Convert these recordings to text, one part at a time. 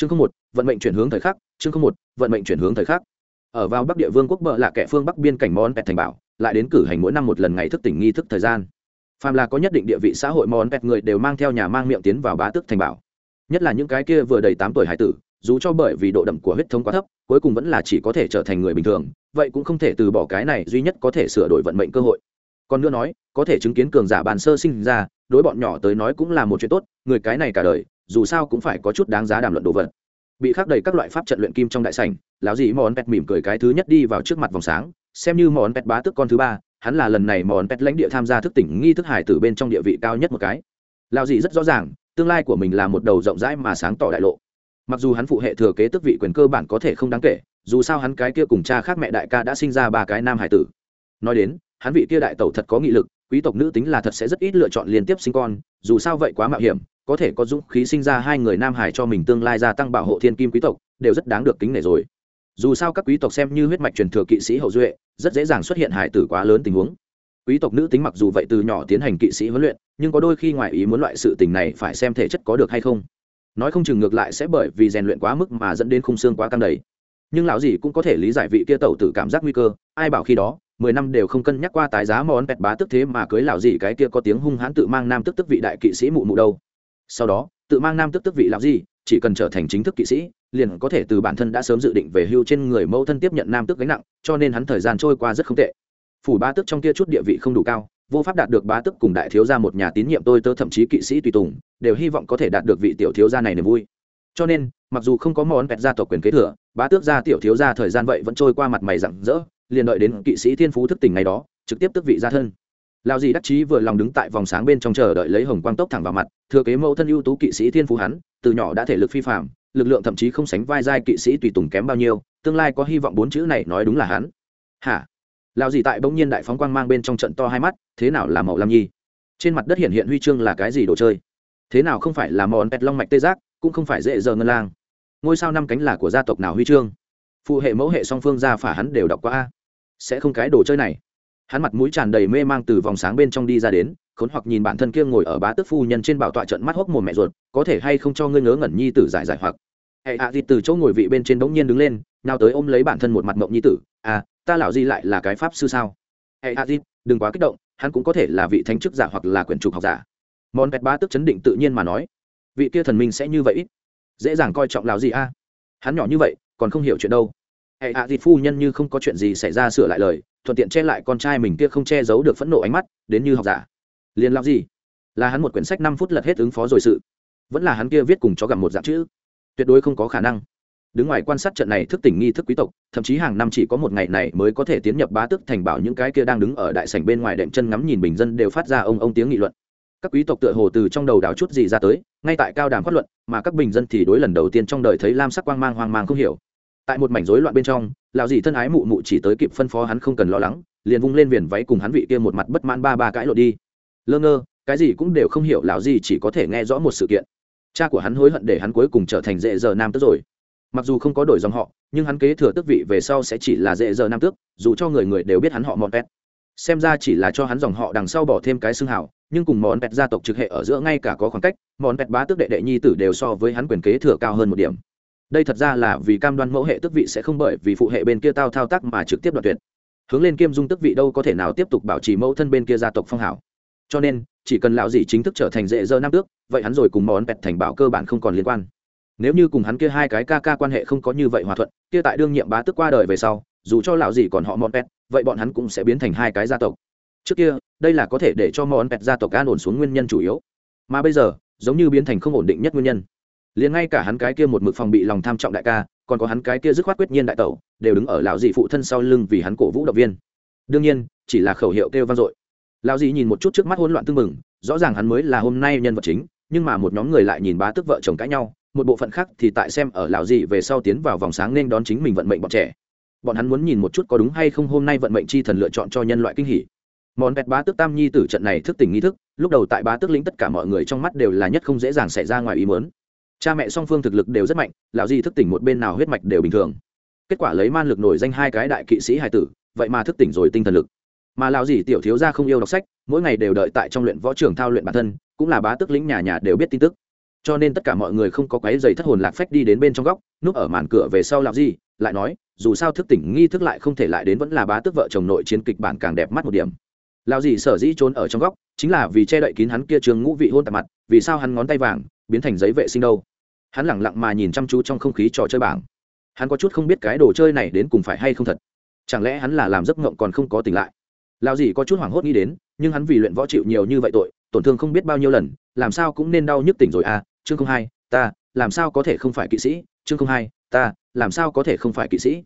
chương không một, vận mệnh chuyển hướng thời khắc, chương không một, vận mệnh chuyển hướng thời khắc. Ở vào bắc địa vương quốc bờ là kẻ phương bắc biên cảnh món pẹt thành bảo, lại đến cử hành mỗi năm một lần ngày thức tỉnh nghi thức thời gian. Phàm là có nhất định địa vị xã hội món pẹt người đều mang theo nhà mang miệng tiến vào bá tước thành bảo. Nhất là những cái kia vừa đầy tám tuổi hải tử, dù cho bởi vì độ đậm của huyết thống quá thấp, cuối cùng vẫn là chỉ có thể trở thành người bình thường, vậy cũng không thể từ bỏ cái này duy nhất có thể sửa đổi vận mệnh cơ hội. Còn nữa nói, có thể chứng kiến cường giả bàn sơ sinh ra, đối bọn nhỏ tới nói cũng là một chuyện tốt, người cái này cả đời dù sao cũng phải có chút đáng giá đàm luận đồ vật. Bị khắc đầy các loại pháp trận luyện kim trong đại sảnh, lão dì mòn pet mỉm cười cái thứ nhất đi vào trước mặt vòng sáng, xem như mòn pet bá tức con thứ ba, hắn là lần này mòn pet lãnh địa tham gia thức tỉnh nghi thức hải tử bên trong địa vị cao nhất một cái. Lão dì rất rõ ràng, tương lai của mình là một đầu rộng rãi mà sáng tỏ đại lộ. Mặc dù hắn phụ hệ thừa kế tức vị quyền cơ bản có thể không đáng kể, dù sao hắn cái kia cùng cha khác mẹ đại ca đã sinh ra ba cái nam hải tử. Nói đến, hắn vị kia đại tẩu thật có nghị lực, quý tộc nữ tính là thật sẽ rất ít lựa chọn liên tiếp sinh con, dù sao vậy quá mạo hiểm có thể có dũng khí sinh ra hai người nam hải cho mình tương lai gia tăng bảo hộ thiên kim quý tộc, đều rất đáng được kính nể rồi. Dù sao các quý tộc xem như huyết mạch truyền thừa kỵ sĩ hậu duệ, rất dễ dàng xuất hiện hải tử quá lớn tình huống. Quý tộc nữ tính mặc dù vậy từ nhỏ tiến hành kỵ sĩ huấn luyện, nhưng có đôi khi ngoại ý muốn loại sự tình này phải xem thể chất có được hay không. Nói không chừng ngược lại sẽ bởi vì rèn luyện quá mức mà dẫn đến khung xương quá căng đầy. Nhưng lão gì cũng có thể lý giải vị kia tẩu tử cảm giác nguy cơ, ai bảo khi đó, mười năm đều không cân nhắc qua tái giá món pẹt bá tức thế mà cưới lão gì cái kia có tiếng hung hãn tự mang nam tức tức vị đại kỵ sĩ mụ mụ đâu sau đó, tự mang nam tức tức vị làm gì chỉ cần trở thành chính thức kỵ sĩ, liền có thể từ bản thân đã sớm dự định về hưu trên người mẫu thân tiếp nhận nam tức gánh nặng, cho nên hắn thời gian trôi qua rất không tệ. Phủ ba tức trong kia chút địa vị không đủ cao, vô pháp đạt được bá tức cùng đại thiếu gia một nhà tín nhiệm tôi tớ thậm chí kỵ sĩ tùy tùng, đều hy vọng có thể đạt được vị tiểu thiếu gia này niềm vui. Cho nên, mặc dù không có món vẹt gia tộc quyền kế thừa, bá tước gia tiểu thiếu gia thời gian vậy vẫn trôi qua mặt mày rặng rỡ, liền đợi đến kỵ sĩ thiên phú thức tỉnh ngày đó, trực tiếp tức vị gia thân lao gì đắc chí vừa lòng đứng tại vòng sáng bên trong chờ đợi lấy hồng quang tốc thẳng vào mặt, thừa kế mẫu thân ưu tú kỵ sĩ thiên phú hắn, từ nhỏ đã thể lực phi phạm lực lượng thậm chí không sánh vai giai kỵ sĩ tùy tùng kém bao nhiêu, tương lai có hy vọng bốn chữ này nói đúng là hắn. Hả? Lao gì tại bỗng nhiên đại phóng quang mang bên trong trận to hai mắt, thế nào là màu lam nhi? Trên mặt đất hiện hiện huy chương là cái gì đồ chơi? Thế nào không phải là mòn pẹt long mạch tê giác, cũng không phải dễ giờ ngân lang. Ngôi sao năm cánh là của gia tộc nào huy chương? Phụ hệ mẫu hệ song phương gia phả hắn đều đọc qua a. Sẽ không cái đồ chơi này hắn mặt mũi tràn đầy mê mang từ vòng sáng bên trong đi ra đến, khốn hoặc nhìn bản thân kia ngồi ở bá tước phu nhân trên bảo tọa trận mắt hốc mồm mẹ ruột, có thể hay không cho ngươi ngớ ngẩn nhi tử giải giải hoặc. Hệ hạ à từ chỗ ngồi vị bên trên đống nhiên đứng lên, nào tới ôm lấy bản thân một mặt mộng nhi tử à ta lão gì lại là cái pháp sư sao? Hệ hạ à đừng quá kích động, hắn cũng có thể là vị thánh chức giả hoặc là quyển trục học giả. Món pet bá tước chấn định tự nhiên mà nói, vị kia thần minh sẽ như vậy ít, dễ dàng coi trọng lão gì a? Hắn nhỏ như vậy, còn không hiểu chuyện đâu. Hệ hạ dịt phu nhân như không có chuyện gì xảy ra sửa lại lời thuận tiện che lại con trai mình kia không che giấu được phẫn nộ ánh mắt, đến như học giả. Liền làm gì là hắn một quyển sách năm phút lật hết ứng phó rồi sự. Vẫn là hắn kia viết cùng chó gặm một dạng chữ. Tuyệt đối không có khả năng. Đứng ngoài quan sát trận này thức tỉnh nghi thức quý tộc, thậm chí hàng năm chỉ có một ngày này mới có thể tiến nhập bá tức thành bảo những cái kia đang đứng ở đại sảnh bên ngoài đệm chân ngắm nhìn bình dân đều phát ra ông ông tiếng nghị luận. Các quý tộc tựa hồ từ trong đầu đào chút gì ra tới, ngay tại cao đàm phát luận, mà các bình dân thì đối lần đầu tiên trong đời thấy lam sắc quang mang hoang mang không hiểu tại một mảnh rối loạn bên trong, lão dì thân ái mụ mụ chỉ tới kịp phân phó hắn không cần lo lắng, liền vung lên viền váy cùng hắn vị kia một mặt bất mãn ba ba cãi lộn đi. Lơ ngơ, cái gì cũng đều không hiểu lão dì chỉ có thể nghe rõ một sự kiện. Cha của hắn hối hận để hắn cuối cùng trở thành dễ giờ nam tước rồi. Mặc dù không có đổi dòng họ, nhưng hắn kế thừa tước vị về sau sẽ chỉ là dễ giờ nam tước, dù cho người người đều biết hắn họ mọn pet xem ra chỉ là cho hắn dòng họ đằng sau bỏ thêm cái xương hào, nhưng cùng món pet gia tộc trực hệ ở giữa ngay cả có khoảng cách món pet bá tước đệ đệ nhi tử đều so với hắn quyền kế thừa cao hơn một điểm đây thật ra là vì cam đoan mẫu hệ tước vị sẽ không bởi vì phụ hệ bên kia tao thao tác mà trực tiếp đoạt tuyệt. Hướng lên kiêm dung tước vị đâu có thể nào tiếp tục bảo trì mẫu thân bên kia gia tộc phong hảo. Cho nên chỉ cần lão dị chính thức trở thành dễ dơ nam tước vậy hắn rồi cùng món bẹt thành bảo cơ bản không còn liên quan. Nếu như cùng hắn kia hai cái ca ca quan hệ không có như vậy hòa thuận kia tại đương nhiệm bá tước qua đời về sau dù cho lão dị còn họ món bẹt, vậy bọn hắn cũng sẽ biến thành hai cái gia tộc. Trước kia đây là có thể để cho món bẹt gia tộc an ổn xuống nguyên nhân chủ yếu. Mà bây giờ giống như biến thành không ổn định nhất nguyên nhân liền ngay cả hắn cái kia một mực phòng bị lòng tham trọng đại ca, còn có hắn cái kia dứt khoát quyết nhiên đại tẩu, đều đứng ở lão dị phụ thân sau lưng vì hắn cổ vũ động viên. Đương nhiên, chỉ là khẩu hiệu kêu vang dội. Lão dị nhìn một chút trước mắt hỗn loạn tương mừng rõ ràng hắn mới là hôm nay nhân vật chính, nhưng mà một nhóm người lại nhìn bá tức vợ chồng cãi nhau, một bộ phận khác thì tại xem ở lão dị về sau tiến vào vòng sáng nên đón chính mình vận mệnh bọn trẻ. Bọn hắn muốn nhìn một chút có đúng hay không hôm nay vận mệnh chi thần lựa chọn cho nhân loại kinh hỉ. Món vẹt bá tước tam nhi tử trận này thức tỉnh nghi thức, lúc đầu tại bá tước lĩnh tất cả mọi người trong mắt đều là nhất không dễ dàng xảy ra ngoài ý mớn cha mẹ song phương thực lực đều rất mạnh, lão di thức tỉnh một bên nào huyết mạch đều bình thường. Kết quả lấy man lực nổi danh hai cái đại kỵ sĩ hài tử, vậy mà thức tỉnh rồi tinh thần lực. Mà lão di tiểu thiếu gia không yêu đọc sách, mỗi ngày đều đợi tại trong luyện võ trường thao luyện bản thân, cũng là bá tước lĩnh nhà nhà đều biết tin tức. Cho nên tất cả mọi người không có quái giày thất hồn lạc phách đi đến bên trong góc, núp ở màn cửa về sau lão di lại nói, dù sao thức tỉnh nghi thức lại không thể lại đến vẫn là bá tước vợ chồng nội chiến kịch bản càng đẹp mắt một điểm. Lão di sở dĩ trốn ở trong góc, chính là vì che đậy kín hắn kia trường ngũ vị hôn tạp mặt, vì sao hắn ngón tay vàng biến thành giấy vệ sinh đâu. Hắn lẳng lặng mà nhìn chăm chú trong không khí trò chơi bảng. Hắn có chút không biết cái đồ chơi này đến cùng phải hay không thật. Chẳng lẽ hắn là làm giấc ngộng còn không có tỉnh lại? Lao gì có chút hoảng hốt nghĩ đến, nhưng hắn vì luyện võ chịu nhiều như vậy tội, tổn thương không biết bao nhiêu lần, làm sao cũng nên đau nhức tỉnh rồi à? Chương không hai, ta, làm sao có thể không phải kỵ sĩ? Chương không hai, ta, làm sao có thể không phải kỵ sĩ?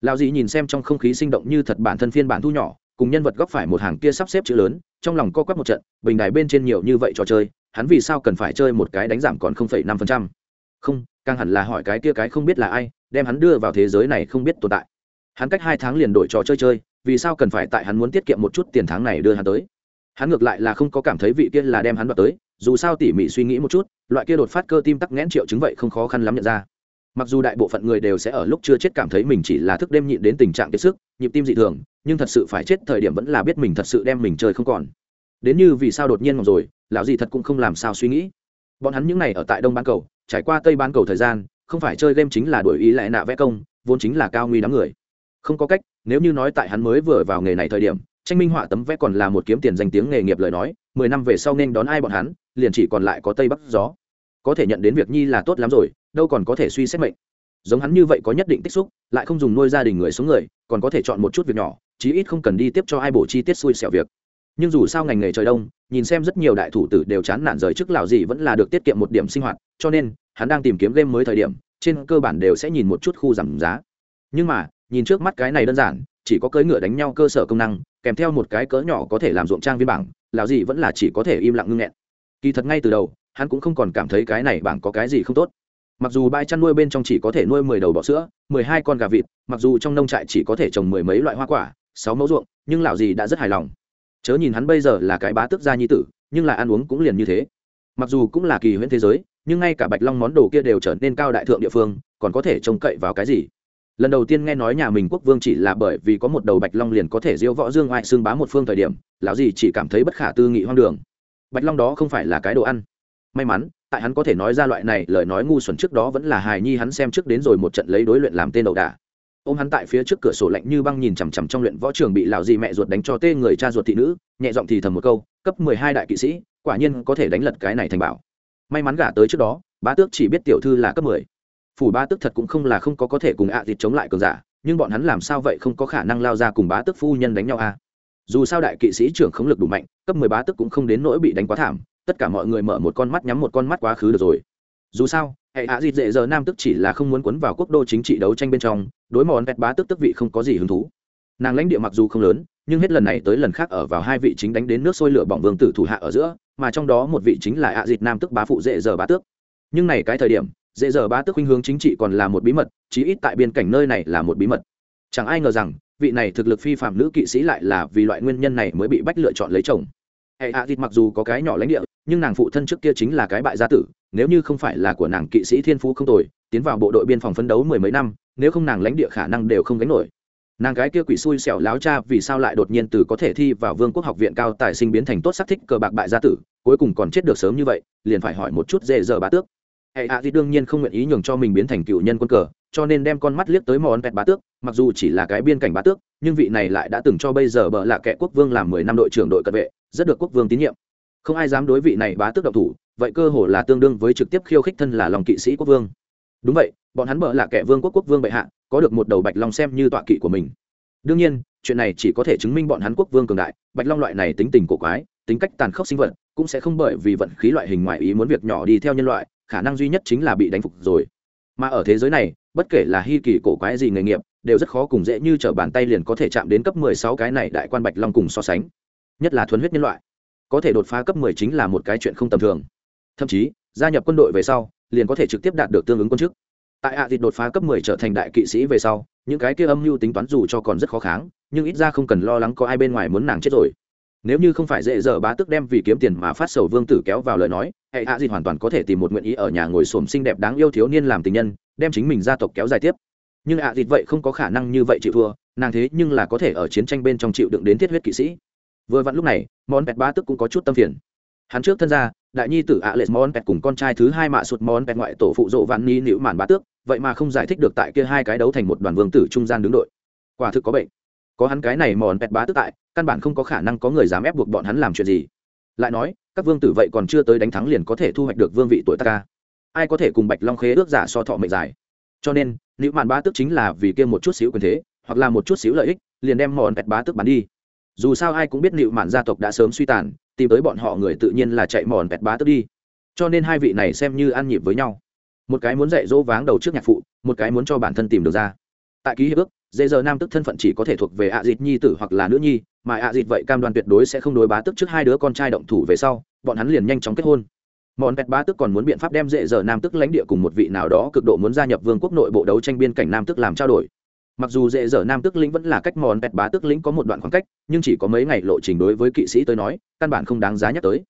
Lao gì nhìn xem trong không khí sinh động như thật bản thân phiên bản thu nhỏ, cùng nhân vật góc phải một hàng kia sắp xếp chữ lớn, trong lòng co quắp một trận, bình đài bên trên nhiều như vậy trò chơi hắn vì sao cần phải chơi một cái đánh giảm còn không phẩy năm phần trăm? Không, càng hẳn là hỏi cái kia cái không biết là ai, đem hắn đưa vào thế giới này không biết tồn tại. Hắn cách hai tháng liền đổi trò chơi chơi, vì sao cần phải tại hắn muốn tiết kiệm một chút tiền tháng này đưa hắn tới? Hắn ngược lại là không có cảm thấy vị kia là đem hắn đoạt tới, dù sao tỉ mỉ suy nghĩ một chút, loại kia đột phát cơ tim tắc nghẽn triệu chứng vậy không khó khăn lắm nhận ra. Mặc dù đại bộ phận người đều sẽ ở lúc chưa chết cảm thấy mình chỉ là thức đêm nhịn đến tình trạng kiệt sức, nhịp tim dị thường, nhưng thật sự phải chết thời điểm vẫn là biết mình thật sự đem mình chơi không còn đến như vì sao đột nhiên ngọc rồi, lão gì thật cũng không làm sao suy nghĩ. Bọn hắn những n à y ở tại đông bán cầu, trải qua tây bán cầu thời gian, không phải chơi game chính là đổi ý lại nạ vẽ công, vốn chính là cao nguy đám người. Không có cách, nếu như nói tại hắn mới vừa vào nghề này thời điểm, tranh minh họa tấm vẽ còn là một kiếm tiền danh tiếng nghề nghiệp lời nói, mười năm về sau nên đón ai bọn hắn, liền chỉ còn lại có tây bắc gió. Có thể nhận đến việc nhi là tốt lắm rồi, đâu còn có thể suy xét mệnh. Giống hắn như vậy có nhất định tích xúc, lại không dùng nuôi gia đình người xuống người, còn có thể chọn một chút việc nhỏ, chí ít không cần đi tiếp cho ai bổ chi tiết xui xẻo việc nhưng dù sao ngành nghề trời đông, nhìn xem rất nhiều đại thủ tử đều chán nản rời chức lào gì vẫn là được tiết kiệm một điểm sinh hoạt, cho nên, hắn đang tìm kiếm game mới thời điểm, trên cơ bản đều sẽ nhìn một chút khu giảm giá. Nhưng mà, nhìn trước mắt cái này đơn giản, chỉ có cưỡi ngựa đánh nhau cơ sở công năng, kèm theo một cái cỡ nhỏ có thể làm ruộng trang viên bảng lào gì vẫn là chỉ có thể im lặng ngưng nghẹn. Kỳ thật ngay từ đầu, hắn cũng không còn cảm thấy cái này bảng có cái gì không tốt. Mặc dù bãi chăn nuôi bên trong chỉ có thể nuôi mười đầu bọ sữa, mười hai con gà vịt, mặc dù trong nông trại chỉ có thể trồng mười mấy loại hoa quả, sáu mẫu ruộng, nhưng lão gì đã rất hài lòng chớ nhìn hắn bây giờ là cái bá tước gia nhi tử, nhưng là ăn uống cũng liền như thế. Mặc dù cũng là kỳ huyễn thế giới, nhưng ngay cả bạch long món đồ kia đều trở nên cao đại thượng địa phương, còn có thể trông cậy vào cái gì? Lần đầu tiên nghe nói nhà mình quốc vương chỉ là bởi vì có một đầu bạch long liền có thể diêu võ dương ngoại xương bá một phương thời điểm, lão gì chỉ cảm thấy bất khả tư nghị hoang đường. Bạch long đó không phải là cái đồ ăn. May mắn, tại hắn có thể nói ra loại này, lời nói ngu xuẩn trước đó vẫn là hài nhi hắn xem trước đến rồi một trận lấy đối luyện làm tên đầu đà ô m hắn tại phía trước cửa sổ lạnh như băng nhìn chằm chằm trong luyện võ trường bị lão dì mẹ ruột đánh cho tê người cha ruột thị nữ, nhẹ giọng thì thầm một câu, cấp mười hai đại kỵ sĩ, quả nhiên có thể đánh lật cái này thành bảo. May mắn gả tới trước đó, bá tước chỉ biết tiểu thư là cấp mười. Phủ bá tước thật cũng không là không có có thể cùng ạ à thịt chống lại cường giả, nhưng bọn hắn làm sao vậy không có khả năng lao ra cùng bá tước phu nhân đánh nhau a à? dù sao đại kỵ sĩ trưởng không lực đủ mạnh, cấp mười bá tước cũng không đến nỗi bị đánh quá thảm, tất cả mọi người mở một con mắt nhắm một con mắt quá khứ được rồi. Dù sao hệ hạ dịt dễ giờ nam tức chỉ là không muốn quấn vào quốc đô chính trị đấu tranh bên trong, đối mòn vẹt bá tức tức vị không có gì hứng thú. Nàng lãnh địa mặc dù không lớn, nhưng hết lần này tới lần khác ở vào hai vị chính đánh đến nước sôi lửa bỏng vương tử thủ hạ ở giữa, mà trong đó một vị chính là hạ dịt nam tức bá phụ dễ giờ bá tước. Nhưng này cái thời điểm, dễ giờ bá tước khuynh hướng chính trị còn là một bí mật, chí ít tại biên cảnh nơi này là một bí mật. Chẳng ai ngờ rằng, vị này thực lực phi phạm nữ kỵ sĩ lại là vì loại nguyên nhân này mới bị bách lựa chọn lấy chồng. Hệ hạ dịt mặc dù có cái nhỏ lãnh địa, nhưng nàng phụ thân trước kia chính là cái bại gia tử nếu như không phải là của nàng kỵ sĩ thiên phú không tồi, tiến vào bộ đội biên phòng phấn đấu mười mấy năm, nếu không nàng lãnh địa khả năng đều không gánh nổi. Nàng gái kia quỷ xui xẻo láo cha vì sao lại đột nhiên từ có thể thi vào vương quốc học viện cao tài sinh biến thành tốt sắc thích cờ bạc bại gia tử, cuối cùng còn chết được sớm như vậy, liền phải hỏi một chút dễ dở bá tước. Hệ hạ thì đương nhiên không nguyện ý nhường cho mình biến thành cựu nhân quân cờ, cho nên đem con mắt liếc tới món vẹt bá tước, mặc dù chỉ là cái biên cảnh bá tước, nhưng vị này lại đã từng cho bây giờ bợ là kệ quốc vương làm mười năm đội trưởng đội cận vệ, rất được quốc vương tín nhiệm không ai dám đối vị này bá tước độc thủ, vậy cơ hồ là tương đương với trực tiếp khiêu khích thân là lòng kỵ sĩ quốc vương. Đúng vậy, bọn hắn bợ là kẻ vương quốc quốc vương bệ hạ, có được một đầu bạch long xem như tọa kỵ của mình. Đương nhiên, chuyện này chỉ có thể chứng minh bọn hắn quốc vương cường đại, bạch long loại này tính tình cổ quái, tính cách tàn khốc sinh vật, cũng sẽ không bởi vì vận khí loại hình ngoài ý muốn việc nhỏ đi theo nhân loại, khả năng duy nhất chính là bị đánh phục rồi. Mà ở thế giới này, bất kể là hi kỳ cổ quái gì nghề nghiệp, đều rất khó cùng dễ như t r ở bàn tay liền có thể chạm đến cấp mười sáu cái này đại quan bạch long cùng so sánh. Nhất là thuần huyết nhân loại có thể đột phá cấp 10 chính là một cái chuyện không tầm thường. Thậm chí, gia nhập quân đội về sau, liền có thể trực tiếp đạt được tương ứng quân chức. Tại hạ à đột phá cấp 10 trở thành đại kỵ sĩ về sau, những cái kia âm mưu tính toán dù cho còn rất khó kháng, nhưng ít ra không cần lo lắng có ai bên ngoài muốn nàng chết rồi. Nếu như không phải dễ dở bá tức đem vì kiếm tiền mà phát sầu vương tử kéo vào lời nói, hệ hạ dịt hoàn toàn có thể tìm một nguyện ý ở nhà ngồi xổm xinh đẹp đáng yêu thiếu niên làm tình nhân, đem chính mình gia tộc kéo dài tiếp. Nhưng hạ dịt vậy không có khả năng như vậy chịu thua, nàng thế nhưng là có thể ở chiến tranh bên trong chịu đựng đến thiết huyết kỵ sĩ vừa vặn lúc này món pẹt ba tức cũng có chút tâm phiền. Hắn trước thân ra đại nhi tử ạ lệ món pẹt cùng con trai thứ hai mạ sụt món pẹt ngoại tổ phụ rộ vạn ni nữ màn bá tước, vậy mà không giải thích được tại kia hai cái đấu thành một đoàn vương tử trung gian đứng đội. Quả thực có bệnh. Có hắn cái này mòn pẹt bá tước tại, căn bản không có khả năng có người dám ép buộc bọn hắn làm chuyện gì. Lại nói, các vương tử vậy còn chưa tới đánh thắng liền có thể thu hoạch được vương vị tuổi ta ca. Ai có thể cùng bạch long khế ước giả so thọ mệnh dài? Cho nên nữ màn bá tước chính là vì kia một chút xíu quyền thế, hoặc là một chút xíu lợi ích, liền đem mòn pẹt bá tước bắn đi dù sao ai cũng biết nịu mạn gia tộc đã sớm suy tàn, tìm tới bọn họ người tự nhiên là chạy mòn pẹt bá tước đi. Cho nên hai vị này xem như ăn nhịp với nhau. Một cái muốn dạy dỗ váng đầu trước nhạc phụ, một cái muốn cho bản thân tìm được ra. Tại ký hiệp ước, dễ giờ nam tức thân phận chỉ có thể thuộc về ạ dịt nhi tử hoặc là nữ nhi, mà ạ dịt vậy cam đoan tuyệt đối sẽ không đối bá tức trước hai đứa con trai động thủ về sau, bọn hắn liền nhanh chóng kết hôn. Mòn pẹt bá tức còn muốn biện pháp đem dễ giờ nam tức lãnh địa cùng một vị nào đó cực độ muốn gia nhập vương quốc nội bộ đấu tranh biên cảnh nam tức làm trao đổi mặc dù dễ dở nam tước lĩnh vẫn là cách mòn pẹt bá tước lĩnh có một đoạn khoảng cách, nhưng chỉ có mấy ngày lộ trình đối với kỵ sĩ tới nói, căn bản không đáng giá nhắc tới.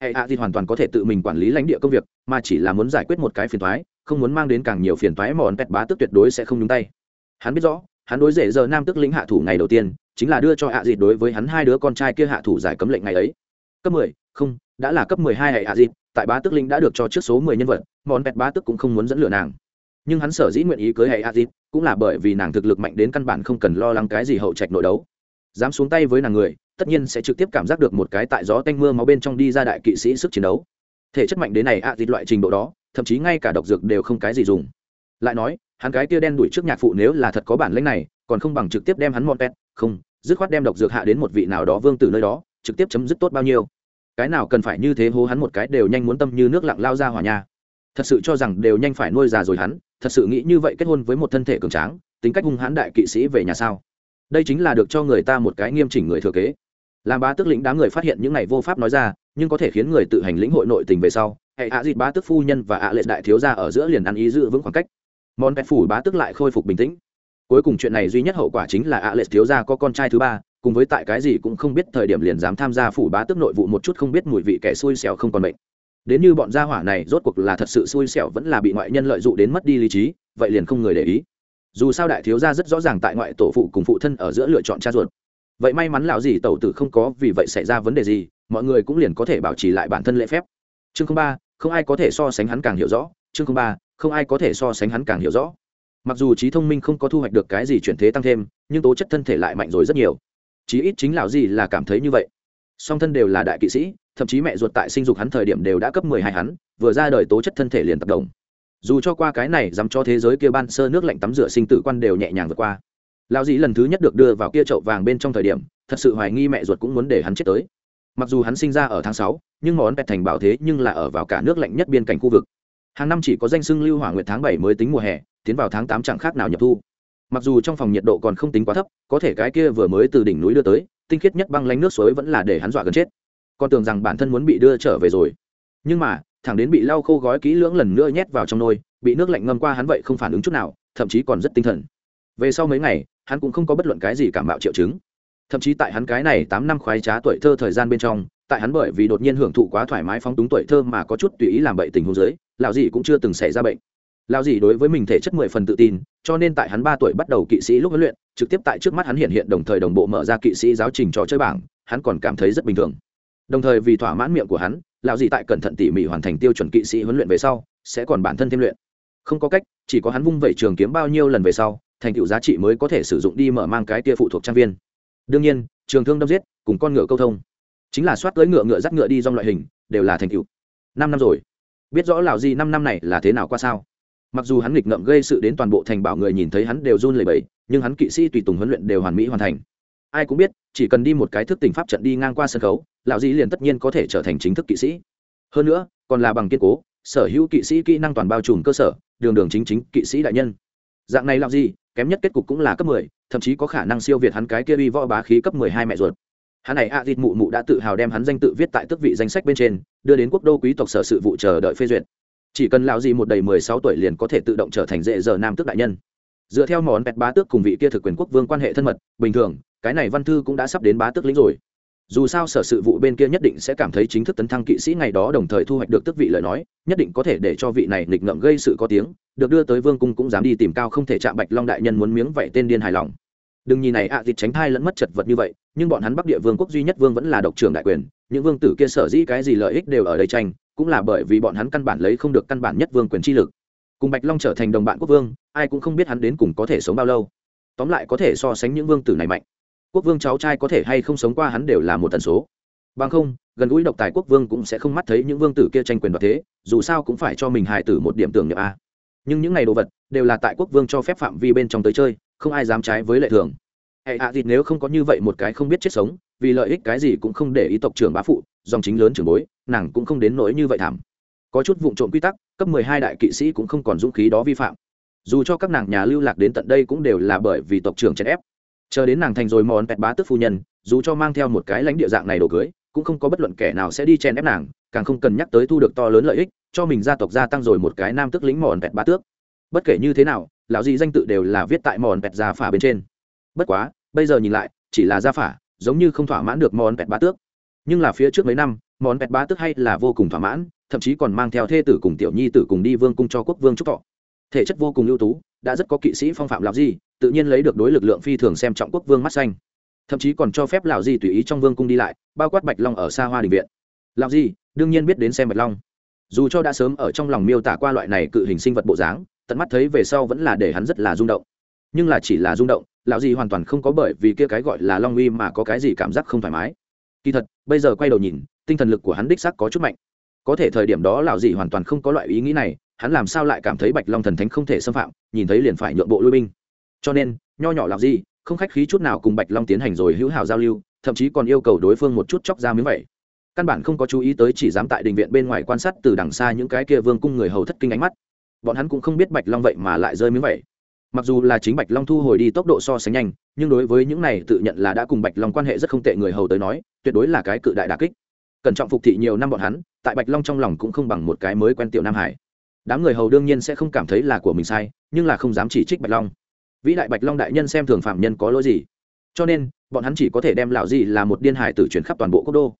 Hệ hạ thì hoàn toàn có thể tự mình quản lý lãnh địa công việc, mà chỉ là muốn giải quyết một cái phiền thoái không muốn mang đến càng nhiều phiền thoái mòn pẹt bá tức tuyệt đối sẽ không nhúng tay. Hắn biết rõ, hắn đối dễ giờ nam tức lĩnh hạ thủ ngày đầu tiên, chính là đưa cho hạ dịt đối với hắn hai đứa con trai kia hạ thủ giải cấm lệnh ngày ấy. Cấp mười, không, đã là cấp mười hai hệ hạ dịt, tại bá tức lĩnh đã được cho trước số mười nhân vật, mòn pẹt bá tức cũng không muốn dẫn lửa nàng. Nhưng hắn sở dĩ nguyện ý cưới hệ hạ dịt cũng là bởi vì nàng thực lực mạnh đến căn bản không cần lo lắng cái gì hậu trạch nội đấu. Dám xuống tay với nàng người, tất nhiên sẽ trực tiếp cảm giác được một cái tại gió tanh mưa máu bên trong đi ra đại kỵ sĩ sức chiến đấu. Thể chất mạnh đến này, ạ à loại trình độ đó, thậm chí ngay cả độc dược đều không cái gì dùng. Lại nói, hắn cái kia đen đuổi trước nhạc phụ nếu là thật có bản lĩnh này, còn không bằng trực tiếp đem hắn mọn pet không, dứt khoát đem độc dược hạ đến một vị nào đó vương tử nơi đó, trực tiếp chấm dứt tốt bao nhiêu. Cái nào cần phải như thế hô hắn một cái đều nhanh muốn tâm như nước lặng lao ra hỏa nha. Thật sự cho rằng đều nhanh phải nuôi già rồi hắn thật sự nghĩ như vậy kết hôn với một thân thể cường tráng, tính cách hung hãn đại kỵ sĩ về nhà sao? Đây chính là được cho người ta một cái nghiêm chỉnh người thừa kế. Làm bá tước lĩnh đám người phát hiện những này vô pháp nói ra, nhưng có thể khiến người tự hành lĩnh hội nội tình về sau, hệ hạ dịt bá tước phu nhân và ạ lệ đại thiếu gia ở giữa liền ăn ý giữ vững khoảng cách. Món pet phủ bá tước lại khôi phục bình tĩnh. Cuối cùng chuyện này duy nhất hậu quả chính là ạ lệ thiếu gia có con trai thứ ba, cùng với tại cái gì cũng không biết thời điểm liền dám tham gia phủ bá tước nội vụ một chút không biết mùi vị kẻ xui xẻo không còn bệnh đến như bọn gia hỏa này rốt cuộc là thật sự xui xẻo vẫn là bị ngoại nhân lợi dụng đến mất đi lý trí, vậy liền không người để ý. Dù sao đại thiếu gia rất rõ ràng tại ngoại tổ phụ cùng phụ thân ở giữa lựa chọn cha ruột. Vậy may mắn lão gì tẩu tử không có vì vậy xảy ra vấn đề gì, mọi người cũng liền có thể bảo trì lại bản thân lễ phép. Chương không ba, không ai có thể so sánh hắn càng hiểu rõ. Chương không ba, không ai có thể so sánh hắn càng hiểu rõ. Mặc dù trí thông minh không có thu hoạch được cái gì chuyển thế tăng thêm, nhưng tố chất thân thể lại mạnh rồi rất nhiều. Chí ít chính lão gì là cảm thấy như vậy. Song thân đều là đại kỵ sĩ thậm chí mẹ ruột tại sinh dục hắn thời điểm đều đã cấp mười hai hắn, vừa ra đời tố chất thân thể liền tập đồng. Dù cho qua cái này dám cho thế giới kia ban sơ nước lạnh tắm rửa sinh tử quan đều nhẹ nhàng vượt qua. Lão dĩ lần thứ nhất được đưa vào kia chậu vàng bên trong thời điểm, thật sự hoài nghi mẹ ruột cũng muốn để hắn chết tới. Mặc dù hắn sinh ra ở tháng sáu, nhưng món pẹt thành bảo thế nhưng là ở vào cả nước lạnh nhất biên cảnh khu vực. Hàng năm chỉ có danh sưng lưu hỏa nguyệt tháng bảy mới tính mùa hè, tiến vào tháng tám chẳng khác nào nhập thu. Mặc dù trong phòng nhiệt độ còn không tính quá thấp, có thể cái kia vừa mới từ đỉnh núi đưa tới, tinh khiết nhất băng lánh nước suối vẫn là để hắn dọa gần chết con tưởng rằng bản thân muốn bị đưa trở về rồi. Nhưng mà, thẳng đến bị lau khô gói kỹ lưỡng lần nữa nhét vào trong nôi, bị nước lạnh ngâm qua hắn vậy không phản ứng chút nào, thậm chí còn rất tinh thần. Về sau mấy ngày, hắn cũng không có bất luận cái gì cảm bạo triệu chứng. Thậm chí tại hắn cái này tám năm khoái trá tuổi thơ thời gian bên trong, tại hắn bởi vì đột nhiên hưởng thụ quá thoải mái phóng túng tuổi thơ mà có chút tùy ý làm bậy tình huống giới lão dì cũng chưa từng xảy ra bệnh. Lão dì đối với mình thể chất mười phần tự tin, cho nên tại hắn ba tuổi bắt đầu kỵ sĩ lúc huấn luyện, trực tiếp tại trước mắt hắn hiện hiện đồng thời đồng bộ mở ra kỵ sĩ giáo trình trò chơi bảng, hắn còn cảm thấy rất bình thường đồng thời vì thỏa mãn miệng của hắn, lão dì tại cẩn thận tỉ mỉ hoàn thành tiêu chuẩn kỵ sĩ huấn luyện về sau, sẽ còn bản thân thêm luyện. Không có cách, chỉ có hắn vung vẩy trường kiếm bao nhiêu lần về sau, thành tựu giá trị mới có thể sử dụng đi mở mang cái tia phụ thuộc trang viên. Đương nhiên, trường thương đâm giết, cùng con ngựa câu thông, chính là soát tới ngựa ngựa dắt ngựa đi dòng loại hình, đều là thành tựu. Năm năm rồi, biết rõ lào gì năm năm này là thế nào qua sao? Mặc dù hắn nghịch ngợm gây sự đến toàn bộ thành bảo người nhìn thấy hắn đều run lẩy bẩy, nhưng hắn kỵ sĩ tùy tùng huấn luyện đều hoàn mỹ hoàn thành. Ai cũng biết, chỉ cần đi một cái thức tình pháp trận đi ngang qua sân khấu lão dĩ liền tất nhiên có thể trở thành chính thức kỵ sĩ. Hơn nữa, còn là bằng kiên cố, sở hữu kỵ sĩ kỹ năng toàn bao trùm cơ sở, đường đường chính chính kỵ sĩ đại nhân. Dạng này lão dĩ, kém nhất kết cục cũng là cấp mười, thậm chí có khả năng siêu việt hắn cái kia uy võ bá khí cấp mười hai mẹ ruột. Hắn này a dịt mụ mụ đã tự hào đem hắn danh tự viết tại tước vị danh sách bên trên, đưa đến quốc đô quý tộc sở sự vụ chờ đợi phê duyệt. Chỉ cần lão gì một đầy mười sáu tuổi liền có thể tự động trở thành dễ giờ nam tước đại nhân. Dựa theo món bẹt bá tước cùng vị kia thực quyền quốc vương quan hệ thân mật, bình thường, cái này văn thư cũng đã sắp đến bá tước lĩnh rồi dù sao sở sự vụ bên kia nhất định sẽ cảm thấy chính thức tấn thăng kỵ sĩ ngày đó đồng thời thu hoạch được tước vị lời nói nhất định có thể để cho vị này nghịch ngợm gây sự có tiếng được đưa tới vương cung cũng dám đi tìm cao không thể chạm bạch long đại nhân muốn miếng vậy tên điên hài lòng. Đừng nhìn này ạ à, thịt tránh thai lẫn mất chật vật như vậy nhưng bọn hắn bắc địa vương quốc duy nhất vương vẫn là độc trưởng đại quyền những vương tử kia sở dĩ cái gì lợi ích đều ở đây tranh cũng là bởi vì bọn hắn căn bản lấy không được căn bản nhất vương quyền chi lực. Cùng bạch long trở thành đồng bạn quốc vương ai cũng không biết hắn đến cùng có thể sống bao lâu. Tóm lại có thể so sánh những vương tử này mạnh quốc vương cháu trai có thể hay không sống qua hắn đều là một tần số. Bằng không, gần gũi độc tài quốc vương cũng sẽ không mắt thấy những vương tử kia tranh quyền đoạt thế, dù sao cũng phải cho mình hài tử một điểm tưởng niệm a. Nhưng những ngày đồ vật đều là tại quốc vương cho phép phạm vi bên trong tới chơi, không ai dám trái với lệ thường. Hệ hạ dịt nếu không có như vậy một cái không biết chết sống, vì lợi ích cái gì cũng không để ý tộc trưởng bá phụ, dòng chính lớn trưởng bối, nàng cũng không đến nỗi như vậy thảm. Có chút vụ trộm quy tắc, cấp mười hai đại kỵ sĩ cũng không còn dũng khí đó vi phạm. Dù cho các nàng nhà lưu lạc đến tận đây cũng đều là bởi vì tộc trưởng chèn ép chờ đến nàng thành rồi mòn pẹt bá tức phu nhân, dù cho mang theo một cái lãnh địa dạng này đồ cưới, cũng không có bất luận kẻ nào sẽ đi chen ép nàng, càng không cần nhắc tới thu được to lớn lợi ích, cho mình gia tộc gia tăng rồi một cái nam tức lính mòn pẹt bá tước. Bất kể như thế nào, lão gì danh tự đều là viết tại mòn pẹt gia phả bên trên. Bất quá, bây giờ nhìn lại, chỉ là gia phả, giống như không thỏa mãn được mòn pẹt bá tước. Nhưng là phía trước mấy năm mòn pẹt bá tước hay là vô cùng thỏa mãn, thậm chí còn mang theo thê tử cùng tiểu nhi tử cùng đi vương cung cho quốc vương trúc thọ. Thể chất vô cùng ưu tú, đã rất có kỵ sĩ phong phạm lão gì tự nhiên lấy được đối lực lượng phi thường xem trọng quốc vương mắt xanh. Thậm chí còn cho phép lão di tùy ý trong vương cung đi lại, bao quát bạch long ở xa hoa đình viện. Lão di, đương nhiên biết đến xem bạch long. Dù cho đã sớm ở trong lòng miêu tả qua loại này cự hình sinh vật bộ dáng, tận mắt thấy về sau vẫn là để hắn rất là rung động. Nhưng là chỉ là rung động, lão gì hoàn toàn không có bởi vì kia cái gọi là long uy mà có cái gì cảm giác không thoải mái. Kỳ thật, bây giờ quay đầu nhìn, tinh thần lực của hắn đích sắc có chút mạnh. Có thể thời điểm đó lão gì hoàn toàn không có loại ý nghĩ này, hắn làm sao lại cảm thấy bạch long thần thánh không thể xâm phạm, nhìn thấy liền phải nhượng bộ lui binh cho nên, nho nhỏ làm gì không khách khí chút nào cùng bạch long tiến hành rồi hữu hảo giao lưu, thậm chí còn yêu cầu đối phương một chút chóc ra miếng vậy. Căn bản không có chú ý tới chỉ dám tại đình viện bên ngoài quan sát từ đằng xa những cái kia vương cung người hầu thất kinh ánh mắt. Bọn hắn cũng không biết bạch long vậy mà lại rơi miếng vậy. Mặc dù là chính bạch long thu hồi đi tốc độ so sánh nhanh, nhưng đối với những này tự nhận là đã cùng bạch long quan hệ rất không tệ người hầu tới nói, tuyệt đối là cái cự đại đà kích. Cẩn trọng phục thị nhiều năm bọn hắn, tại bạch long trong lòng cũng không bằng một cái mới quen tiểu nam hải. Đám người hầu đương nhiên sẽ không cảm thấy là của mình sai, nhưng là không dám chỉ trích bạch long vĩ đại bạch long đại nhân xem thường phạm nhân có lỗi gì? Cho nên, bọn hắn chỉ có thể đem lão dị là một điên hải tử chuyển khắp toàn bộ quốc đô.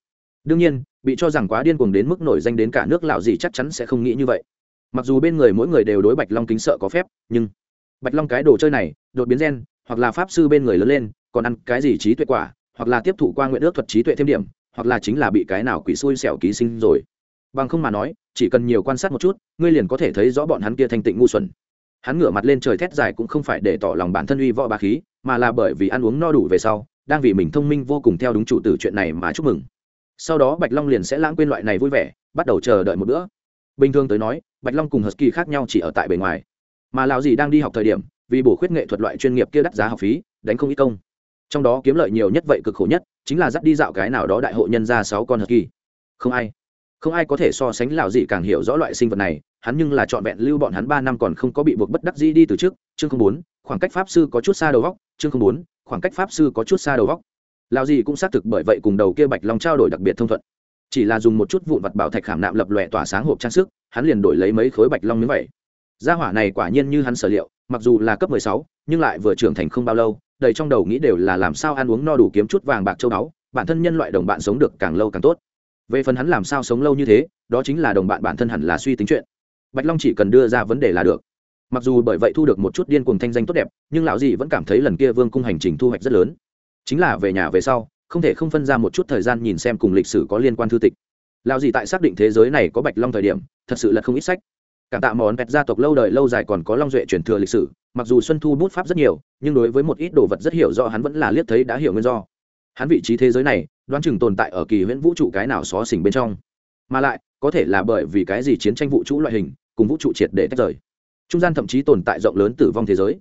Đương nhiên, bị cho rằng quá điên cuồng đến mức nổi danh đến cả nước lão dị chắc chắn sẽ không nghĩ như vậy. Mặc dù bên người mỗi người đều đối bạch long kính sợ có phép, nhưng bạch long cái đồ chơi này, đột biến gen, hoặc là pháp sư bên người lớn lên, còn ăn cái gì trí tuệ quả, hoặc là tiếp thụ qua nguyện ước thuật trí tuệ thêm điểm, hoặc là chính là bị cái nào quỷ xui xẻo ký sinh rồi. Bằng không mà nói, chỉ cần nhiều quan sát một chút, ngươi liền có thể thấy rõ bọn hắn kia thanh tịnh ngu xuẩn hắn ngửa mặt lên trời thét dài cũng không phải để tỏ lòng bản thân uy võ bà khí, mà là bởi vì ăn uống no đủ về sau, đang vì mình thông minh vô cùng theo đúng chủ tử chuyện này mà chúc mừng. Sau đó bạch long liền sẽ lãng quên loại này vui vẻ, bắt đầu chờ đợi một bữa. Bình thường tới nói, bạch long cùng husky khác nhau chỉ ở tại bề ngoài. Mà lão gì đang đi học thời điểm, vì bổ khuyết nghệ thuật loại chuyên nghiệp kia đắt giá học phí, đánh không ít công. Trong đó kiếm lợi nhiều nhất vậy cực khổ nhất, chính là dắt đi dạo cái nào đó đại hội nhân ra sáu con husky. Không ai không ai có thể so sánh lão dị càng hiểu rõ loại sinh vật này, hắn nhưng là trọn vẹn lưu bọn hắn ba năm còn không có bị buộc bất đắc dĩ đi từ trước. Chương không bốn, khoảng cách pháp sư có chút xa đầu góc. Chương không bốn, khoảng cách pháp sư có chút xa đầu góc. Lão dị cũng xác thực bởi vậy cùng đầu kia bạch long trao đổi đặc biệt thông thuận. Chỉ là dùng một chút vụn vật bảo thạch khảm nạm lập lòe tỏa sáng hộp trang sức, hắn liền đổi lấy mấy khối bạch long như vậy gia hỏa này quả nhiên như hắn sở liệu, mặc dù là cấp mười sáu, nhưng lại vừa trưởng thành không bao lâu, đầy trong đầu nghĩ đều là làm sao ăn uống no đủ kiếm chút vàng bạc châu báu, bản thân nhân loại đồng bạn sống được càng lâu càng tốt về phần hắn làm sao sống lâu như thế, đó chính là đồng bạn bản thân hẳn là suy tính chuyện. Bạch long chỉ cần đưa ra vấn đề là được. Mặc dù bởi vậy thu được một chút điên cuồng thanh danh tốt đẹp, nhưng lão Dị vẫn cảm thấy lần kia vương cung hành trình thu hoạch rất lớn. Chính là về nhà về sau, không thể không phân ra một chút thời gian nhìn xem cùng lịch sử có liên quan thư tịch. Lão Dị tại xác định thế giới này có bạch long thời điểm, thật sự là không ít sách. Cảm tạ món vẹt gia tộc lâu đời lâu dài còn có long duệ truyền thừa lịch sử, mặc dù xuân thu bút pháp rất nhiều, nhưng đối với một ít đồ vật rất hiểu do hắn vẫn là liếc thấy đã hiểu nguyên do hắn vị trí thế giới này, đoán chừng tồn tại ở kỳ huyễn vũ trụ cái nào xó xỉnh bên trong. Mà lại, có thể là bởi vì cái gì chiến tranh vũ trụ loại hình, cùng vũ trụ triệt để tách rời. Trung gian thậm chí tồn tại rộng lớn tử vong thế giới.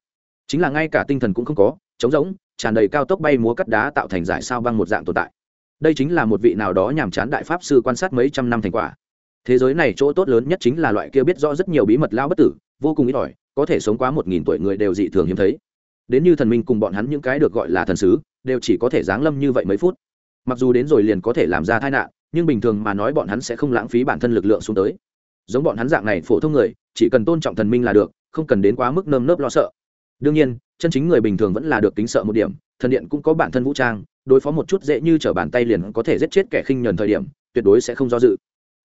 Chính là ngay cả tinh thần cũng không có, trống rỗng, tràn đầy cao tốc bay múa cắt đá tạo thành giải sao băng một dạng tồn tại. Đây chính là một vị nào đó nhàm chán đại pháp sư quan sát mấy trăm năm thành quả. Thế giới này chỗ tốt lớn nhất chính là loại kia biết rõ rất nhiều bí mật lao bất tử, vô cùng ít ỏi, có thể sống quá một nghìn tuổi người đều dị thường hiếm thấy. Đến như thần minh cùng bọn hắn những cái được gọi là thần sứ đều chỉ có thể giáng lâm như vậy mấy phút. Mặc dù đến rồi liền có thể làm ra tai nạn, nhưng bình thường mà nói bọn hắn sẽ không lãng phí bản thân lực lượng xuống tới. Giống bọn hắn dạng này phổ thông người, chỉ cần tôn trọng thần minh là được, không cần đến quá mức nơm nớp lo sợ. Đương nhiên, chân chính người bình thường vẫn là được tính sợ một điểm, thần điện cũng có bản thân vũ trang, đối phó một chút dễ như t r ở bàn tay liền có thể giết chết kẻ khinh nhuần thời điểm, tuyệt đối sẽ không do dự.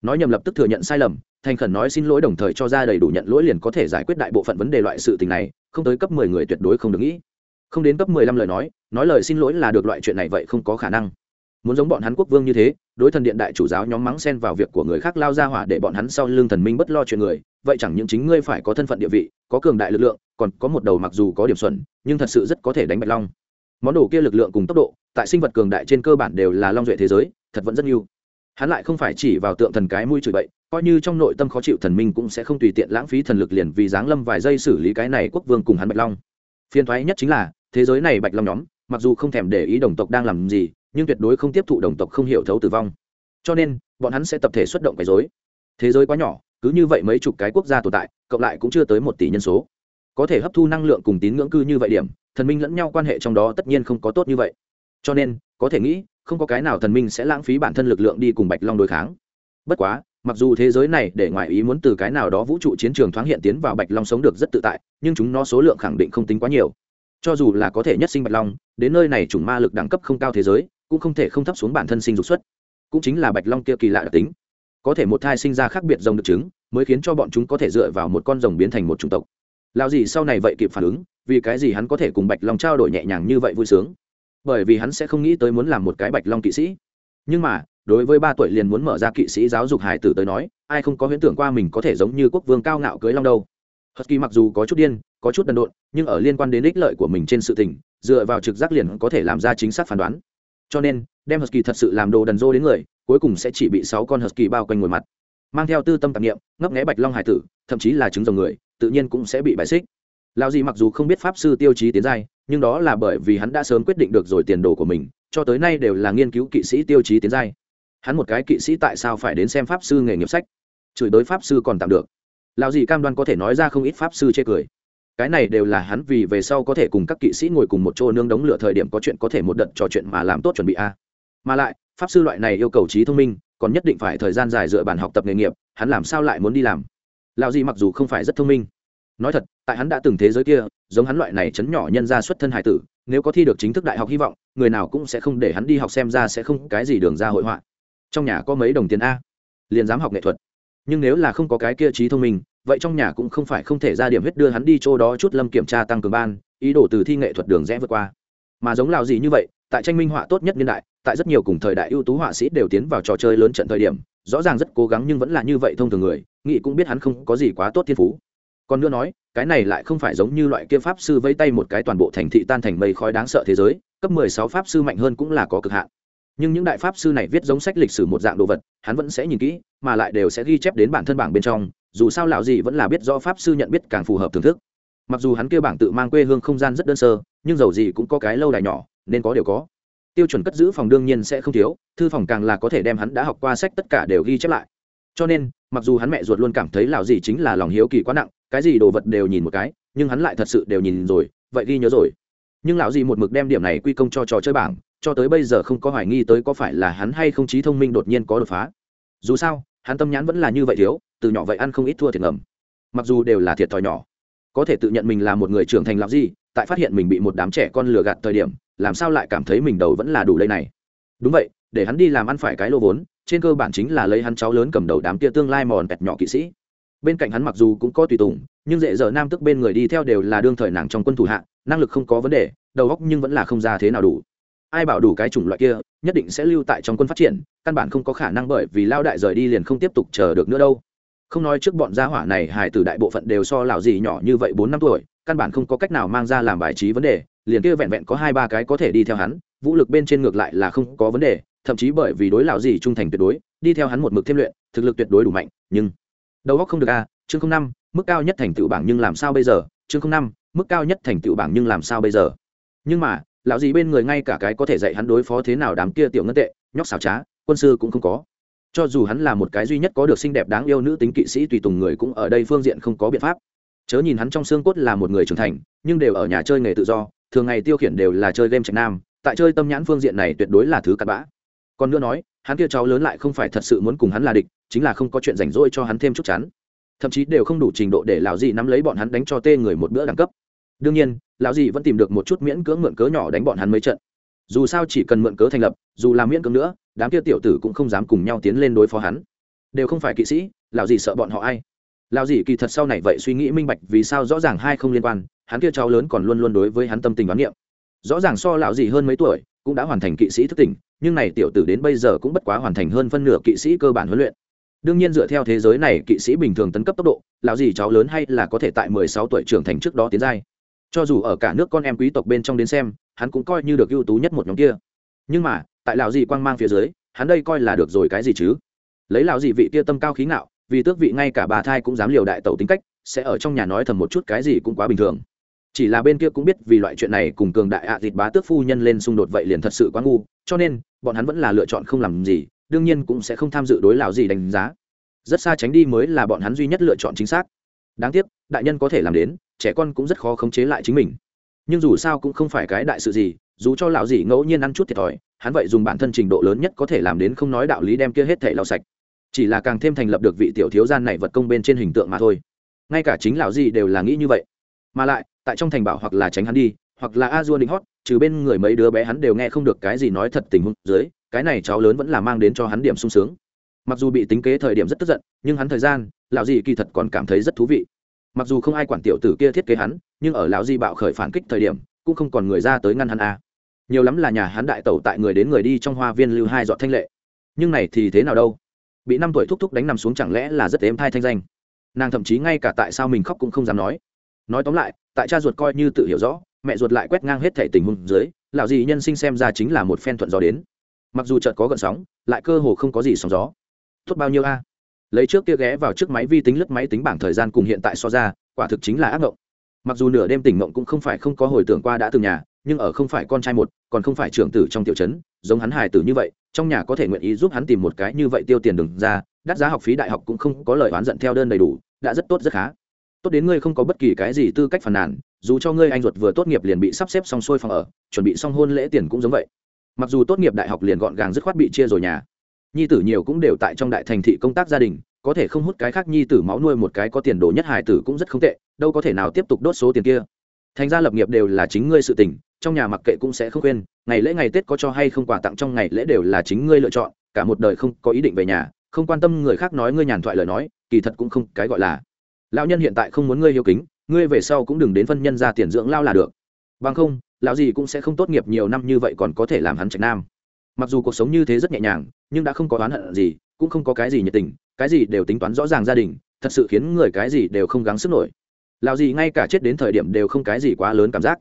Nói nhầm lập tức thừa nhận sai lầm, thành khẩn nói xin lỗi đồng thời cho ra đầy đủ nhận lỗi liền có thể giải quyết đại bộ phận vấn đề loại sự tình này, không tới cấp mười người tuyệt đối không được nghĩ không đến cấp mười lăm lời nói nói lời xin lỗi là được loại chuyện này vậy không có khả năng. Muốn giống bọn hắn quốc vương như thế, đối thần điện đại chủ giáo nhóm mắng xen vào việc của người khác lao ra hỏa để bọn hắn sau lưng thần minh bất lo chuyện người, vậy chẳng những chính ngươi phải có thân phận địa vị, có cường đại lực lượng, còn có một đầu mặc dù có điểm xuẩn, nhưng thật sự rất có thể đánh bạch long. Món đồ kia lực lượng cùng tốc độ, tại sinh vật cường đại trên cơ bản đều là long duệ thế giới, thật vẫn rất nhiều hắn lại không phải chỉ vào tượng thần cái mũi chửi bậy, coi như trong nội tâm khó chịu thần minh cũng sẽ không tùy tiện lãng phí thần lực liền vì giáng lâm vài giây xử lý cái này quốc vương cùng hắn bạch long phiên thoái nhất chính là, thế giới này bạch long nhóm, mặc dù không thèm để ý đồng tộc đang làm gì, nhưng tuyệt đối không tiếp thụ đồng tộc không hiểu thấu tử vong. Cho nên, bọn hắn sẽ tập thể xuất động cái dối thế giới quá nhỏ, cứ như vậy mấy chục cái quốc gia tồn tại, cộng lại cũng chưa tới một tỷ nhân số. Có thể hấp thu năng lượng cùng tín ngưỡng cư như vậy điểm, thần minh lẫn nhau quan hệ trong đó tất nhiên không có tốt như vậy. Cho nên, có thể nghĩ, không có cái nào thần minh sẽ lãng phí bản thân lực lượng đi cùng bạch long đối kháng. Bất quá mặc dù thế giới này để ngoại ý muốn từ cái nào đó vũ trụ chiến trường thoáng hiện tiến vào bạch long sống được rất tự tại, nhưng chúng nó số lượng khẳng định không tính quá nhiều. Cho dù là có thể nhất sinh bạch long, đến nơi này chủng ma lực đẳng cấp không cao thế giới, cũng không thể không thấp xuống bản thân sinh dục xuất cũng chính là bạch long kia kỳ lạ đặc tính. Có thể một thai sinh ra khác biệt rồng được trứng mới khiến cho bọn chúng có thể dựa vào một con rồng biến thành một chủng tộc. Lao gì sau này vậy kịp phản ứng, vì cái gì hắn có thể cùng bạch long trao đổi nhẹ nhàng như vậy vui sướng? Bởi vì hắn sẽ không nghĩ tới muốn làm một cái bạch long kỵ sĩ. Nhưng mà đối với ba tuổi liền muốn mở ra kỵ sĩ giáo dục hải tử tới nói, ai không có huyễn tưởng qua mình có thể giống như quốc vương cao ngạo cưới long đâu. Husky mặc dù có chút điên, có chút đần độn, nhưng ở liên quan đến ích lợi của mình trên sự tình, dựa vào trực giác liền có thể làm ra chính xác phán đoán. Cho nên, đem husky thật sự làm đồ đần dô đến người, cuối cùng sẽ chỉ bị sáu con husky bao quanh ngồi mặt. Mang theo tư tâm tạp nghiệm ngấp nghé bạch long hải tử, thậm chí là chứng dòng người, tự nhiên cũng sẽ bị bại xích. Lao gì mặc dù không biết pháp sư tiêu chí tiến giai, nhưng đó là bởi vì hắn đã sớm quyết định được rồi tiền đồ của mình, cho tới nay đều là nghiên cứu kỵ sĩ tiêu chí tiến giai hắn một cái kỵ sĩ tại sao phải đến xem pháp sư nghề nghiệp sách? Chửi đối pháp sư còn tạm được. Lao gì cam đoan có thể nói ra không ít pháp sư chê cười. Cái này đều là hắn vì về sau có thể cùng các kỵ sĩ ngồi cùng một chỗ nương đống lửa thời điểm có chuyện có thể một đợt trò chuyện mà làm tốt chuẩn bị a. Mà lại, pháp sư loại này yêu cầu trí thông minh, còn nhất định phải thời gian dài dựa bản học tập nghề nghiệp, hắn làm sao lại muốn đi làm? Lao gì mặc dù không phải rất thông minh. Nói thật, tại hắn đã từng thế giới kia, giống hắn loại này chấn nhỏ nhân ra xuất thân hải tử, nếu có thi được chính thức đại học hy vọng, người nào cũng sẽ không để hắn đi học xem ra sẽ không cái gì đường ra hội họa trong nhà có mấy đồng tiền a. Liền dám học nghệ thuật. Nhưng nếu là không có cái kia trí thông minh, vậy trong nhà cũng không phải không thể ra điểm huyết đưa hắn đi chỗ đó chút lâm kiểm tra tăng cường ban, ý đồ từ thi nghệ thuật đường rẽ vượt qua. Mà giống lào gì như vậy, tại tranh minh họa tốt nhất niên đại, tại rất nhiều cùng thời đại ưu tú họa sĩ đều tiến vào trò chơi lớn trận thời điểm, rõ ràng rất cố gắng nhưng vẫn là như vậy thông thường người nghị cũng biết hắn không có gì quá tốt thiên phú. Còn nữa nói, cái này lại không phải giống như loại kia pháp sư vây tay một cái toàn bộ thành thị tan thành mây khói đáng sợ thế giới, cấp mười sáu pháp sư mạnh hơn cũng là có cực hạn nhưng những đại pháp sư này viết giống sách lịch sử một dạng đồ vật, hắn vẫn sẽ nhìn kỹ, mà lại đều sẽ ghi chép đến bản thân bảng bên trong, dù sao lão gì vẫn là biết do pháp sư nhận biết càng phù hợp thưởng thức. Mặc dù hắn kêu bảng tự mang quê hương không gian rất đơn sơ, nhưng dầu gì cũng có cái lâu đài nhỏ, nên có đều có. Tiêu chuẩn cất giữ phòng đương nhiên sẽ không thiếu, thư phòng càng là có thể đem hắn đã học qua sách tất cả đều ghi chép lại. Cho nên, mặc dù hắn mẹ ruột luôn cảm thấy lão gì chính là lòng hiếu kỳ quá nặng, cái gì đồ vật đều nhìn một cái, nhưng hắn lại thật sự đều nhìn rồi, vậy ghi nhớ rồi. Nhưng lão gì một mực đem điểm này quy công cho trò chơi bảng cho tới bây giờ không có hoài nghi tới có phải là hắn hay không trí thông minh đột nhiên có đột phá. Dù sao, hắn tâm nhãn vẫn là như vậy thiếu, từ nhỏ vậy ăn không ít thua thiệt ngầm. Mặc dù đều là thiệt thòi nhỏ, có thể tự nhận mình là một người trưởng thành làm gì, tại phát hiện mình bị một đám trẻ con lừa gạt thời điểm, làm sao lại cảm thấy mình đầu vẫn là đủ đây này? Đúng vậy, để hắn đi làm ăn phải cái lô vốn, trên cơ bản chính là lấy hắn cháu lớn cầm đầu đám kia tương lai mòn bẹt nhỏ kỵ sĩ. Bên cạnh hắn mặc dù cũng có tùy tùng, nhưng dễ dở nam tức bên người đi theo đều là đương thời nàng trong quân thủ hạ, năng lực không có vấn đề, đầu óc nhưng vẫn là không ra thế nào đủ ai bảo đủ cái chủng loại kia nhất định sẽ lưu tại trong quân phát triển căn bản không có khả năng bởi vì lao đại rời đi liền không tiếp tục chờ được nữa đâu. Không nói trước bọn gia hỏa này hải tử đại bộ phận đều so lão gì nhỏ như vậy bốn năm tuổi căn bản không có cách nào mang ra làm bài trí vấn đề liền kia vẹn vẹn có hai ba cái có thể đi theo hắn vũ lực bên trên ngược lại là không có vấn đề thậm chí bởi vì đối lão gì trung thành tuyệt đối đi theo hắn một mực thêm luyện thực lực tuyệt đối đủ mạnh nhưng đầu óc không được a à, chương không năm mức cao nhất thành tựu bảng nhưng làm sao bây giờ chương không năm mức cao nhất thành tựu bảng nhưng làm sao bây giờ. Nhưng mà lão gì bên người ngay cả cái có thể dạy hắn đối phó thế nào đám kia tiểu ngân tệ, nhóc xảo trá, quân sư cũng không có. Cho dù hắn là một cái duy nhất có được xinh đẹp đáng yêu nữ tính kỵ sĩ tùy tùng người cũng ở đây phương diện không có biện pháp. Chớ nhìn hắn trong xương cốt là một người trưởng thành, nhưng đều ở nhà chơi nghề tự do, thường ngày tiêu khiển đều là chơi game trạch nam, tại chơi tâm nhãn phương diện này tuyệt đối là thứ cặn bã. Còn nữa nói, hắn kia cháu lớn lại không phải thật sự muốn cùng hắn là địch, chính là không có chuyện rảnh rỗi cho hắn thêm chút chắn thậm chí đều không đủ trình độ để lão gì nắm lấy bọn hắn đánh cho tê người một bữa đẳng cấp đương nhiên, lão dị vẫn tìm được một chút miễn cưỡng mượn cớ nhỏ đánh bọn hắn mấy trận. Dù sao chỉ cần mượn cớ thành lập, dù làm miễn cưỡng nữa, đám kia tiểu tử cũng không dám cùng nhau tiến lên đối phó hắn. Đều không phải kỵ sĩ, lão dị sợ bọn họ ai. Lão dị kỳ thật sau này vậy suy nghĩ minh bạch vì sao rõ ràng hai không liên quan, hắn kia cháu lớn còn luôn luôn đối với hắn tâm tình đoán niệm. Rõ ràng so lão dị hơn mấy tuổi, cũng đã hoàn thành kỵ sĩ thức tỉnh, nhưng này tiểu tử đến bây giờ cũng bất quá hoàn thành hơn phân nửa kỵ sĩ cơ bản huấn luyện. Đương nhiên dựa theo thế giới này, kỵ sĩ bình thường tấn cấp tốc độ, lão gì cháu lớn hay là có thể tại mười sáu tuổi trưởng thành trước đó tiến giai cho dù ở cả nước con em quý tộc bên trong đến xem, hắn cũng coi như được ưu tú nhất một nhóm kia. Nhưng mà, tại lão dì quang mang phía dưới, hắn đây coi là được rồi cái gì chứ? Lấy lão dì vị kia tâm cao khí ngạo, vì tước vị ngay cả bà thai cũng dám liều đại tẩu tính cách, sẽ ở trong nhà nói thầm một chút cái gì cũng quá bình thường. Chỉ là bên kia cũng biết vì loại chuyện này cùng cường đại ạ à thịt bá tước phu nhân lên xung đột vậy liền thật sự quá ngu, cho nên, bọn hắn vẫn là lựa chọn không làm gì, đương nhiên cũng sẽ không tham dự đối lão gì đánh giá. Rất xa tránh đi mới là bọn hắn duy nhất lựa chọn chính xác. Đáng tiếc, đại nhân có thể làm đến trẻ con cũng rất khó khống chế lại chính mình. Nhưng dù sao cũng không phải cái đại sự gì, dù cho lão gì ngẫu nhiên ăn chút thiệt thòi, hắn vậy dùng bản thân trình độ lớn nhất có thể làm đến không nói đạo lý đem kia hết thể lau sạch. Chỉ là càng thêm thành lập được vị tiểu thiếu gian này vật công bên trên hình tượng mà thôi. Ngay cả chính lão gì đều là nghĩ như vậy. Mà lại, tại trong thành bảo hoặc là tránh hắn đi, hoặc là a dua định hót, trừ bên người mấy đứa bé hắn đều nghe không được cái gì nói thật tình huống dưới, cái này cháu lớn vẫn là mang đến cho hắn điểm sung sướng. Mặc dù bị tính kế thời điểm rất tức giận, nhưng hắn thời gian, lão gì kỳ thật còn cảm thấy rất thú vị mặc dù không ai quản tiểu tử kia thiết kế hắn, nhưng ở lão di bạo khởi phản kích thời điểm, cũng không còn người ra tới ngăn hắn a nhiều lắm là nhà hắn đại tẩu tại người đến người đi trong hoa viên lưu hai dọn thanh lệ. Nhưng này thì thế nào đâu? Bị năm tuổi thúc thúc đánh nằm xuống chẳng lẽ là rất êm thai thanh danh? Nàng thậm chí ngay cả tại sao mình khóc cũng không dám nói. Nói tóm lại, tại cha ruột coi như tự hiểu rõ, mẹ ruột lại quét ngang hết thể tình huống dưới, lão gì nhân sinh xem ra chính là một phen thuận gió đến. Mặc dù chợt có gợn sóng, lại cơ hồ không có gì sóng gió. Tốt bao nhiêu a? Lấy trước kia ghé vào trước máy vi tính lướt máy tính bảng thời gian cùng hiện tại so ra, quả thực chính là ác mộng mặc dù nửa đêm tỉnh mộng cũng không phải không có hồi tưởng qua đã từng nhà, nhưng ở không phải con trai một, còn không phải trưởng tử trong tiểu trấn, giống hắn hài tử như vậy, trong nhà có thể nguyện ý giúp hắn tìm một cái như vậy tiêu tiền đừng ra, đắt giá học phí đại học cũng không có lời oán giận theo đơn đầy đủ, đã rất tốt rất khá. Tốt đến ngươi không có bất kỳ cái gì tư cách phản nàn, dù cho ngươi anh ruột vừa tốt nghiệp liền bị sắp xếp xong xuôi phòng ở, chuẩn bị xong hôn lễ tiền cũng giống vậy. Mặc dù tốt nghiệp đại học liền gọn gàng dứt khoát bị chia rồi nhà nhi tử nhiều cũng đều tại trong đại thành thị công tác gia đình, có thể không hút cái khác nhi tử máu nuôi một cái có tiền đồ nhất hài tử cũng rất không tệ, đâu có thể nào tiếp tục đốt số tiền kia. Thành ra lập nghiệp đều là chính ngươi sự tình, trong nhà mặc kệ cũng sẽ không quên, ngày lễ ngày tết có cho hay không quà tặng trong ngày lễ đều là chính ngươi lựa chọn, cả một đời không có ý định về nhà, không quan tâm người khác nói ngươi nhàn thoại lời nói, kỳ thật cũng không cái gọi là. Lão nhân hiện tại không muốn ngươi hiếu kính, ngươi về sau cũng đừng đến phân nhân ra tiền dưỡng lao là được. Bằng không, lão gì cũng sẽ không tốt nghiệp nhiều năm như vậy còn có thể làm hắn trạch nam mặc dù cuộc sống như thế rất nhẹ nhàng nhưng đã không có oán hận gì cũng không có cái gì nhiệt tình cái gì đều tính toán rõ ràng gia đình thật sự khiến người cái gì đều không gắng sức nổi. Lào gì ngay cả chết đến thời điểm đều không cái gì quá lớn cảm giác.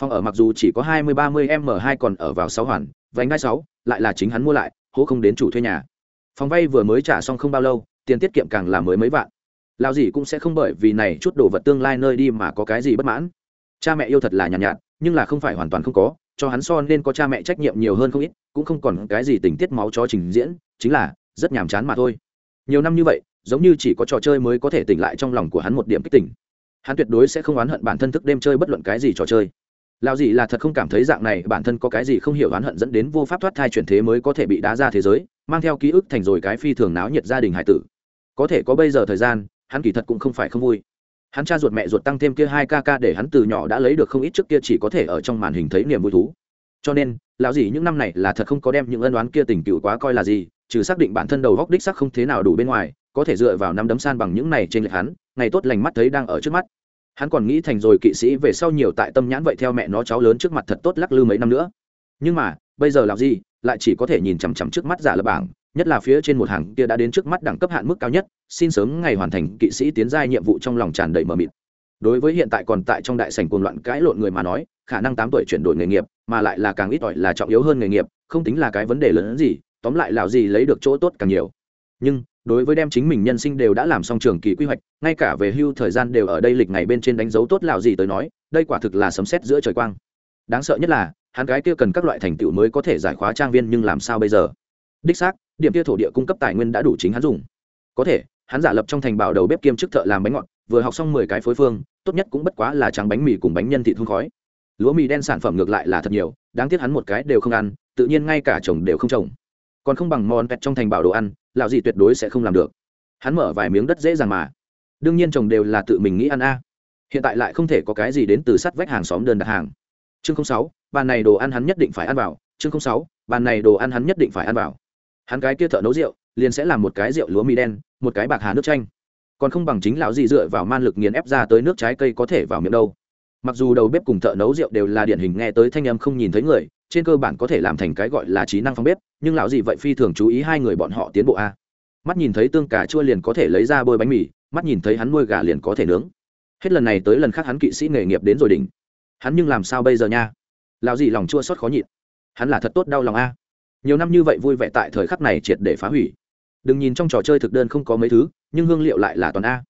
Phòng ở mặc dù chỉ có hai mươi ba mươi m hai còn ở vào sáu hoàn vành đai sáu lại là chính hắn mua lại hố không đến chủ thuê nhà. Phòng vay vừa mới trả xong không bao lâu tiền tiết kiệm càng là mới mấy vạn. Lào gì cũng sẽ không bởi vì này chút đồ vật tương lai nơi đi mà có cái gì bất mãn. Cha mẹ yêu thật là nhàn nhạt, nhạt nhưng là không phải hoàn toàn không có cho hắn so nên có cha mẹ trách nhiệm nhiều hơn không ít, cũng không còn cái gì tình tiết máu cho trình diễn, chính là, rất nhàm chán mà thôi. Nhiều năm như vậy, giống như chỉ có trò chơi mới có thể tỉnh lại trong lòng của hắn một điểm kích tỉnh hắn tuyệt đối sẽ không oán hận bản thân thức đêm chơi bất luận cái gì trò chơi. Lao gì là thật không cảm thấy dạng này, bản thân có cái gì không hiểu oán hận dẫn đến vô pháp thoát thai chuyển thế mới có thể bị đá ra thế giới, mang theo ký ức thành rồi cái phi thường náo nhiệt gia đình hải tử. Có thể có bây giờ thời gian, hắn kỳ thật cũng không phải không vui hắn cha ruột mẹ ruột tăng thêm kia hai ca ca để hắn từ nhỏ đã lấy được không ít trước kia chỉ có thể ở trong màn hình thấy niềm vui thú. Cho nên, lão gì những năm này là thật không có đem những ân oán kia tình cựu quá coi là gì, trừ xác định bản thân đầu góc đích sắc không thế nào đủ bên ngoài, có thể dựa vào năm đấm san bằng những này trên lệch hắn, ngày tốt lành mắt thấy đang ở trước mắt. Hắn còn nghĩ thành rồi kỵ sĩ về sau nhiều tại tâm nhãn vậy theo mẹ nó cháu lớn trước mặt thật tốt lắc lư mấy năm nữa. Nhưng mà, bây giờ làm gì lại chỉ có thể nhìn chằm chằm trước mắt giả lập bảng nhất là phía trên một hàng kia đã đến trước mắt đẳng cấp hạn mức cao nhất, xin sớm ngày hoàn thành kỵ sĩ tiến giai nhiệm vụ trong lòng tràn đầy mờ mịt. Đối với hiện tại còn tại trong đại sảnh cuồng loạn cãi lộn người mà nói, khả năng tám tuổi chuyển đổi nghề nghiệp, mà lại là càng ít ỏi là trọng yếu hơn nghề nghiệp, không tính là cái vấn đề lớn hơn gì, tóm lại lào gì lấy được chỗ tốt càng nhiều. Nhưng, đối với đem chính mình nhân sinh đều đã làm xong trường kỳ quy hoạch, ngay cả về hưu thời gian đều ở đây lịch ngày bên trên đánh dấu tốt lào gì tới nói, đây quả thực là sấm sét giữa trời quang. Đáng sợ nhất là, hắn gái kia cần các loại thành tựu mới có thể giải khóa trang viên nhưng làm sao bây giờ? Đích xác điểm kia thổ địa cung cấp tài nguyên đã đủ chính hắn dùng. Có thể, hắn giả lập trong thành bảo đầu bếp kiêm chức thợ làm bánh ngọt, vừa học xong mười cái phối phương, tốt nhất cũng bất quá là trắng bánh mì cùng bánh nhân thịt hương khói. Lúa mì đen sản phẩm ngược lại là thật nhiều, đáng tiếc hắn một cái đều không ăn, tự nhiên ngay cả chồng đều không trồng. Còn không bằng mòn vẹt trong thành bảo đồ ăn, lão gì tuyệt đối sẽ không làm được. Hắn mở vài miếng đất dễ dàng mà. Đương nhiên chồng đều là tự mình nghĩ ăn a. Hiện tại lại không thể có cái gì đến từ sắt vách hàng xóm đơn đặt hàng. Chương sáu, bàn này đồ ăn hắn nhất định phải ăn vào. Chương sáu, bàn này đồ ăn hắn nhất định phải ăn vào hắn cái kia thợ nấu rượu, liền sẽ làm một cái rượu lúa mì đen, một cái bạc hà nước chanh. Còn không bằng chính lão gì dựa vào man lực nghiền ép ra tới nước trái cây có thể vào miệng đâu. Mặc dù đầu bếp cùng thợ nấu rượu đều là điển hình nghe tới thanh âm không nhìn thấy người, trên cơ bản có thể làm thành cái gọi là trí năng phong bếp, nhưng lão gì vậy phi thường chú ý hai người bọn họ tiến bộ a. Mắt nhìn thấy tương cà chua liền có thể lấy ra bôi bánh mì, mắt nhìn thấy hắn nuôi gà liền có thể nướng. Hết lần này tới lần khác hắn kỵ sĩ nghề nghiệp đến rồi đỉnh. Hắn nhưng làm sao bây giờ nha? Lão gì lòng chua xót khó nhịn. Hắn là thật tốt đau lòng a nhiều năm như vậy vui vẻ tại thời khắc này triệt để phá hủy. Đừng nhìn trong trò chơi thực đơn không có mấy thứ, nhưng hương liệu lại là toàn a.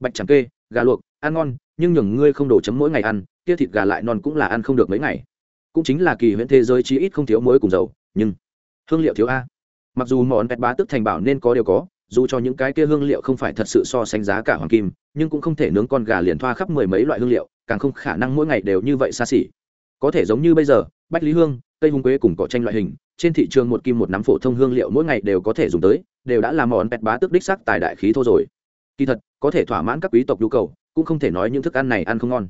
Bạch chẳng kê, gà luộc, ăn ngon, nhưng nhường ngươi không đổ chấm mỗi ngày ăn, kia thịt gà lại non cũng là ăn không được mấy ngày. Cũng chính là kỳ huyễn thế giới chí ít không thiếu muối cùng dầu, nhưng hương liệu thiếu a. Mặc dù món pet bá tức thành bảo nên có điều có, dù cho những cái kia hương liệu không phải thật sự so sánh giá cả hoàng kim, nhưng cũng không thể nướng con gà liền thoa khắp mười mấy loại hương liệu, càng không khả năng mỗi ngày đều như vậy xa xỉ. Có thể giống như bây giờ bách lý hương, cây hung quế cùng cỏ tranh loại hình, trên thị trường một kim một nắm phổ thông hương liệu mỗi ngày đều có thể dùng tới, đều đã làm món pet bá tức đích sắc tài đại khí thô rồi. Kỳ thật, có thể thỏa mãn các quý tộc nhu cầu, cũng không thể nói những thức ăn này ăn không ngon.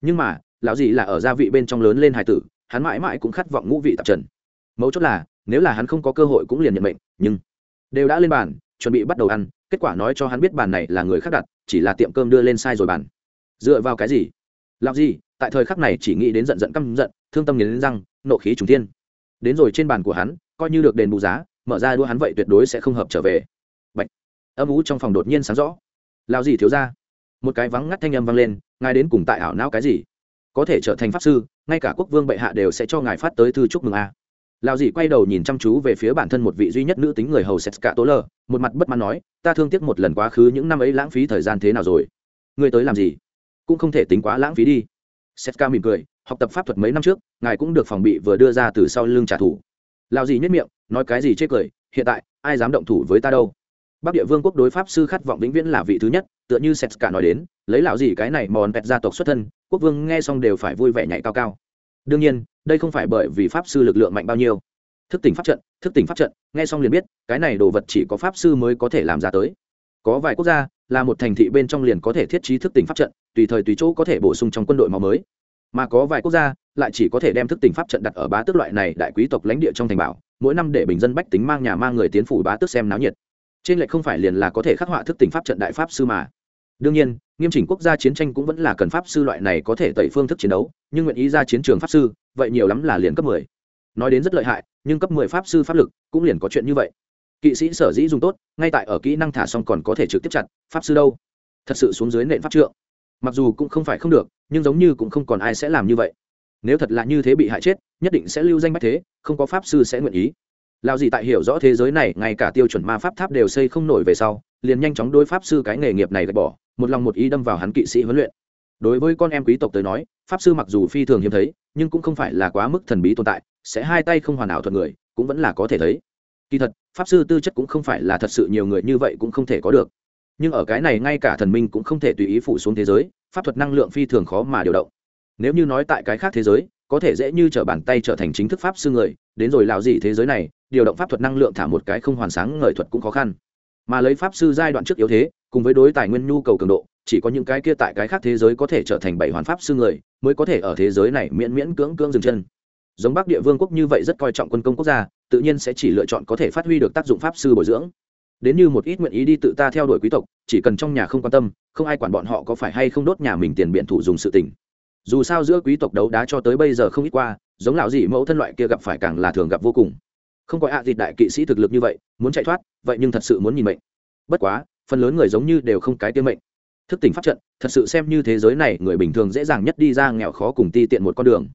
Nhưng mà, lão gì là ở gia vị bên trong lớn lên hải tử, hắn mãi mãi cũng khát vọng ngũ vị tạp trần. Mấu chốt là, nếu là hắn không có cơ hội cũng liền nhận mệnh, nhưng đều đã lên bàn, chuẩn bị bắt đầu ăn, kết quả nói cho hắn biết bàn này là người khác đặt, chỉ là tiệm cơm đưa lên sai rồi bàn. Dựa vào cái gì? Làm gì tại thời khắc này chỉ nghĩ đến giận giận căm giận, thương tâm nghiến răng, nộ khí trùng thiên. Đến rồi trên bàn của hắn, coi như được đền bù giá, mở ra đua hắn vậy tuyệt đối sẽ không hợp trở về. Bạch. âm ú trong phòng đột nhiên sáng rõ. Lao gì thiếu ra. Một cái vắng ngắt thanh âm vang lên, ngài đến cùng tại ảo não cái gì? Có thể trở thành pháp sư, ngay cả quốc vương bệ hạ đều sẽ cho ngài phát tới thư chúc mừng a. À. lao dì quay đầu nhìn chăm chú về phía bản thân một vị duy nhất nữ tính người hầu setska tố lờ một mặt bất mãn nói, ta thương tiếc một lần quá khứ những năm ấy lãng phí thời gian thế nào rồi? Ngươi tới làm gì? Cũng không thể tính quá lãng phí đi. Setska mỉm cười, học tập pháp thuật mấy năm trước, ngài cũng được phòng bị vừa đưa ra từ sau lưng trả thù. Lao gì nhất miệng, nói cái gì chê cười, hiện tại, ai dám động thủ với ta đâu? Bắc địa vương quốc đối pháp sư khát vọng vĩnh viễn là vị thứ nhất, tựa như setska nói đến, lấy lão gì cái này mòn pẹt gia tộc xuất thân, quốc vương nghe xong đều phải vui vẻ nhảy cao cao. Đương nhiên, đây không phải bởi vì pháp sư lực lượng mạnh bao nhiêu. Thức tỉnh pháp trận, thức tỉnh pháp trận, nghe xong liền biết, cái này đồ vật chỉ có pháp sư mới có thể làm ra tới có vài quốc gia là một thành thị bên trong liền có thể thiết trí thức tỉnh pháp trận, tùy thời tùy chỗ có thể bổ sung trong quân đội máu mới. Mà có vài quốc gia lại chỉ có thể đem thức tỉnh pháp trận đặt ở bá tước loại này đại quý tộc lãnh địa trong thành bảo, mỗi năm để bình dân bách tính mang nhà mang người tiến phủ bá tước xem náo nhiệt. Trên lệch không phải liền là có thể khắc họa thức tỉnh pháp trận đại pháp sư mà. Đương nhiên, nghiêm chỉnh quốc gia chiến tranh cũng vẫn là cần pháp sư loại này có thể tẩy phương thức chiến đấu, nhưng nguyện ý ra chiến trường pháp sư, vậy nhiều lắm là liền cấp mười. Nói đến rất lợi hại, nhưng cấp mười pháp sư pháp lực cũng liền có chuyện như vậy kỵ sĩ sở dĩ dùng tốt, ngay tại ở kỹ năng thả xong còn có thể trực tiếp chặt, pháp sư đâu? Thật sự xuống dưới nện pháp trượng. Mặc dù cũng không phải không được, nhưng giống như cũng không còn ai sẽ làm như vậy. Nếu thật là như thế bị hại chết, nhất định sẽ lưu danh bách thế, không có pháp sư sẽ nguyện ý. Lao gì tại hiểu rõ thế giới này, ngay cả tiêu chuẩn ma pháp tháp đều xây không nổi về sau, liền nhanh chóng đối pháp sư cái nghề nghiệp này gạch bỏ, một lòng một ý đâm vào hắn kỵ sĩ huấn luyện. Đối với con em quý tộc tới nói, pháp sư mặc dù phi thường hiếm thấy, nhưng cũng không phải là quá mức thần bí tồn tại, sẽ hai tay không hoàn hảo thuật người, cũng vẫn là có thể thấy kỳ thật, pháp sư tư chất cũng không phải là thật sự nhiều người như vậy cũng không thể có được. Nhưng ở cái này ngay cả thần minh cũng không thể tùy ý phủ xuống thế giới, pháp thuật năng lượng phi thường khó mà điều động. Nếu như nói tại cái khác thế giới, có thể dễ như t r ở bàn tay trở thành chính thức pháp sư người, đến rồi lào gì thế giới này, điều động pháp thuật năng lượng thả một cái không hoàn sáng ngời thuật cũng khó khăn. Mà lấy pháp sư giai đoạn trước yếu thế, cùng với đối tài nguyên nhu cầu cường độ, chỉ có những cái kia tại cái khác thế giới có thể trở thành bảy hoàn pháp sư người, mới có thể ở thế giới này miễn miễn cưỡng cưỡng dừng chân giống bắc địa vương quốc như vậy rất coi trọng quân công quốc gia, tự nhiên sẽ chỉ lựa chọn có thể phát huy được tác dụng pháp sư bồi dưỡng. Đến như một ít nguyện ý đi tự ta theo đuổi quý tộc, chỉ cần trong nhà không quan tâm, không ai quản bọn họ có phải hay không đốt nhà mình tiền biện thủ dùng sự tình. Dù sao giữa quý tộc đấu đá cho tới bây giờ không ít qua, giống lão dị mẫu thân loại kia gặp phải càng là thường gặp vô cùng. Không có ạ à dịt đại kỵ sĩ thực lực như vậy, muốn chạy thoát, vậy nhưng thật sự muốn nhìn mệnh. Bất quá, phần lớn người giống như đều không cái tiêm mệnh. Thức tỉnh pháp trận, thật sự xem như thế giới này người bình thường dễ dàng nhất đi ra nghèo khó cùng ti tiện một con đường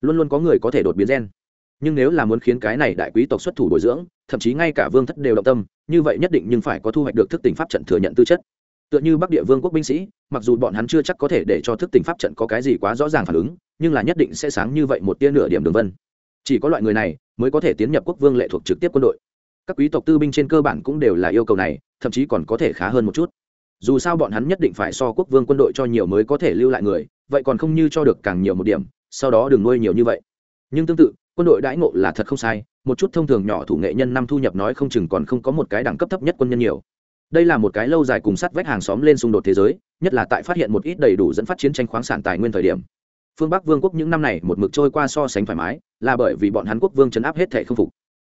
luôn luôn có người có thể đột biến gen. Nhưng nếu là muốn khiến cái này đại quý tộc xuất thủ bồi dưỡng, thậm chí ngay cả vương thất đều động tâm, như vậy nhất định nhưng phải có thu hoạch được thức tỉnh pháp trận thừa nhận tư chất. Tựa như bắc địa vương quốc binh sĩ, mặc dù bọn hắn chưa chắc có thể để cho thức tỉnh pháp trận có cái gì quá rõ ràng phản ứng, nhưng là nhất định sẽ sáng như vậy một tia nửa điểm đường vân. Chỉ có loại người này mới có thể tiến nhập quốc vương lệ thuộc trực tiếp quân đội. Các quý tộc tư binh trên cơ bản cũng đều là yêu cầu này, thậm chí còn có thể khá hơn một chút. Dù sao bọn hắn nhất định phải so quốc vương quân đội cho nhiều mới có thể lưu lại người, vậy còn không như cho được càng nhiều một điểm sau đó đừng nuôi nhiều như vậy. Nhưng tương tự, quân đội đãi ngộ là thật không sai, một chút thông thường nhỏ thủ nghệ nhân năm thu nhập nói không chừng còn không có một cái đẳng cấp thấp nhất quân nhân nhiều. Đây là một cái lâu dài cùng sắt vách hàng xóm lên xung đột thế giới, nhất là tại phát hiện một ít đầy đủ dẫn phát chiến tranh khoáng sản tài nguyên thời điểm. Phương bắc vương quốc những năm này một mực trôi qua so sánh thoải mái, là bởi vì bọn hắn quốc vương chấn áp hết thể không phục.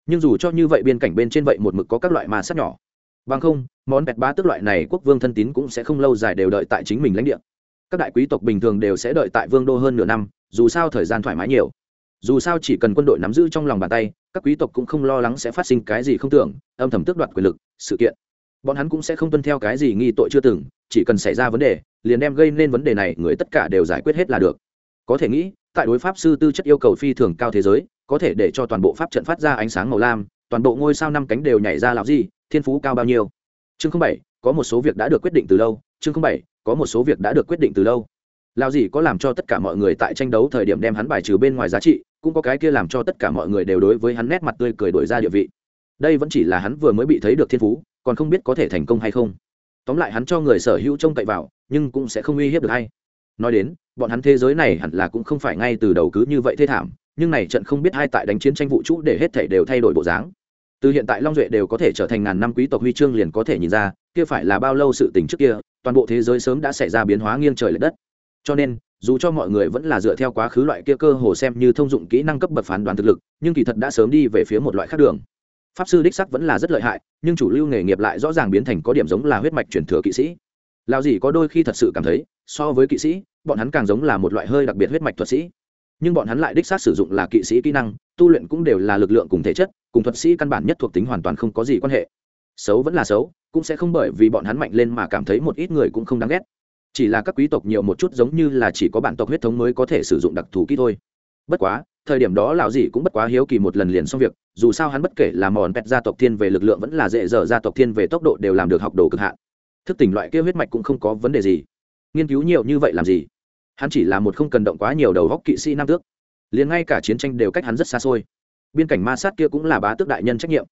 Nhưng dù cho như vậy biên cảnh bên trên vậy một mực có các loại mà sát nhỏ. Bằng không, món bẹt ba tức loại này quốc vương thân tín cũng sẽ không lâu dài đều đợi tại chính mình lãnh địa các đại quý tộc bình thường đều sẽ đợi tại vương đô hơn nửa năm, dù sao thời gian thoải mái nhiều. Dù sao chỉ cần quân đội nắm giữ trong lòng bàn tay, các quý tộc cũng không lo lắng sẽ phát sinh cái gì không tưởng, âm thầm tước đoạt quyền lực, sự kiện. Bọn hắn cũng sẽ không tuân theo cái gì nghi tội chưa từng, chỉ cần xảy ra vấn đề, liền đem gây nên vấn đề này, người tất cả đều giải quyết hết là được. Có thể nghĩ, tại đối pháp sư tư chất yêu cầu phi thường cao thế giới, có thể để cho toàn bộ pháp trận phát ra ánh sáng màu lam, toàn bộ ngôi sao năm cánh đều nhảy ra làm gì, thiên phú cao bao nhiêu. Chương không bảy, có một số việc đã được quyết định từ lâu chương bảy, có một số việc đã được quyết định từ lâu. Lao gì có làm cho tất cả mọi người tại tranh đấu thời điểm đem hắn bài trừ bên ngoài giá trị, cũng có cái kia làm cho tất cả mọi người đều đối với hắn nét mặt tươi cười đổi ra địa vị. Đây vẫn chỉ là hắn vừa mới bị thấy được thiên phú, còn không biết có thể thành công hay không. Tóm lại hắn cho người sở hữu trông cậy vào, nhưng cũng sẽ không uy hiếp được hay nói đến, bọn hắn thế giới này hẳn là cũng không phải ngay từ đầu cứ như vậy thê thảm, nhưng này trận không biết hai tại đánh chiến tranh vũ trụ để hết thể đều thay đổi bộ dáng. Từ hiện tại long duệ đều có thể trở thành ngàn năm quý tộc huy chương liền có thể nhìn ra, kia phải là bao lâu sự tình trước kia toàn bộ thế giới sớm đã xảy ra biến hóa nghiêng trời lệch đất. Cho nên, dù cho mọi người vẫn là dựa theo quá khứ loại kia cơ hồ xem như thông dụng kỹ năng cấp bậc phán đoán thực lực, nhưng kỳ thật đã sớm đi về phía một loại khác đường. Pháp sư đích sắc vẫn là rất lợi hại, nhưng chủ lưu nghề nghiệp lại rõ ràng biến thành có điểm giống là huyết mạch truyền thừa kỵ sĩ. Lao gì có đôi khi thật sự cảm thấy, so với kỵ sĩ, bọn hắn càng giống là một loại hơi đặc biệt huyết mạch thuật sĩ. Nhưng bọn hắn lại đích xác sử dụng là kỵ sĩ kỹ năng, tu luyện cũng đều là lực lượng cùng thể chất, cùng thuật sĩ căn bản nhất thuộc tính hoàn toàn không có gì quan hệ. Xấu vẫn là xấu cũng sẽ không bởi vì bọn hắn mạnh lên mà cảm thấy một ít người cũng không đáng ghét. Chỉ là các quý tộc nhiều một chút giống như là chỉ có bản tộc huyết thống mới có thể sử dụng đặc thù kỹ thôi. Bất quá, thời điểm đó lão dì cũng bất quá hiếu kỳ một lần liền xong việc, dù sao hắn bất kể là mòn pẹt gia tộc thiên về lực lượng vẫn là dễ dở gia tộc thiên về tốc độ đều làm được học đồ cực hạn. Thức tỉnh loại kia huyết mạch cũng không có vấn đề gì. Nghiên cứu nhiều như vậy làm gì? Hắn chỉ là một không cần động quá nhiều đầu góc kỵ sĩ nam tước. Liền ngay cả chiến tranh đều cách hắn rất xa xôi. Biên cảnh ma sát kia cũng là bá tước đại nhân trách nhiệm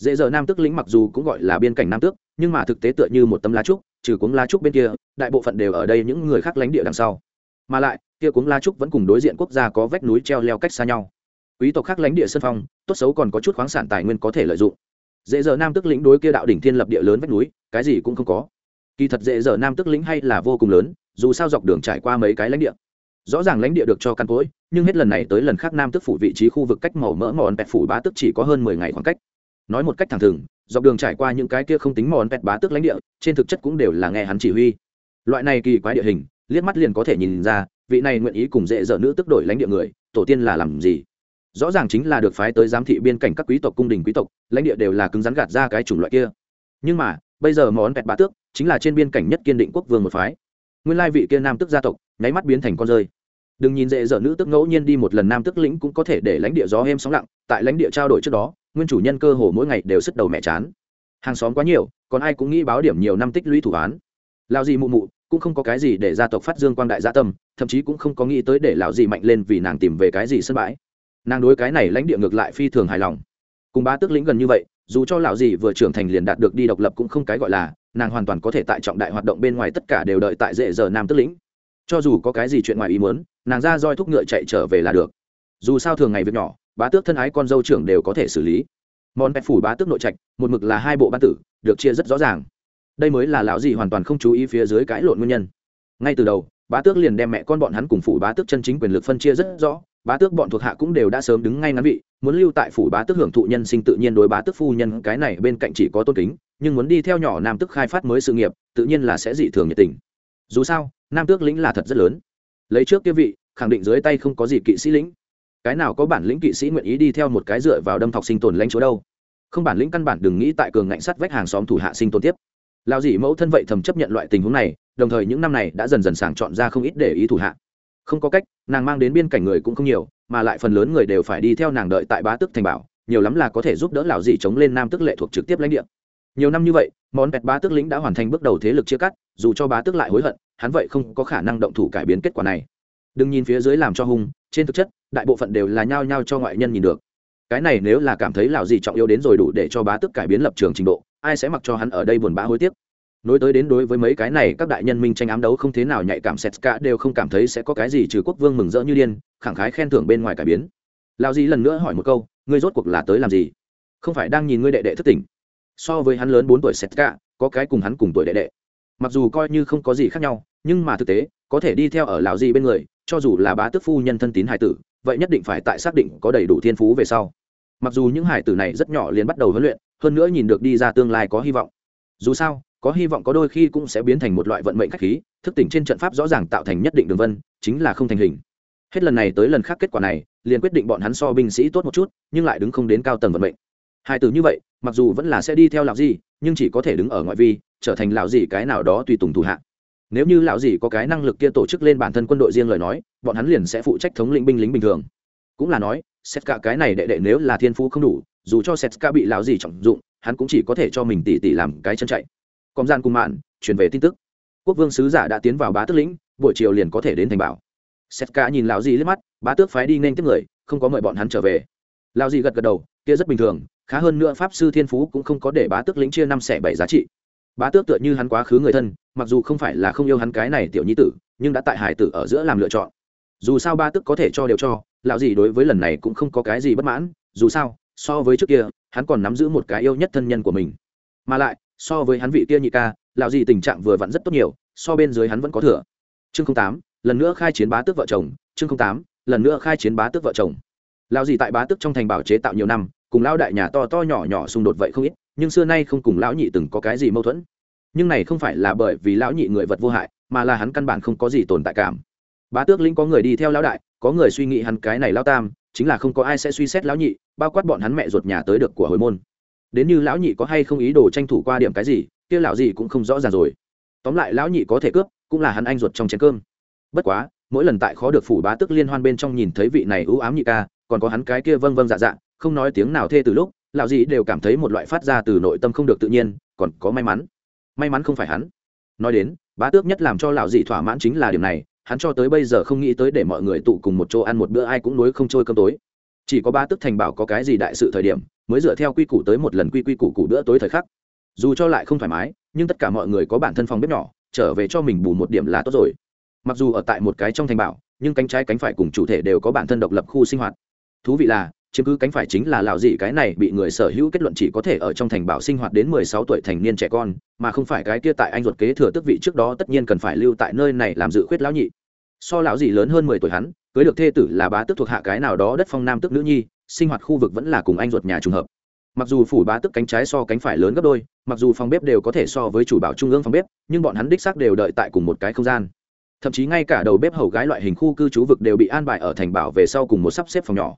dễ dở nam tước lĩnh mặc dù cũng gọi là biên cảnh nam tước, nhưng mà thực tế tựa như một tấm lá trúc, trừ cuống lá trúc bên kia, đại bộ phận đều ở đây những người khác lãnh địa đằng sau. Mà lại, kia cuống lá trúc vẫn cùng đối diện quốc gia có vách núi treo leo cách xa nhau. Quý tộc khác lãnh địa sân phong, tốt xấu còn có chút khoáng sản tài nguyên có thể lợi dụng. Dễ dở nam tức lĩnh đối kia đạo đỉnh thiên lập địa lớn vách núi, cái gì cũng không có. Kỳ thật dễ dở nam tức lĩnh hay là vô cùng lớn, dù sao dọc đường trải qua mấy cái lãnh địa. Rõ ràng lãnh địa được cho căn cối, nhưng hết lần này tới lần khác nam tức phủ vị trí khu vực cách màu mỡ mòn pẹt phủ bá tức chỉ có hơn mười ngày khoảng cách nói một cách thẳng thừng, dọc đường trải qua những cái kia không tính mòn pẹt bá tước lãnh địa, trên thực chất cũng đều là nghe hắn chỉ huy. Loại này kỳ quái địa hình, liếc mắt liền có thể nhìn ra, vị này nguyện ý cùng dễ dở nữ tức đổi lãnh địa người, tổ tiên là làm gì? Rõ ràng chính là được phái tới giám thị biên cảnh các quý tộc cung đình quý tộc, lãnh địa đều là cứng rắn gạt ra cái chủng loại kia. Nhưng mà, bây giờ món pẹt bá tước chính là trên biên cảnh nhất kiên định quốc vương một phái. Nguyên lai vị kia nam tức gia tộc, nháy mắt biến thành con rơi. Đừng nhìn dễ dở nữ tức ngẫu nhiên đi một lần nam tức lĩnh cũng có thể để lãnh địa gió êm sóng lặng, tại lãnh địa trao đổi trước đó nguyên chủ nhân cơ hồ mỗi ngày đều sức đầu mẹ chán. Hàng xóm quá nhiều, còn ai cũng nghĩ báo điểm nhiều năm tích lũy thủ án. Lao gì mụ mụ cũng không có cái gì để gia tộc phát dương quang đại gia tâm, thậm chí cũng không có nghĩ tới để lão gì mạnh lên vì nàng tìm về cái gì sân bãi. Nàng đối cái này lãnh địa ngược lại phi thường hài lòng. Cùng bá tước lĩnh gần như vậy, dù cho lão gì vừa trưởng thành liền đạt được đi độc lập cũng không cái gọi là, nàng hoàn toàn có thể tại trọng đại hoạt động bên ngoài tất cả đều đợi tại dễ giờ nam tước lĩnh. Cho dù có cái gì chuyện ngoài ý muốn, nàng ra roi thúc ngựa chạy trở về là được. Dù sao thường ngày việc nhỏ bá tước thân ái con dâu trưởng đều có thể xử lý. Món pet phủ bá tước nội trạch, một mực là hai bộ ban tử, được chia rất rõ ràng. Đây mới là lão gì hoàn toàn không chú ý phía dưới cãi lộn nguyên nhân. Ngay từ đầu, bá tước liền đem mẹ con bọn hắn cùng phủ bá tước chân chính quyền lực phân chia rất rõ, bá tước bọn thuộc hạ cũng đều đã sớm đứng ngay ngắn vị, muốn lưu tại phủ bá tước hưởng thụ nhân sinh tự nhiên đối bá tước phu nhân, cái này bên cạnh chỉ có tôn kính, nhưng muốn đi theo nhỏ nam tước khai phát mới sự nghiệp, tự nhiên là sẽ dị thường nhiệt tình. Dù sao, nam tước lĩnh là thật rất lớn. Lấy trước kia vị, khẳng định dưới tay không có gì kỵ sĩ lĩnh cái nào có bản lĩnh kỵ sĩ nguyện ý đi theo một cái dựa vào đâm thọc sinh tồn lãnh chỗ đâu? Không bản lĩnh căn bản đừng nghĩ tại cường ngạnh sắt vách hàng xóm thủ hạ sinh tồn tiếp. Lao dị mẫu thân vậy thầm chấp nhận loại tình huống này, đồng thời những năm này đã dần dần sàng chọn ra không ít để ý thủ hạ. Không có cách, nàng mang đến biên cảnh người cũng không nhiều, mà lại phần lớn người đều phải đi theo nàng đợi tại bá tước thành bảo, nhiều lắm là có thể giúp đỡ lão dị chống lên nam tước lệ thuộc trực tiếp lãnh địa. Nhiều năm như vậy, món pẹt bá tước lĩnh đã hoàn thành bước đầu thế lực chia cắt, dù cho bá tước lại hối hận, hắn vậy không có khả năng động thủ cải biến kết quả này. Đừng nhìn phía dưới làm cho hung trên thực chất, đại bộ phận đều là nhao nhao cho ngoại nhân nhìn được. Cái này nếu là cảm thấy lão gì trọng yếu đến rồi đủ để cho bá tước cải biến lập trường trình độ, ai sẽ mặc cho hắn ở đây buồn bã hối tiếc? Nối tới đến đối với mấy cái này, các đại nhân minh tranh ám đấu không thế nào nhạy cảm sét cả đều không cảm thấy sẽ có cái gì trừ quốc vương mừng rỡ như điên, khẳng khái khen thưởng bên ngoài cải biến. Lão gì lần nữa hỏi một câu, ngươi rốt cuộc là tới làm gì? Không phải đang nhìn ngươi đệ đệ thất tỉnh so với hắn lớn bốn tuổi sét cả, có cái cùng hắn cùng tuổi đệ đệ. Mặc dù coi như không có gì khác nhau, nhưng mà thực tế, có thể đi theo ở lão gì bên người cho dù là bá tước phu nhân thân tín hải tử, vậy nhất định phải tại xác định có đầy đủ thiên phú về sau. Mặc dù những hải tử này rất nhỏ liền bắt đầu huấn luyện, hơn nữa nhìn được đi ra tương lai có hy vọng. Dù sao, có hy vọng có đôi khi cũng sẽ biến thành một loại vận mệnh khắc khí, thức tỉnh trên trận pháp rõ ràng tạo thành nhất định đường vân, chính là không thành hình. Hết lần này tới lần khác kết quả này, liền quyết định bọn hắn so binh sĩ tốt một chút, nhưng lại đứng không đến cao tầng vận mệnh. Hai từ như vậy, mặc dù vẫn là sẽ đi theo lão gì nhưng chỉ có thể đứng ở ngoại vi, trở thành lão gì cái nào đó tùy tùng thủ hạ nếu như lão gì có cái năng lực kia tổ chức lên bản thân quân đội riêng lời nói, bọn hắn liền sẽ phụ trách thống lĩnh binh lính bình thường. Cũng là nói xét cả cái này đệ đệ nếu là thiên phú không đủ, dù cho xét cả bị lão gì trọng dụng, hắn cũng chỉ có thể cho mình tỉ tỉ làm cái chân chạy. Công gian cùng mạn, truyền về tin tức. Quốc vương sứ giả đã tiến vào bá tước lĩnh, buổi chiều liền có thể đến thành bảo. Xét cả nhìn lão gì liếc mắt, bá tước phái đi nên tiếp người, không có mời bọn hắn trở về. Lão gì gật gật đầu, kia rất bình thường, khá hơn nữa pháp sư thiên phú cũng không có để bá tước lĩnh chia năm xẻ bảy giá trị bá tước tựa như hắn quá khứ người thân, mặc dù không phải là không yêu hắn cái này tiểu nhi tử, nhưng đã tại hải tử ở giữa làm lựa chọn. Dù sao ba tước có thể cho đều cho, lão gì đối với lần này cũng không có cái gì bất mãn, dù sao, so với trước kia, hắn còn nắm giữ một cái yêu nhất thân nhân của mình. Mà lại, so với hắn vị kia nhị ca, lão gì tình trạng vừa vặn rất tốt nhiều, so bên dưới hắn vẫn có thừa. Chương tám, lần nữa khai chiến bá tước vợ chồng, chương tám, lần nữa khai chiến bá tước vợ chồng. Lão gì tại bá tước trong thành bảo chế tạo nhiều năm, cùng lão đại nhà to to nhỏ nhỏ xung đột vậy không ít nhưng xưa nay không cùng lão nhị từng có cái gì mâu thuẫn. Nhưng này không phải là bởi vì lão nhị người vật vô hại, mà là hắn căn bản không có gì tồn tại cảm. Bá tước linh có người đi theo lão đại, có người suy nghĩ hắn cái này lão tam, chính là không có ai sẽ suy xét lão nhị, bao quát bọn hắn mẹ ruột nhà tới được của hồi môn. Đến như lão nhị có hay không ý đồ tranh thủ qua điểm cái gì, kia lão gì cũng không rõ ràng rồi. Tóm lại lão nhị có thể cướp, cũng là hắn anh ruột trong chén cơm. Bất quá, mỗi lần tại khó được phủ bá tước liên hoan bên trong nhìn thấy vị này ưu ám nhị ca, còn có hắn cái kia vâng vâng dạ dạ không nói tiếng nào thê từ lúc lão gì đều cảm thấy một loại phát ra từ nội tâm không được tự nhiên, còn có may mắn. May mắn không phải hắn. Nói đến, bá tước nhất làm cho lão dị thỏa mãn chính là điểm này, hắn cho tới bây giờ không nghĩ tới để mọi người tụ cùng một chỗ ăn một bữa ai cũng nối không trôi cơm tối. Chỉ có bá tước thành bảo có cái gì đại sự thời điểm, mới dựa theo quy củ tới một lần quy quy củ củ bữa tối thời khắc. Dù cho lại không thoải mái, nhưng tất cả mọi người có bản thân phòng bếp nhỏ, trở về cho mình bù một điểm là tốt rồi. Mặc dù ở tại một cái trong thành bảo, nhưng cánh trái cánh phải cùng chủ thể đều có bản thân độc lập khu sinh hoạt. Thú vị là chiếm cứ cánh phải chính là lão dị cái này bị người sở hữu kết luận chỉ có thể ở trong thành bảo sinh hoạt đến mười sáu tuổi thành niên trẻ con, mà không phải cái kia tại anh ruột kế thừa tước vị trước đó tất nhiên cần phải lưu tại nơi này làm dự khuyết lão nhị. So lão dị lớn hơn mười tuổi hắn, cưới được thê tử là bá tước thuộc hạ cái nào đó đất phong nam tước nữ nhi, sinh hoạt khu vực vẫn là cùng anh ruột nhà trùng hợp. Mặc dù phủ bá tước cánh trái so cánh phải lớn gấp đôi, mặc dù phòng bếp đều có thể so với chủ bảo trung ương phòng bếp, nhưng bọn hắn đích xác đều đợi tại cùng một cái không gian. Thậm chí ngay cả đầu bếp hầu gái loại hình khu cư trú vực đều bị an bài ở thành bảo về sau cùng một sắp xếp phòng nhỏ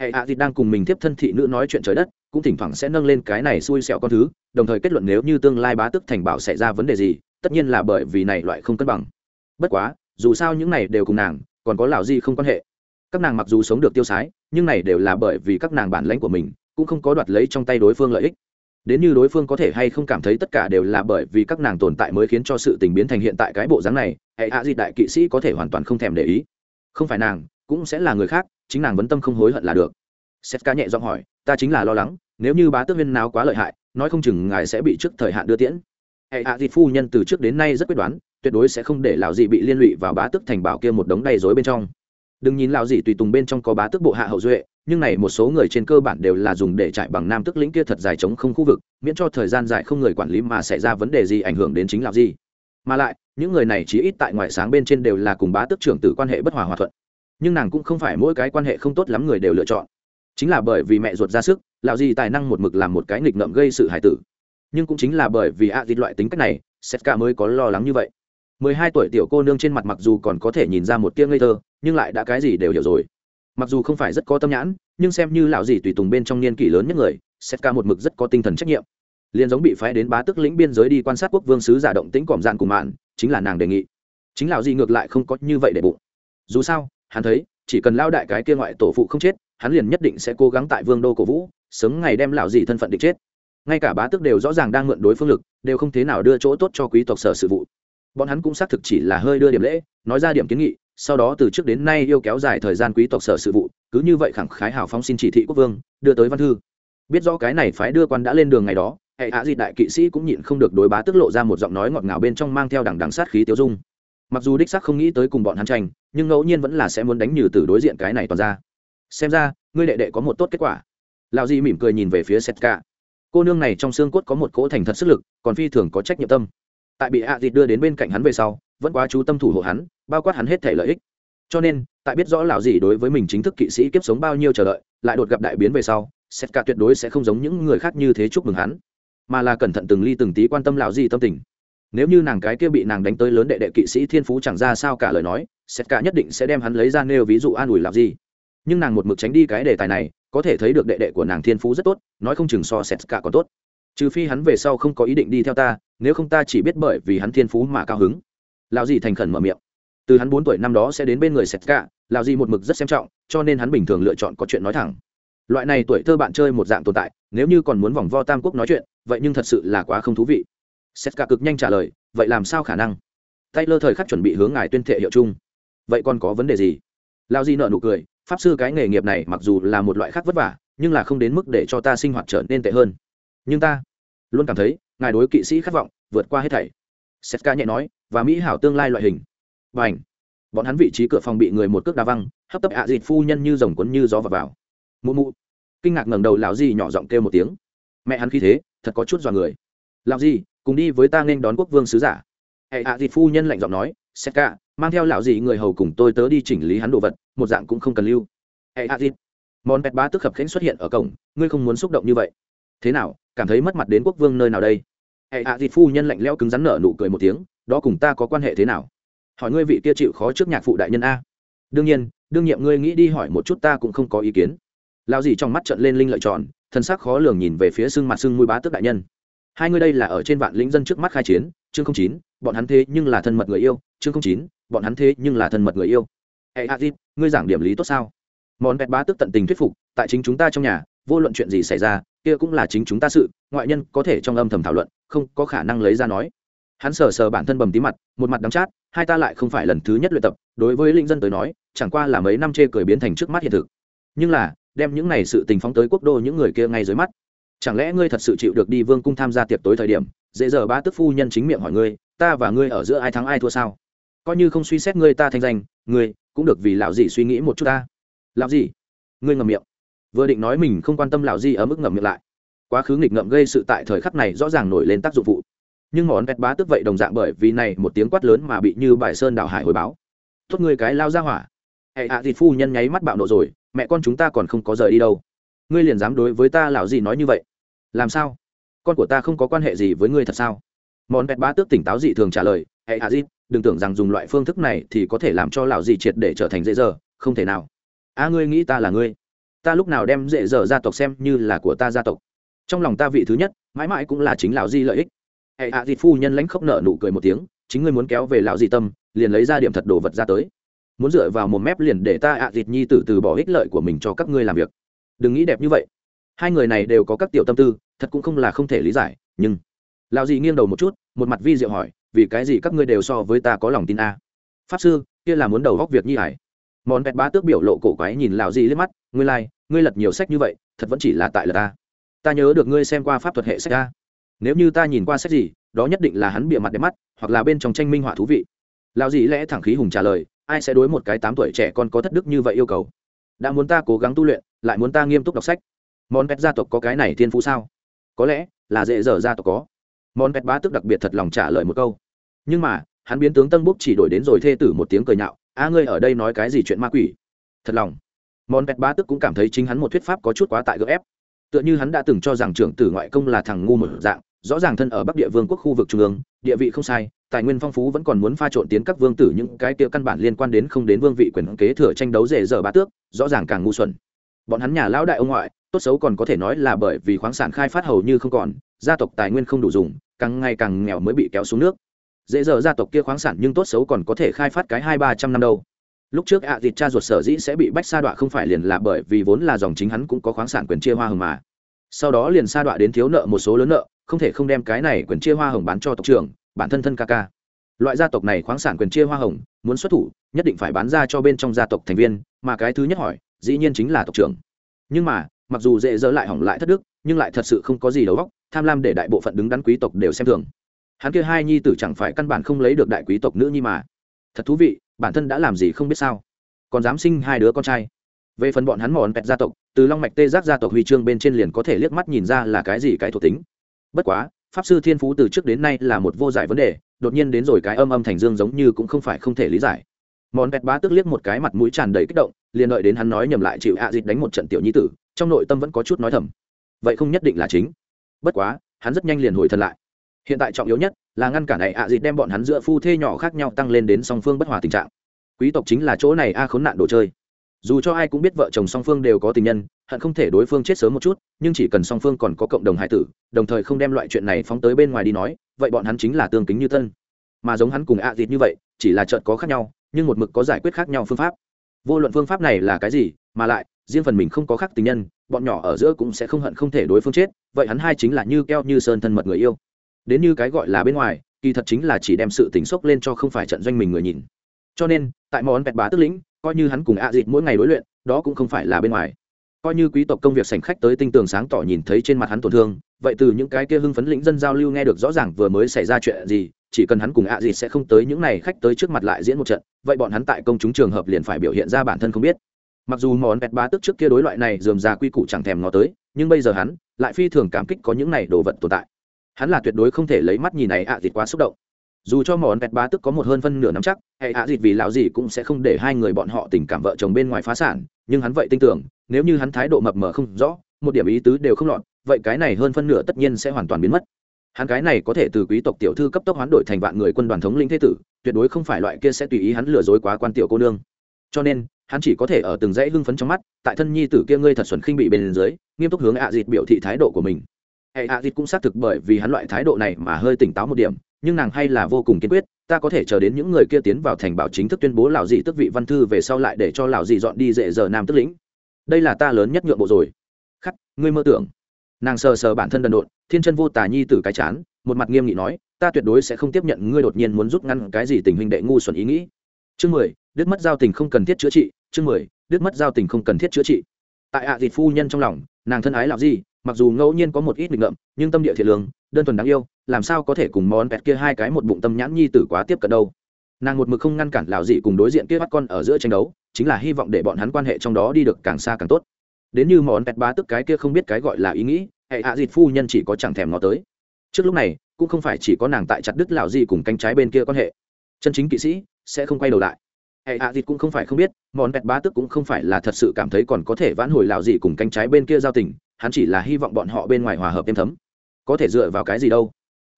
hệ hạ dịch đang cùng mình tiếp thân thị nữ nói chuyện trời đất, cũng thỉnh thoảng sẽ nâng lên cái này xui xẹo con thứ, đồng thời kết luận nếu như tương lai bá tức thành bảo xảy ra vấn đề gì, tất nhiên là bởi vì này loại không cân bằng. Bất quá, dù sao những này đều cùng nàng, còn có lão gì không quan hệ. Các nàng mặc dù sống được tiêu sái, nhưng này đều là bởi vì các nàng bản lãnh của mình, cũng không có đoạt lấy trong tay đối phương lợi ích. Đến như đối phương có thể hay không cảm thấy tất cả đều là bởi vì các nàng tồn tại mới khiến cho sự tình biến thành hiện tại cái bộ dáng này, hệ hạ Di đại kỵ sĩ có thể hoàn toàn không thèm để ý. Không phải nàng cũng sẽ là người khác, chính nàng vấn tâm không hối hận là được. Setka nhẹ giọng hỏi, ta chính là lo lắng, nếu như bá tước viên nào quá lợi hại, nói không chừng ngài sẽ bị trước thời hạn đưa tiễn. Hệ hạ thịt phu nhân từ trước đến nay rất quyết đoán, tuyệt đối sẽ không để lão dị bị liên lụy vào bá tước thành bảo kia một đống đầy rối bên trong. Đừng nhìn lão dị tùy tùng bên trong có bá tước bộ hạ hậu duệ, nhưng này một số người trên cơ bản đều là dùng để trải bằng nam tức lĩnh kia thật dài chống không khu vực, miễn cho thời gian dài không người quản lý mà xảy ra vấn đề gì ảnh hưởng đến chính lão dị mà lại, những người này chỉ ít tại ngoại sáng bên trên đều là cùng bá tước trưởng tử quan hệ bất hòa hòa thuận nhưng nàng cũng không phải mỗi cái quan hệ không tốt lắm người đều lựa chọn. Chính là bởi vì mẹ ruột ra sức, lão gì tài năng một mực làm một cái nghịch ngợm gây sự hài tử. Nhưng cũng chính là bởi vì a à loại tính cách này, setka mới có lo lắng như vậy. Mười hai tuổi tiểu cô nương trên mặt mặc dù còn có thể nhìn ra một tia ngây thơ, nhưng lại đã cái gì đều hiểu rồi. Mặc dù không phải rất có tâm nhãn, nhưng xem như lão gì tùy tùng bên trong niên kỷ lớn nhất người, setka một mực rất có tinh thần trách nhiệm. Liền giống bị phái đến bá tức lĩnh biên giới đi quan sát quốc vương sứ giả động tĩnh còm dạn cùng mạn, chính là nàng đề nghị. Chính lão gì ngược lại không có như vậy để bụng. Dù sao hắn thấy, chỉ cần lao đại cái kia ngoại tổ phụ không chết, hắn liền nhất định sẽ cố gắng tại vương đô cổ vũ, sớm ngày đem lão dì thân phận địch chết. Ngay cả bá tước đều rõ ràng đang mượn đối phương lực, đều không thế nào đưa chỗ tốt cho quý tộc sở sự vụ. Bọn hắn cũng xác thực chỉ là hơi đưa điểm lễ, nói ra điểm kiến nghị, sau đó từ trước đến nay yêu kéo dài thời gian quý tộc sở sự vụ, cứ như vậy khẳng khái hào phóng xin chỉ thị quốc vương, đưa tới văn thư. Biết rõ cái này phái đưa quan đã lên đường ngày đó, hệ hạ dị đại kỵ sĩ cũng nhịn không được đối bá tức lộ ra một giọng nói ngọt ngào bên trong mang theo đằng đằng sát khí tiêu dung mặc dù đích sắc không nghĩ tới cùng bọn hắn tranh, nhưng ngẫu nhiên vẫn là sẽ muốn đánh nhừ từ đối diện cái này toàn ra. Xem ra, ngươi đệ đệ có một tốt kết quả. Lão di mỉm cười nhìn về phía setka. Cô nương này trong xương cốt có một cỗ thành thật sức lực, còn phi thường có trách nhiệm tâm. Tại bị hạ à đưa đến bên cạnh hắn về sau, vẫn quá chú tâm thủ hộ hắn, bao quát hắn hết thể lợi ích. Cho nên, tại biết rõ lão gì đối với mình chính thức kỵ sĩ kiếp sống bao nhiêu chờ đợi, lại đột gặp đại biến về sau, setka tuyệt đối sẽ không giống những người khác như thế chúc mừng hắn, mà là cẩn thận từng ly từng tí quan tâm lão gì tâm tình nếu như nàng cái kia bị nàng đánh tới lớn đệ đệ kỵ sĩ thiên phú chẳng ra sao cả lời nói, sét cả nhất định sẽ đem hắn lấy ra nêu ví dụ an ủi làm gì. Nhưng nàng một mực tránh đi cái đề tài này, có thể thấy được đệ đệ của nàng thiên phú rất tốt, nói không chừng so sét cả còn tốt. Trừ phi hắn về sau không có ý định đi theo ta, nếu không ta chỉ biết bởi vì hắn thiên phú mà cao hứng. Lão gì thành khẩn mở miệng. Từ hắn bốn tuổi năm đó sẽ đến bên người sét cả, lão gì một mực rất xem trọng, cho nên hắn bình thường lựa chọn có chuyện nói thẳng. Loại này tuổi thơ bạn chơi một dạng tồn tại, nếu như còn muốn vòng vo tam quốc nói chuyện, vậy nhưng thật sự là quá không thú vị sét cả cực nhanh trả lời, vậy làm sao khả năng? Taylor thời khắc chuẩn bị hướng ngài tuyên thệ hiệu chung. Vậy còn có vấn đề gì? Lão Di nợ nụ cười, pháp sư cái nghề nghiệp này mặc dù là một loại khác vất vả, nhưng là không đến mức để cho ta sinh hoạt trở nên tệ hơn. Nhưng ta luôn cảm thấy, ngài đối kỵ sĩ khát vọng vượt qua hết thảy. Setka nhẹ nói, và mỹ hảo tương lai loại hình. Và bọn hắn vị trí cửa phòng bị người một cước đa văng, hấp tấp ạ à dịt phu nhân như rồng cuốn như gió vào vào. Mụ mụ! Kinh ngạc ngẩng đầu lão Di nhỏ giọng kêu một tiếng. Mẹ hắn khí thế, thật có chút dọa người. Lão Di cùng đi với ta nên đón quốc vương sứ giả. Hệ hạ dịt phu nhân lạnh giọng nói setka mang theo lão gì người hầu cùng tôi tớ đi chỉnh lý hắn đồ vật, một dạng cũng không cần lưu. Hệ hạ dịp món pet bá tức khập khẽnh xuất hiện ở cổng, ngươi không muốn xúc động như vậy. Thế nào, cảm thấy mất mặt đến quốc vương nơi nào đây? Hệ hạ dịp phu nhân lạnh leo cứng rắn nở nụ cười một tiếng, đó cùng ta có quan hệ thế nào? Hỏi ngươi vị kia chịu khó trước nhạc phụ đại nhân a. Đương nhiên, đương nhiệm ngươi nghĩ đi hỏi một chút ta cũng không có ý kiến. Lão gì trong mắt trận lên linh lợi tròn thân xác khó lường nhìn về phía sưng mặt sưng mũi bá tước đại nhân hai người đây là ở trên vạn lĩnh dân trước mắt khai chiến, chương không chín, bọn hắn thế nhưng là thân mật người yêu, chương không chín, bọn hắn thế nhưng là thân mật người yêu. Hệ a di, ngươi giảng điểm lý tốt sao? Món bẹt bá tức tận tình thuyết phục, tại chính chúng ta trong nhà, vô luận chuyện gì xảy ra, kia cũng là chính chúng ta sự, ngoại nhân có thể trong âm thầm thảo luận, không có khả năng lấy ra nói. Hắn sờ sờ bản thân bầm tí mặt, một mặt đắng chát, hai ta lại không phải lần thứ nhất luyện tập, đối với linh dân tới nói, chẳng qua là mấy năm chê cười biến thành trước mắt hiện thực. Nhưng là, đem những này sự tình phóng tới quốc đô những người kia ngay dưới mắt chẳng lẽ ngươi thật sự chịu được đi vương cung tham gia tiệc tối thời điểm, dễ giờ ba tức phu nhân chính miệng hỏi ngươi, ta và ngươi ở giữa ai thắng ai thua sao? Coi như không suy xét ngươi ta thanh danh, ngươi cũng được vì lão gì suy nghĩ một chút ta. Lão gì ngươi ngậm miệng. Vừa định nói mình không quan tâm lão gì ở mức ngậm miệng lại. Quá khứ nghịch ngợm gây sự tại thời khắc này rõ ràng nổi lên tác dụng phụ nhưng món vẹt bá tức vậy đồng dạng bởi vì này một tiếng quát lớn mà bị như bài sơn đảo hải hồi báo. Tốt ngươi cái lao ra hỏa. Hệ hạ à phu nhân nháy mắt bạo nộ rồi, mẹ con chúng ta còn không có rời đi đâu ngươi liền dám đối với ta lão gì nói như vậy? Làm sao? Con của ta không có quan hệ gì với ngươi thật sao? Món vẹt bá tước tỉnh táo dị thường trả lời hệ hạ dịp đừng tưởng rằng dùng loại phương thức này thì có thể làm cho lão gì triệt để trở thành dễ dở, không thể nào. A, ngươi nghĩ ta là ngươi? Ta lúc nào đem dễ dở gia tộc xem như là của ta gia tộc? Trong lòng ta vị thứ nhất, mãi mãi cũng là chính lão di lợi ích. Hệ hạ dịp phu nhân lãnh khóc nợ nụ cười một tiếng, chính ngươi muốn kéo về lão di tâm, liền lấy ra điểm thật đồ vật ra tới. Muốn dựa vào một mép liền để ta ạ à dịt nhi tử từ bỏ ích lợi của mình cho các ngươi làm việc đừng nghĩ đẹp như vậy. Hai người này đều có các tiểu tâm tư thật cũng không là không thể lý giải nhưng lão dị nghiêng đầu một chút một mặt vi diệu hỏi vì cái gì các ngươi đều so với ta có lòng tin a? Pháp sư kia là muốn đầu góc việc nhi hải món vẹt bá tước biểu lộ cổ quái nhìn lão dị liếc mắt ngươi lai、like, ngươi lật nhiều sách như vậy thật vẫn chỉ là tại lật ta ta nhớ được ngươi xem qua pháp thuật hệ sách a. Nếu như ta nhìn qua sách gì đó nhất định là hắn bịa mặt đẹp mắt hoặc là bên trong tranh minh họa thú vị. Lão dị lẽ thẳng khí hùng trả lời ai sẽ đối một cái tám tuổi trẻ con có thất đức như vậy yêu cầu? Đã muốn ta cố gắng tu luyện, lại muốn ta nghiêm túc đọc sách. Món pet gia tộc có cái này thiên phú sao? Có lẽ là dễ dở gia tộc có. Món pet bá tức đặc biệt thật lòng trả lời một câu. Nhưng mà, hắn biến tướng tân búc chỉ đổi đến rồi thê tử một tiếng cười nhạo. A, ngươi ở đây nói cái gì chuyện ma quỷ? Thật lòng. Món pet bá tức cũng cảm thấy chính hắn một thuyết pháp có chút quá tại gỡ ép. Tựa như hắn đã từng cho rằng trưởng tử ngoại công là thằng ngu một dạng rõ ràng thân ở bắc địa vương quốc khu vực trung ương, địa vị không sai, tài nguyên phong phú vẫn còn muốn pha trộn tiến các vương tử những cái kia căn bản liên quan đến không đến vương vị quyền kế thừa tranh đấu rể dở bá tước, rõ ràng càng ngu xuẩn. Bọn hắn nhà lão đại ông ngoại, tốt xấu còn có thể nói là bởi vì khoáng sản khai phát hầu như không còn, gia tộc tài nguyên không đủ dùng, càng ngày càng nghèo mới bị kéo xuống nước. Dễ dở gia tộc kia khoáng sản nhưng tốt xấu còn có thể khai phát cái hai ba trăm năm đâu. Lúc trước ạ à thịt cha ruột sở dĩ sẽ bị bách sa đọa không phải liền là bởi vì vốn là dòng chính hắn cũng có khoáng sản quyền chia hoa hồng mà. Sau đó liền sa đọa đến thiếu nợ một số lớn nợ không thể không đem cái này quyền chia hoa hồng bán cho tộc trưởng, bản thân thân ca ca. Loại gia tộc này khoáng sản quyền chia hoa hồng, muốn xuất thủ, nhất định phải bán ra cho bên trong gia tộc thành viên, mà cái thứ nhất hỏi, dĩ nhiên chính là tộc trưởng. Nhưng mà, mặc dù dễ dỡ lại hỏng lại thất đức, nhưng lại thật sự không có gì đầu óc, tham lam để đại bộ phận đứng đắn quý tộc đều xem thường. Hắn kia hai nhi tử chẳng phải căn bản không lấy được đại quý tộc nữ nhi mà. Thật thú vị, bản thân đã làm gì không biết sao. Còn dám sinh hai đứa con trai. Về phần bọn hắn mòn pẹt gia tộc, từ long mạch tê giác gia tộc huy chương bên trên liền có thể liếc mắt nhìn ra là cái gì cái thuộc tính bất quá, pháp sư thiên phú từ trước đến nay là một vô giải vấn đề, đột nhiên đến rồi cái âm âm thành dương giống như cũng không phải không thể lý giải. Món pẹt bá tức liếc một cái mặt mũi tràn đầy kích động, liền đợi đến hắn nói nhầm lại chịu ạ à đánh một trận tiểu nhi tử, trong nội tâm vẫn có chút nói thầm. Vậy không nhất định là chính. Bất quá, hắn rất nhanh liền hồi thần lại. Hiện tại trọng yếu nhất là ngăn cản này ạ à đem bọn hắn giữa phu thê nhỏ khác nhau tăng lên đến song phương bất hòa tình trạng. Quý tộc chính là chỗ này a khốn nạn đồ chơi dù cho ai cũng biết vợ chồng song phương đều có tình nhân hận không thể đối phương chết sớm một chút nhưng chỉ cần song phương còn có cộng đồng hài tử đồng thời không đem loại chuyện này phóng tới bên ngoài đi nói vậy bọn hắn chính là tương kính như thân, mà giống hắn cùng ạ à dịt như vậy chỉ là trợt có khác nhau nhưng một mực có giải quyết khác nhau phương pháp. Vô luận phương pháp này là cái gì mà lại riêng phần mình không có khác tình nhân bọn nhỏ ở giữa cũng sẽ không hận không thể đối phương chết vậy hắn hai chính là như keo như sơn thân mật người yêu. Đến như cái gọi là bên ngoài kỳ thật chính là chỉ đem sự tính sốc lên cho không phải trận doanh mình người nhìn. Cho nên tại món vẹt bá tức lĩnh coi như hắn cùng ạ à dịt mỗi ngày đối luyện, đó cũng không phải là bên ngoài. Coi như quý tộc công việc sành khách tới tinh tường sáng tỏ nhìn thấy trên mặt hắn tổn thương, vậy từ những cái kia hưng phấn lĩnh dân giao lưu nghe được rõ ràng vừa mới xảy ra chuyện gì, chỉ cần hắn cùng ạ à sẽ không tới những này khách tới trước mặt lại diễn một trận, vậy bọn hắn tại công chúng trường hợp liền phải biểu hiện ra bản thân không biết. Mặc dù món vẹt ba tức trước kia đối loại này dườm ra quy củ chẳng thèm ngó tới, nhưng bây giờ hắn lại phi thường cảm kích có những này đồ vật tồn tại. Hắn là tuyệt đối không thể lấy mắt nhìn này ạ à quá xúc động dù cho món vẹt bá tức có một hơn phân nửa nắm chắc, hệ ạ dịt vì lão gì cũng sẽ không để hai người bọn họ tình cảm vợ chồng bên ngoài phá sản, nhưng hắn vậy tin tưởng, nếu như hắn thái độ mập mờ không rõ, một điểm ý tứ đều không lọt, vậy cái này hơn phân nửa tất nhiên sẽ hoàn toàn biến mất. Hắn cái này có thể từ quý tộc tiểu thư cấp tốc hoán đổi thành vạn người quân đoàn thống lĩnh thế tử, tuyệt đối không phải loại kia sẽ tùy ý hắn lừa dối quá quan tiểu cô nương. Cho nên, hắn chỉ có thể ở từng dãy hưng phấn trong mắt, tại thân nhi tử kia ngươi thật xuẩn khinh bị bên dưới, nghiêm túc hướng ạ dịt biểu thị thái độ của mình. Hệ ạ dịt cũng xác thực bởi vì hắn loại thái độ này mà hơi tỉnh táo một điểm nhưng nàng hay là vô cùng kiên quyết, ta có thể chờ đến những người kia tiến vào thành bảo chính thức tuyên bố lão dị tức vị văn thư về sau lại để cho lão dị dọn đi dễ giờ nam tức lĩnh. Đây là ta lớn nhất nhượng bộ rồi. Khắc, ngươi mơ tưởng. Nàng sờ sờ bản thân đần độn, thiên chân vô tà nhi tử cái chán, một mặt nghiêm nghị nói, ta tuyệt đối sẽ không tiếp nhận ngươi đột nhiên muốn rút ngăn cái gì tình hình đệ ngu xuẩn ý nghĩ. Chương mười, đứt mất giao tình không cần thiết chữa trị, chương mười, đứt mất giao tình không cần thiết chữa trị. Tại ạ à phu nhân trong lòng, nàng thân ái làm gì mặc dù ngẫu nhiên có một ít nghịch ngợm, nhưng tâm địa thiện lương, đơn thuần đáng yêu làm sao có thể cùng món pẹt kia hai cái một bụng tâm nhãn nhi tử quá tiếp cận đâu? Nàng một mực không ngăn cản lão dị cùng đối diện kia bắt con ở giữa tranh đấu, chính là hy vọng để bọn hắn quan hệ trong đó đi được càng xa càng tốt. Đến như món pẹt bá tức cái kia không biết cái gọi là ý nghĩ, hệ hạ dịt phu nhân chỉ có chẳng thèm nó tới. Trước lúc này, cũng không phải chỉ có nàng tại chặt đứt lão dị cùng cánh trái bên kia quan hệ. Chân chính kỵ sĩ sẽ không quay đầu lại. Hệ hạ dịt cũng không phải không biết, món pẹt bá tức cũng không phải là thật sự cảm thấy còn có thể vãn hồi lão dị cùng cánh trái bên kia giao tình, hắn chỉ là hy vọng bọn họ bên ngoài hòa hợp êm thấm. Có thể dựa vào cái gì đâu?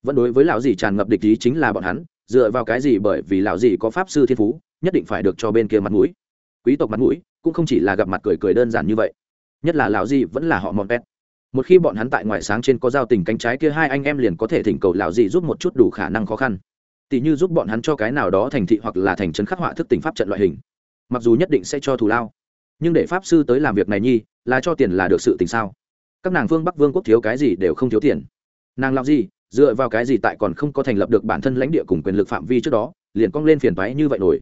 Vẫn đối với lão dì tràn ngập địch ý chính là bọn hắn, dựa vào cái gì bởi vì lão dì có pháp sư thiên phú, nhất định phải được cho bên kia mặt mũi. Quý tộc mặt mũi cũng không chỉ là gặp mặt cười cười đơn giản như vậy, nhất là lão dì vẫn là họ mòn pet một khi bọn hắn tại ngoài sáng trên có giao tình cánh trái kia hai anh em liền có thể thỉnh cầu lão dì giúp một chút đủ khả năng khó khăn. Tỷ như giúp bọn hắn cho cái nào đó thành thị hoặc là thành trấn khắc họa thức tỉnh pháp trận loại hình. Mặc dù nhất định sẽ cho thù lao, nhưng để pháp sư tới làm việc này nhi, là cho tiền là được sự tình sao? Các nàng vương bắc vương quốc thiếu cái gì đều không thiếu tiền. Nàng làm gì dựa vào cái gì tại còn không có thành lập được bản thân lãnh địa cùng quyền lực phạm vi trước đó, liền cong lên phiền toái như vậy nổi.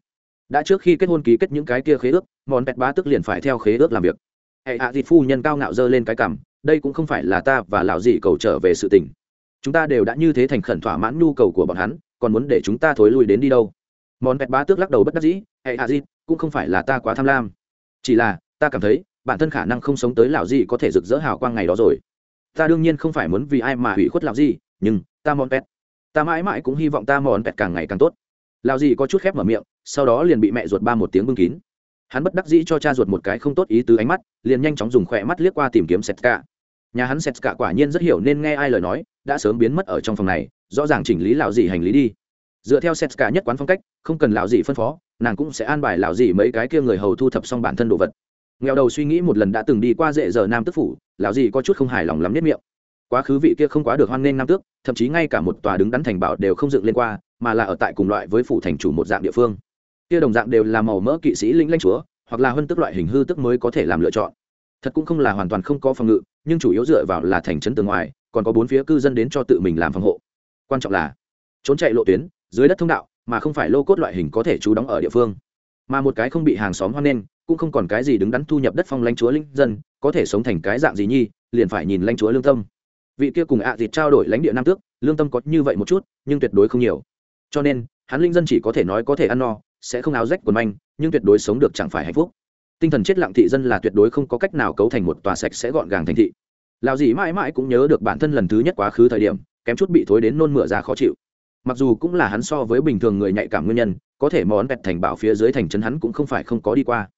Đã trước khi kết hôn ký kết những cái kia khế ước, món pẹt bá tức liền phải theo khế ước làm việc. Hệ hạ à phu nhân cao ngạo dơ lên cái cằm, đây cũng không phải là ta và lão dị cầu trở về sự tình. Chúng ta đều đã như thế thành khẩn thỏa mãn nhu cầu của bọn hắn, còn muốn để chúng ta thối lui đến đi đâu? Món pẹt bá tước lắc đầu bất đắc dĩ, hệ hạ à cũng không phải là ta quá tham lam. Chỉ là, ta cảm thấy, bản thân khả năng không sống tới lão dị có thể rực rỡ hào quang ngày đó rồi. Ta đương nhiên không phải muốn vì ai mà hủy khuất lão dị nhưng ta mòn pet ta mãi mãi cũng hy vọng ta mòn pet càng ngày càng tốt. Lão gì có chút khép mở miệng, sau đó liền bị mẹ ruột ba một tiếng bưng kín. Hắn bất đắc dĩ cho cha ruột một cái không tốt ý tứ ánh mắt, liền nhanh chóng dùng khỏe mắt liếc qua tìm kiếm sét cả nhà hắn sét cả quả nhiên rất hiểu nên nghe ai lời nói, đã sớm biến mất ở trong phòng này, rõ ràng chỉnh lý lão gì hành lý đi. Dựa theo sét cả nhất quán phong cách, không cần lão gì phân phó, nàng cũng sẽ an bài lão gì mấy cái kia người hầu thu thập xong bản thân đồ vật. Nghèo đầu suy nghĩ một lần đã từng đi qua dễ giờ nam tức phủ, lão gì có chút không hài lòng lắm nhất miệng quá khứ vị kia không quá được hoan nghênh nam tước, thậm chí ngay cả một tòa đứng đắn thành bảo đều không dựng lên qua, mà là ở tại cùng loại với phủ thành chủ một dạng địa phương. Kia đồng dạng đều là màu mỡ kỵ sĩ linh lanh chúa, hoặc là hơn tức loại hình hư tức mới có thể làm lựa chọn. Thật cũng không là hoàn toàn không có phòng ngự, nhưng chủ yếu dựa vào là thành trấn tường ngoài, còn có bốn phía cư dân đến cho tự mình làm phòng hộ. Quan trọng là, trốn chạy lộ tuyến, dưới đất thông đạo, mà không phải lô cốt loại hình có thể trú đóng ở địa phương. Mà một cái không bị hàng xóm hoan nghênh, cũng không còn cái gì đứng đắn thu nhập đất phong lãnh chúa linh dân, có thể sống thành cái dạng gì nhi, liền phải nhìn lãnh chúa lương tâm vị kia cùng ạ à dịt trao đổi lãnh địa nam tước, lương tâm có như vậy một chút, nhưng tuyệt đối không nhiều. Cho nên, hắn linh dân chỉ có thể nói có thể ăn no, sẽ không áo rách quần manh, nhưng tuyệt đối sống được chẳng phải hạnh phúc. Tinh thần chết lặng thị dân là tuyệt đối không có cách nào cấu thành một tòa sạch sẽ gọn gàng thành thị. Lào gì mãi mãi cũng nhớ được bản thân lần thứ nhất quá khứ thời điểm, kém chút bị thối đến nôn mửa ra khó chịu. Mặc dù cũng là hắn so với bình thường người nhạy cảm nguyên nhân, có thể món bẹt thành bảo phía dưới thành trấn hắn cũng không phải không có đi qua.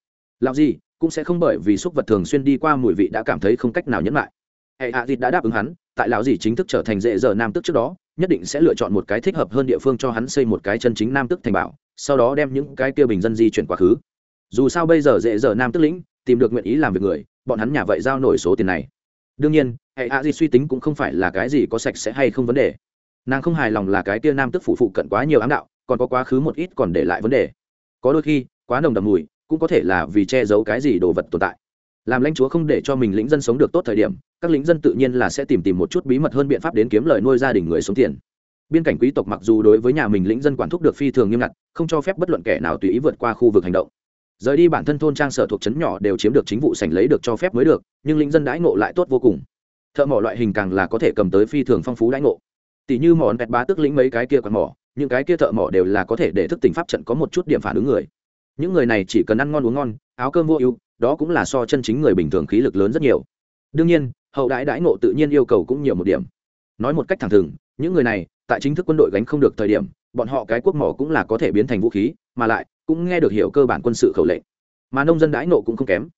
Lão gì cũng sẽ không bởi vì xúc vật thường xuyên đi qua mùi vị đã cảm thấy không cách nào nhẫn lại. Hệ hạ dịt đã đáp ứng hắn tại lão gì chính thức trở thành dễ giờ nam tức trước đó, nhất định sẽ lựa chọn một cái thích hợp hơn địa phương cho hắn xây một cái chân chính nam tức thành bảo, sau đó đem những cái kia bình dân di chuyển quá khứ. Dù sao bây giờ dễ giờ nam tức lĩnh, tìm được nguyện ý làm việc người, bọn hắn nhà vậy giao nổi số tiền này. Đương nhiên, hệ a di suy tính cũng không phải là cái gì có sạch sẽ hay không vấn đề. Nàng không hài lòng là cái kia nam tức phụ phụ cận quá nhiều ám đạo, còn có quá khứ một ít còn để lại vấn đề. Có đôi khi, quá nồng đầm mùi, cũng có thể là vì che giấu cái gì đồ vật tồn tại làm lãnh chúa không để cho mình lĩnh dân sống được tốt thời điểm, các lính dân tự nhiên là sẽ tìm tìm một chút bí mật hơn biện pháp đến kiếm lời nuôi gia đình người sống tiền. Biên cảnh quý tộc mặc dù đối với nhà mình lĩnh dân quản thúc được phi thường nghiêm ngặt, không cho phép bất luận kẻ nào tùy ý vượt qua khu vực hành động. Rời đi bản thân thôn trang sở thuộc trấn nhỏ đều chiếm được chính vụ sành lấy được cho phép mới được, nhưng lĩnh dân đãi ngộ lại tốt vô cùng. Thợ mỏ loại hình càng là có thể cầm tới phi thường phong phú đãi ngộ. Tỷ như mỏ bẹt bá tức lĩnh mấy cái kia còn mỏ, những cái kia thợ mỏ đều là có thể để thức tỉnh pháp trận có một chút điểm phản ứng người. Những người này chỉ cần ăn ngon uống ngon, áo cơm vô ưu đó cũng là so chân chính người bình thường khí lực lớn rất nhiều. Đương nhiên, hậu đãi đãi ngộ tự nhiên yêu cầu cũng nhiều một điểm. Nói một cách thẳng thừng, những người này, tại chính thức quân đội gánh không được thời điểm, bọn họ cái quốc mỏ cũng là có thể biến thành vũ khí, mà lại, cũng nghe được hiểu cơ bản quân sự khẩu lệnh. Mà nông dân đãi ngộ cũng không kém.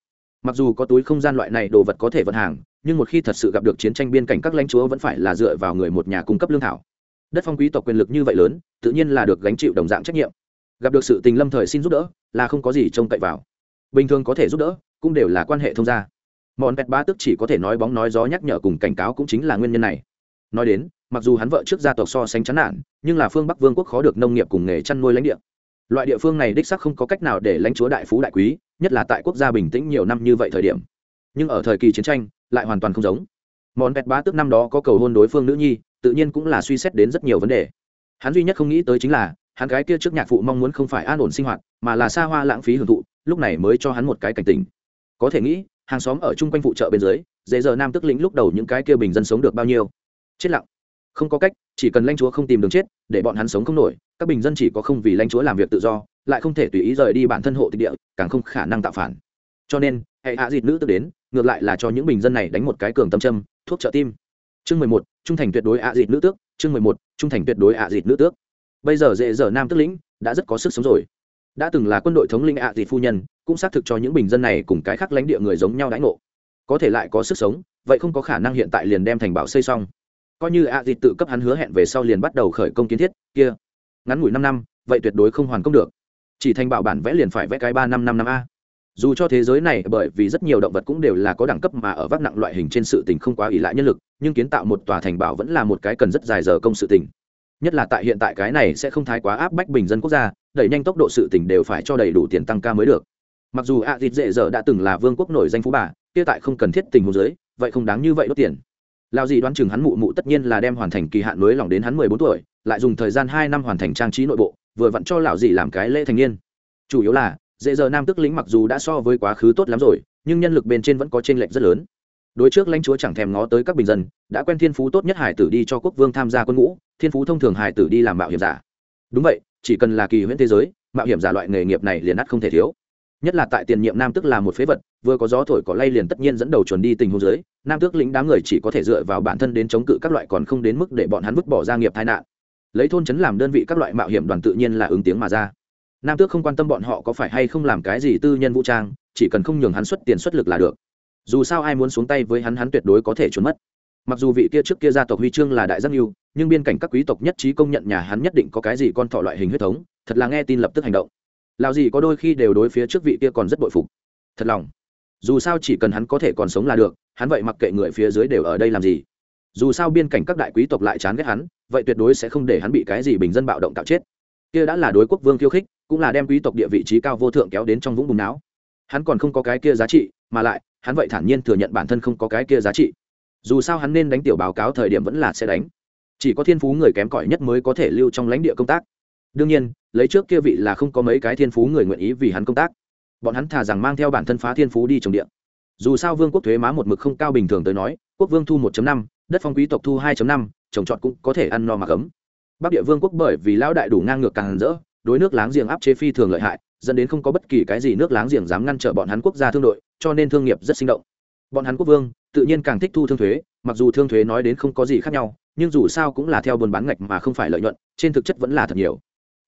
Mặc dù có túi không gian loại này đồ vật có thể vận hàng, nhưng một khi thật sự gặp được chiến tranh biên cảnh các lãnh chúa vẫn phải là dựa vào người một nhà cung cấp lương thảo. Đất phong quý tộc quyền lực như vậy lớn, tự nhiên là được gánh chịu đồng dạng trách nhiệm. Gặp được sự tình lâm thời xin giúp đỡ, là không có gì trông cậy vào bình thường có thể giúp đỡ, cũng đều là quan hệ thông gia. Mòn pet ba tức chỉ có thể nói bóng nói gió nhắc nhở cùng cảnh cáo cũng chính là nguyên nhân này. Nói đến, mặc dù hắn vợ trước gia tộc so sánh chán nản, nhưng là phương bắc vương quốc khó được nông nghiệp cùng nghề chăn nuôi lãnh địa. Loại địa phương này đích sắc không có cách nào để lãnh chúa đại phú đại quý, nhất là tại quốc gia bình tĩnh nhiều năm như vậy thời điểm. Nhưng ở thời kỳ chiến tranh, lại hoàn toàn không giống. Món pet ba tức năm đó có cầu hôn đối phương nữ nhi, tự nhiên cũng là suy xét đến rất nhiều vấn đề. Hắn duy nhất không nghĩ tới chính là, hắn gái kia trước nhạc phụ mong muốn không phải an ổn sinh hoạt, mà là xa hoa lãng phí hưởng thụ lúc này mới cho hắn một cái cảnh tỉnh. có thể nghĩ, hàng xóm ở chung quanh phụ trợ bên dưới, dễ giờ nam tức lĩnh lúc đầu những cái kia bình dân sống được bao nhiêu. Chết lặng. Không có cách, chỉ cần lãnh chúa không tìm đường chết, để bọn hắn sống không nổi, các bình dân chỉ có không vì lãnh chúa làm việc tự do, lại không thể tùy ý rời đi bản thân hộ tịch địa, càng không khả năng tạo phản. Cho nên, hệ hạ dịt nữ tức đến, ngược lại là cho những bình dân này đánh một cái cường tâm châm, thuốc trợ tim. Chương mười một, trung thành tuyệt đối ạ dịt nữ tước, chương mười một, trung thành tuyệt đối ạ dịt nữ tước. Bây giờ dễ dở nam tức lĩnh, đã rất có sức sống rồi đã từng là quân đội thống lĩnh ạ dị phu nhân, cũng xác thực cho những bình dân này cùng cái khác lãnh địa người giống nhau đãi ngộ. Có thể lại có sức sống, vậy không có khả năng hiện tại liền đem thành bảo xây xong. Coi như ạ dị tự cấp hắn hứa hẹn về sau liền bắt đầu khởi công kiến thiết, kia. Ngắn ngủi năm năm, vậy tuyệt đối không hoàn công được. Chỉ thành bảo bản vẽ liền phải vẽ cái ba năm năm năm a. Dù cho thế giới này bởi vì rất nhiều động vật cũng đều là có đẳng cấp mà ở vác nặng loại hình trên sự tình không quá ỷ lại nhân lực, nhưng kiến tạo một tòa thành bảo vẫn là một cái cần rất dài giờ công sự tình. Nhất là tại hiện tại cái này sẽ không thái quá áp bách bình dân quốc gia đẩy nhanh tốc độ sự tình đều phải cho đầy đủ tiền tăng ca mới được. Mặc dù ạ dịt dễ dở đã từng là vương quốc nổi danh phú bà, kia tại không cần thiết tình hồ dưới, vậy không đáng như vậy đốt tiền. Lao gì đoán chừng hắn mụ mụ tất nhiên là đem hoàn thành kỳ hạn mới lỏng đến hắn mười bốn tuổi, lại dùng thời gian hai năm hoàn thành trang trí nội bộ, vừa vặn cho lão gì làm cái lễ thành niên. Chủ yếu là, dễ Dở nam tức lĩnh mặc dù đã so với quá khứ tốt lắm rồi, nhưng nhân lực bên trên vẫn có t r ê n lệch rất lớn. Đối trước lãnh chúa chẳng thèm ngó tới các bình dân, đã quen thiên phú tốt nhất hải tử đi cho quốc vương tham gia quân ngũ, thiên phú thông thường hải tử đi làm mạo hiểm giả. Đúng vậy chỉ cần là kỳ huyễn thế giới, mạo hiểm giả loại nghề nghiệp này liền ắt không thể thiếu. Nhất là tại tiền nhiệm nam tức là một phế vật, vừa có gió thổi có lay liền tất nhiên dẫn đầu chuẩn đi tình huống dưới, nam tước lĩnh đám người chỉ có thể dựa vào bản thân đến chống cự các loại còn không đến mức để bọn hắn vứt bỏ ra nghiệp tai nạn. Lấy thôn trấn làm đơn vị các loại mạo hiểm đoàn tự nhiên là ứng tiếng mà ra. Nam tước không quan tâm bọn họ có phải hay không làm cái gì tư nhân vũ trang, chỉ cần không nhường hắn xuất tiền xuất lực là được. Dù sao ai muốn xuống tay với hắn hắn tuyệt đối có thể trốn mất mặc dù vị kia trước kia gia tộc huy chương là đại giác yêu, nhưng biên cảnh các quý tộc nhất trí công nhận nhà hắn nhất định có cái gì con thọ loại hình huyết thống, thật là nghe tin lập tức hành động. Lào gì có đôi khi đều đối phía trước vị kia còn rất bội phục. Thật lòng. Dù sao chỉ cần hắn có thể còn sống là được, hắn vậy mặc kệ người phía dưới đều ở đây làm gì. Dù sao biên cảnh các đại quý tộc lại chán ghét hắn, vậy tuyệt đối sẽ không để hắn bị cái gì bình dân bạo động tạo chết. Kia đã là đối quốc vương khiêu khích, cũng là đem quý tộc địa vị trí cao vô thượng kéo đến trong vũng bùn não. Hắn còn không có cái kia giá trị, mà lại, hắn vậy thản nhiên thừa nhận bản thân không có cái kia giá trị dù sao hắn nên đánh tiểu báo cáo thời điểm vẫn là sẽ đánh. Chỉ có thiên phú người kém cỏi nhất mới có thể lưu trong lãnh địa công tác. Đương nhiên, lấy trước kia vị là không có mấy cái thiên phú người nguyện ý vì hắn công tác. Bọn hắn thà rằng mang theo bản thân phá thiên phú đi trồng điện dù sao vương quốc thuế má một mực không cao bình thường tới nói, quốc vương thu 1 năm, đất phong quý tộc thu 2 năm, trồng trọt cũng có thể ăn no mà cấm bắc địa vương quốc bởi vì lão đại đủ ngang ngược càng rỡ, đối nước láng giềng áp chế phi thường lợi hại, dẫn đến không có bất kỳ cái gì nước láng giềng dám ngăn trở bọn hắn quốc gia thương đội, cho nên thương nghiệp rất sinh động bọn hắn quốc vương tự nhiên càng thích thu thương thuế, mặc dù thương thuế nói đến không có gì khác nhau, nhưng dù sao cũng là theo buôn bán ngạch mà không phải lợi nhuận, trên thực chất vẫn là thật nhiều.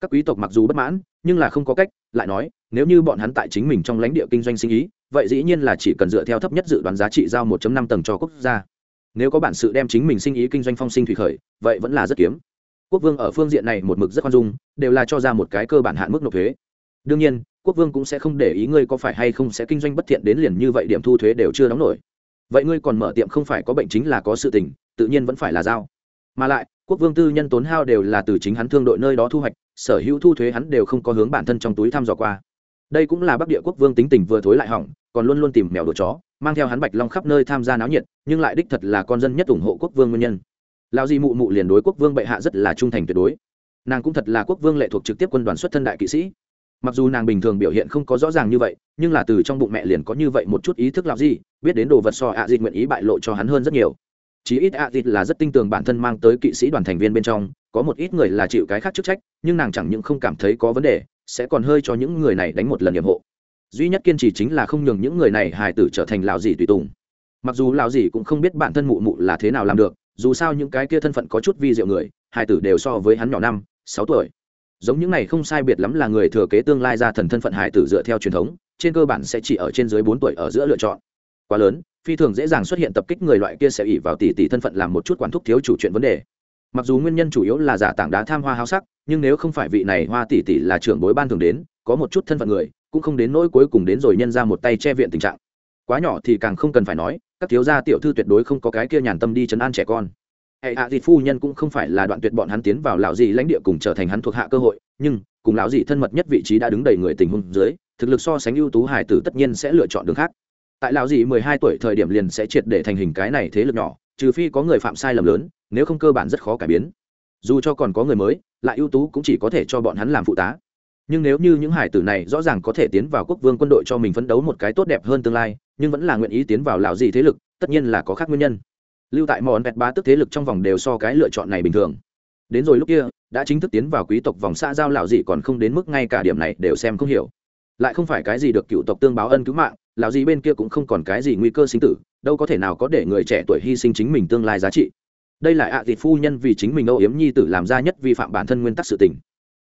Các quý tộc mặc dù bất mãn, nhưng là không có cách, lại nói, nếu như bọn hắn tại chính mình trong lãnh địa kinh doanh sinh ý, vậy dĩ nhiên là chỉ cần dựa theo thấp nhất dự đoán giá trị giao 1 năm tầng cho quốc gia. Nếu có bản sự đem chính mình sinh ý kinh doanh phong sinh thủy khởi, vậy vẫn là rất kiếm. Quốc vương ở phương diện này một mực rất khoan dung, đều là cho ra một cái cơ bản hạn mức nộp thuế. Đương nhiên quốc vương cũng sẽ không để ý ngươi có phải hay không sẽ kinh doanh bất thiện đến liền như vậy, điểm thu thuế đều chưa đóng nổi. Vậy ngươi còn mở tiệm không phải có bệnh chính là có sự tình, tự nhiên vẫn phải là giao. Mà lại, quốc vương tư nhân tốn hao đều là từ chính hắn thương đội nơi đó thu hoạch, sở hữu thu thuế hắn đều không có hướng bản thân trong túi thăm dò qua. Đây cũng là bắc địa quốc vương tính tình vừa thối lại hỏng, còn luôn luôn tìm mèo đồ chó, mang theo hắn bạch long khắp nơi tham gia náo nhiệt, nhưng lại đích thật là con dân nhất ủng hộ quốc vương nguyên nhân. Lao di mụ mụ liền đối quốc vương bệ hạ rất là trung thành tuyệt đối. Nàng cũng thật là quốc vương lệ thuộc trực tiếp quân đoàn xuất thân đại kỵ sĩ mặc dù nàng bình thường biểu hiện không có rõ ràng như vậy, nhưng là từ trong bụng mẹ liền có như vậy một chút ý thức làm gì biết đến đồ vật so ạ à dịt nguyện ý bại lộ cho hắn hơn rất nhiều. Chí ít ạ à dịt là rất tin tưởng bản thân mang tới kỵ sĩ đoàn thành viên bên trong, có một ít người là chịu cái khác chức trách, nhưng nàng chẳng những không cảm thấy có vấn đề, sẽ còn hơi cho những người này đánh một lần nhiệm hộ. Duy nhất kiên trì chính là không nhường những người này hài tử trở thành lào dì tùy tùng. Mặc dù lào dì cũng không biết bản thân mụ mụ là thế nào làm được, dù sao những cái kia thân phận có chút vi diệu người, hài tử đều so với hắn nhỏ năm, sáu tuổi giống những này không sai biệt lắm là người thừa kế tương lai gia thần thân phận hải tử dựa theo truyền thống, trên cơ bản sẽ chỉ ở trên dưới bốn tuổi ở giữa lựa chọn. Quá lớn, phi thường dễ dàng xuất hiện tập kích người loại kia sẽ ỉ vào tỷ tỷ thân phận làm một chút quản thúc thiếu chủ chuyện vấn đề. Mặc dù nguyên nhân chủ yếu là giả tảng đá tham hoa háo sắc, nhưng nếu không phải vị này hoa tỷ tỷ là trưởng bối ban thường đến, có một chút thân phận người, cũng không đến nỗi cuối cùng đến rồi nhân ra một tay che viện tình trạng. Quá nhỏ thì càng không cần phải nói, các thiếu gia tiểu thư tuyệt đối không có cái kia nhàn tâm đi chấn an trẻ con hệ hạ thịt phu nhân cũng không phải là đoạn tuyệt bọn hắn tiến vào lão dị lãnh địa cùng trở thành hắn thuộc hạ cơ hội, nhưng, cùng lão dị thân mật nhất vị trí đã đứng đầy người tình huống dưới, thực lực so sánh ưu tú hải tử tất nhiên sẽ lựa chọn đường khác. Tại lão dị mười hai tuổi thời điểm liền sẽ triệt để thành hình cái này thế lực nhỏ, trừ phi có người phạm sai lầm lớn, nếu không cơ bản rất khó cải biến. Dù cho còn có người mới, lại ưu tú cũng chỉ có thể cho bọn hắn làm phụ tá. Nhưng nếu như những hải tử này rõ ràng có thể tiến vào quốc vương quân đội cho mình phấn đấu một cái tốt đẹp hơn tương lai, nhưng vẫn là nguyện ý tiến vào lão dì thế lực, tất nhiên là có khác nguyên nhân lưu tại mòn vẹt bá tức thế lực trong vòng đều so cái lựa chọn này bình thường. Đến rồi lúc kia, đã chính thức tiến vào quý tộc vòng xã giao lão dị còn không đến mức ngay cả điểm này đều xem không hiểu. Lại không phải cái gì được cựu tộc tương báo ân cứu mạng, lão dị bên kia cũng không còn cái gì nguy cơ sinh tử, đâu có thể nào có để người trẻ tuổi hy sinh chính mình tương lai giá trị. Đây là ạ à thịt phu nhân vì chính mình âu yếm nhi tử làm ra nhất vi phạm bản thân nguyên tắc sự tình.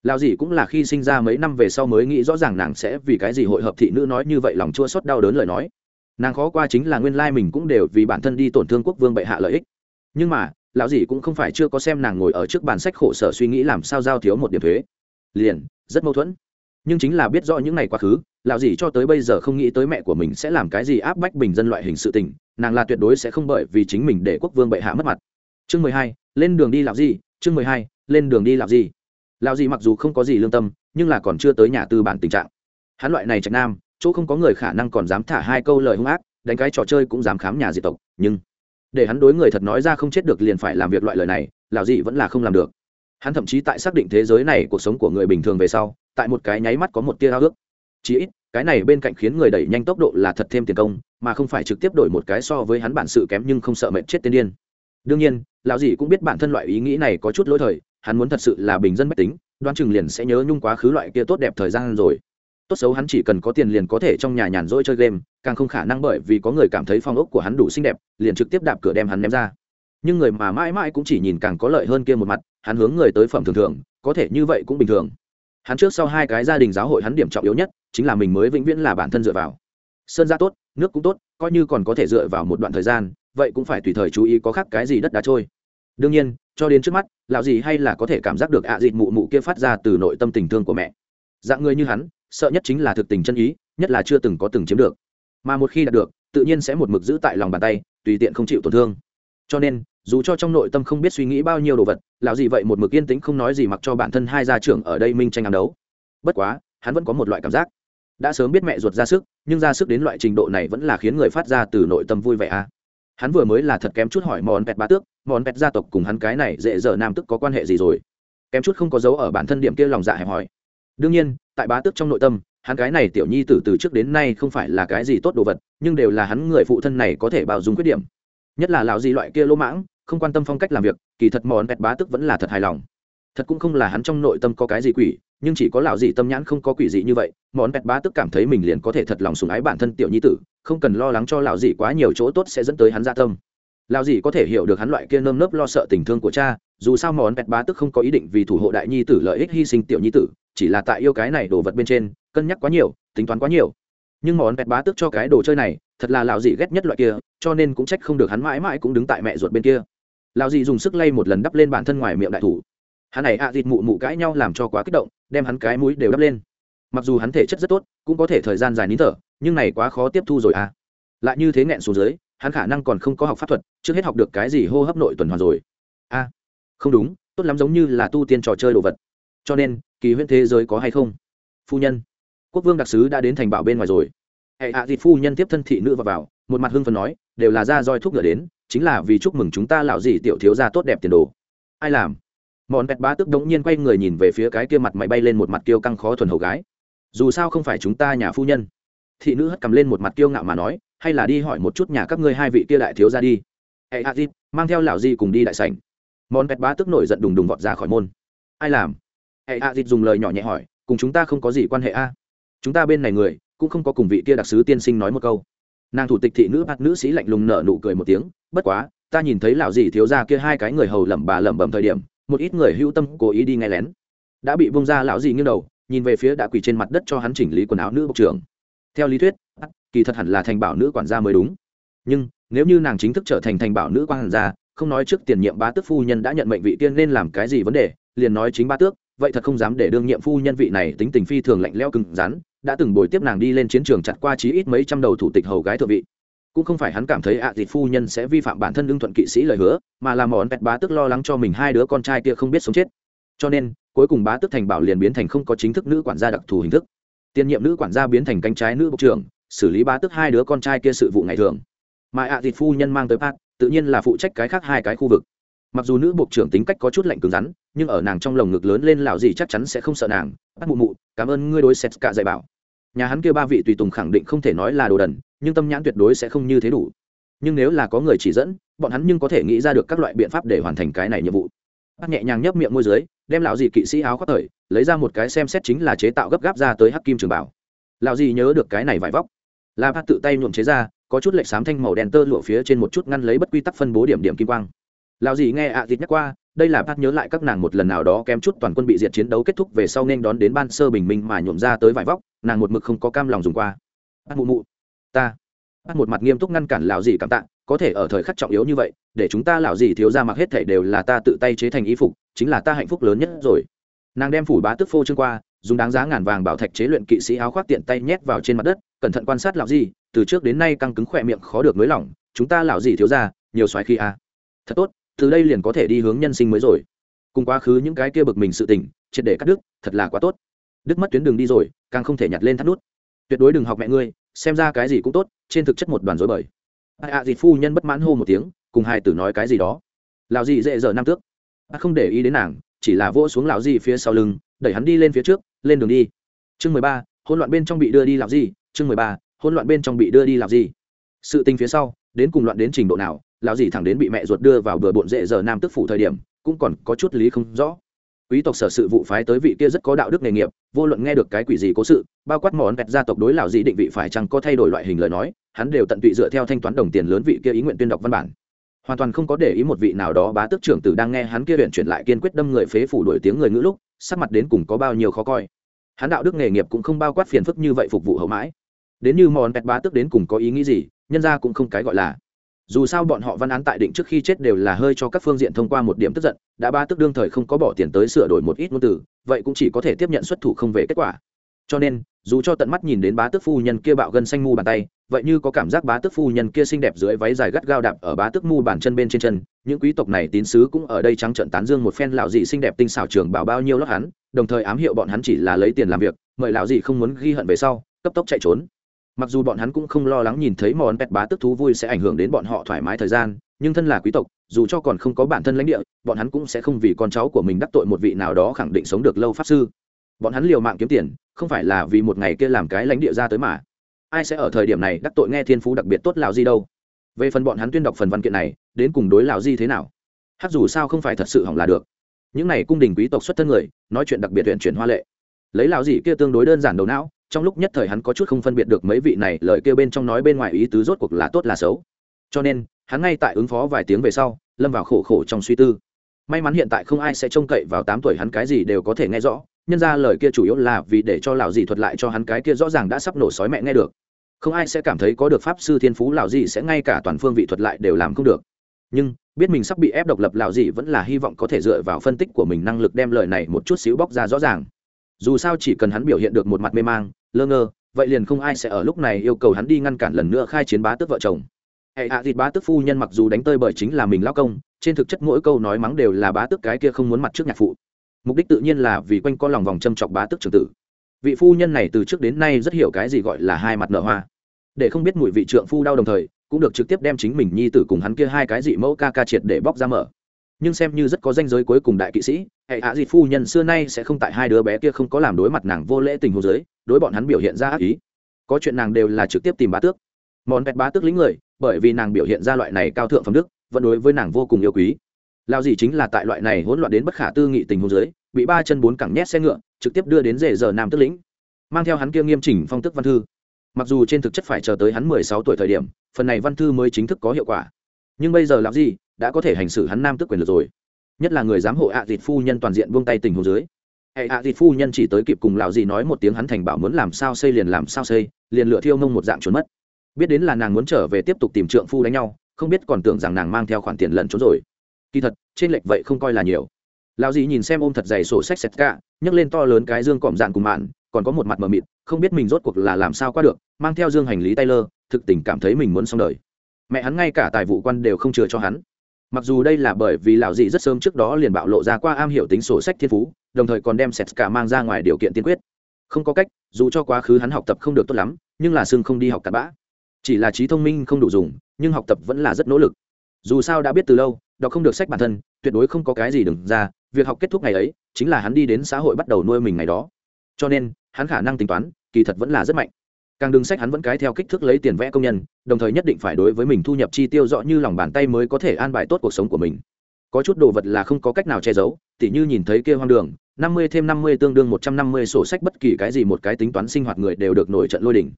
Lão dị cũng là khi sinh ra mấy năm về sau mới nghĩ rõ ràng nàng sẽ vì cái gì hội hợp thị nữ nói như vậy lòng chua xót đau đớn lời nói nàng khó qua chính là nguyên lai mình cũng đều vì bản thân đi tổn thương quốc vương bệ hạ lợi ích. Nhưng mà, lão dì cũng không phải chưa có xem nàng ngồi ở trước bàn sách khổ sở suy nghĩ làm sao giao thiếu một điểm thuế. Liền, rất mâu thuẫn. Nhưng chính là biết rõ những ngày quá khứ, lão dì cho tới bây giờ không nghĩ tới mẹ của mình sẽ làm cái gì áp bách bình dân loại hình sự tình, nàng là tuyệt đối sẽ không bởi vì chính mình để quốc vương bệ hạ mất mặt. Chương mười hai, lên đường đi làm gì chương mười hai, lên đường đi làm gì lão dì mặc dù không có gì lương tâm, nhưng là còn chưa tới nhà tư bản tình trạng. Hắn loại này trạch nam chỗ không có người khả năng còn dám thả hai câu lời hung ác, đánh cái trò chơi cũng dám khám nhà diệt tộc, nhưng để hắn đối người thật nói ra không chết được liền phải làm việc loại lời này, lão gì vẫn là không làm được. Hắn thậm chí tại xác định thế giới này cuộc sống của người bình thường về sau, tại một cái nháy mắt có một tia hao ước chí ít, cái này bên cạnh khiến người đẩy nhanh tốc độ là thật thêm tiền công, mà không phải trực tiếp đổi một cái so với hắn bản sự kém nhưng không sợ mệt chết tiên điên. Đương nhiên, lão dì cũng biết bản thân loại ý nghĩ này có chút lỗi thời, hắn muốn thật sự là bình dân mách tính, đoán chừng liền sẽ nhớ nhung quá khứ loại kia tốt đẹp thời gian rồi tốt xấu hắn chỉ cần có tiền liền có thể trong nhà nhàn rỗi chơi game, càng không khả năng bởi vì có người cảm thấy phong ốc của hắn đủ xinh đẹp, liền trực tiếp đạp cửa đem hắn ném ra. Nhưng người mà mãi mãi cũng chỉ nhìn càng có lợi hơn kia một mặt, hắn hướng người tới phẩm thường thường, có thể như vậy cũng bình thường. Hắn trước sau hai cái gia đình giáo hội hắn điểm trọng yếu nhất, chính là mình mới vĩnh viễn là bản thân dựa vào. Sơn ra tốt, nước cũng tốt, coi như còn có thể dựa vào một đoạn thời gian, vậy cũng phải tùy thời chú ý có khác cái gì đất đá trôi. Đương nhiên, cho đến trước mắt, lão gì hay là có thể cảm giác được ạ à dịt mụ mụ kia phát ra từ nội tâm tình thương của mẹ. Dạng người như hắn sợ nhất chính là thực tình chân ý, nhất là chưa từng có từng chiếm được. Mà một khi đạt được, tự nhiên sẽ một mực giữ tại lòng bàn tay, tùy tiện không chịu tổn thương. Cho nên, dù cho trong nội tâm không biết suy nghĩ bao nhiêu đồ vật, lão gì vậy một mực yên tĩnh không nói gì mặc cho bản thân hai gia trưởng ở đây minh tranh ám đấu. Bất quá, hắn vẫn có một loại cảm giác. Đã sớm biết mẹ ruột ra sức, nhưng ra sức đến loại trình độ này vẫn là khiến người phát ra từ nội tâm vui vẻ à. Hắn vừa mới là thật kém chút hỏi món pẹt ba tước, món pẹt gia tộc cùng hắn cái này dễ dở nam tức có quan hệ gì rồi? Kém chút không có dấu ở bản thân điểm kia lòng dạ hẹp hỏi đương nhiên tại bá tước trong nội tâm, hắn cái này tiểu nhi tử từ trước đến nay không phải là cái gì tốt đồ vật, nhưng đều là hắn người phụ thân này có thể bảo dung khuyết điểm. Nhất là lão gì loại kia lỗ mãng, không quan tâm phong cách làm việc, kỳ thật mòn pẹt bá tước vẫn là thật hài lòng. Thật cũng không là hắn trong nội tâm có cái gì quỷ, nhưng chỉ có lão gì tâm nhãn không có quỷ gì như vậy mòn pẹt bá tức cảm thấy mình liền có thể thật lòng sủng ái bản thân tiểu nhi tử, không cần lo lắng cho lão gì quá nhiều chỗ tốt sẽ dẫn tới hắn gia tâm. Lão gì có thể hiểu được hắn loại kia nơm nớp lo sợ tình thương của cha, dù sao mòn pẹt bá tức không có ý định vì thủ hộ đại nhi tử lợi ích hy sinh tiểu nhi tử chỉ là tại yêu cái này đồ vật bên trên cân nhắc quá nhiều tính toán quá nhiều. Nhưng món vẹt bá tước cho cái đồ chơi này thật là lão dị ghét nhất loại kia cho nên cũng trách không được hắn mãi mãi cũng đứng tại mẹ ruột bên kia. Lão dị dùng sức lay một lần đắp lên bản thân ngoài miệng đại thủ. Hắn này ạ à thịt mụ mụ cãi nhau làm cho quá kích động đem hắn cái mũi đều đắp lên. Mặc dù hắn thể chất rất tốt cũng có thể thời gian dài nín thở nhưng này quá khó tiếp thu rồi à. Lại như thế nghẹn xuống dưới hắn khả năng còn không có học pháp thuật trước hết học được cái gì hô hấp nội tuần hoàn rồi. A à, không đúng tốt lắm giống như là tu tiên trò chơi đồ vật cho nên kỳ huyễn thế giới có hay không? Phu nhân. Quốc vương đặc sứ đã đến thành bảo bên ngoài rồi. Hệ hạ thịt phu nhân tiếp thân thị nữ vào, vào một mặt hưng phần nói đều là ra roi thuốc ngựa đến chính là vì chúc mừng chúng ta lão gì tiểu thiếu gia tốt đẹp tiền đồ. Ai làm? Mòn pẹt bá tức đống nhiên quay người nhìn về phía cái kia mặt mày bay lên một mặt kiêu căng khó thuần hầu gái. Dù sao không phải chúng ta nhà phu nhân. Thị nữ hất cầm lên một mặt kiêu ngạo mà nói hay là đi hỏi một chút nhà các ngươi hai vị kia đại thiếu ra đi. Hệ hạ dịp mang theo lão di cùng đi đại sảnh. Mòn pẹt bá tức nổi giận đùng đùng vọt ra khỏi môn. Ai làm? Hệ hạ dịp dùng lời nhỏ nhẹ hỏi, cùng chúng ta không có gì quan hệ a? Chúng ta bên này người, cũng không có cùng vị kia đặc sứ tiên sinh nói một câu. Nàng thủ tịch thị nữ bát nữ sĩ lạnh lùng nở nụ cười một tiếng, bất quá, ta nhìn thấy lão dì thiếu ra kia hai cái người hầu lẩm bà lẩm bẩm thời điểm, một ít người hữu tâm cố ý đi nghe lén. Đã bị bông ra, lão dì nghiêng đầu, nhìn về phía đã quỳ trên mặt đất cho hắn chỉnh lý quần áo nữ bộ trưởng. Theo lý thuyết kỳ thật hẳn là thành bảo nữ quản gia mới đúng. Nhưng, nếu như nàng chính thức trở thành thành bảo nữ quản gia, không nói trước tiền nhiệm bá tước phu nhân đã nhận mệnh vị tiên nên làm cái gì vấn đề, liền nói chính bá tước vậy thật không dám để đương nhiệm phu nhân vị này tính tình phi thường lạnh lẽo cứng rắn, đã từng bồi tiếp nàng đi lên chiến trường chặt qua chí ít mấy trăm đầu thủ tịch hầu gái thượng vị. Cũng không phải hắn cảm thấy ạ à dịt phu nhân sẽ vi phạm bản thân lương thuận kỵ sĩ lời hứa, mà là món pẹt bá tức lo lắng cho mình hai đứa con trai kia không biết sống chết. Cho nên, cuối cùng bá tức thành bảo liền biến thành không có chính thức nữ quản gia đặc thù hình thức. Tiền nhiệm nữ quản gia biến thành cánh trái nữ bộ trưởng, xử lý bá tức hai đứa con trai kia sự vụ ngày thường. Mà ạ à dịt phu nhân mang tới pat tự nhiên là phụ trách cái khác hai cái khu vực. Mặc dù nữ bộ trưởng tính cách có chút lạnh cứng rắn nhưng ở nàng trong lồng ngực lớn lên lão gì chắc chắn sẽ không sợ nàng. Bắt mụ mụ, cảm ơn ngươi đối xét cả dạy bảo. Nhà hắn kia ba vị tùy tùng khẳng định không thể nói là đồ đần, nhưng tâm nhãn tuyệt đối sẽ không như thế đủ. Nhưng nếu là có người chỉ dẫn, bọn hắn nhưng có thể nghĩ ra được các loại biện pháp để hoàn thành cái này nhiệm vụ. Bác nhẹ nhàng nhấp miệng môi dưới, đem lão dì kỵ sĩ áo khoác thời, lấy ra một cái xem xét chính là chế tạo gấp gáp ra tới hắc kim trường bảo. Lão dì nhớ được cái này vải vóc. Là bác tự tay nhuộm chế ra, có chút lệch xám thanh màu đen tơ lụa phía trên một chút ngăn lấy bất quy tắc phân bố điểm điểm kim quang. Lão dì nghe ạ à dịt nhắc qua đây là bác nhớ lại các nàng một lần nào đó kém chút toàn quân bị diệt chiến đấu kết thúc về sau nên đón đến ban sơ bình minh mà nhuộm ra tới vải vóc, nàng một mực không có cam lòng dùng qua. Bác mụ mụ, ta. Bác một mặt nghiêm túc ngăn cản lão dì cảm tạ, có thể ở thời khắc trọng yếu như vậy, để chúng ta lão dì thiếu ra mặc hết thể đều là ta tự tay chế thành y phục, chính là ta hạnh phúc lớn nhất rồi. Nàng đem phủ bá tức phô trương qua, dùng đáng giá ngàn vàng bảo thạch chế luyện kỵ sĩ áo khoác tiện tay nhét vào trên mặt đất, cẩn thận quan sát lão dì, từ trước đến nay căng cứng khỏe miệng khó được nới lỏng, chúng ta lão dì thiếu ra nhiều xoáy khi a. À. thật tốt từ đây liền có thể đi hướng nhân sinh mới rồi. Cùng quá khứ những cái kia bực mình sự tình, triệt để cắt đứt, thật là quá tốt. Đứt mất tuyến đường đi rồi, càng không thể nhặt lên thắt nút. Tuyệt đối đừng học mẹ ngươi, xem ra cái gì cũng tốt, trên thực chất một đoàn dối bời. Ai ạ dì phu nhân bất mãn hô một tiếng, cùng hai tử nói cái gì đó. Lào dì dễ dở nam tước. Bác không để ý đến nàng, chỉ là vỗ xuống lào dì phía sau lưng, đẩy hắn đi lên phía trước, lên đường đi. Chương mười ba, hỗn loạn bên trong bị đưa đi làm gì chương mười ba, hỗn loạn bên trong bị đưa đi làm gì sự tình phía sau, đến cùng loạn đến trình độ nào lão dì thẳng đến bị mẹ ruột đưa vào bừa bộn dễ giờ nam tức phủ thời điểm, cũng còn có chút lý không rõ. Quý tộc sở sự vụ phái tới vị kia rất có đạo đức nghề nghiệp, vô luận nghe được cái quỷ gì cố sự, bao quát món vẹt gia tộc đối lão dì định vị phải chăng có thay đổi loại hình lời nói, hắn đều tận tụy dựa theo thanh toán đồng tiền lớn vị kia ý nguyện tuyên đọc văn bản. Hoàn toàn không có để ý một vị nào đó bá tước trưởng tử đang nghe hắn kia luyện chuyển lại kiên quyết đâm người phế phủ đổi tiếng người ngữ lúc, sắc mặt đến cùng có bao nhiêu khó coi. Hắn đạo đức nghề nghiệp cũng không bao quát phiền phức như vậy phục vụ hậu mãi. Đến như món vẹt bá tước đến cùng có ý nghĩ gì, nhân ra cũng không cái gọi là dù sao bọn họ văn án tại định trước khi chết đều là hơi cho các phương diện thông qua một điểm tức giận, đã ba tức đương thời không có bỏ tiền tới sửa đổi một ít ngôn từ, vậy cũng chỉ có thể tiếp nhận xuất thủ không về kết quả. Cho nên, dù cho tận mắt nhìn đến bá tước phu nhân kia bạo gân xanh mu bàn tay, vậy như có cảm giác bá tước phu nhân kia xinh đẹp dưới váy dài gắt gao đạp ở bá tước mu bàn chân bên trên chân, những quý tộc này tín sứ cũng ở đây trắng trận tán dương một phen lão dị xinh đẹp tinh xảo trường bảo bao nhiêu lót hắn, đồng thời ám hiệu bọn hắn chỉ là lấy tiền làm việc, mời lão dị không muốn ghi hận về sau, cấp tốc chạy trốn mặc dù bọn hắn cũng không lo lắng nhìn thấy món pet bá tức thú vui sẽ ảnh hưởng đến bọn họ thoải mái thời gian, nhưng thân là quý tộc, dù cho còn không có bản thân lãnh địa, bọn hắn cũng sẽ không vì con cháu của mình đắc tội một vị nào đó khẳng định sống được lâu pháp sư. Bọn hắn liều mạng kiếm tiền, không phải là vì một ngày kia làm cái lãnh địa ra tới mà. Ai sẽ ở thời điểm này đắc tội nghe thiên phú đặc biệt tốt lào di đâu? Về phần bọn hắn tuyên đọc phần văn kiện này, đến cùng đối lào di thế nào? Hát dù sao không phải thật sự hỏng là được. Những này cung đình quý tộc xuất thân người, nói chuyện đặc biệt huyện chuyển hoa lệ. Lấy lào dị kia tương đối đơn giản đầu não trong lúc nhất thời hắn có chút không phân biệt được mấy vị này lời kêu bên trong nói bên ngoài ý tứ rốt cuộc là tốt là xấu. Cho nên, hắn ngay tại ứng phó vài tiếng về sau, lâm vào khổ khổ trong suy tư. May mắn hiện tại không ai sẽ trông cậy vào tám tuổi hắn cái gì đều có thể nghe rõ, nhân ra lời kia chủ yếu là vì để cho lão dì thuật lại cho hắn cái kia rõ ràng đã sắp nổ sói mẹ nghe được. Không ai sẽ cảm thấy có được pháp sư thiên phú, lão dì sẽ ngay cả toàn phương vị thuật lại đều làm không được. Nhưng, biết mình sắp bị ép độc lập, lão dì vẫn là hy vọng có thể dựa vào phân tích của mình năng lực đem lời này một chút xíu bóc ra rõ ràng. Dù sao chỉ cần hắn biểu hiện được một mặt mê mang lơ ngơ, vậy liền không ai sẽ ở lúc này yêu cầu hắn đi ngăn cản lần nữa khai chiến bá tước vợ chồng. Hệ hạ thịt bá tước phu nhân mặc dù đánh tơi bởi chính là mình lao công, trên thực chất mỗi câu nói mắng đều là bá tước cái kia không muốn mặt trước nhạc phụ. Mục đích tự nhiên là vì quanh co lòng vòng châm chọc bá tước trưởng tử. Vị phu nhân này từ trước đến nay rất hiểu cái gì gọi là hai mặt nợ hoa. Để không biết mùi vị trượng phu đau đồng thời, cũng được trực tiếp đem chính mình nhi tử cùng hắn kia hai cái dị mẫu ca ca triệt để bóc ra mở nhưng xem như rất có danh giới cuối cùng đại kỵ sĩ, hệ hạ dị phu nhân xưa nay sẽ không tại hai đứa bé kia không có làm đối mặt nàng vô lễ tình hồ giới, đối bọn hắn biểu hiện ra ác ý. Có chuyện nàng đều là trực tiếp tìm bá tước. Món vẹt bá tước lính người, bởi vì nàng biểu hiện ra loại này cao thượng phẩm đức, vẫn đối với nàng vô cùng yêu quý. Lao gì chính là tại loại này hỗn loạn đến bất khả tư nghị tình hồ giới, bị ba chân bốn cẳng nhét xe ngựa, trực tiếp đưa đến rể giờ nam tước lĩnh. Mang theo hắn kia nghiêm chỉnh phong tức văn thư. Mặc dù trên thực chất phải chờ tới hắn mười sáu tuổi thời điểm, phần này văn thư mới chính thức có hiệu quả nhưng bây giờ lão gì đã có thể hành xử hắn nam tước quyền được rồi. Nhất là người giám hộ ạ à dịt phu nhân toàn diện buông tay tình hồ dưới. Hệ ạ dịt phu nhân chỉ tới kịp cùng lão gì nói một tiếng hắn thành bảo muốn làm sao xây liền làm sao xây, liền lựa thiêu mông một dạng trốn mất. Biết đến là nàng muốn trở về tiếp tục tìm trượng phu đánh nhau, không biết còn tưởng rằng nàng mang theo khoản tiền lẩn trốn rồi. Kỳ thật, trên lệch vậy không coi là nhiều. Lão gì nhìn xem ôm thật dày sổ sách xẹt cả nhấc lên to lớn cái dương cọm dạn cùng mạn, còn có một mặt mờ mịt, không biết mình rốt cuộc là làm sao qua được, mang theo dương hành lý taylor, thực tình cảm thấy mình muốn xong đời mẹ hắn ngay cả tài vụ quan đều không chừa cho hắn. Mặc dù đây là bởi vì lão dị rất sớm trước đó liền bạo lộ ra qua am hiểu tính sổ sách thiên phú, đồng thời còn đem sét cả mang ra ngoài điều kiện tiên quyết. Không có cách, dù cho quá khứ hắn học tập không được tốt lắm, nhưng là xương không đi học cặn bã. Chỉ là trí thông minh không đủ dùng, nhưng học tập vẫn là rất nỗ lực. Dù sao đã biết từ lâu, đọc không được sách bản thân, tuyệt đối không có cái gì đừng ra, việc học kết thúc ngày ấy, chính là hắn đi đến xã hội bắt đầu nuôi mình ngày đó. Cho nên, hắn khả năng tính toán, kỳ thật vẫn là rất mạnh càng đừng sách hắn vẫn cái theo kích thước lấy tiền vẽ công nhân, đồng thời nhất định phải đối với mình thu nhập chi tiêu rõ như lòng bàn tay mới có thể an bài tốt cuộc sống của mình. Có chút đồ vật là không có cách nào che giấu, tỉ như nhìn thấy kia hoang đường, năm mươi thêm năm mươi tương đương một trăm năm mươi sổ sách bất kỳ cái gì một cái tính toán sinh hoạt người đều được nổi trận lôi đỉnh.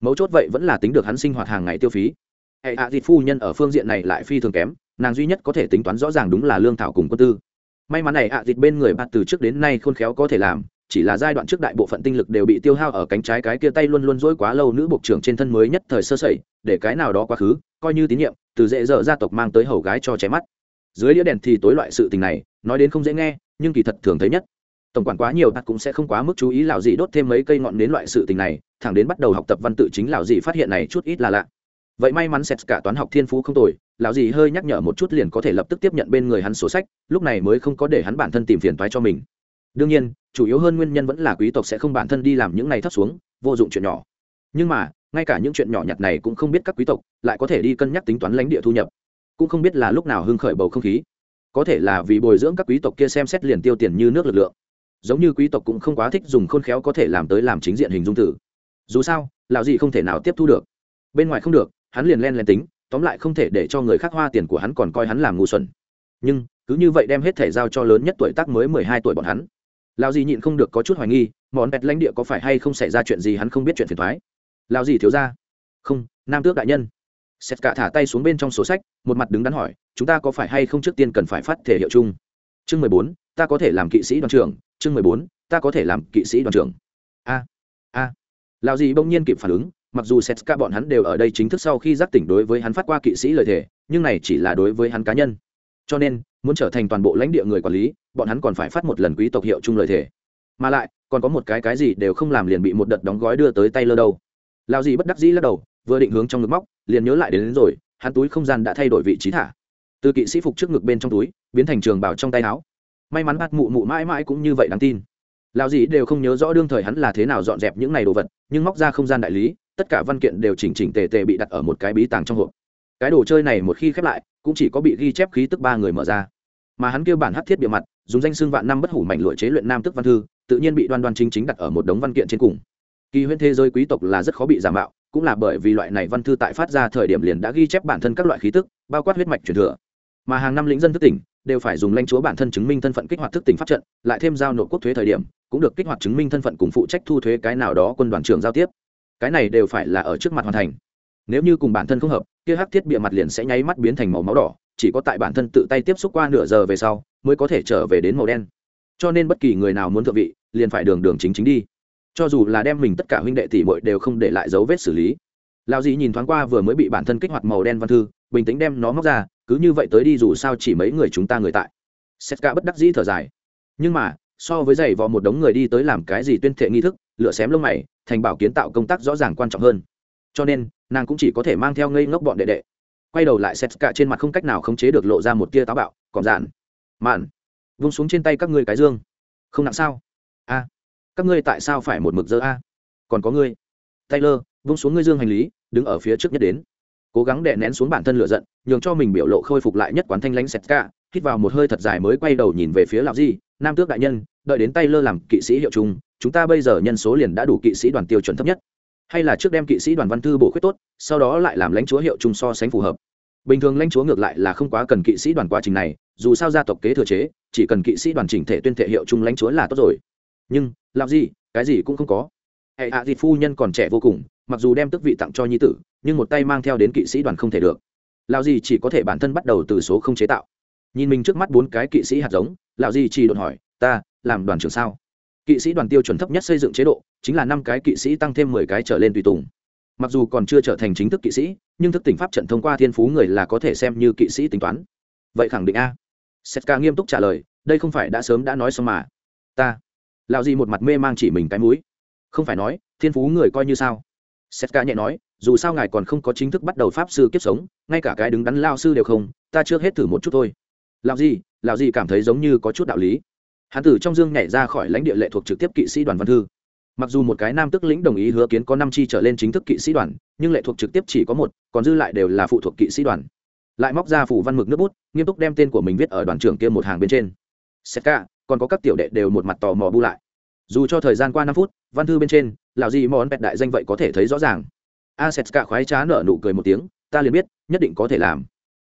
Mấu chốt vậy vẫn là tính được hắn sinh hoạt hàng ngày tiêu phí. Hệ hạ dịt phu nhân ở phương diện này lại phi thường kém, nàng duy nhất có thể tính toán rõ ràng đúng là lương thảo cùng quân tư. May mắn này hạ dịt bên người bạn từ trước đến nay khôn khéo có thể làm chỉ là giai đoạn trước đại bộ phận tinh lực đều bị tiêu hao ở cánh trái cái kia tay luôn luôn dỗi quá lâu nữ bộ trưởng trên thân mới nhất thời sơ sẩy, để cái nào đó quá khứ, coi như tín nhiệm, từ dễ dở gia tộc mang tới hầu gái cho cháy mắt. Dưới đĩa đèn thì tối loại sự tình này, nói đến không dễ nghe, nhưng kỳ thật thường thấy nhất. Tổng quản quá nhiều ta cũng sẽ không quá mức chú ý lão dị đốt thêm mấy cây ngọn đến loại sự tình này, thẳng đến bắt đầu học tập văn tự chính lão dị phát hiện này chút ít là lạ. Vậy may mắn sệt cả toán học thiên phú không tồi, lão dị hơi nhắc nhở một chút liền có thể lập tức tiếp nhận bên người hắn sổ sách, lúc này mới không có để hắn bản thân tìm phiền toái cho mình. Đương nhiên chủ yếu hơn nguyên nhân vẫn là quý tộc sẽ không bản thân đi làm những này thấp xuống, vô dụng chuyện nhỏ. Nhưng mà, ngay cả những chuyện nhỏ nhặt này cũng không biết các quý tộc lại có thể đi cân nhắc tính toán lãnh địa thu nhập. Cũng không biết là lúc nào hưng khởi bầu không khí. Có thể là vì bồi dưỡng các quý tộc kia xem xét liền tiêu tiền như nước lực lượng. Giống như quý tộc cũng không quá thích dùng khôn khéo có thể làm tới làm chính diện hình dung tử. Dù sao, lão gì không thể nào tiếp thu được. Bên ngoài không được, hắn liền len len tính, tóm lại không thể để cho người khác hoa tiền của hắn còn coi hắn làm ngu xuẩn. Nhưng, cứ như vậy đem hết thể giao cho lớn nhất tuổi tác mới mười hai tuổi bọn hắn lao gì nhịn không được có chút hoài nghi, món bẹt lãnh địa có phải hay không xảy ra chuyện gì hắn không biết chuyện phiền thoái lao gì thiếu ra không, nam tước đại nhân. Sét cả thả tay xuống bên trong sổ sách, một mặt đứng đắn hỏi, chúng ta có phải hay không trước tiên cần phải phát thể hiệu chung? Chương mười bốn, ta có thể làm kỵ sĩ đoàn trưởng. Chương mười bốn, ta có thể làm kỵ sĩ đoàn trưởng. A a. Lao gì bỗng nhiên kịp phản ứng, mặc dù Sét cả bọn hắn đều ở đây chính thức sau khi giác tỉnh đối với hắn phát qua kỵ sĩ lời thề, nhưng này chỉ là đối với hắn cá nhân. Cho nên muốn trở thành toàn bộ lãnh địa người quản lý bọn hắn còn phải phát một lần quý tộc hiệu chung lời thề. Mà lại còn có một cái cái gì đều không làm liền bị một đợt đóng gói đưa tới tay lơ đâu. Lao gì bất đắc dĩ lắc đầu vừa định hướng trong ngực móc liền nhớ lại đến, đến rồi hắn túi không gian đã thay đổi vị trí thả. Từ kỵ sĩ phục trước ngực bên trong túi biến thành trường bảo trong tay áo. May mắn bắt mụ mụ mãi mãi cũng như vậy đáng tin. Lao gì đều không nhớ rõ đương thời hắn là thế nào dọn dẹp những này đồ vật nhưng móc ra không gian đại lý tất cả văn kiện đều chỉnh chỉnh tề tề bị đặt ở một cái bí tàng trong hộp cái đồ chơi này một khi khép lại, cũng chỉ có bị ghi chép khí tức ba người mở ra. Mà hắn kêu bản hắc thiết bịa mặt, dùng danh xương vạn năm bất hủ mảnh lụa chế luyện nam tức văn thư, tự nhiên bị đoan đoan chính chính đặt ở một đống văn kiện trên cùng. Kỳ huyễn thế giới quý tộc là rất khó bị giả mạo, cũng là bởi vì loại này văn thư tại phát ra thời điểm liền đã ghi chép bản thân các loại khí tức, bao quát huyết mạch truyền thừa. Mà hàng năm lĩnh dân thức tỉnh, đều phải dùng lãnh chúa bản thân chứng minh thân phận kích hoạt thức tỉnh pháp trận, lại thêm giao nộp quốc thuế thời điểm, cũng được kích hoạt chứng minh thân phận cùng phụ trách thu thuế cái nào đó quân đoàn trưởng giao tiếp. Cái này đều phải là ở trước mặt hoàn thành nếu như cùng bản thân không hợp, kia hắc thiết bịa mặt liền sẽ nháy mắt biến thành màu máu đỏ, chỉ có tại bản thân tự tay tiếp xúc qua nửa giờ về sau, mới có thể trở về đến màu đen. Cho nên bất kỳ người nào muốn thượng vị, liền phải đường đường chính chính đi. Cho dù là đem mình tất cả huynh đệ tỷ muội đều không để lại dấu vết xử lý. Lao dì nhìn thoáng qua vừa mới bị bản thân kích hoạt màu đen văn thư, bình tĩnh đem nó móc ra, cứ như vậy tới đi dù sao chỉ mấy người chúng ta người tại. Setka bất đắc dĩ thở dài. Nhưng mà, so với giày vò một đống người đi tới làm cái gì tuyên thệ nghi thức lựa xém lông mày, thành bảo kiến tạo công tác rõ ràng quan trọng hơn cho nên nàng cũng chỉ có thể mang theo ngây ngốc bọn đệ đệ quay đầu lại xét cả trên mặt không cách nào khống chế được lộ ra một tia táo bạo còn dạn mạn, vung xuống trên tay các ngươi cái dương. Không nặng sao? A, các ngươi tại sao phải một mực dơ a? Còn có ngươi. Taylor, vung xuống ngươi dương hành lý, đứng ở phía trước nhất đến. Cố gắng đè nén xuống bản thân lửa giận, nhường cho mình biểu lộ khôi phục lại nhất quán thanh lãnh sét cả, hít vào một hơi thật dài mới quay đầu nhìn về phía lão di, nam tước đại nhân, đợi đến tay lơ làm kỵ sĩ hiệu chung, chúng ta bây giờ nhân số liền đã đủ kỵ sĩ đoàn tiêu chuẩn thấp nhất hay là trước đem kỵ sĩ đoàn văn thư bổ khuyết tốt, sau đó lại làm lãnh chúa hiệu chung so sánh phù hợp. Bình thường lãnh chúa ngược lại là không quá cần kỵ sĩ đoàn quá trình này, dù sao gia tộc kế thừa chế, chỉ cần kỵ sĩ đoàn chỉnh thể tuyên thể hiệu chung lãnh chúa là tốt rồi. Nhưng làm gì, cái gì cũng không có. Hệ hạ à thịt phu nhân còn trẻ vô cùng, mặc dù đem tước vị tặng cho nhi tử, nhưng một tay mang theo đến kỵ sĩ đoàn không thể được. Lão gì chỉ có thể bản thân bắt đầu từ số không chế tạo. Nhìn mình trước mắt bốn cái kỵ sĩ hạt giống, lão gì chỉ đột hỏi, ta, làm đoàn trưởng sao? Kỵ sĩ đoàn tiêu chuẩn thấp nhất xây dựng chế độ, chính là năm cái kỵ sĩ tăng thêm mười cái trở lên tùy tùng. Mặc dù còn chưa trở thành chính thức kỵ sĩ, nhưng thức tỉnh pháp trận thông qua thiên phú người là có thể xem như kỵ sĩ tính toán. Vậy khẳng định a. Setka nghiêm túc trả lời, đây không phải đã sớm đã nói xong mà. Ta. Lão gì một mặt mê mang chỉ mình cái mũi. Không phải nói, thiên phú người coi như sao? Setka nhẹ nói, dù sao ngài còn không có chính thức bắt đầu pháp sư kiếp sống, ngay cả cái đứng đắn lao sư đều không, ta chưa hết thử một chút thôi. Lão gì lão gì cảm thấy giống như có chút đạo lý hán tử trong dương nhảy ra khỏi lãnh địa lệ thuộc trực tiếp kỵ sĩ đoàn văn thư. Mặc dù một cái nam tức lĩnh đồng ý hứa kiến có năm chi trở lên chính thức kỵ sĩ đoàn, nhưng lệ thuộc trực tiếp chỉ có một, còn dư lại đều là phụ thuộc kỵ sĩ đoàn. Lại móc ra phủ văn mực nước bút, nghiêm túc đem tên của mình viết ở đoàn trưởng kia một hàng bên trên. Xét cả còn có các tiểu đệ đều một mặt tò mò bu lại. Dù cho thời gian qua năm phút, văn thư bên trên, lão gì món bẹt đại danh vậy có thể thấy rõ ràng. A xét cả khoái trá nở nụ cười một tiếng, ta liền biết, nhất định có thể làm.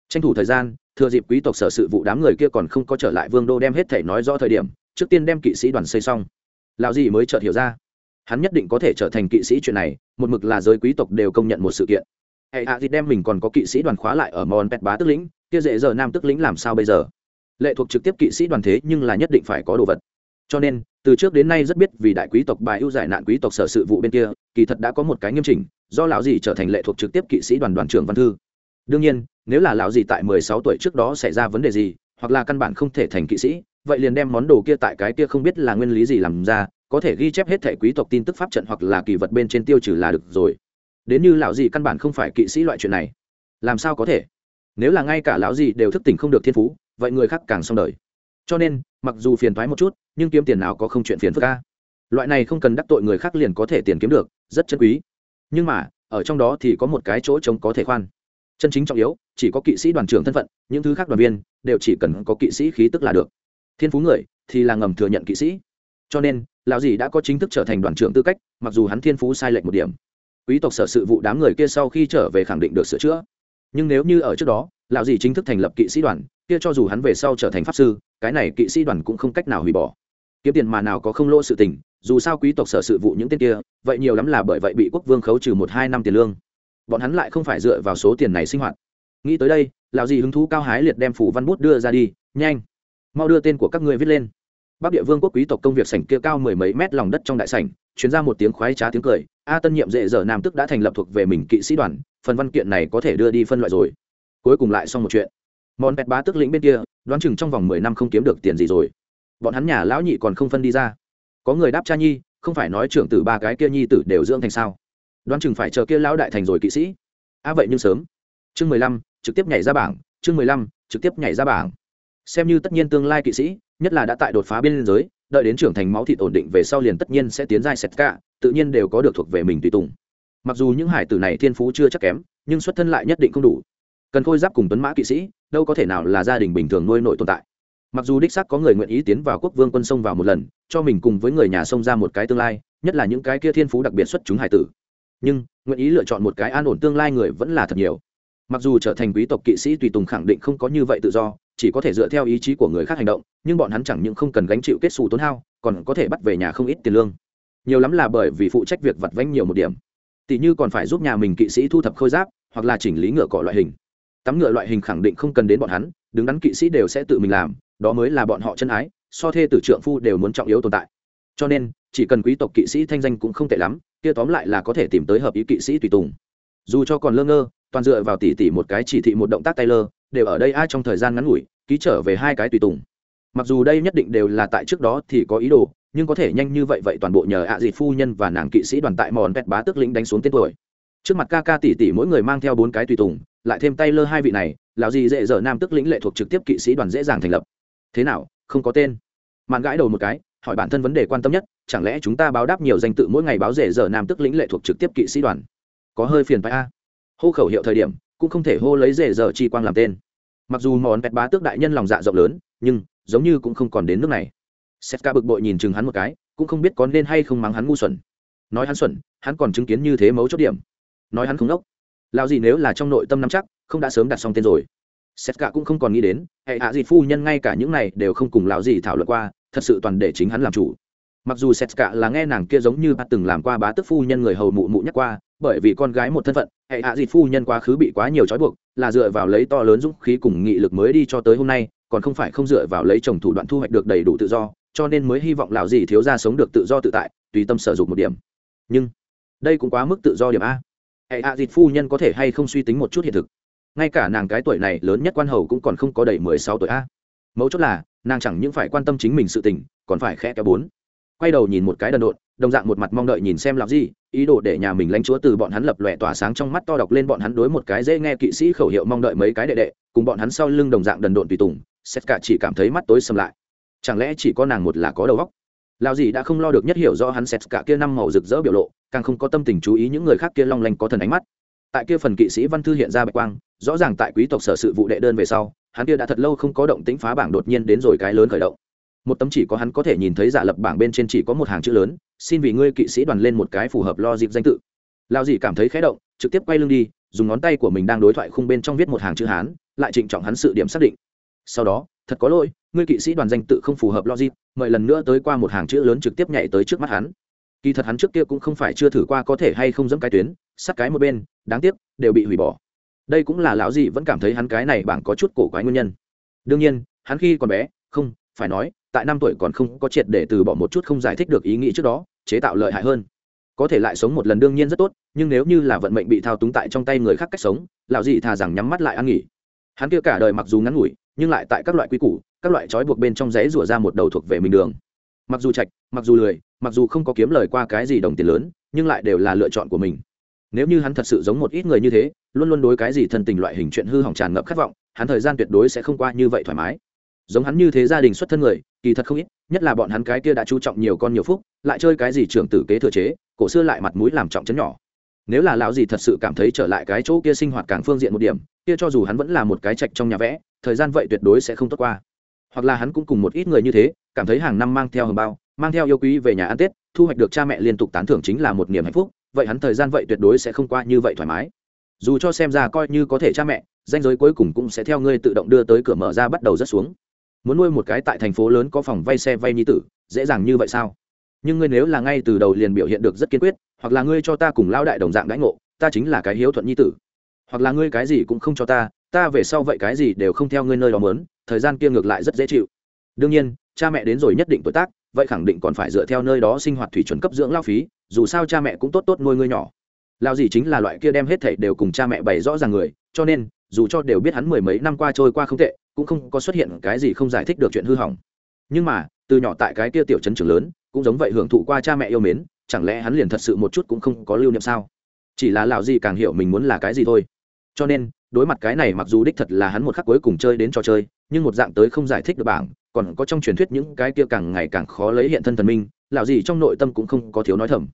Tranh thủ thời gian thừa dịp quý tộc sở sự vụ đám người kia còn không có trở lại vương đô đem hết thể nói rõ thời điểm, trước tiên đem kỵ sĩ đoàn xây xong. Lão gì mới chợt hiểu ra, hắn nhất định có thể trở thành kỵ sĩ chuyện này, một mực là giới quý tộc đều công nhận một sự kiện. Hệ hạ thì đem mình còn có kỵ sĩ đoàn khóa lại ở mòn pet bá tức lĩnh, kia dễ giờ nam tức lĩnh làm sao bây giờ? Lệ thuộc trực tiếp kỵ sĩ đoàn thế nhưng là nhất định phải có đồ vật. Cho nên, từ trước đến nay rất biết vì đại quý tộc bài ưu giải nạn quý tộc sở sự vụ bên kia, kỳ thật đã có một cái nghiêm chỉnh, do lão gì trở thành lệ thuộc trực tiếp kỵ sĩ đoàn đoàn trưởng văn thư đương nhiên, nếu là lão gì tại mười sáu tuổi trước đó xảy ra vấn đề gì, hoặc là căn bản không thể thành kỵ sĩ, vậy liền đem món đồ kia tại cái kia không biết là nguyên lý gì làm ra, có thể ghi chép hết thể quý tộc tin tức pháp trận hoặc là kỳ vật bên trên tiêu trừ là được rồi. Đến như lão gì căn bản không phải kỵ sĩ loại chuyện này. Làm sao có thể? Nếu là ngay cả lão gì đều thức tỉnh không được thiên phú, vậy người khác càng xong đời. Cho nên, mặc dù phiền thoái một chút, nhưng kiếm tiền nào có không chuyện phiền phức ca loại này không cần đắc tội người khác liền có thể tiền kiếm được, rất chân quý. Nhưng mà, ở trong đó thì có một cái chỗ trống có thể khoan chân chính trọng yếu, chỉ có kỵ sĩ đoàn trưởng thân phận, những thứ khác đoàn viên đều chỉ cần có kỵ sĩ khí tức là được. Thiên phú người thì là ngầm thừa nhận kỵ sĩ. Cho nên, lão dì đã có chính thức trở thành đoàn trưởng tư cách, mặc dù hắn thiên phú sai lệch một điểm. Quý tộc sở sự vụ đám người kia sau khi trở về khẳng định được sửa chữa. Nhưng nếu như ở trước đó, lão dì chính thức thành lập kỵ sĩ đoàn, kia cho dù hắn về sau trở thành pháp sư, cái này kỵ sĩ đoàn cũng không cách nào hủy bỏ. Kiếm tiền mà nào có không lỗ sự tình, dù sao quý tộc sở sự vụ những tên kia, vậy nhiều lắm là bởi vậy bị quốc vương khấu trừ một hai năm tiền lương bọn hắn lại không phải dựa vào số tiền này sinh hoạt. Nghĩ tới đây, lão dì hứng thú cao hái liệt đem phủ văn bút đưa ra đi, nhanh, mau đưa tên của các ngươi viết lên. Bắc địa vương quốc quý tộc công việc sảnh kia cao mười mấy mét lòng đất trong đại sảnh, chuyến ra một tiếng khoái trá tiếng cười, a tân nhiệm dễ dở nam tức đã thành lập thuộc về mình kỵ sĩ đoàn, phần văn kiện này có thể đưa đi phân loại rồi. Cuối cùng lại xong một chuyện. Món pẹt bá tức lĩnh bên kia, đoán chừng trong vòng mười năm không kiếm được tiền gì rồi. Bọn hắn nhà lão nhị còn không phân đi ra. Có người đáp cha nhi, không phải nói trưởng tử ba cái kia nhi tử đều dưỡng thành sao? Đoán chừng phải chờ kia lão đại thành rồi kỵ sĩ. À vậy nhưng sớm. Chương mười lăm, trực tiếp nhảy ra bảng. Chương mười lăm, trực tiếp nhảy ra bảng. Xem như tất nhiên tương lai kỵ sĩ, nhất là đã tại đột phá biên giới, đợi đến trưởng thành máu thịt ổn định về sau liền tất nhiên sẽ tiến giai sệt cả, tự nhiên đều có được thuộc về mình tùy tùng. Mặc dù những hải tử này thiên phú chưa chắc kém, nhưng xuất thân lại nhất định không đủ. Cần khôi giáp cùng tuấn mã kỵ sĩ, đâu có thể nào là gia đình bình thường nuôi nội tồn tại. Mặc dù đích xác có người nguyện ý tiến vào quốc vương quân sông vào một lần, cho mình cùng với người nhà sông ra một cái tương lai, nhất là những cái kia thiên phú đặc biệt xuất chúng hải tử nhưng nguyện ý lựa chọn một cái an ổn tương lai người vẫn là thật nhiều. Mặc dù trở thành quý tộc kỵ sĩ tùy tùng khẳng định không có như vậy tự do, chỉ có thể dựa theo ý chí của người khác hành động, nhưng bọn hắn chẳng những không cần gánh chịu kết xù tốn hao, còn có thể bắt về nhà không ít tiền lương. Nhiều lắm là bởi vì phụ trách việc vặt vánh nhiều một điểm. Tỷ như còn phải giúp nhà mình kỵ sĩ thu thập khôi giáp, hoặc là chỉnh lý ngựa cọ loại hình. Tắm ngựa loại hình khẳng định không cần đến bọn hắn, đứng đắn kỵ sĩ đều sẽ tự mình làm, đó mới là bọn họ chân ái, so thê tử trượng phu đều muốn trọng yếu tồn tại. Cho nên, chỉ cần quý tộc kỵ sĩ thanh danh cũng không tệ lắm kia tóm lại là có thể tìm tới hợp ý kỵ sĩ tùy tùng. Dù cho còn lơ ngơ, toàn dựa vào tỉ tỉ một cái chỉ thị một động tác tay lơ đều ở đây ai trong thời gian ngắn ngủi, ký trở về hai cái tùy tùng. Mặc dù đây nhất định đều là tại trước đó thì có ý đồ, nhưng có thể nhanh như vậy vậy toàn bộ nhờ ạ à dịt phu nhân và nàng kỵ sĩ đoàn tại mòn vẹt bá tước lĩnh đánh xuống tên tuổi. Trước mặt ca ca tỷ tỷ mỗi người mang theo bốn cái tùy tùng, lại thêm tay lơ hai vị này, lão gì dễ dở nam tức lĩnh lệ thuộc trực tiếp kỵ sĩ đoàn dễ dàng thành lập. Thế nào, không có tên? Mạn gãi đầu một cái hỏi bản thân vấn đề quan tâm nhất, chẳng lẽ chúng ta báo đáp nhiều danh tự mỗi ngày báo rể giờ nam tức lĩnh lệ thuộc trực tiếp kỵ sĩ đoàn? Có hơi phiền phải a. Hô khẩu hiệu thời điểm, cũng không thể hô lấy rể giờ chi quang làm tên. Mặc dù món vẹt bá tước đại nhân lòng dạ rộng lớn, nhưng giống như cũng không còn đến nước này. Setka bực bội nhìn chừng hắn một cái, cũng không biết có nên hay không mắng hắn ngu xuẩn. Nói hắn xuẩn, hắn còn chứng kiến như thế mấu chốt điểm. Nói hắn không đốc. Lao gì nếu là trong nội tâm nắm chắc, không đã sớm đặt xong tên rồi. Setka cũng không còn nghĩ đến, hệ hạ gì phu nhân ngay cả những này đều không cùng lão gì thảo luận qua thật sự toàn để chính hắn làm chủ. Mặc dù setka là nghe nàng kia giống như bà từng làm qua bá tức phu nhân người hầu mụ mụ nhắc qua, bởi vì con gái một thân phận, hệ hạ dịt phu nhân quá khứ bị quá nhiều trói buộc, là dựa vào lấy to lớn dũng khí cùng nghị lực mới đi cho tới hôm nay, còn không phải không dựa vào lấy chồng thủ đoạn thu hoạch được đầy đủ tự do, cho nên mới hy vọng lão gì thiếu gia sống được tự do tự tại, tùy tâm sở dục một điểm. Nhưng, đây cũng quá mức tự do điểm a. Hệ hạ dịt phu nhân có thể hay không suy tính một chút hiện thực? Ngay cả nàng cái tuổi này lớn nhất quan hầu cũng còn không có đầy mười sáu tuổi a mấu chốt là, nàng chẳng những phải quan tâm chính mình sự tình, còn phải khẽ kéo bốn. Quay đầu nhìn một cái đần độn, đồng dạng một mặt mong đợi nhìn xem làm gì ý đồ để nhà mình lãnh chúa từ bọn hắn lập lòe tỏa sáng trong mắt to đọc lên bọn hắn đối một cái dễ nghe kỵ sĩ khẩu hiệu mong đợi mấy cái đệ đệ, cùng bọn hắn sau lưng đồng dạng đần độn tùy tùng, xét cả chỉ cảm thấy mắt tối sầm lại. Chẳng lẽ chỉ có nàng một là có đầu óc? Lao gì đã không lo được nhất hiểu do hắn xét cả kia năm màu rực rỡ biểu lộ, càng không có tâm tình chú ý những người khác kia long lanh có thần ánh mắt. Tại kia phần kỵ sĩ văn thư hiện ra bạch quang, rõ ràng tại quý tộc sở sự vụ đệ đơn về sau hắn kia đã thật lâu không có động tĩnh phá bảng đột nhiên đến rồi cái lớn khởi động. Một tấm chỉ có hắn có thể nhìn thấy giả lập bảng bên trên chỉ có một hàng chữ lớn, xin vì ngươi kỵ sĩ đoàn lên một cái phù hợp lo dịp danh tự. Lao dì cảm thấy khé động, trực tiếp quay lưng đi, dùng ngón tay của mình đang đối thoại khung bên trong viết một hàng chữ hán, lại trịnh trọng hắn sự điểm xác định. Sau đó, thật có lỗi, ngươi kỵ sĩ đoàn danh tự không phù hợp logic mời lần nữa tới qua một hàng chữ lớn trực tiếp nhảy tới trước mắt hắn. Kỳ thật hắn trước kia cũng không phải chưa thử qua có thể hay không dẫm cái tuyến sát cái một bên, đáng tiếc, đều bị hủy bỏ đây cũng là lão dị vẫn cảm thấy hắn cái này bảng có chút cổ quái nguyên nhân. Đương nhiên, hắn khi còn bé, không, phải nói, tại năm tuổi còn không có triệt để từ bỏ một chút không giải thích được ý nghĩ trước đó, chế tạo lợi hại hơn. Có thể lại sống một lần đương nhiên rất tốt, nhưng nếu như là vận mệnh bị thao túng tại trong tay người khác cách sống, lão dị thà rằng nhắm mắt lại ăn nghỉ. Hắn kia cả đời mặc dù ngắn ngủi, nhưng lại tại các loại quy củ, các loại trói buộc bên trong rẽ rủa ra một đầu thuộc về mình đường. Mặc dù chạch, mặc dù lười, mặc dù không có kiếm lời qua cái gì đồng tiền lớn, nhưng lại đều là lựa chọn của mình nếu như hắn thật sự giống một ít người như thế, luôn luôn đối cái gì thân tình loại hình chuyện hư hỏng tràn ngập khát vọng, hắn thời gian tuyệt đối sẽ không qua như vậy thoải mái. Giống hắn như thế gia đình xuất thân người, kỳ thật không ít, nhất là bọn hắn cái kia đã chú trọng nhiều con nhiều phúc, lại chơi cái gì trưởng tử kế thừa chế, cổ xưa lại mặt mũi làm trọng chấn nhỏ. Nếu là lão gì thật sự cảm thấy trở lại cái chỗ kia sinh hoạt càng phương diện một điểm, kia cho dù hắn vẫn là một cái trạch trong nhà vẽ, thời gian vậy tuyệt đối sẽ không tốt qua. Hoặc là hắn cũng cùng một ít người như thế, cảm thấy hàng năm mang theo hồng bao, mang theo yêu quý về nhà ăn tết, thu hoạch được cha mẹ liên tục tán thưởng chính là một niềm hạnh phúc vậy hắn thời gian vậy tuyệt đối sẽ không qua như vậy thoải mái. Dù cho xem ra coi như có thể cha mẹ, danh giới cuối cùng cũng sẽ theo ngươi tự động đưa tới cửa mở ra bắt đầu rất xuống. Muốn nuôi một cái tại thành phố lớn có phòng vay xe vay nhi tử, dễ dàng như vậy sao? Nhưng ngươi nếu là ngay từ đầu liền biểu hiện được rất kiên quyết, hoặc là ngươi cho ta cùng lao đại đồng dạng đãi ngộ, ta chính là cái hiếu thuận nhi tử. Hoặc là ngươi cái gì cũng không cho ta ta về sau vậy cái gì đều không theo ngươi nơi đó mớn thời gian kia ngược lại rất dễ chịu. Đương nhiên, cha mẹ đến rồi nhất định tuổi tác, vậy khẳng định còn phải dựa theo nơi đó sinh hoạt thủy chuẩn cấp dưỡng lao phí dù sao cha mẹ cũng tốt tốt nuôi ngươi nhỏ. Lao gì chính là loại kia đem hết thảy đều cùng cha mẹ bày rõ ràng người, cho nên, dù cho đều biết hắn mười mấy năm qua trôi qua không tệ, cũng không có xuất hiện cái gì không giải thích được chuyện hư hỏng. Nhưng mà, từ nhỏ tại cái kia tiểu chấn trường lớn, cũng giống vậy hưởng thụ qua cha mẹ yêu mến, chẳng lẽ hắn liền thật sự một chút cũng không có lưu niệm sao? Chỉ là lão gì càng hiểu mình muốn là cái gì thôi. Cho nên, đối mặt cái này mặc dù đích thật là hắn một khắc cuối cùng chơi đến trò chơi, nhưng một dạng tới không giải thích được bảng, còn có trong truyền thuyết những cái kia càng ngày càng khó lấy hiện thân thần minh, lão gì trong nội tâm cũng không có thiếu nói thầm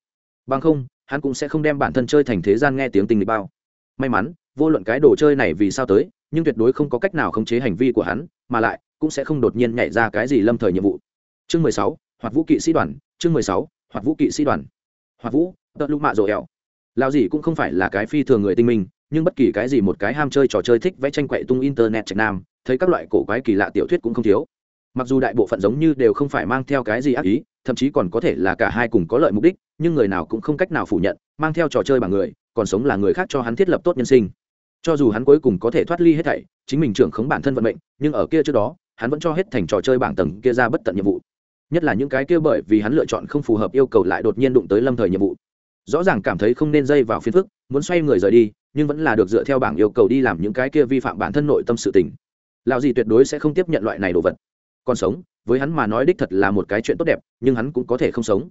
bằng không, hắn cũng sẽ không đem bản thân chơi thành thế gian nghe tiếng tình địch bao. May mắn, vô luận cái đồ chơi này vì sao tới, nhưng tuyệt đối không có cách nào khống chế hành vi của hắn, mà lại, cũng sẽ không đột nhiên nhảy ra cái gì lâm thời nhiệm vụ. Chương mười sáu, hoạt vũ kỵ sĩ đoàn, chương mười sáu, hoạt vũ kỵ sĩ đoàn. Hoạt vũ, tợ lụ mạ rộ ẹo lao gì cũng không phải là cái phi thường người tinh minh, nhưng bất kỳ cái gì một cái ham chơi trò chơi thích vẽ tranh quậy tung internet trạch nam, thấy các loại cổ quái kỳ lạ tiểu thuyết cũng không thiếu. Mặc dù đại bộ phận giống như đều không phải mang theo cái gì ác ý thậm chí còn có thể là cả hai cùng có lợi mục đích, nhưng người nào cũng không cách nào phủ nhận, mang theo trò chơi bằng người, còn sống là người khác cho hắn thiết lập tốt nhân sinh. Cho dù hắn cuối cùng có thể thoát ly hết thảy, chính mình trưởng khống bản thân vận mệnh, nhưng ở kia trước đó, hắn vẫn cho hết thành trò chơi bảng tầng kia ra bất tận nhiệm vụ. Nhất là những cái kia bởi vì hắn lựa chọn không phù hợp yêu cầu lại đột nhiên đụng tới lâm thời nhiệm vụ. Rõ ràng cảm thấy không nên dây vào phiên phức, muốn xoay người rời đi, nhưng vẫn là được dựa theo bảng yêu cầu đi làm những cái kia vi phạm bản thân nội tâm sự tình. Lão gì tuyệt đối sẽ không tiếp nhận loại này đồ vật. Còn sống với hắn mà nói đích thật là một cái chuyện tốt đẹp, nhưng hắn cũng có thể không sống.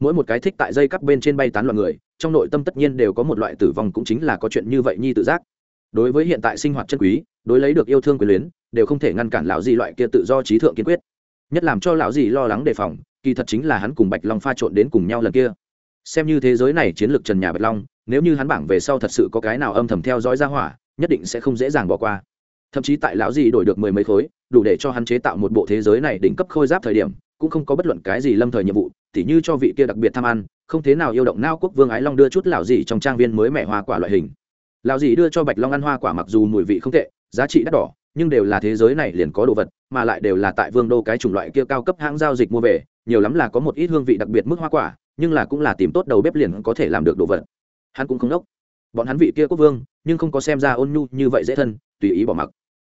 Mỗi một cái thích tại dây cắp bên trên bay tán loạn người, trong nội tâm tất nhiên đều có một loại tử vong cũng chính là có chuyện như vậy nhi tự giác. Đối với hiện tại sinh hoạt chân quý, đối lấy được yêu thương quyền luyến, đều không thể ngăn cản lão gì loại kia tự do trí thượng kiên quyết. Nhất làm cho lão gì lo lắng đề phòng, kỳ thật chính là hắn cùng bạch long pha trộn đến cùng nhau lần kia. Xem như thế giới này chiến lược trần nhà bạch long, nếu như hắn bảng về sau thật sự có cái nào âm thầm theo dõi ra hỏa, nhất định sẽ không dễ dàng bỏ qua thậm chí tại lão gì đổi được mười mấy khối, đủ để cho hắn chế tạo một bộ thế giới này đỉnh cấp khôi giáp thời điểm, cũng không có bất luận cái gì lâm thời nhiệm vụ, tỉ như cho vị kia đặc biệt tham ăn, không thế nào yêu động nao quốc vương ái long đưa chút lão gì trong trang viên mới mẻ hoa quả loại hình. Lão gì đưa cho bạch long ăn hoa quả mặc dù mùi vị không tệ, giá trị đắt đỏ, nhưng đều là thế giới này liền có đồ vật, mà lại đều là tại vương đô cái chủng loại kia cao cấp hãng giao dịch mua về, nhiều lắm là có một ít hương vị đặc biệt mức hoa quả, nhưng là cũng là tìm tốt đầu bếp liền có thể làm được đồ vật. Hắn cũng không đốc. Bọn hắn vị kia quốc vương, nhưng không có xem ra ôn nhu như vậy dễ thân tùy ý bỏ mặc.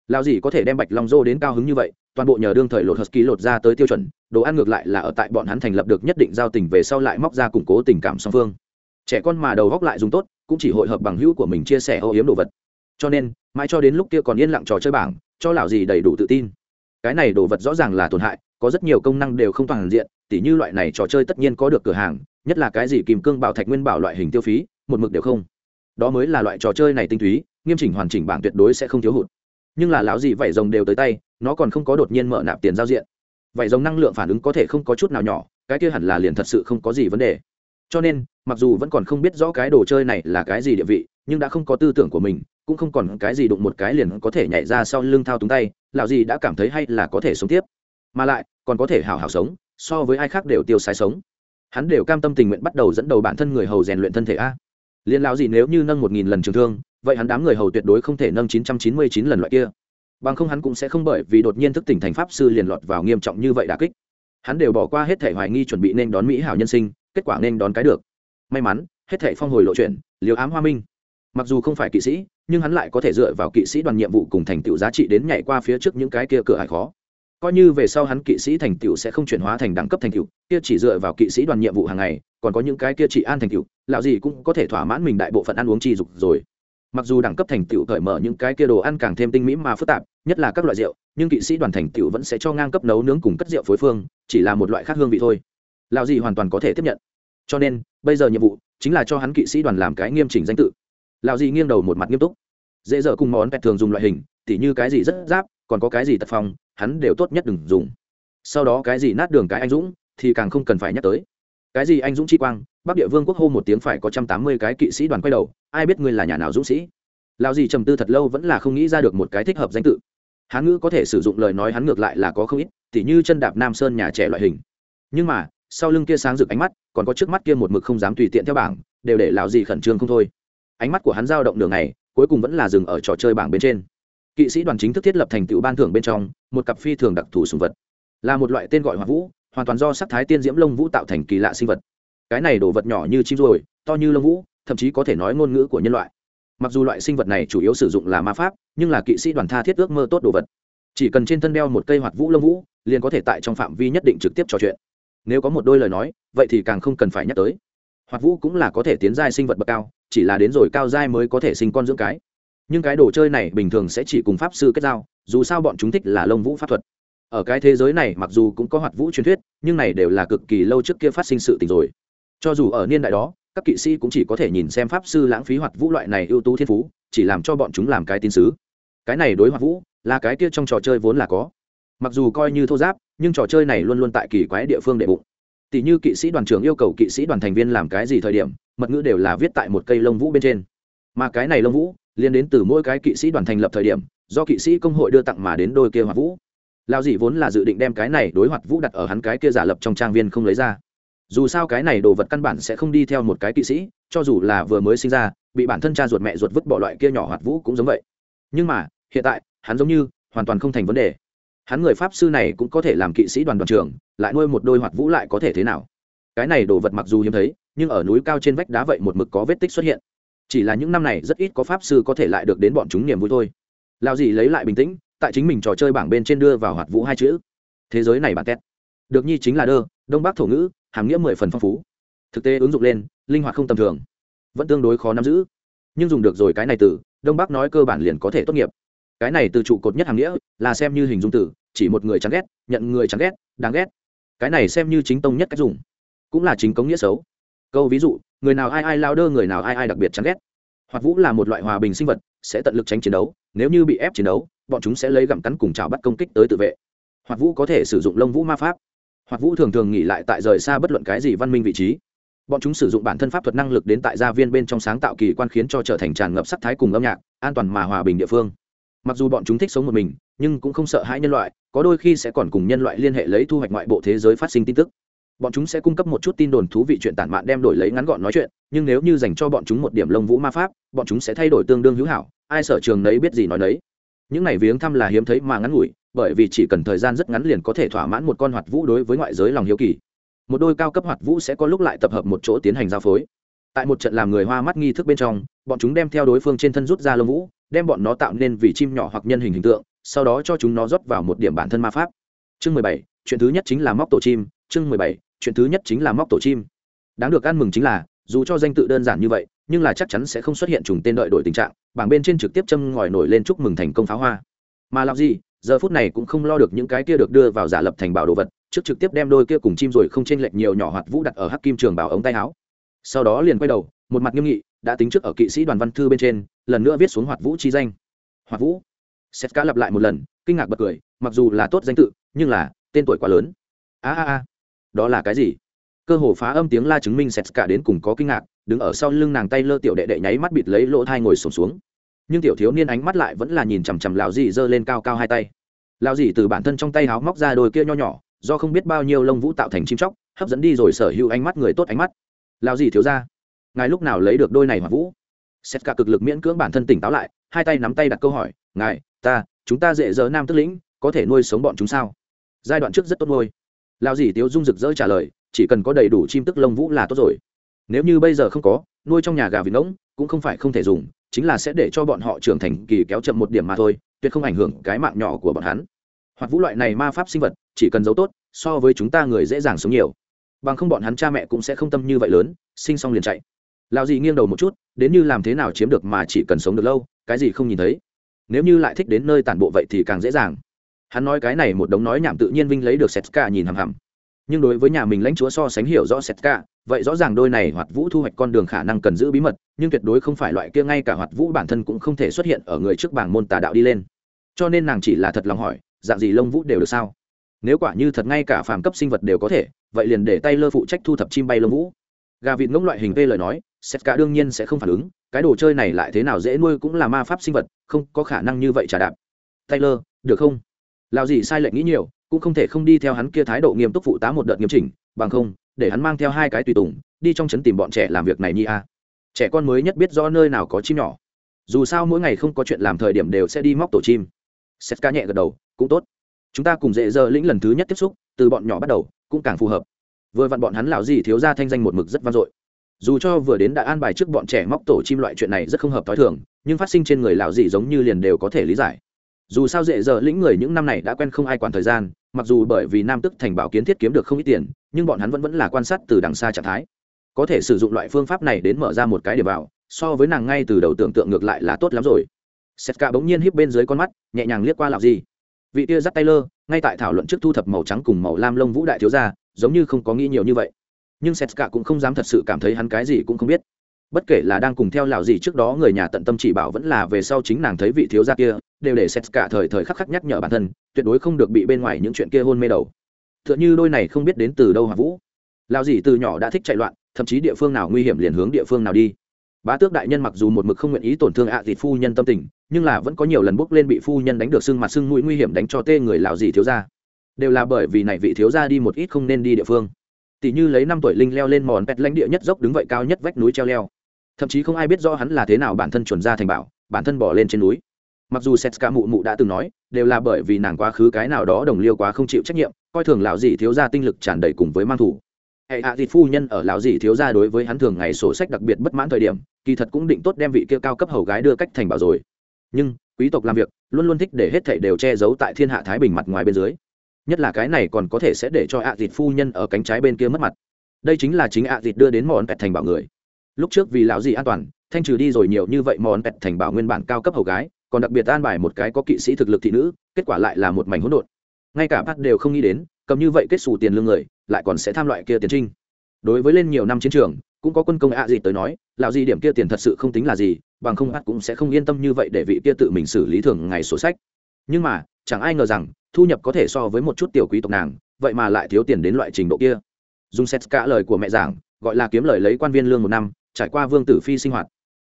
Lao gì có thể đem bạch long dô đến cao hứng như vậy, toàn bộ nhờ đương thời lột hờ ký lột ra tới tiêu chuẩn, đồ ăn ngược lại là ở tại bọn hắn thành lập được nhất định giao tình về sau lại móc ra củng cố tình cảm song phương. Trẻ con mà đầu góc lại dùng tốt, cũng chỉ hội hợp bằng hữu của mình chia sẻ âu yếm đồ vật. Cho nên, mãi cho đến lúc kia còn yên lặng trò chơi bảng, cho lão gì đầy đủ tự tin. Cái này đồ vật rõ ràng là tổn hại, có rất nhiều công năng đều không toàn diện, tỉ như loại này trò chơi tất nhiên có được cửa hàng, nhất là cái gì kìm cương bảo thạch nguyên bảo loại hình tiêu phí, một mực đều không đó mới là loại trò chơi này tinh túy, nghiêm chỉnh hoàn chỉnh bảng tuyệt đối sẽ không thiếu hụt. Nhưng là lão gì vảy rồng đều tới tay, nó còn không có đột nhiên mở nạp tiền giao diện. Vảy rồng năng lượng phản ứng có thể không có chút nào nhỏ, cái kia hẳn là liền thật sự không có gì vấn đề. Cho nên, mặc dù vẫn còn không biết rõ cái đồ chơi này là cái gì địa vị, nhưng đã không có tư tưởng của mình, cũng không còn cái gì đụng một cái liền có thể nhảy ra sau lưng thao túng tay, lão gì đã cảm thấy hay là có thể sống tiếp. Mà lại, còn có thể hào hào sống, so với ai khác đều tiêu xài sống. Hắn đều cam tâm tình nguyện bắt đầu dẫn đầu bản thân người hầu rèn luyện thân thể a liên lão gì nếu như nâng một nghìn lần trường thương, vậy hắn đám người hầu tuyệt đối không thể nâng chín trăm chín mươi chín lần loại kia. Bằng không hắn cũng sẽ không bởi vì đột nhiên thức tỉnh thành pháp sư liền lọt vào nghiêm trọng như vậy đà kích. Hắn đều bỏ qua hết thể hoài nghi chuẩn bị nên đón mỹ hảo nhân sinh, kết quả nên đón cái được. May mắn, hết thể phong hồi lộ chuyện liều ám hoa minh. Mặc dù không phải kỵ sĩ, nhưng hắn lại có thể dựa vào kỵ sĩ đoàn nhiệm vụ cùng thành tựu giá trị đến nhảy qua phía trước những cái kia cửa hải khó coi như về sau hắn kỵ sĩ thành tựu sẽ không chuyển hóa thành đẳng cấp thành tựu, kia chỉ dựa vào kỵ sĩ đoàn nhiệm vụ hàng ngày, còn có những cái kia chỉ an thành tựu, lão gì cũng có thể thỏa mãn mình đại bộ phận ăn uống chi dục rồi. Mặc dù đẳng cấp thành tựu cởi mở những cái kia đồ ăn càng thêm tinh mỹ mà phức tạp, nhất là các loại rượu, nhưng kỵ sĩ đoàn thành tựu vẫn sẽ cho ngang cấp nấu nướng cùng cất rượu phối phương, chỉ là một loại khác hương vị thôi. Lão gì hoàn toàn có thể tiếp nhận. Cho nên, bây giờ nhiệm vụ chính là cho hắn kỵ sĩ đoàn làm cái nghiêm chỉnh danh tự. Lão gì nghiêng đầu một mặt nghiêm túc. Dễ dở cùng món pet thường dùng loại hình, tỉ như cái gì rất giáp, còn có cái gì tật phong hắn đều tốt nhất đừng dùng. Sau đó cái gì nát đường cái anh dũng, thì càng không cần phải nhắc tới. Cái gì anh dũng chi quang, bắc địa vương quốc hô một tiếng phải có trăm tám mươi cái kỵ sĩ đoàn quay đầu, ai biết ngươi là nhà nào dũng sĩ. Lao gì trầm tư thật lâu vẫn là không nghĩ ra được một cái thích hợp danh tự. Hán ngữ có thể sử dụng lời nói hắn ngược lại là có không ít, tỉ như chân đạp nam sơn nhà trẻ loại hình. Nhưng mà, sau lưng kia sáng rực ánh mắt, còn có trước mắt kia một mực không dám tùy tiện theo bảng, đều để lão gì khẩn trương không thôi. Ánh mắt của hắn dao động đường này cuối cùng vẫn là dừng ở trò chơi bảng bên trên kỵ sĩ đoàn chính thức thiết lập thành tựu ban thưởng bên trong, một cặp phi thường đặc thù sùng vật. Là một loại tên gọi hoa vũ, hoàn toàn do sắc thái tiên diễm lông vũ tạo thành kỳ lạ sinh vật. Cái này đồ vật nhỏ như chim ruồi, to như lông vũ, thậm chí có thể nói ngôn ngữ của nhân loại. Mặc dù loại sinh vật này chủ yếu sử dụng là ma pháp, nhưng là kỵ sĩ đoàn tha thiết ước mơ tốt đồ vật. Chỉ cần trên thân đeo một cây hoạt vũ lông vũ, liền có thể tại trong phạm vi nhất định trực tiếp trò chuyện. Nếu có một đôi lời nói, vậy thì càng không cần phải nhắc tới. Hoạt vũ cũng là có thể tiến giai sinh vật bậc cao, chỉ là đến rồi cao giai mới có thể sinh con dưỡng cái nhưng cái đồ chơi này bình thường sẽ chỉ cùng pháp sư kết giao, dù sao bọn chúng thích là lông vũ pháp thuật. Ở cái thế giới này mặc dù cũng có hoạt vũ truyền thuyết, nhưng này đều là cực kỳ lâu trước kia phát sinh sự tình rồi. Cho dù ở niên đại đó, các kỵ sĩ cũng chỉ có thể nhìn xem pháp sư lãng phí hoạt vũ loại này ưu tú thiên phú, chỉ làm cho bọn chúng làm cái tin sứ. Cái này đối hoạt vũ, là cái kia trong trò chơi vốn là có. Mặc dù coi như thô giáp, nhưng trò chơi này luôn luôn tại kỳ quái địa phương đệ bụng. Tỷ như kỵ sĩ đoàn trưởng yêu cầu kỵ sĩ đoàn thành viên làm cái gì thời điểm, mật ngữ đều là viết tại một cây lông vũ bên trên. Mà cái này lông vũ liên đến từ mỗi cái kỵ sĩ đoàn thành lập thời điểm, do kỵ sĩ công hội đưa tặng mà đến đôi kia hoạt vũ. Lao dĩ vốn là dự định đem cái này đối hoạt vũ đặt ở hắn cái kia giả lập trong trang viên không lấy ra. Dù sao cái này đồ vật căn bản sẽ không đi theo một cái kỵ sĩ, cho dù là vừa mới sinh ra, bị bản thân cha ruột mẹ ruột vứt bỏ loại kia nhỏ hoạt vũ cũng giống vậy. Nhưng mà, hiện tại, hắn giống như hoàn toàn không thành vấn đề. Hắn người pháp sư này cũng có thể làm kỵ sĩ đoàn đoàn trưởng, lại nuôi một đôi hoạt vũ lại có thể thế nào? Cái này đồ vật mặc dù hiếm thấy, nhưng ở núi cao trên vách đá vậy một mực có vết tích xuất hiện chỉ là những năm này rất ít có pháp sư có thể lại được đến bọn chúng niềm vui thôi. Lao gì lấy lại bình tĩnh, tại chính mình trò chơi bảng bên trên đưa vào hoạt vũ hai chữ. Thế giới này bản tét. Được nhi chính là đơ, đông bắc thổ ngữ, hàm nghĩa mười phần phong phú. Thực tế ứng dụng lên, linh hoạt không tầm thường. Vẫn tương đối khó nắm giữ. Nhưng dùng được rồi cái này từ, đông bắc nói cơ bản liền có thể tốt nghiệp. Cái này từ trụ cột nhất hàm nghĩa, là xem như hình dung từ, chỉ một người chán ghét, nhận người chán ghét, đáng ghét. Cái này xem như chính tông nhất cách dùng. Cũng là chính cống nghĩa xấu câu ví dụ, người nào ai ai lao đơ, người nào ai ai đặc biệt chán ghét. Hoạt vũ là một loại hòa bình sinh vật, sẽ tận lực tránh chiến đấu, nếu như bị ép chiến đấu, bọn chúng sẽ lấy gặm cắn cùng chảo bắt công kích tới tự vệ. Hoạt vũ có thể sử dụng lông vũ ma pháp. Hoạt vũ thường thường nghỉ lại tại rời xa bất luận cái gì văn minh vị trí. Bọn chúng sử dụng bản thân pháp thuật năng lực đến tại gia viên bên trong sáng tạo kỳ quan khiến cho trở thành tràn ngập sắc thái cùng âm nhạc, an toàn mà hòa bình địa phương. Mặc dù bọn chúng thích sống một mình, nhưng cũng không sợ hãi nhân loại, có đôi khi sẽ còn cùng nhân loại liên hệ lấy thu hoạch ngoại bộ thế giới phát sinh tin tức bọn chúng sẽ cung cấp một chút tin đồn thú vị chuyện tản mạn đem đổi lấy ngắn gọn nói chuyện, nhưng nếu như dành cho bọn chúng một điểm lông vũ ma pháp, bọn chúng sẽ thay đổi tương đương hữu hảo, ai sở trường nấy biết gì nói nấy. Những này viếng thăm là hiếm thấy mà ngắn ngủi, bởi vì chỉ cần thời gian rất ngắn liền có thể thỏa mãn một con hoạt vũ đối với ngoại giới lòng hiếu kỳ. Một đôi cao cấp hoạt vũ sẽ có lúc lại tập hợp một chỗ tiến hành giao phối. Tại một trận làm người hoa mắt nghi thức bên trong, bọn chúng đem theo đối phương trên thân rút ra lông vũ, đem bọn nó tạo nên vì chim nhỏ hoặc nhân hình hình tượng, sau đó cho chúng nó rót vào một điểm bản thân ma pháp. Chương mười bảy, chuyện thứ nhất chính là móc tổ chim, chương mười bảy chuyện thứ nhất chính là móc tổ chim. Đáng được ăn mừng chính là, dù cho danh tự đơn giản như vậy, nhưng là chắc chắn sẽ không xuất hiện trùng tên đợi đổi tình trạng, bảng bên trên trực tiếp châm ngòi nổi lên chúc mừng thành công pháo hoa. Mà làm gì, giờ phút này cũng không lo được những cái kia được đưa vào giả lập thành bảo đồ vật, trước trực tiếp đem đôi kia cùng chim rồi không chênh lệch nhiều nhỏ hoạt vũ đặt ở hắc kim trường bảo ống tay áo. Sau đó liền quay đầu, một mặt nghiêm nghị, đã tính trước ở kỵ sĩ đoàn văn thư bên trên, lần nữa viết xuống hoạt vũ chi danh. Hoạt vũ. Sét cá lặp lại một lần, kinh ngạc bật cười, mặc dù là tốt danh tự, nhưng là, tên tuổi quá lớn. A a a đó là cái gì? Cơ hồ phá âm tiếng la chứng minh sét cả đến cùng có kinh ngạc, đứng ở sau lưng nàng tay lơ tiểu đệ đệ nháy mắt bịt lấy lỗ thai ngồi sổm xuống. Nhưng tiểu thiếu niên ánh mắt lại vẫn là nhìn chằm chằm lão dì giơ lên cao cao hai tay. Lão dì từ bản thân trong tay háo móc ra đôi kia nho nhỏ, do không biết bao nhiêu lông vũ tạo thành chim chóc, hấp dẫn đi rồi sở hữu ánh mắt người tốt ánh mắt. Lão dì thiếu ra, ngài lúc nào lấy được đôi này hoặc vũ? Xét cả cực lực miễn cưỡng bản thân tỉnh táo lại, hai tay nắm tay đặt câu hỏi, ngài, ta, chúng ta dễ dỡ nam tức lĩnh, có thể nuôi sống bọn chúng sao? Giai đoạn trước rất tốt ngôi lão dì tiếu dung rực rỡ trả lời, chỉ cần có đầy đủ chim tức lông vũ là tốt rồi. Nếu như bây giờ không có, nuôi trong nhà gà vịt ngỗng cũng không phải không thể dùng, chính là sẽ để cho bọn họ trưởng thành kỳ kéo chậm một điểm mà thôi, tuyệt không ảnh hưởng cái mạng nhỏ của bọn hắn. Hoặc vũ loại này ma pháp sinh vật, chỉ cần giấu tốt, so với chúng ta người dễ dàng sống nhiều. Bằng không bọn hắn cha mẹ cũng sẽ không tâm như vậy lớn, sinh xong liền chạy. Lao gì nghiêng đầu một chút, đến như làm thế nào chiếm được mà chỉ cần sống được lâu, cái gì không nhìn thấy. Nếu như lại thích đến nơi tản bộ vậy thì càng dễ dàng hắn nói cái này một đống nói nhảm tự nhiên vinh lấy được setka nhìn hằm hằm. Nhưng đối với nhà mình lãnh chúa so sánh hiểu rõ setka, vậy rõ ràng đôi này hoạt vũ thu hoạch con đường khả năng cần giữ bí mật, nhưng tuyệt đối không phải loại kia ngay cả hoạt vũ bản thân cũng không thể xuất hiện ở người trước bảng môn tà đạo đi lên. Cho nên nàng chỉ là thật lòng hỏi, dạng gì lông vũ đều được sao? Nếu quả như thật ngay cả phàm cấp sinh vật đều có thể, vậy liền để tay lơ phụ trách thu thập chim bay lông vũ. Gà vịt ngỗng loại hình tê lời nói, setka đương nhiên sẽ không phản ứng, cái đồ chơi này lại thế nào dễ nuôi cũng là ma pháp sinh vật, không có khả năng như vậy trả đạp. Taylor, được không? Lao gì sai lệch nghĩ nhiều, cũng không thể không đi theo hắn kia thái độ nghiêm túc phụ tá một đợt nghiêm chỉnh, bằng không, để hắn mang theo hai cái tùy tùng, đi trong trấn tìm bọn trẻ làm việc này nhi a. Trẻ con mới nhất biết rõ nơi nào có chim nhỏ. Dù sao mỗi ngày không có chuyện làm thời điểm đều sẽ đi móc tổ chim. Sét ca nhẹ gật đầu, cũng tốt. Chúng ta cùng dễ dơ lĩnh lần thứ nhất tiếp xúc, từ bọn nhỏ bắt đầu, cũng càng phù hợp. Vừa vặn bọn hắn lão gì thiếu ra thanh danh một mực rất vang dội. Dù cho vừa đến đã an bài trước bọn trẻ móc tổ chim loại chuyện này rất không hợp t h o i thường, nhưng phát sinh trên người lão gì giống như liền đều có thể lý giải dù sao dễ dở lĩnh người những năm này đã quen không ai quản thời gian, mặc dù bởi vì nam tức thành bảo kiến thiết kiếm được không ít tiền, nhưng bọn hắn vẫn vẫn là quan sát từ đằng xa trạng thái. Có thể sử dụng loại phương pháp này đến mở ra một cái điểm vào, so với nàng ngay từ đầu tưởng tượng ngược lại là tốt lắm rồi. Sét Cả bỗng nhiên híp bên dưới con mắt, nhẹ nhàng liếc qua lạc gì vị tia dắt taylor ngay tại thảo luận trước thu thập màu trắng cùng màu lam lông vũ đại thiếu gia, giống như không có nghĩ nhiều như vậy. Nhưng Sét Cả cũng không dám thật sự cảm thấy hắn cái gì cũng không biết bất kể là đang cùng theo lào gì trước đó, người nhà tận tâm chỉ bảo vẫn là về sau chính nàng thấy vị thiếu gia kia, đều để setka thời thời khắc khắc nhắc nhở bản thân, tuyệt đối không được bị bên ngoài những chuyện kia hôn mê đầu. Tựa như đôi này không biết đến từ đâu hỏa vũ. Lào gì từ nhỏ đã thích chạy loạn, thậm chí địa phương nào nguy hiểm liền hướng địa phương nào đi. Bá tước đại nhân mặc dù một mực không nguyện ý tổn thương ạ à phu nhân tâm tình, nhưng là vẫn có nhiều lần bốc lên bị phu nhân đánh được sưng mặt sưng mũi nguy hiểm đánh cho tê người lào gì thiếu ra đều là bởi vì này vị thiếu ra đi một ít không nên đi địa phương. Tỷ như lấy năm tuổi linh leo lên mòn pet lãnh địa nhất dốc đứng vậy cao nhất vách núi treo leo thậm chí không ai biết rõ hắn là thế nào bản thân chuẩn ra thành bảo, bản thân bỏ lên trên núi. Mặc dù setska mụ mụ đã từng nói, đều là bởi vì nàng quá khứ cái nào đó đồng liêu quá không chịu trách nhiệm, coi thường lão dì thiếu gia tinh lực tràn đầy cùng với mang thủ. Hệ hạ dịt phu nhân ở lão dì thiếu gia đối với hắn thường ngày sổ sách đặc biệt bất mãn thời điểm, kỳ thật cũng định tốt đem vị kia cao cấp hầu gái đưa cách thành bảo rồi. Nhưng, quý tộc làm việc, luôn luôn thích để hết thảy đều che giấu tại thiên hạ thái bình mặt ngoài bên dưới. Nhất là cái này còn có thể sẽ để cho ạ dịt phu nhân ở cánh trái bên kia mất mặt. Đây chính là chính ạ dịt đưa đến món pẹt thành bảo người lúc trước vì lão gì an toàn, thanh trừ đi rồi nhiều như vậy món pẹt thành bảo nguyên bản cao cấp hầu gái, còn đặc biệt an bài một cái có kỵ sĩ thực lực thị nữ, kết quả lại là một mảnh hỗn độn. Ngay cả bắt đều không nghĩ đến, cầm như vậy kết xù tiền lương người, lại còn sẽ tham loại kia tiền trinh. Đối với lên nhiều năm chiến trường, cũng có quân công ạ gì tới nói, lão gì điểm kia tiền thật sự không tính là gì, bằng không bắt cũng sẽ không yên tâm như vậy để vị kia tự mình xử lý thường ngày sổ sách. Nhưng mà, chẳng ai ngờ rằng, thu nhập có thể so với một chút tiểu quý tộc nàng, vậy mà lại thiếu tiền đến loại trình độ kia. Dùng xét cả lời của mẹ giảng, gọi là kiếm lời lấy quan viên lương một năm trải qua vương tử phi sinh hoạt.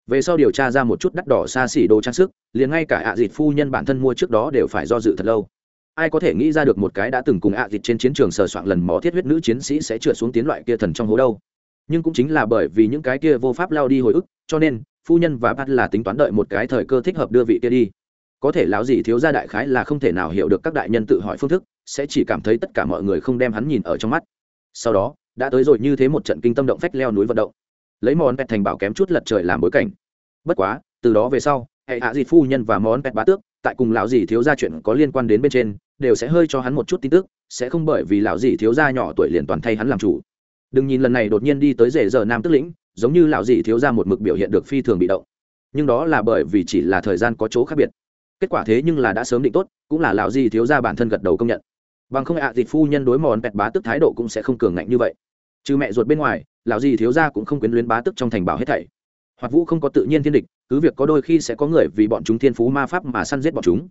Về sau điều tra ra một chút đắt đỏ xa xỉ đồ trang sức, liền ngay cả ạ à dịt phu nhân bản thân mua trước đó đều phải do dự thật lâu. Ai có thể nghĩ ra được một cái đã từng cùng ạ à dịt trên chiến trường sờ soạn lần mò thiết huyết nữ chiến sĩ sẽ trượt xuống tiến loại kia thần trong hố đâu. Nhưng cũng chính là bởi vì những cái kia vô pháp lao đi hồi ức, cho nên, phu nhân và bắt là tính toán đợi một cái thời cơ thích hợp đưa vị kia đi. Có thể lão gì thiếu gia đại khái là không thể nào hiểu được các đại nhân tự hỏi phương thức, sẽ chỉ cảm thấy tất cả mọi người không đem hắn nhìn ở trong mắt. Sau đó, đã tới rồi như thế một trận kinh tâm động phách leo núi vận động lấy món pet thành bảo kém chút lật trời làm bối cảnh. Bất quá, từ đó về sau, hệ hạ dịt phu nhân và món pet bá tước, tại cùng lão dì thiếu gia chuyện có liên quan đến bên trên, đều sẽ hơi cho hắn một chút tin tức, sẽ không bởi vì lão dì thiếu gia nhỏ tuổi liền toàn thay hắn làm chủ. Đừng nhìn lần này đột nhiên đi tới rể giờ nam tức lĩnh, giống như lão dì thiếu gia một mực biểu hiện được phi thường bị động. Nhưng đó là bởi vì chỉ là thời gian có chỗ khác biệt. Kết quả thế nhưng là đã sớm định tốt, cũng là lão dì thiếu gia bản thân gật đầu công nhận. Bằng không ạ à dịt phu nhân đối mòn pẹt bá tức thái độ cũng sẽ không cường ngạnh như vậy. Trừ mẹ ruột bên ngoài lão gì thiếu gia cũng không quyến luyến bá tức trong thành bảo hết thảy. Hoạt vũ không có tự nhiên thiên địch, cứ việc có đôi khi sẽ có người vì bọn chúng thiên phú ma pháp mà săn giết bọn chúng.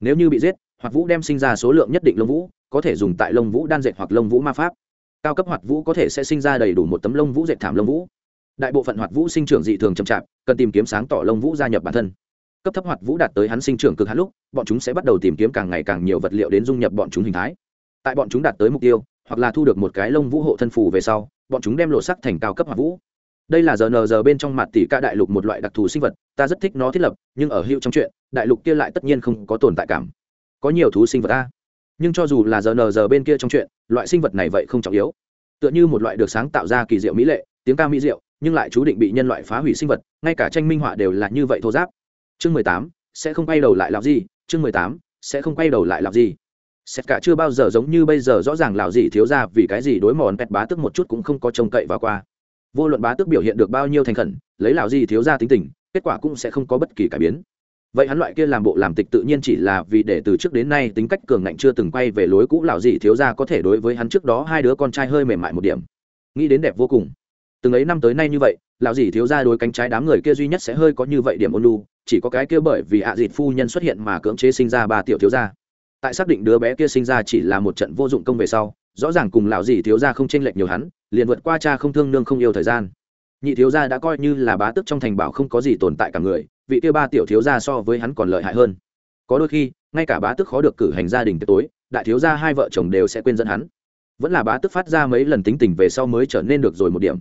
Nếu như bị giết, hoạt vũ đem sinh ra số lượng nhất định lông vũ, có thể dùng tại lông vũ đan dệt hoặc lông vũ ma pháp. Cao cấp hoạt vũ có thể sẽ sinh ra đầy đủ một tấm lông vũ dệt thảm lông vũ. Đại bộ phận hoạt vũ sinh trưởng dị thường chậm chạp, cần tìm kiếm sáng tỏ lông vũ gia nhập bản thân. Cấp thấp hoạt vũ đạt tới hắn sinh trưởng cực hạn lúc, bọn chúng sẽ bắt đầu tìm kiếm càng ngày càng nhiều vật liệu đến dung nhập bọn chúng hình thái. Tại bọn chúng đạt tới mục tiêu, hoặc là thu được một cái lông vũ hộ thân phù về sau bọn chúng đem lộ sắc thành cao cấp hỏa vũ. Đây là giờ nờ giờ bên trong mặt tỷ ca đại lục một loại đặc thù sinh vật, ta rất thích nó thiết lập, nhưng ở hữu trong chuyện, đại lục kia lại tất nhiên không có tồn tại cảm. Có nhiều thú sinh vật ta nhưng cho dù là giờ nờ giờ bên kia trong chuyện, loại sinh vật này vậy không trọng yếu. Tựa như một loại được sáng tạo ra kỳ diệu mỹ lệ, tiếng ca mỹ diệu, nhưng lại chú định bị nhân loại phá hủy sinh vật, ngay cả tranh minh họa đều là như vậy thô giáp. Chương mười tám, sẽ không quay đầu lại làm gì? Chương mười tám, sẽ không quay đầu lại làm gì? Xét cả chưa bao giờ giống như bây giờ rõ ràng lào gì thiếu ra vì cái gì đối mòn pet bá tức một chút cũng không có trông cậy vào qua. Vô luận bá tức biểu hiện được bao nhiêu thành khẩn, lấy lào gì thiếu ra tính tình, kết quả cũng sẽ không có bất kỳ cải biến. Vậy hắn loại kia làm bộ làm tịch tự nhiên chỉ là vì để từ trước đến nay tính cách cường ngạnh chưa từng quay về lối cũ lào gì thiếu ra có thể đối với hắn trước đó hai đứa con trai hơi mềm mại một điểm. Nghĩ đến đẹp vô cùng. Từng ấy năm tới nay như vậy, lão dì thiếu ra đối cánh trái đám người kia duy nhất sẽ hơi có như vậy điểm ôn lu chỉ có cái kia bởi vì ạ à dịt phu nhân xuất hiện mà cưỡng chế sinh ra ba tiểu thiếu gia tại xác định đứa bé kia sinh ra chỉ là một trận vô dụng công về sau, rõ ràng cùng lão dì thiếu gia không chênh lệch nhiều hắn, liền vượt qua cha không thương nương không yêu thời gian. Nhị thiếu gia đã coi như là bá tức trong thành bảo không có gì tồn tại cả người, vị kia ba tiểu thiếu gia so với hắn còn lợi hại hơn. Có đôi khi, ngay cả bá tức khó được cử hành gia đình tối, đại thiếu gia hai vợ chồng đều sẽ quên dẫn hắn. Vẫn là bá tức phát ra mấy lần tính tình về sau mới trở nên được rồi một điểm.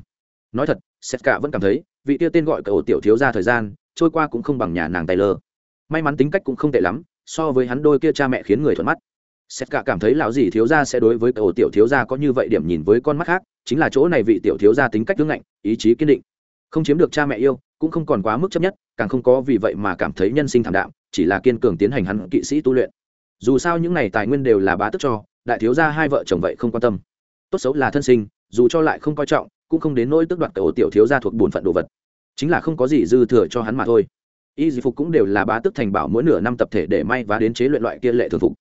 Nói thật, sét cả vẫn cảm thấy, vị kia tên gọi cậu tiểu thiếu gia thời gian, trôi qua cũng không bằng nhà nàng tay lơ may mắn tính cách cũng không tệ lắm so với hắn đôi kia cha mẹ khiến người thuận mắt. Xét cả cảm thấy lão gì thiếu gia sẽ đối với cậu tiểu thiếu gia có như vậy điểm nhìn với con mắt khác, chính là chỗ này vị tiểu thiếu gia tính cách hướng ngạnh ý chí kiên định. Không chiếm được cha mẹ yêu, cũng không còn quá mức chấp nhất, càng không có vì vậy mà cảm thấy nhân sinh thảm đạm, chỉ là kiên cường tiến hành hắn kỵ sĩ tu luyện. Dù sao những này tài nguyên đều là bá tức cho, đại thiếu gia hai vợ chồng vậy không quan tâm. Tốt xấu là thân sinh, dù cho lại không coi trọng, cũng không đến nỗi tức đoạt cậu tiểu thiếu gia thuộc bổn phận đồ vật. Chính là không có gì dư thừa cho hắn mà thôi y dịch phục cũng đều là bá tức thành bảo mỗi nửa năm tập thể để may và đến chế luyện loại kia lệ thường phục.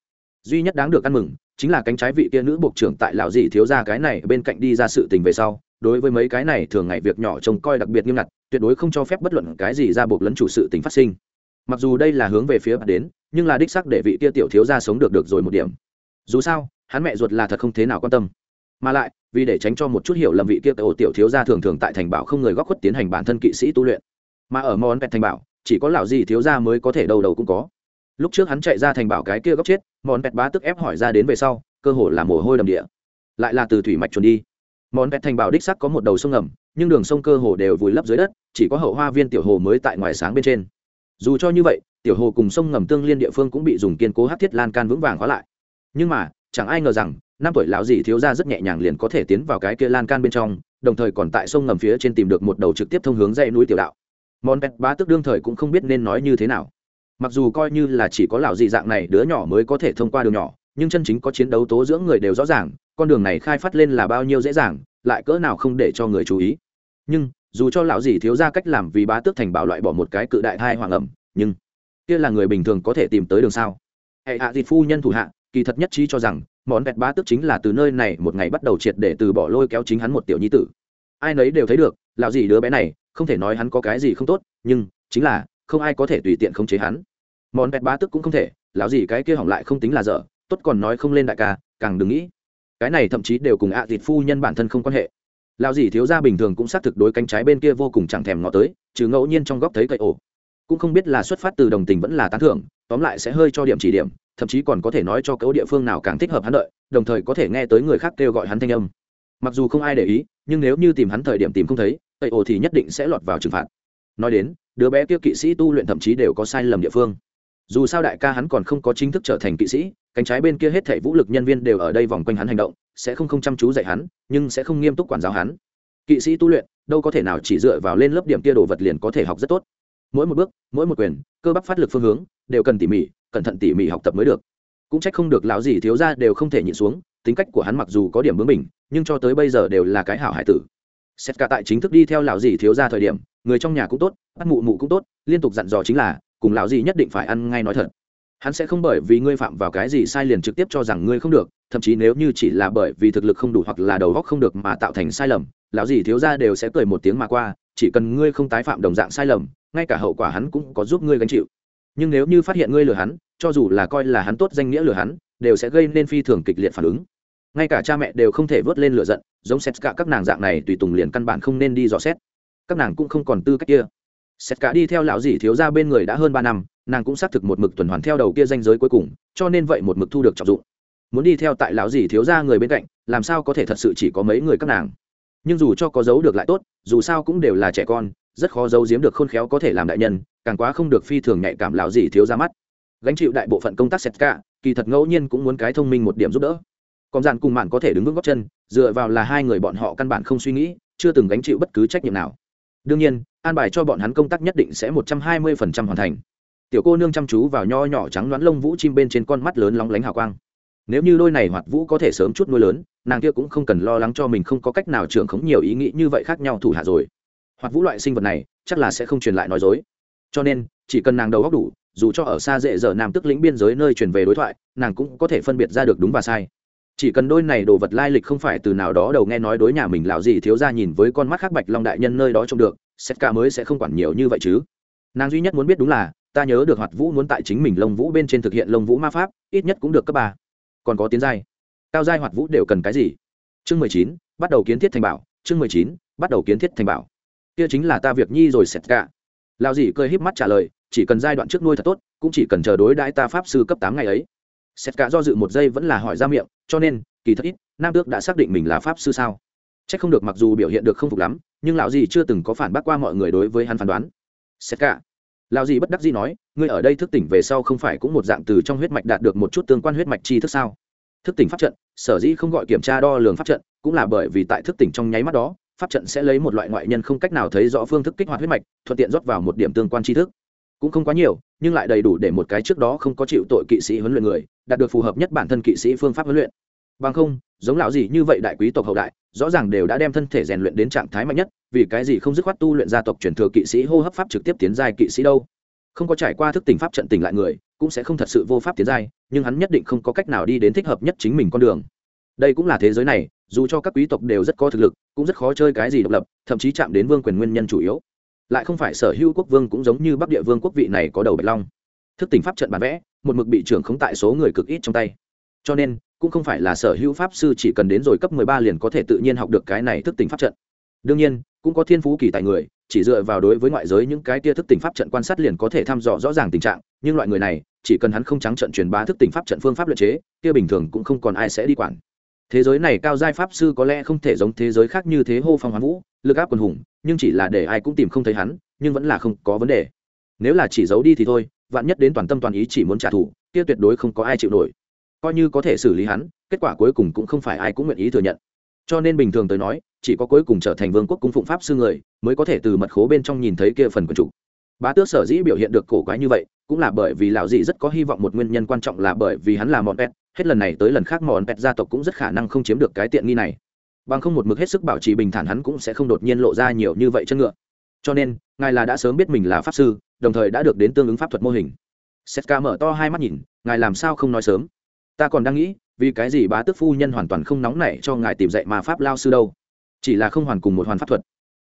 Duy nhất đáng được ăn mừng chính là cánh trái vị kia nữ buộc trưởng tại lão dị thiếu ra cái này bên cạnh đi ra sự tình về sau, đối với mấy cái này thường ngày việc nhỏ trông coi đặc biệt nghiêm ngặt, tuyệt đối không cho phép bất luận cái gì ra buộc lấn chủ sự tình phát sinh. Mặc dù đây là hướng về phía đến, nhưng là đích sắc để vị kia tiểu thiếu ra sống được được rồi một điểm. Dù sao, hắn mẹ ruột là thật không thế nào quan tâm. Mà lại, vì để tránh cho một chút hiểu lầm vị kia ổ tiểu thiếu gia thường thường tại thành bảo không người góp khuất tiến hành bản thân kỵ sĩ tu luyện. Mà ở món vẹt thành bảo chỉ có lão gì thiếu gia mới có thể đầu đầu cũng có. Lúc trước hắn chạy ra thành bảo cái kia góc chết, món bẹt bá tức ép hỏi ra đến về sau, cơ hồ là mồ hôi đầm địa. Lại là từ thủy mạch chuẩn đi. Món bẹt thành bảo đích sắc có một đầu sông ngầm, nhưng đường sông cơ hồ đều vùi lấp dưới đất, chỉ có hậu hoa viên tiểu hồ mới tại ngoài sáng bên trên. Dù cho như vậy, tiểu hồ cùng sông ngầm tương liên địa phương cũng bị dùng kiên cố hát thiết lan can vững vàng khóa lại. Nhưng mà, chẳng ai ngờ rằng, năm tuổi lão dì thiếu ra rất nhẹ nhàng liền có thể tiến vào cái kia lan can bên trong, đồng thời còn tại sông ngầm phía trên tìm được một đầu trực tiếp thông hướng dãy núi tiểu đạo món pet bá tức đương thời cũng không biết nên nói như thế nào. Mặc dù coi như là chỉ có lão dị dạng này đứa nhỏ mới có thể thông qua đường nhỏ, nhưng chân chính có chiến đấu tố dưỡng người đều rõ ràng, con đường này khai phát lên là bao nhiêu dễ dàng, lại cỡ nào không để cho người chú ý. Nhưng, dù cho lão dị thiếu ra cách làm vì bá tước thành bảo loại bỏ một cái cự đại thai hoàng ẩm, nhưng kia là người bình thường có thể tìm tới đường sao? Hệ hạ à phu nhân thủ hạ, kỳ thật nhất trí cho rằng món vẹt bá tước chính là từ nơi này một ngày bắt đầu triệt để từ bỏ lôi kéo chính hắn một tiểu nhi tử ai nấy đều thấy được, lão gì đứa bé này, không thể nói hắn có cái gì không tốt, nhưng chính là không ai có thể tùy tiện khống chế hắn. Món vẹt bá tức cũng không thể, lão gì cái kia hỏng lại không tính là dở, tốt còn nói không lên đại ca, càng đừng nghĩ. Cái này thậm chí đều cùng ạ à dịt phu nhân bản thân không quan hệ. Lão gì thiếu gia bình thường cũng xác thực đối cánh trái bên kia vô cùng chẳng thèm ngó tới, trừ ngẫu nhiên trong góc thấy cậy ổ. Cũng không biết là xuất phát từ đồng tình vẫn là tán thưởng, tóm lại sẽ hơi cho điểm chỉ điểm, thậm chí còn có thể nói cho cấu địa phương nào càng thích hợp hắn đợi, đồng thời có thể nghe tới người khác kêu gọi hắn thanh âm mặc dù không ai để ý, nhưng nếu như tìm hắn thời điểm tìm không thấy, tây ồ thì nhất định sẽ lọt vào trừng phạt. Nói đến, đứa bé kia kỵ sĩ tu luyện thậm chí đều có sai lầm địa phương. Dù sao đại ca hắn còn không có chính thức trở thành kỵ sĩ, cánh trái bên kia hết thể vũ lực nhân viên đều ở đây vòng quanh hắn hành động, sẽ không không chăm chú dạy hắn, nhưng sẽ không nghiêm túc quản giáo hắn. Kỵ sĩ tu luyện, đâu có thể nào chỉ dựa vào lên lớp điểm kia đồ vật liền có thể học rất tốt. Mỗi một bước, mỗi một quyền, cơ bắp phát lực phương hướng, đều cần tỉ mỉ, cẩn thận tỉ mỉ học tập mới được. Cũng trách không được lão gì thiếu ra đều không thể nhịn xuống tính cách của hắn mặc dù có điểm bướng mình nhưng cho tới bây giờ đều là cái hảo hải tử. Xét cả tại chính thức đi theo lão dì thiếu ra thời điểm, người trong nhà cũng tốt, bắt mụ mụ cũng tốt, liên tục dặn dò chính là, cùng lão dì nhất định phải ăn ngay nói thật. Hắn sẽ không bởi vì ngươi phạm vào cái gì sai liền trực tiếp cho rằng ngươi không được, thậm chí nếu như chỉ là bởi vì thực lực không đủ hoặc là đầu góc không được mà tạo thành sai lầm, lão dì thiếu ra đều sẽ cười một tiếng mà qua, chỉ cần ngươi không tái phạm đồng dạng sai lầm, ngay cả hậu quả hắn cũng có giúp ngươi gánh chịu. Nhưng nếu như phát hiện ngươi lừa hắn, cho dù là coi là hắn tốt danh nghĩa lừa hắn, đều sẽ gây nên phi thường kịch liệt phản ứng ngay cả cha mẹ đều không thể vớt lên lửa giận, giống xét cả các nàng dạng này tùy tùng liền căn bản không nên đi dò xét. Các nàng cũng không còn tư cách kia. Xét cả đi theo lão dì thiếu ra bên người đã hơn ba năm, nàng cũng xác thực một mực tuần hoàn theo đầu kia danh giới cuối cùng, cho nên vậy một mực thu được trọng dụng. Muốn đi theo tại lão dì thiếu ra người bên cạnh, làm sao có thể thật sự chỉ có mấy người các nàng? Nhưng dù cho có giấu được lại tốt, dù sao cũng đều là trẻ con, rất khó giấu giếm được khôn khéo có thể làm đại nhân, càng quá không được phi thường nhạy cảm lão dì thiếu ra mắt. Gánh chịu đại bộ phận công tác xét cả, kỳ thật ngẫu nhiên cũng muốn cái thông minh một điểm giúp đỡ còn dàn cùng mạn có thể đứng vững góc chân, dựa vào là hai người bọn họ căn bản không suy nghĩ, chưa từng gánh chịu bất cứ trách nhiệm nào. Đương nhiên, an bài cho bọn hắn công tác nhất định sẽ một trăm hai mươi phần trăm hoàn thành. Tiểu cô nương chăm chú vào nho nhỏ trắng đoán lông vũ chim bên trên con mắt lớn lóng lánh hào quang. Nếu như đôi này hoạt vũ có thể sớm chút nuôi lớn, nàng kia cũng không cần lo lắng cho mình không có cách nào trưởng khống nhiều ý nghĩ như vậy khác nhau thủ hạ rồi. Hoạt vũ loại sinh vật này, chắc là sẽ không truyền lại nói dối. Cho nên, chỉ cần nàng đầu góc đủ, dù cho ở xa dễ dở nam tức lĩnh biên giới nơi truyền về đối thoại, nàng cũng có thể phân biệt ra được đúng và sai chỉ cần đôi này đồ vật lai lịch không phải từ nào đó đầu nghe nói đối nhà mình lão gì thiếu ra nhìn với con mắt khác bạch long đại nhân nơi đó trông được xét cả mới sẽ không quản nhiều như vậy chứ. Nàng duy nhất muốn biết đúng là, ta nhớ được hoạt vũ muốn tại chính mình lông vũ bên trên thực hiện lông vũ ma pháp, ít nhất cũng được cấp ba. Còn có tiến giai. Cao giai hoạt vũ đều cần cái gì? Chương mười chín, bắt đầu kiến thiết thành bảo. Chương mười chín, bắt đầu kiến thiết thành bảo. Kia chính là ta việc nhi rồi xét cả lão gì cười híp mắt trả lời, chỉ cần giai đoạn trước nuôi thật tốt, cũng chỉ cần chờ đối đãi ta pháp sư cấp tám ngày ấy xét cả do dự một giây vẫn là hỏi ra miệng, cho nên, kỳ thật ít, nam tước đã xác định mình là pháp sư sao? C h ắ c không được mặc dù biểu hiện được không phục lắm, nhưng lão dì chưa từng có phản bác qua mọi người đối với hắn phán đoán. Xét cả, lão dì bất đắc dĩ nói, ngươi ở đây thức tỉnh về sau không phải cũng một dạng từ trong huyết mạch đạt được một chút tương quan huyết mạch chi thức sao? Thức tỉnh pháp trận, sở dĩ không gọi kiểm tra đo lường pháp trận, cũng là bởi vì tại thức tỉnh trong nháy mắt đó, pháp trận sẽ lấy một loại ngoại nhân không cách nào thấy rõ phương thức kích hoạt huyết mạch, thuận tiện rót vào một điểm tương quan tri thức. Cũng không quá nhiều, nhưng lại đầy đủ để một cái trước đó không có chịu tội kỵ sĩ huấn luyện người đạt được phù hợp nhất bản thân kỵ sĩ phương pháp huấn luyện. Bằng không, giống lão gì như vậy đại quý tộc hậu đại, rõ ràng đều đã đem thân thể rèn luyện đến trạng thái mạnh nhất, vì cái gì không dứt khoát tu luyện gia tộc truyền thừa kỵ sĩ hô hấp pháp trực tiếp tiến giai kỵ sĩ đâu. Không có trải qua thức tỉnh pháp trận tỉnh lại người, cũng sẽ không thật sự vô pháp tiến giai, nhưng hắn nhất định không có cách nào đi đến thích hợp nhất chính mình con đường. Đây cũng là thế giới này, dù cho các quý tộc đều rất có thực lực, cũng rất khó chơi cái gì độc lập, thậm chí chạm đến vương quyền nguyên nhân chủ yếu. Lại không phải sở hữu quốc vương cũng giống như bắc địa vương quốc vị này có đầu bạch long thức tỉnh pháp trận bản vẽ, một mực bị trưởng khống tại số người cực ít trong tay. Cho nên, cũng không phải là sở hữu pháp sư chỉ cần đến rồi cấp mười ba liền có thể tự nhiên học được cái này thức tỉnh pháp trận. Đương nhiên, cũng có thiên phú kỳ tại người, chỉ dựa vào đối với ngoại giới những cái tia thức tỉnh pháp trận quan sát liền có thể thăm dò rõ ràng tình trạng, nhưng loại người này, chỉ cần hắn không trắng trận truyền bá thức tỉnh pháp trận phương pháp luật chế, kia bình thường cũng không còn ai sẽ đi quản. Thế giới này cao giai pháp sư có lẽ không thể giống thế giới khác như thế hô phong hoán vũ, lực áp quần hùng, nhưng chỉ là để ai cũng tìm không thấy hắn, nhưng vẫn là không có vấn đề. Nếu là chỉ giấu đi thì thôi vạn nhất đến toàn tâm toàn ý chỉ muốn trả thù, kia tuyệt đối không có ai chịu nổi. Coi như có thể xử lý hắn, kết quả cuối cùng cũng không phải ai cũng nguyện ý thừa nhận. Cho nên bình thường tới nói, chỉ có cuối cùng trở thành vương quốc cung phụng pháp sư người, mới có thể từ mật khố bên trong nhìn thấy kia phần quần chủ. Bá tước sở dĩ biểu hiện được cổ quái như vậy, cũng là bởi vì lão dị rất có hy vọng một nguyên nhân quan trọng là bởi vì hắn là mọn pet hết lần này tới lần khác mọn pet gia tộc cũng rất khả năng không chiếm được cái tiện nghi này. Bằng không một mực hết sức bảo trì bình thản hắn cũng sẽ không đột nhiên lộ ra nhiều như vậy chân ngựa. Cho nên, ngài là đã sớm biết mình là pháp sư đồng thời đã được đến tương ứng pháp thuật mô hình. Setka mở to hai mắt nhìn, ngài làm sao không nói sớm? Ta còn đang nghĩ, vì cái gì bá tước phu nhân hoàn toàn không nóng nảy cho ngài tìm dạy mà pháp lao sư đâu? Chỉ là không hoàn cùng một hoàn pháp thuật.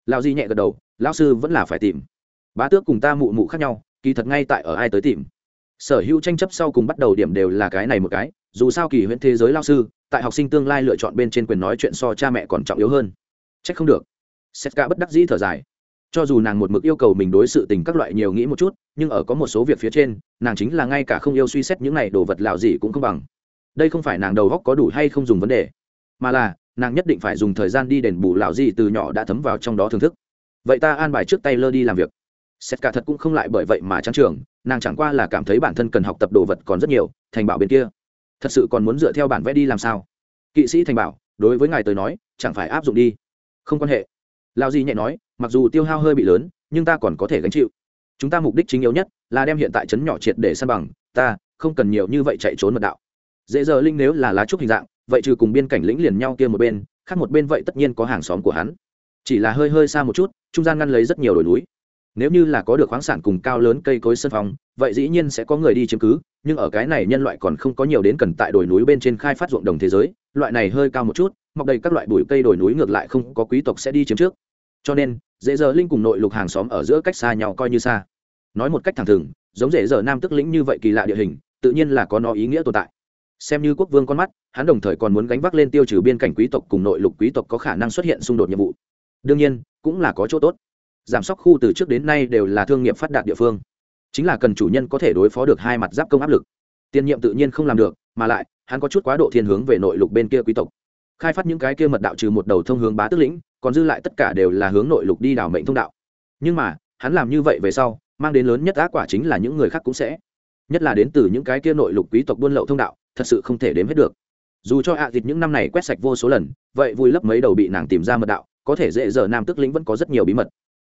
Lao di nhẹ gật đầu lao sư vẫn là phải tìm. Bá tước cùng ta mụ mụ khác nhau, kỳ thật ngay tại ở ai tới tìm. Sở hữu tranh chấp sau cùng bắt đầu điểm đều là cái này một cái, dù sao kỳ huyễn thế giới lao sư, tại học sinh tương lai lựa chọn bên trên quyền nói chuyện so cha mẹ còn trọng yếu hơn. Trách không được. Setka bất đắc dĩ thở dài cho dù nàng một mực yêu cầu mình đối sự tình các loại nhiều nghĩ một chút, nhưng ở có một số việc phía trên, nàng chính là ngay cả không yêu suy xét những này đồ vật lạo gì cũng không bằng. Đây không phải nàng đầu góc có đủ hay không dùng vấn đề, mà là, nàng nhất định phải dùng thời gian đi đền bù lạo gì từ nhỏ đã thấm vào trong đó thưởng thức. Vậy ta an bài trước tay lơ đi làm việc. Xét cả thật cũng không lại bởi vậy mà trang trường, nàng chẳng qua là cảm thấy bản thân cần học tập đồ vật còn rất nhiều, thành bảo bên kia. Thật sự còn muốn dựa theo bản vẽ đi làm sao? Kỵ sĩ thành bảo, đối với ngài tới nói, chẳng phải áp dụng đi. Không quan hệ. Lao di nhẹ nói mặc dù tiêu hao hơi bị lớn, nhưng ta còn có thể gánh chịu. Chúng ta mục đích chính yếu nhất là đem hiện tại trấn nhỏ triệt để san bằng, ta không cần nhiều như vậy chạy trốn mật đạo. Dễ giờ linh nếu là lá trúc hình dạng, vậy trừ cùng biên cảnh lĩnh liền nhau kia một bên, khác một bên vậy tất nhiên có hàng xóm của hắn. Chỉ là hơi hơi xa một chút, trung gian ngăn lấy rất nhiều đồi núi. Nếu như là có được khoáng sản cùng cao lớn cây cối sân phòng, vậy dĩ nhiên sẽ có người đi chiếm cứ, nhưng ở cái này nhân loại còn không có nhiều đến cần tại đồi núi bên trên khai phát ruộng đồng thế giới, loại này hơi cao một chút, mọc đầy các loại bụi cây đồi núi ngược lại không có quý tộc sẽ đi chiếm trước. Cho nên dễ giờ linh cùng nội lục hàng xóm ở giữa cách xa nhau coi như xa. Nói một cách thẳng thừng, giống dễ giờ nam tức lĩnh như vậy kỳ lạ địa hình, tự nhiên là có nó ý nghĩa tồn tại. Xem như quốc vương con mắt, hắn đồng thời còn muốn gánh vác lên tiêu trừ biên cảnh quý tộc cùng nội lục quý tộc có khả năng xuất hiện xung đột nhiệm vụ. Đương nhiên, cũng là có chỗ tốt. Giảm sóc khu từ trước đến nay đều là thương nghiệp phát đạt địa phương. Chính là cần chủ nhân có thể đối phó được hai mặt giáp công áp lực. Tiền nhiệm tự nhiên không làm được, mà lại, hắn có chút quá độ thiên hướng về nội lục bên kia quý tộc. Khai phát những cái kia mật đạo trừ một đầu thông hướng bá tức lĩnh còn dư lại tất cả đều là hướng nội lục đi đảo mệnh thông đạo. Nhưng mà, hắn làm như vậy về sau, mang đến lớn nhất ác quả chính là những người khác cũng sẽ. Nhất là đến từ những cái kia nội lục quý tộc buôn lậu thông đạo, thật sự không thể đếm hết được. Dù cho ạ à dịch những năm này quét sạch vô số lần, vậy vui lấp mấy đầu bị nàng tìm ra mật đạo, có thể dễ dở nam tức lĩnh vẫn có rất nhiều bí mật.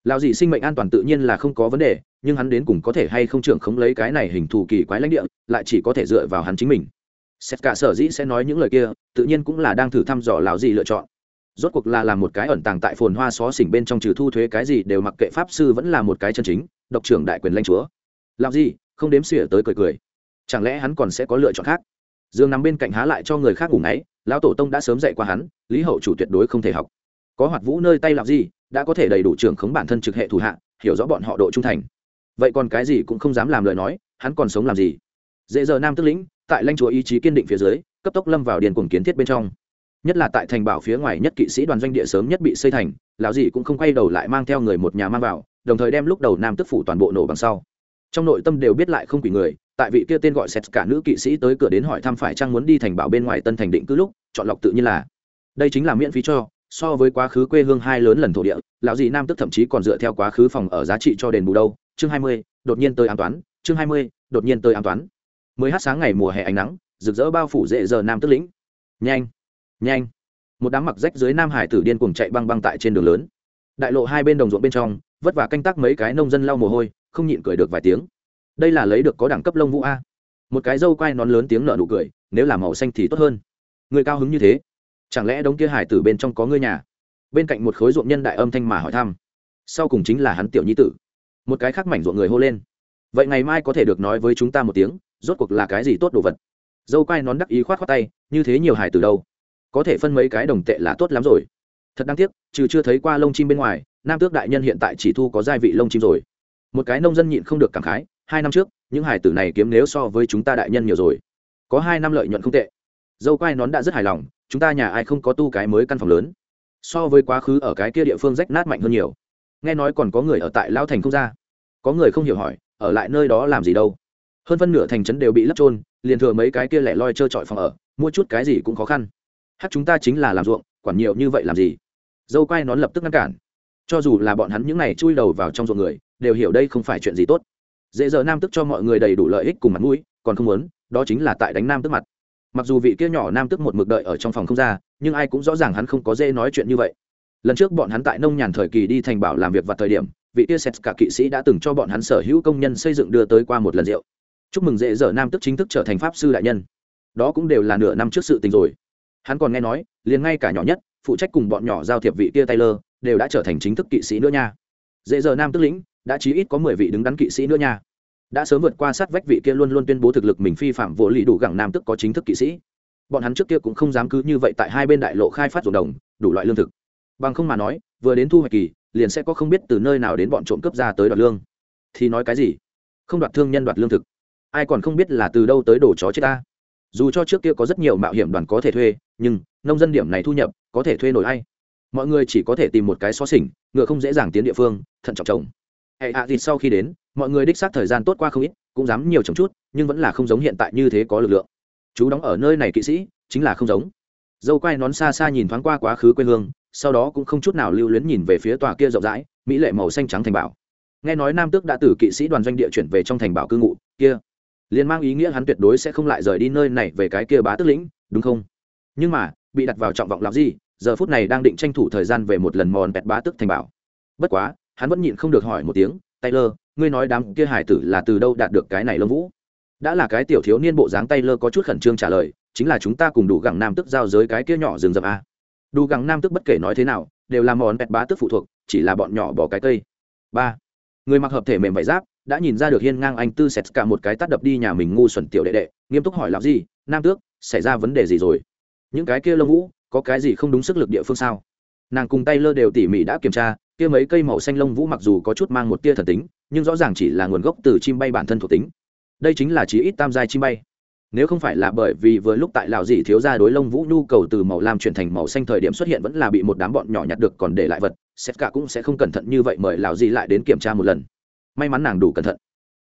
Lao dì sinh mệnh an toàn tự nhiên là không có vấn đề, nhưng hắn đến cùng có thể hay không trưởng khống lấy cái này hình thù kỳ quái lãnh địa, lại chỉ có thể dựa vào hắn chính mình. Xét cả sở dĩ sẽ nói những lời kia, tự nhiên cũng là đang thử thăm dò lão dì lựa chọn rốt cuộc là làm một cái ẩn tàng tại phồn hoa xó xỉnh bên trong trừ thu thuế cái gì đều mặc kệ pháp sư vẫn là một cái chân chính, độc trưởng đại quyền lanh chúa. Làm gì, không đếm xỉa tới cười cười. Chẳng lẽ hắn còn sẽ có lựa chọn khác? Dương nằm bên cạnh há lại cho người khác ngủ ngáy, lão tổ tông đã sớm dạy qua hắn, lý hậu chủ tuyệt đối không thể học. Có hoạt vũ nơi tay làm gì, đã có thể đầy đủ trưởng khống bản thân trực hệ thủ hạ, hiểu rõ bọn họ độ trung thành. Vậy còn cái gì cũng không dám làm lời nói, hắn còn sống làm gì? Dễ giờ nam tức lĩnh, tại lãnh chúa ý chí kiên định phía dưới, cấp tốc lâm vào điền cuồng kiến thiết bên trong nhất là tại thành bảo phía ngoài nhất kỵ sĩ đoàn doanh địa sớm nhất bị xây thành, lão dì cũng không quay đầu lại mang theo người một nhà mang vào, đồng thời đem lúc đầu nam tức phủ toàn bộ nổ bằng sau. Trong nội tâm đều biết lại không quỷ người, tại vị kia tên gọi sét cả nữ kỵ sĩ tới cửa đến hỏi thăm phải chăng muốn đi thành bảo bên ngoài tân thành định cứ lúc, chọn lọc tự nhiên là, đây chính là miễn phí cho, so với quá khứ quê hương hai lớn lần thổ địa, lão dị nam tức thậm chí còn dựa theo quá khứ phòng ở giá trị cho đền bù đâu. Chương hai mươi, đột nhiên tới an toán, chương hai mươi, đột nhiên tới an toán. mới hát sáng ngày mùa hè ánh nắng, rực rỡ bao phủ dễ giờ nam tức lĩnh. Nhanh! Nhanh. Một đám mặc rách dưới nam hải tử điên cuồng chạy băng băng tại trên đường lớn. Đại lộ hai bên đồng ruộng bên trong, vất vả canh tác mấy cái nông dân lau mồ hôi, không nhịn cười được vài tiếng. Đây là lấy được có đẳng cấp lông vũ a. Một cái dâu quai nón lớn tiếng nợ nụ cười, nếu là màu xanh thì tốt hơn. Người cao hứng như thế. Chẳng lẽ đống kia hải tử bên trong có ngươi nhà? Bên cạnh một khối ruộng nhân đại âm thanh mà hỏi thăm. Sau cùng chính là hắn tiểu nhi tử. Một cái khác mảnh ruộng người hô lên. Vậy ngày mai có thể được nói với chúng ta một tiếng, rốt cuộc là cái gì tốt đồ vật? Dâu quai nón đắc ý khoát khoát tay, như thế nhiều hải tử đâu? Có thể phân mấy cái đồng tệ là tốt lắm rồi. Thật đáng tiếc, trừ chưa thấy qua lông chim bên ngoài, nam tước đại nhân hiện tại chỉ thu có gia vị lông chim rồi. Một cái nông dân nhịn không được cảm khái, hai năm trước, những hải tử này kiếm nếu so với chúng ta đại nhân nhiều rồi. Có hai năm lợi nhuận không tệ. Dâu quai nón đã rất hài lòng, chúng ta nhà ai không có tu cái mới căn phòng lớn. So với quá khứ ở cái kia địa phương rách nát mạnh hơn nhiều. Nghe nói còn có người ở tại lao thành không ra. Có người không hiểu hỏi, ở lại nơi đó làm gì đâu. Hơn phân nửa thành trấn đều bị lấp trôn liền thừa mấy cái kia lẻ loi trơ trọi phòng ở, mua chút cái gì cũng khó khăn hát chúng ta chính là làm ruộng, quản nhiều như vậy làm gì? Dâu quai nón lập tức ngăn cản. Cho dù là bọn hắn những n à y chui đầu vào trong ruộng người, đều hiểu đây không phải chuyện gì tốt. Dễ dở nam tức cho mọi người đầy đủ lợi ích cùng mặt mũi, còn không muốn, đó chính là tại đánh nam tức mặt. Mặc dù vị kia nhỏ nam tức một mực đợi ở trong phòng không ra, nhưng ai cũng rõ ràng hắn không có dễ nói chuyện như vậy. Lần trước bọn hắn tại nông nhàn thời kỳ đi thành bảo làm việc vào thời điểm, vị kia sét cả kỵ sĩ đã từng cho bọn hắn sở hữu công nhân xây dựng đưa tới qua một lần rượu. Chúc mừng dễ dở nam tức chính thức trở thành pháp sư đại nhân. Đó cũng đều là nửa năm trước sự tình rồi hắn còn nghe nói, liền ngay cả nhỏ nhất, phụ trách cùng bọn nhỏ giao thiệp vị kia taylor, đều đã trở thành chính thức kỵ sĩ nữa nha. Dễ giờ nam tức lĩnh, đã chí ít có mười vị đứng đắn kỵ sĩ nữa nha. Đã sớm vượt qua sát vách vị kia luôn luôn tuyên bố thực lực mình phi phạm vô lý đủ gẳng nam tức có chính thức kỵ sĩ. Bọn hắn trước kia cũng không dám cứ như vậy tại hai bên đại lộ khai phát ruộng đồng, đủ loại lương thực. Bằng không mà nói, vừa đến thu hoạch kỳ, liền sẽ có không biết từ nơi nào đến bọn trộm cướp ra tới đoạt lương. Thì nói cái gì? Không đoạt thương nhân đoạt lương thực. Ai còn không biết là từ đâu tới đổ chó chết ta? Dù cho trước kia có rất nhiều mạo hiểm đoàn có thể thuê nhưng nông dân điểm này thu nhập có thể thuê nổi hay mọi người chỉ có thể tìm một cái xó xỉnh, ngựa không dễ dàng tiến địa phương, thận trọng trồng. Hệ hạ dịt sau khi đến, mọi người đích xác thời gian tốt qua không ít, cũng dám nhiều trồng chút, nhưng vẫn là không giống hiện tại như thế có lực lượng. Chú đóng ở nơi này kỵ sĩ, chính là không giống. Dâu quai nón xa xa nhìn thoáng qua quá khứ quê hương, sau đó cũng không chút nào lưu luyến nhìn về phía tòa kia rộng rãi, mỹ lệ màu xanh trắng thành bảo. Nghe nói nam tước đã từ kỵ sĩ đoàn doanh địa chuyển về trong thành bảo cư ngụ, kia. Liền mang ý nghĩa hắn tuyệt đối sẽ không lại rời đi nơi này về cái kia bá tước lĩnh, đúng không? Nhưng mà, bị đặt vào trọng vọng làm gì giờ phút này đang định tranh thủ thời gian về một lần mòn bẹt bá tước thành bảo. Bất quá, hắn vẫn nhịn không được hỏi một tiếng, taylor, ngươi nói đám kia hải tử là từ đâu đạt được cái này lông vũ? Đã là cái tiểu thiếu niên bộ dáng taylor có chút khẩn trương trả lời, chính là chúng ta cùng đủ gẳng nam tức giao giới cái kia nhỏ rừng rậm a. Đủ gẳng nam tức bất kể nói thế nào, đều là mòn bẹt bá tức phụ thuộc, chỉ là bọn nhỏ bỏ cái cây. Ba. Người mặc hợp thể mềm vải giáp, đã nhìn ra được hiên ngang anh tư sệt cả một cái tắt đập đi nhà mình ngu xuẩn tiểu đệ đệ, nghiêm túc hỏi làm gì nam tước, xảy ra vấn đề gì rồi? Những cái kia lông vũ, có cái gì không đúng sức lực địa phương sao? Nàng cùng tay lơ đều tỉ mỉ đã kiểm tra, kia mấy cây màu xanh lông vũ mặc dù có chút mang một tia thần tính, nhưng rõ ràng chỉ là nguồn gốc từ chim bay bản thân thuộc tính. Đây chính là chí ít tam giai chim bay. Nếu không phải là bởi vì vừa lúc tại lào dị thiếu ra đối lông vũ nhu cầu từ màu lam chuyển thành màu xanh thời điểm xuất hiện vẫn là bị một đám bọn nhỏ nhặt được còn để lại vật xét cả cũng sẽ không cẩn thận như vậy mời lào dị lại đến kiểm tra một lần. May mắn nàng đủ cẩn thận.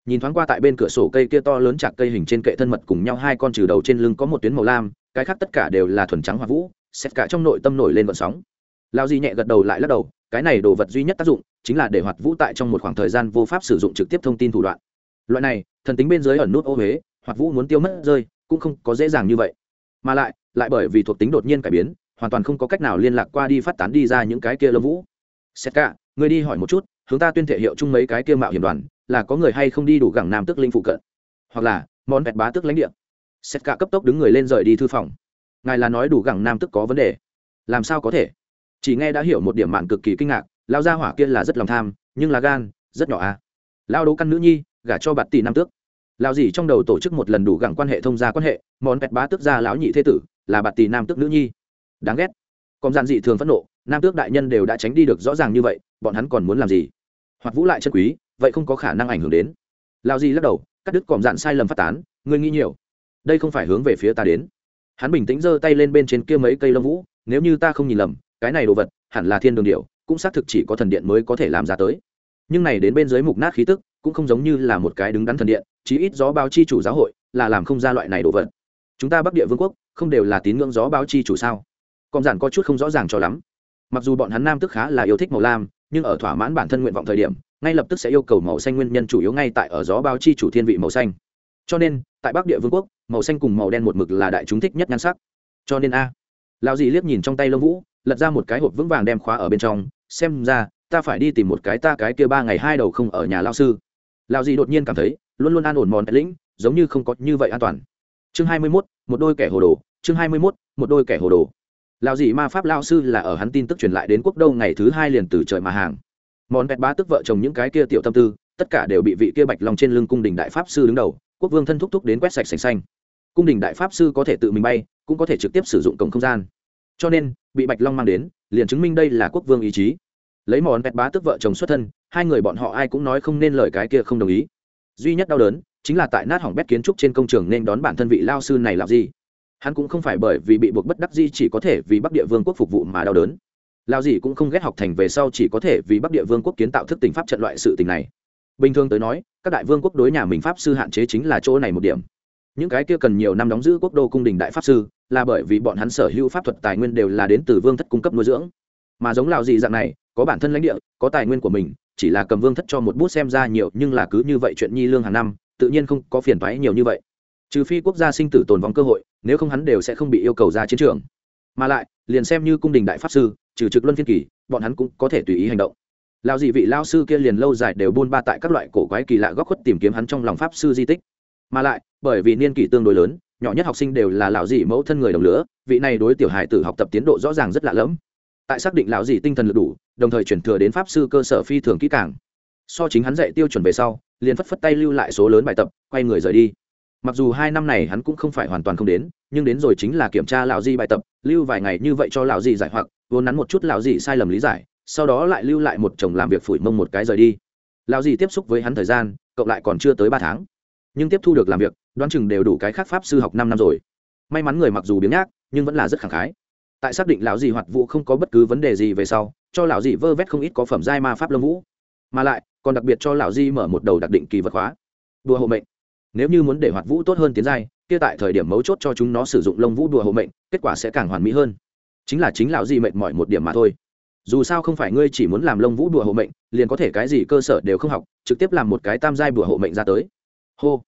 Nhìn thoáng qua tại bên cửa sổ cây kia to lớn chạc cây hình trên kệ thân mật cùng nhau hai con trừ đầu trên lưng có một tuyến màu lam cái khác tất cả đều là thuần trắng hoa vũ, xét cả trong nội tâm nổi lên vận sóng. Lao di nhẹ gật đầu lại lắc đầu, cái này đồ vật duy nhất tác dụng chính là để hoạt vũ tại trong một khoảng thời gian vô pháp sử dụng trực tiếp thông tin thủ đoạn. Loại này, thần tính bên dưới ẩn nút ô huế, hoạt vũ muốn tiêu mất rơi, cũng không có dễ dàng như vậy. Mà lại lại bởi vì thuộc tính đột nhiên cải biến, hoàn toàn không có cách nào liên lạc qua đi phát tán đi ra những cái kia lâm vũ. Xét cả người đi hỏi một chút, hướng ta tuyên thể hiệu chung mấy cái kia mạo hiểm đoàn, là có người hay không đi đủ gẳng nam tức linh phụ cận, hoặc là món vẹt bá tức lãnh địa xét cả cấp tốc đứng người lên rời đi thư phòng. Ngài là nói đủ gẳng nam tức có vấn đề. Làm sao có thể? Chỉ nghe đã hiểu một điểm mạn cực kỳ kinh ngạc lao gia hỏa kia là rất lòng tham, nhưng là gan, rất nhỏ à. Lao đấu căn nữ nhi, gả cho bạt tỷ nam tước. Lao gì trong đầu tổ chức một lần đủ gẳng quan hệ thông gia quan hệ, món bẹt bá tước gia lão nhị thế tử, là bạt tỷ nam tước nữ nhi. Đáng ghét. Còn gian dị thường phẫn nộ, nam tước đại nhân đều đã tránh đi được rõ ràng như vậy, bọn hắn còn muốn làm gì? Hoặc vũ lại chân quý, vậy không có khả năng ảnh hưởng đến. Lao gì lắc đầu, cắt đứt còm dạn sai lầm phát tán ngươi nghĩ nhiều đây không phải hướng về phía ta đến. Hắn bình tĩnh giơ tay lên bên trên kia mấy cây lông vũ, nếu như ta không nhìn lầm, cái này đồ vật hẳn là thiên đường điệu cũng xác thực chỉ có thần điện mới có thể làm ra tới. Nhưng này đến bên dưới mục nát khí tức, cũng không giống như là một cái đứng đắn thần điện, chí ít gió báo chi chủ giáo hội là làm không ra loại này đồ vật. Chúng ta bắc địa vương quốc, không đều là tín ngưỡng gió báo chi chủ sao? Còn giản có chút không rõ ràng cho lắm. Mặc dù bọn hắn nam tức khá là yêu thích màu lam, nhưng ở thỏa mãn bản thân nguyện vọng thời điểm, ngay lập tức sẽ yêu cầu màu xanh nguyên nhân chủ yếu ngay tại ở gió báo chi chủ thiên vị màu xanh cho nên tại bắc địa vương quốc màu xanh cùng màu đen một mực là đại chúng thích nhất nhan sắc. Cho nên a lão dì liếc nhìn trong tay lông vũ lật ra một cái hộp vững vàng đem khóa ở bên trong xem ra ta phải đi tìm một cái ta cái kia ba ngày hai đầu không ở nhà lao sư. Lão dì đột nhiên cảm thấy luôn luôn an ổn mòn lĩnh giống như không có như vậy an toàn. Chương hai mươi 21, một đôi kẻ hồ đồ chương hai mươi 21, một đôi kẻ hồ đồ. Lão dì ma pháp lao sư là ở hắn tin tức truyền lại đến quốc đâu ngày thứ hai liền từ trời mà hàng. Món vẹt bá tức vợ chồng những cái kia tiểu tâm tư tất cả đều bị vị kia bạch long trên lưng cung đình đại pháp sư đứng đầu quốc vương thân thúc thúc đến quét sạch sành xanh. Cung đình đại pháp sư có thể tự mình bay, cũng có thể trực tiếp sử dụng cổng không gian. Cho nên, bị bạch long mang đến, liền chứng minh đây là quốc vương ý chí. Lấy món vẹt bá tức vợ chồng xuất thân, hai người bọn họ ai cũng nói không nên lời cái kia không đồng ý. Duy nhất đau đớn, chính là tại nát hỏng bét kiến trúc trên công trường nên đón bản thân vị lao sư này làm gì. Hắn cũng không phải bởi vì bị buộc bất đắc di chỉ có thể vì bắc địa vương quốc phục vụ mà đau đớn. Lao gì cũng không ghét học thành về sau chỉ có thể vì bắc địa vương quốc kiến tạo thức tình pháp trận loại sự tình này bình thường tới nói, các đại vương quốc đối nhà mình pháp sư hạn chế chính là chỗ này một điểm. Những cái kia cần nhiều năm đóng giữ quốc đô cung đình đại pháp sư, là bởi vì bọn hắn sở hữu pháp thuật tài nguyên đều là đến từ vương thất cung cấp nuôi dưỡng. Mà giống lào gì dạng này, có bản thân lãnh địa, có tài nguyên của mình, chỉ là cầm vương thất cho một bút xem ra nhiều, nhưng là cứ như vậy chuyện nhi lương hàng năm, tự nhiên không có phiền toái nhiều như vậy. Trừ phi quốc gia sinh tử tồn vong cơ hội, nếu không hắn đều sẽ không bị yêu cầu ra chiến trường. Mà lại, liền xem như cung đình đại pháp sư, trừ trực luân phiên kỳ, bọn hắn cũng có thể tùy ý hành động lao dị vị lao sư kia liền lâu dài đều buôn ba tại các loại cổ quái kỳ lạ góc khuất tìm kiếm hắn trong lòng pháp sư di tích. Mà lại, bởi vì niên kỷ tương đối lớn, nhỏ nhất học sinh đều là lão dị mẫu thân người đồng lứa, vị này đối tiểu hài tử học tập tiến độ rõ ràng rất lạ lẫm. Tại xác định lão dị tinh thần lực đủ, đồng thời chuyển thừa đến pháp sư cơ sở phi thường kỹ càng. So chính hắn dạy tiêu chuẩn về sau, liền phất phất tay lưu lại số lớn bài tập, quay người rời đi. Mặc dù hai năm này hắn cũng không phải hoàn toàn không đến, nhưng đến rồi chính là kiểm tra lão dị bài tập, lưu vài ngày như vậy cho lão dị giải hoặc, vốn nắn một chút lão dị sai lầm lý giải sau đó lại lưu lại một chồng làm việc phủi mông một cái rời đi. Lão gì tiếp xúc với hắn thời gian, cộng lại còn chưa tới ba tháng. Nhưng tiếp thu được làm việc, đoán chừng đều đủ cái khác pháp sư học năm năm rồi. May mắn người mặc dù biếng nhác, nhưng vẫn là rất khẳng khái. Tại xác định lão dì hoạt vũ không có bất cứ vấn đề gì về sau, cho lão dì vơ vét không ít có phẩm giai ma pháp lâm vũ. Mà lại, còn đặc biệt cho lão di mở một đầu đặc định kỳ vật hóa. Đùa hộ mệnh. Nếu như muốn để hoạt vũ tốt hơn tiến giai, kia tại thời điểm mấu chốt cho chúng nó sử dụng lông vũ đùa hộ mệnh, kết quả sẽ càng hoàn mỹ hơn. Chính là chính lão dì mệnh mọi một điểm mà thôi dù sao không phải ngươi chỉ muốn làm lông vũ đùa hộ mệnh, liền có thể cái gì cơ sở đều không học, trực tiếp làm một cái tam giai đùa hộ mệnh ra tới. Hô.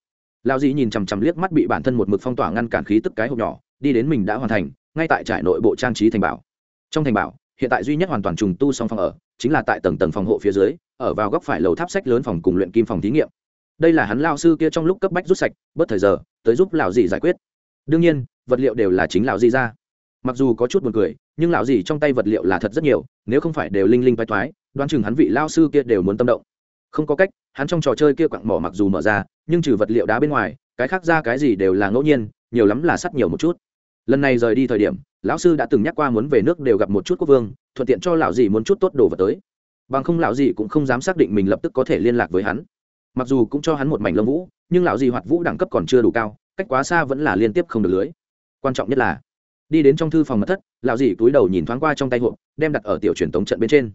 Lão dì nhìn chằm chằm liếc mắt bị bản thân một mực phong tỏa ngăn cản khí tức cái hộp nhỏ, đi đến mình đã hoàn thành, ngay tại trại nội bộ trang trí thành bảo. Trong thành bảo, hiện tại duy nhất hoàn toàn trùng tu xong phòng ở, chính là tại tầng tầng phòng hộ phía dưới, ở vào góc phải lầu tháp sách lớn phòng cùng luyện kim phòng thí nghiệm. Đây là hắn lao sư kia trong lúc cấp bách rút sạch, bớt thời giờ, tới giúp lão dì giải quyết. Đương nhiên, vật liệu đều là chính lão dì ra mặc dù có chút buồn cười, nhưng lão gì trong tay vật liệu là thật rất nhiều, nếu không phải đều linh linh bay thoái đoán chừng hắn vị lao sư kia đều muốn tâm động. Không có cách, hắn trong trò chơi kia quặng mỏ mặc dù mở ra, nhưng trừ vật liệu đá bên ngoài, cái khác ra cái gì đều là ngẫu nhiên, nhiều lắm là sắt nhiều một chút. Lần này rời đi thời điểm, lão sư đã từng nhắc qua muốn về nước đều gặp một chút quốc vương, thuận tiện cho lão dì muốn chút tốt đồ vật tới. Bằng không lão dì cũng không dám xác định mình lập tức có thể liên lạc với hắn. Mặc dù cũng cho hắn một mảnh lông vũ, nhưng lão dì hoạt vũ đẳng cấp còn chưa đủ cao, cách quá xa vẫn là liên tiếp không được lưới. Quan trọng nhất là đi đến trong thư phòng mật thất, lão dì túi đầu nhìn thoáng qua trong tay hộp, đem đặt ở tiểu truyền tống trận bên trên.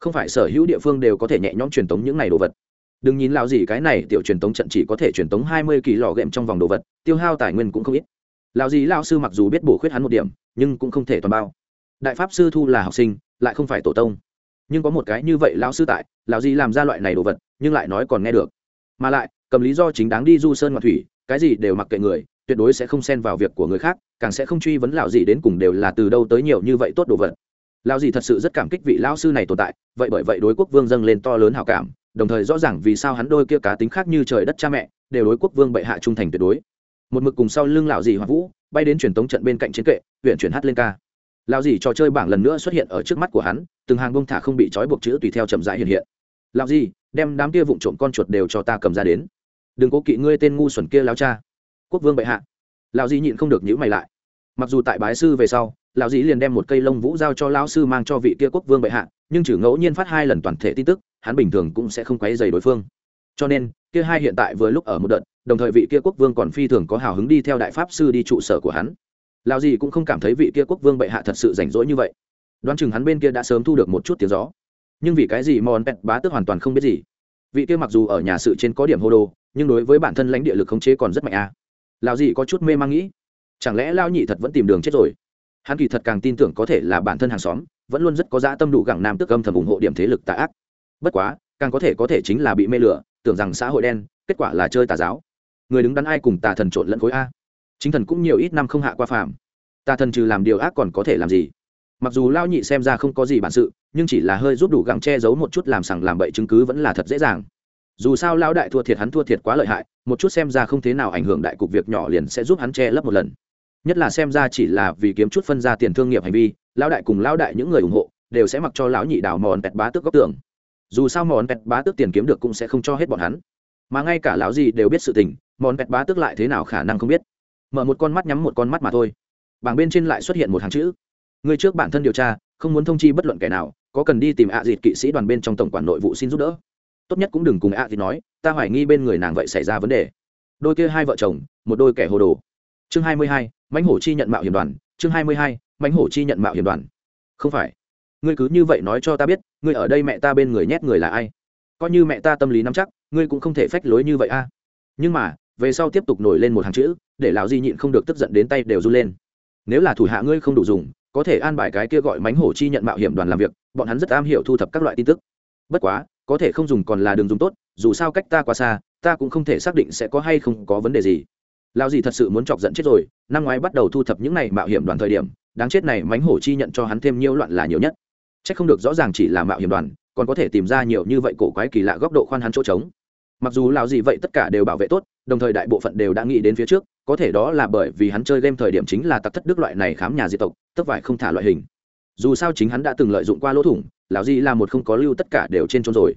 Không phải sở hữu địa phương đều có thể nhẹ nhõm truyền tống những này đồ vật. Đừng nhìn lão dì cái này, tiểu truyền tống trận chỉ có thể truyền tống hai mươi kỳ lò ghệm trong vòng đồ vật, tiêu hao tài nguyên cũng không ít. Lão dì lão sư mặc dù biết bổ khuyết hắn một điểm, nhưng cũng không thể toàn bao. Đại pháp sư thu là học sinh, lại không phải tổ tông. Nhưng có một cái như vậy lão sư tại, lão dì làm ra loại này đồ vật, nhưng lại nói còn nghe được. Mà lại, cầm lý do chính đáng đi du sơn ngoại thủy, cái gì đều mặc kệ người tuyệt đối sẽ không xen vào việc của người khác, càng sẽ không truy vấn lão gì đến cùng đều là từ đâu tới nhiều như vậy tốt đồ vật. Lão gì thật sự rất cảm kích vị lão sư này tồn tại, vậy bởi vậy đối quốc vương dâng lên to lớn hảo cảm, đồng thời rõ ràng vì sao hắn đôi kia cá tính khác như trời đất cha mẹ, đều đối quốc vương bệ hạ trung thành tuyệt đối. Một mực cùng sau lưng lão gì hoặc vũ, bay đến truyền tống trận bên cạnh chiến kệ, huyện chuyển hát lên ca. Lão dì trò chơi bảng lần nữa xuất hiện ở trước mắt của hắn, từng hàng bông thả không bị trói buộc chữ tùy theo chậm rãi hiện hiện. Lão dì, đem đám kia vụn trộm con chuột đều cho ta cầm ra đến. Đừng cố kỵ ngươi tên ngu xuẩn kia, lão cha quốc vương bệ hạ. Lão dì nhịn không được nhữ mày lại. Mặc dù tại bái sư về sau, lão dì liền đem một cây lông vũ giao cho lão sư mang cho vị kia quốc vương bệ hạ, nhưng trừ ngẫu nhiên phát hai lần toàn thể tin tức, hắn bình thường cũng sẽ không quấy dày đối phương. Cho nên, kia hai hiện tại vừa lúc ở một đợt, đồng thời vị kia quốc vương còn phi thường có hào hứng đi theo đại pháp sư đi trụ sở của hắn. Lão gì cũng không cảm thấy vị kia quốc vương bệ hạ thật sự rảnh rỗi như vậy. Đoán chừng hắn bên kia đã sớm thu được một chút tiếng gió. Nhưng vì cái gì mòn pẹt bá tước hoàn toàn không biết gì? Vị kia mặc dù ở nhà sự trên có điểm hô đồ, nhưng đối với bản thân lãnh địa lực khống chế còn rất mạnh à lao gì có chút mê mang nghĩ. Chẳng lẽ lao nhị thật vẫn tìm đường chết rồi? Hắn kỳ thật càng tin tưởng có thể là bản thân hàng xóm, vẫn luôn rất có dã tâm đủ gẳng nam tức âm thầm ủng hộ điểm thế lực tà ác. Bất quá, càng có thể có thể chính là bị mê lửa, tưởng rằng xã hội đen, kết quả là chơi tà giáo. Người đứng đắn ai cùng tà thần trộn lẫn khối a? Chính thần cũng nhiều ít năm không hạ qua phàm. Tà thần trừ làm điều ác còn có thể làm gì? Mặc dù lao nhị xem ra không có gì bản sự, nhưng chỉ là hơi giúp đủ gặng che giấu một chút làm sằng làm bậy chứng cứ vẫn là thật dễ dàng dù sao Lão đại thua thiệt hắn thua thiệt quá lợi hại, một chút xem ra không thế nào ảnh hưởng đại cục việc nhỏ liền sẽ giúp hắn che lấp một lần. Nhất là xem ra chỉ là vì kiếm chút phân ra tiền thương nghiệp hành vi, Lão đại cùng Lão đại những người ủng hộ, đều sẽ mặc cho lão nhị đào mòn pẹt bá tước góc tường. Dù sao mòn pẹt bá tước tiền kiếm được cũng sẽ không cho hết bọn hắn. Mà ngay cả lão gì đều biết sự tình, mòn pẹt bá tước lại thế nào khả năng không biết. Mở một con mắt nhắm một con mắt mà thôi. Bảng bên trên lại xuất hiện một hàng chữ. Người trước bản thân điều tra, không muốn thông chi bất luận kẻ nào, có cần đi tìm ạ à dịt kỵ sĩ đoàn bên trong tổng quản nội vụ xin giúp đỡ tốt nhất cũng đừng cùng ạ thì nói, ta hoài nghi bên người nàng vậy xảy ra vấn đề. Đôi kia hai vợ chồng, một đôi kẻ hồ đồ. Chương hai mươi hai, mãnh hổ chi nhận mạo hiểm đoàn. Chương hai mươi hai, mãnh hổ chi nhận mạo hiểm đoàn. Không phải. Ngươi cứ như vậy nói cho ta biết, ngươi ở đây mẹ ta bên người nhét người là ai? Coi như mẹ ta tâm lý nắm chắc, ngươi cũng không thể phách lối như vậy a. Nhưng mà, về sau tiếp tục nổi lên một hàng chữ, để lão di nhịn không được tức giận đến tay đều run lên. Nếu là thủ hạ ngươi không đủ dùng, có thể an bài cái kia gọi mánh hổ chi nhận mạo hiểm đoàn làm việc, bọn hắn rất am hiểu thu thập các loại tin tức. Bất quá có thể không dùng còn là đường dùng tốt, dù sao cách ta quá xa, ta cũng không thể xác định sẽ có hay không có vấn đề gì. Lao gì thật sự muốn chọc giận chết rồi, năm ngoái bắt đầu thu thập những này mạo hiểm đoàn thời điểm, đáng chết này mánh hổ chi nhận cho hắn thêm nhiễu loạn là nhiều nhất. C h ắ c không được rõ ràng chỉ là mạo hiểm đoàn, còn có thể tìm ra nhiều như vậy cổ quái kỳ lạ góc độ khoan hắn chỗ trống. Mặc dù lao gì vậy tất cả đều bảo vệ tốt, đồng thời đại bộ phận đều đã nghĩ đến phía trước, có thể đó là bởi vì hắn chơi game thời điểm chính là tặc thất đức loại này khám nhà diệt tộc, tức vải không thả loại hình dù sao chính hắn đã từng lợi dụng qua lỗ thủng, lão di là một không có lưu tất cả đều trên trốn rồi.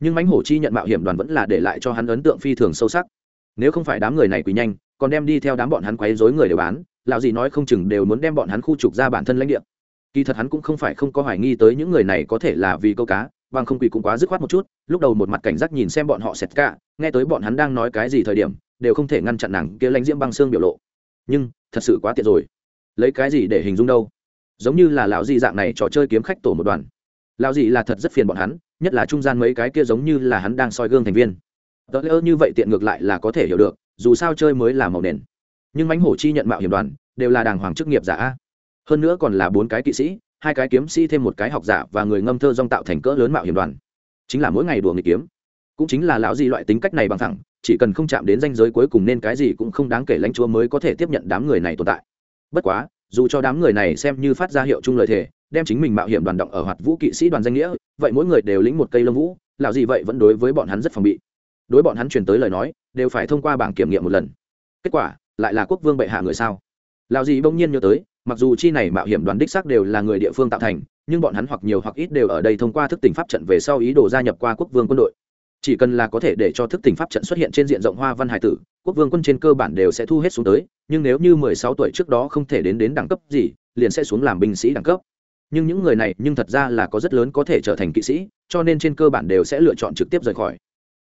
Nhưng mãnh hổ chi nhận mạo hiểm đoàn vẫn là để lại cho hắn ấn tượng phi thường sâu sắc. Nếu không phải đám người này quý nhanh, còn đem đi theo đám bọn hắn quấy rối người đều bán, lão gì nói không chừng đều muốn đem bọn hắn khu trục ra bản thân lãnh địa. Kỳ thật hắn cũng không phải không có hoài nghi tới những người này có thể là vì câu cá, bằng không quỷ cũng quá dứt khoát một chút, lúc đầu một mặt cảnh giác nhìn xem bọn họ xẹt cả, nghe tới bọn hắn đang nói cái gì thời điểm, đều không thể ngăn chặn nàng kia lãnh diễm băng xương biểu lộ. Nhưng, thật sự quá tiện rồi. Lấy cái gì để hình dung đâu? Giống như là lão dị dạng này trò chơi kiếm khách tổ một đoàn. Lão dị là thật rất phiền bọn hắn, nhất là trung gian mấy cái kia giống như là hắn đang soi gương thành viên. Tớ lỡ như vậy tiện ngược lại là có thể hiểu được, dù sao chơi mới là màu nền. Nhưng mánh hổ chi nhận mạo hiểm đoàn, đều là đàng hoàng chức nghiệp giả hơn nữa còn là bốn cái kỵ sĩ, hai cái kiếm sĩ thêm một cái học giả và người ngâm thơ dong tạo thành cỡ lớn mạo hiểm đoàn. Chính là mỗi ngày đùa nghịch kiếm. Cũng chính là lão gì loại tính cách này bằng thẳng, chỉ cần không chạm đến danh giới cuối cùng nên cái gì cũng không đáng kể lãnh chúa mới có thể tiếp nhận đám người này tồn tại. Bất quá dù cho đám người này xem như phát ra hiệu chung lời thề, đem chính mình mạo hiểm đoàn động ở hoạt vũ kỵ sĩ đoàn danh nghĩa, vậy mỗi người đều lĩnh một cây lông vũ, lão gì vậy vẫn đối với bọn hắn rất phòng bị. Đối bọn hắn truyền tới lời nói, đều phải thông qua bảng kiểm nghiệm một lần. Kết quả, lại là quốc vương bệ hạ người sao? Lão gì bỗng nhiên nhớ tới, mặc dù chi này mạo hiểm đoàn đích xác đều là người địa phương tạo thành, nhưng bọn hắn hoặc nhiều hoặc ít đều ở đây thông qua thức tỉnh pháp trận về sau ý đồ gia nhập qua quốc vương quân đội chỉ cần là có thể để cho thức tỉnh pháp trận xuất hiện trên diện rộng hoa văn hải tử, quốc vương quân trên cơ bản đều sẽ thu hết xuống tới, nhưng nếu như mười sáu tuổi trước đó không thể đến đến đẳng cấp gì, liền sẽ xuống làm binh sĩ đẳng cấp. Nhưng những người này, nhưng thật ra là có rất lớn có thể trở thành kỵ sĩ, cho nên trên cơ bản đều sẽ lựa chọn trực tiếp rời khỏi.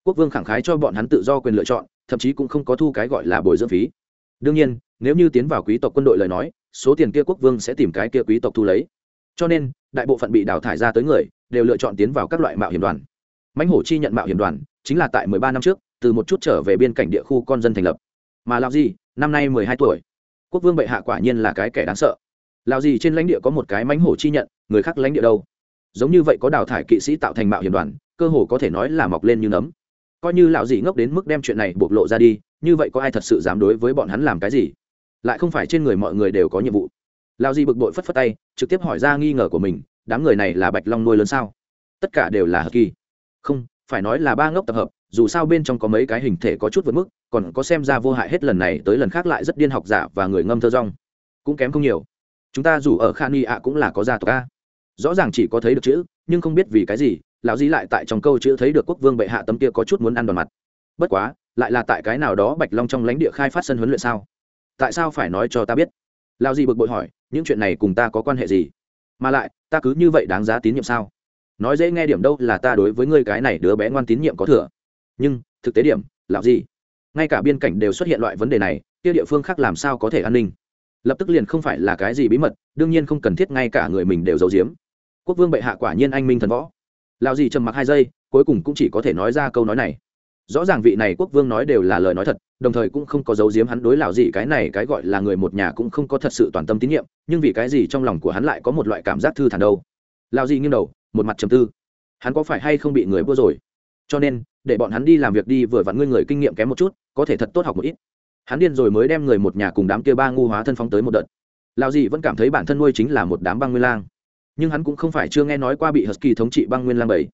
Quốc vương khẳng khái cho bọn hắn tự do quyền lựa chọn, thậm chí cũng không có thu cái gọi là bồi dưỡng phí. Đương nhiên, nếu như tiến vào quý tộc quân đội lời nói, số tiền kia quốc vương sẽ tìm cái kia quý tộc thu lấy. Cho nên, đại bộ phận bị đào thải ra tới người, đều lựa chọn tiến vào các loại mạo hiểm đoàn mãnh hổ chi nhận mạo hiểm đoàn, chính là tại mười ba năm trước, từ một chút trở về biên cảnh địa khu con dân thành lập. Mà lao gì năm nay mười hai tuổi. Quốc vương bệ hạ quả nhiên là cái kẻ đáng sợ. Lao gì trên lãnh địa có một cái mãnh hổ chi nhận, người khác lãnh địa đâu? Giống như vậy có đào thải kỵ sĩ tạo thành mạo hiểm đoàn, cơ hồ có thể nói là mọc lên như nấm. Coi như lão gì ngốc đến mức đem chuyện này bộc lộ ra đi, như vậy có ai thật sự dám đối với bọn hắn làm cái gì? Lại không phải trên người mọi người đều có nhiệm vụ. Lao di bực bội phất phất tay, trực tiếp hỏi ra nghi ngờ của mình, đám người này là bạch long nuôi lớn sao? Tất cả đều là hờ kỳ không, phải nói là ba ngốc tập hợp, dù sao bên trong có mấy cái hình thể có chút vượt mức, còn có xem ra vô hại hết lần này tới lần khác lại rất điên học giả và người ngâm thơ rong. Cũng kém không nhiều. Chúng ta dù ở khan y ạ cũng là có gia tộc a. Rõ ràng chỉ có thấy được chữ, nhưng không biết vì cái gì, lão Dí lại tại trong câu chữ thấy được quốc vương bệ hạ tấm kia có chút muốn ăn đòn mặt. Bất quá, lại là tại cái nào đó bạch long trong lãnh địa khai phát sân huấn luyện sao? Tại sao phải nói cho ta biết? Lão Dí bực bội hỏi, những chuyện này cùng ta có quan hệ gì? Mà lại, ta cứ như vậy đáng giá tín nhiệm sao? Nói dễ nghe điểm đâu là ta đối với ngươi cái này đứa bé ngoan tín nhiệm có thừa. Nhưng, thực tế điểm là gì? Ngay cả biên cảnh đều xuất hiện loại vấn đề này, kia địa phương khác làm sao có thể an ninh? Lập tức liền không phải là cái gì bí mật, đương nhiên không cần thiết ngay cả người mình đều giấu giếm. Quốc vương bệ hạ quả nhiên anh minh thần võ. Lão gì trầm mặc hai giây, cuối cùng cũng chỉ có thể nói ra câu nói này. Rõ ràng vị này quốc vương nói đều là lời nói thật, đồng thời cũng không có dấu giếm hắn đối lão gì cái này cái gọi là người một nhà cũng không có thật sự toàn tâm tín nhiệm, nhưng vì cái gì trong lòng của hắn lại có một loại cảm giác thư thản đâu? Lão gì nghiêng đầu một mặt trầm tư. Hắn có phải hay không bị người vua rồi? Cho nên, để bọn hắn đi làm việc đi vừa vặn ngươi người kinh nghiệm kém một chút, có thể thật tốt học một ít. Hắn điên rồi mới đem người một nhà cùng đám kia ba ngu hóa thân phóng tới một đợt. Lão gì vẫn cảm thấy bản thân nuôi chính là một đám băng nguyên lang. Nhưng hắn cũng không phải chưa nghe nói qua bị hờsky thống trị băng nguyên lang bảy.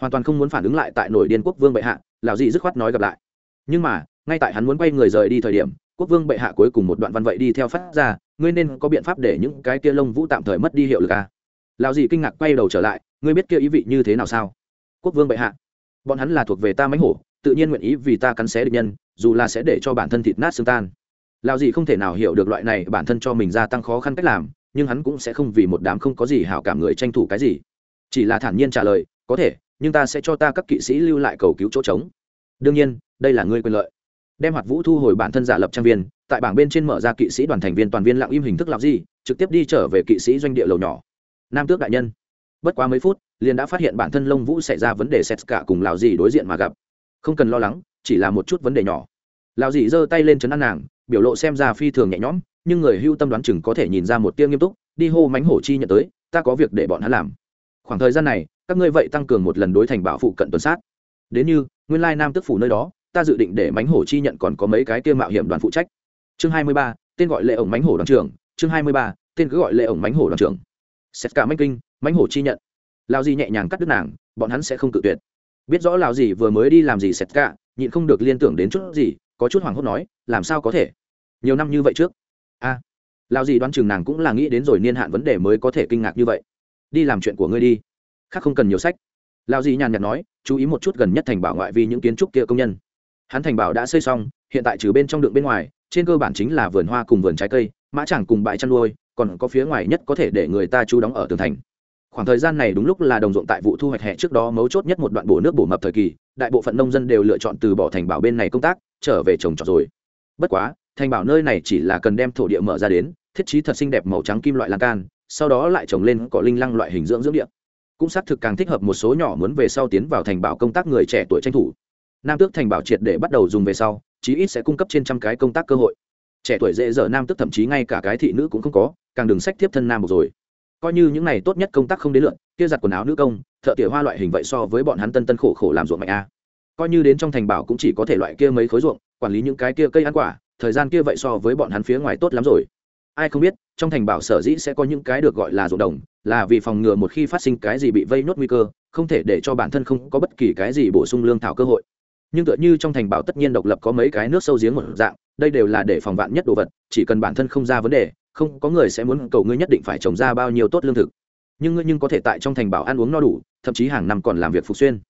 Hoàn toàn không muốn phản ứng lại tại nổi điên quốc vương bệ hạ, lão dị dứt khoát nói gặp lại. Nhưng mà, ngay tại hắn muốn quay người rời đi thời điểm, quốc vương bệ hạ cuối cùng một đoạn văn vậy đi theo phát ra, ngươi nên có biện pháp để những cái kia lông vũ tạm thời mất đi hiệu lực à lão dị kinh ngạc quay đầu trở lại, ngươi biết kia ý vị như thế nào sao? Quốc vương bệ hạ, bọn hắn là thuộc về ta mánh hổ, tự nhiên nguyện ý vì ta cắn xé địch nhân, dù là sẽ để cho bản thân thịt nát xương tan. Lão dị không thể nào hiểu được loại này bản thân cho mình gia tăng khó khăn cách làm, nhưng hắn cũng sẽ không vì một đám không có gì hảo cảm người tranh thủ cái gì. Chỉ là thản nhiên trả lời, có thể, nhưng ta sẽ cho ta các kỵ sĩ lưu lại cầu cứu chỗ trống. Đương nhiên, đây là ngươi quyền lợi. Đem hoạt vũ thu hồi bản thân giả lập trang viên, tại bảng bên trên mở ra kỵ sĩ đoàn thành viên toàn viên lặng im hình thức lạc gì trực tiếp đi trở về kỵ sĩ doanh địa lầu nhỏ nam tước đại nhân. Bất quá mấy phút, liền đã phát hiện bản thân lông vũ xảy ra vấn đề xét cả cùng lào dì đối diện mà gặp. Không cần lo lắng, chỉ là một chút vấn đề nhỏ. Lào dì giơ tay lên chấn an nàng, biểu lộ xem ra phi thường nhẹ nhõm, nhưng người hưu tâm đoán chừng có thể nhìn ra một tiêu nghiêm túc, đi hô mánh hổ chi nhận tới, ta có việc để bọn hắn làm. Khoảng thời gian này, các ngươi vậy tăng cường một lần đối thành bảo phụ cận tuần sát. Đến như, nguyên lai nam tức phủ nơi đó, ta dự định để mánh hổ chi nhận còn có mấy cái kia mạo hiểm đoàn phụ trách. Chương hai mươi ba, tên gọi lệ ổng mánh hổ đoàn trưởng. Chương hai mươi ba, tên cứ gọi lệ ổng mánh hổ đoàn trưởng xét cả manh kinh mãnh hổ chi nhận. Lao gì nhẹ nhàng cắt đứt nàng bọn hắn sẽ không tự tuyệt. Biết rõ Lão gì vừa mới đi làm gì xét cả nhịn không được liên tưởng đến chút gì có chút hoảng hốt nói làm sao có thể? Nhiều năm như vậy trước. A. À, lao gì đoán chừng nàng cũng là nghĩ đến rồi niên hạn vấn đề mới có thể kinh ngạc như vậy. Đi làm chuyện của ngươi đi khác không cần nhiều sách. Lao gì nhàn nhạt nói chú ý một chút gần nhất thành bảo ngoại vì những kiến trúc kia công nhân. Hắn thành bảo đã xây xong hiện tại trừ bên trong đường bên ngoài trên cơ bản chính là vườn hoa cùng vườn trái cây mã chẳng cùng bãi chăn nuôi còn có phía ngoài nhất có thể để người ta chú đóng ở tường thành. Khoảng thời gian này đúng lúc là đồng ruộng tại vụ thu hoạch hè trước đó mấu chốt nhất một đoạn bổ nước bổ mập thời kỳ, đại bộ phận nông dân đều lựa chọn từ bỏ thành bảo bên này công tác, trở về trồng trọt rồi. Bất quá, thành bảo nơi này chỉ là cần đem thổ địa mở ra đến, thiết trí thật xinh đẹp màu trắng kim loại lan can, sau đó lại trồng lên cỏ linh lăng loại hình dưỡng dưỡng địa. Cũng xác thực càng thích hợp một số nhỏ muốn về sau tiến vào thành bảo công tác người trẻ tuổi tranh thủ. Nam tước thành bảo triệt để bắt đầu dùng về sau, chí ít sẽ cung cấp trên trăm cái công tác cơ hội trẻ tuổi dễ dở nam tức thậm chí ngay cả cái thị nữ cũng không có, càng đừng sách tiếp thân nam một rồi. Coi như những này tốt nhất công tác không đến lượn kia giặt quần áo nữ công, thợ tỉa hoa loại hình vậy so với bọn hắn tân tân khổ khổ làm ruộng mạnh a. Coi như đến trong thành bảo cũng chỉ có thể loại kia mấy khối ruộng, quản lý những cái kia cây ăn quả, thời gian kia vậy so với bọn hắn phía ngoài tốt lắm rồi. Ai không biết, trong thành bảo sở dĩ sẽ có những cái được gọi là ruộng đồng, là vì phòng ngừa một khi phát sinh cái gì bị vây nốt nguy cơ, không thể để cho bản thân không có bất kỳ cái gì bổ sung lương thảo cơ hội. Nhưng tựa như trong thành bảo tất nhiên độc lập có mấy cái nước sâu giếng một dạng đây đều là để phòng vạn nhất đồ vật, chỉ cần bản thân không ra vấn đề, không có người sẽ muốn cầu ngươi nhất định phải trồng ra bao nhiêu tốt lương thực. Nhưng ngươi nhưng có thể tại trong thành bảo ăn uống no đủ, thậm chí hàng năm còn làm việc phục xuyên.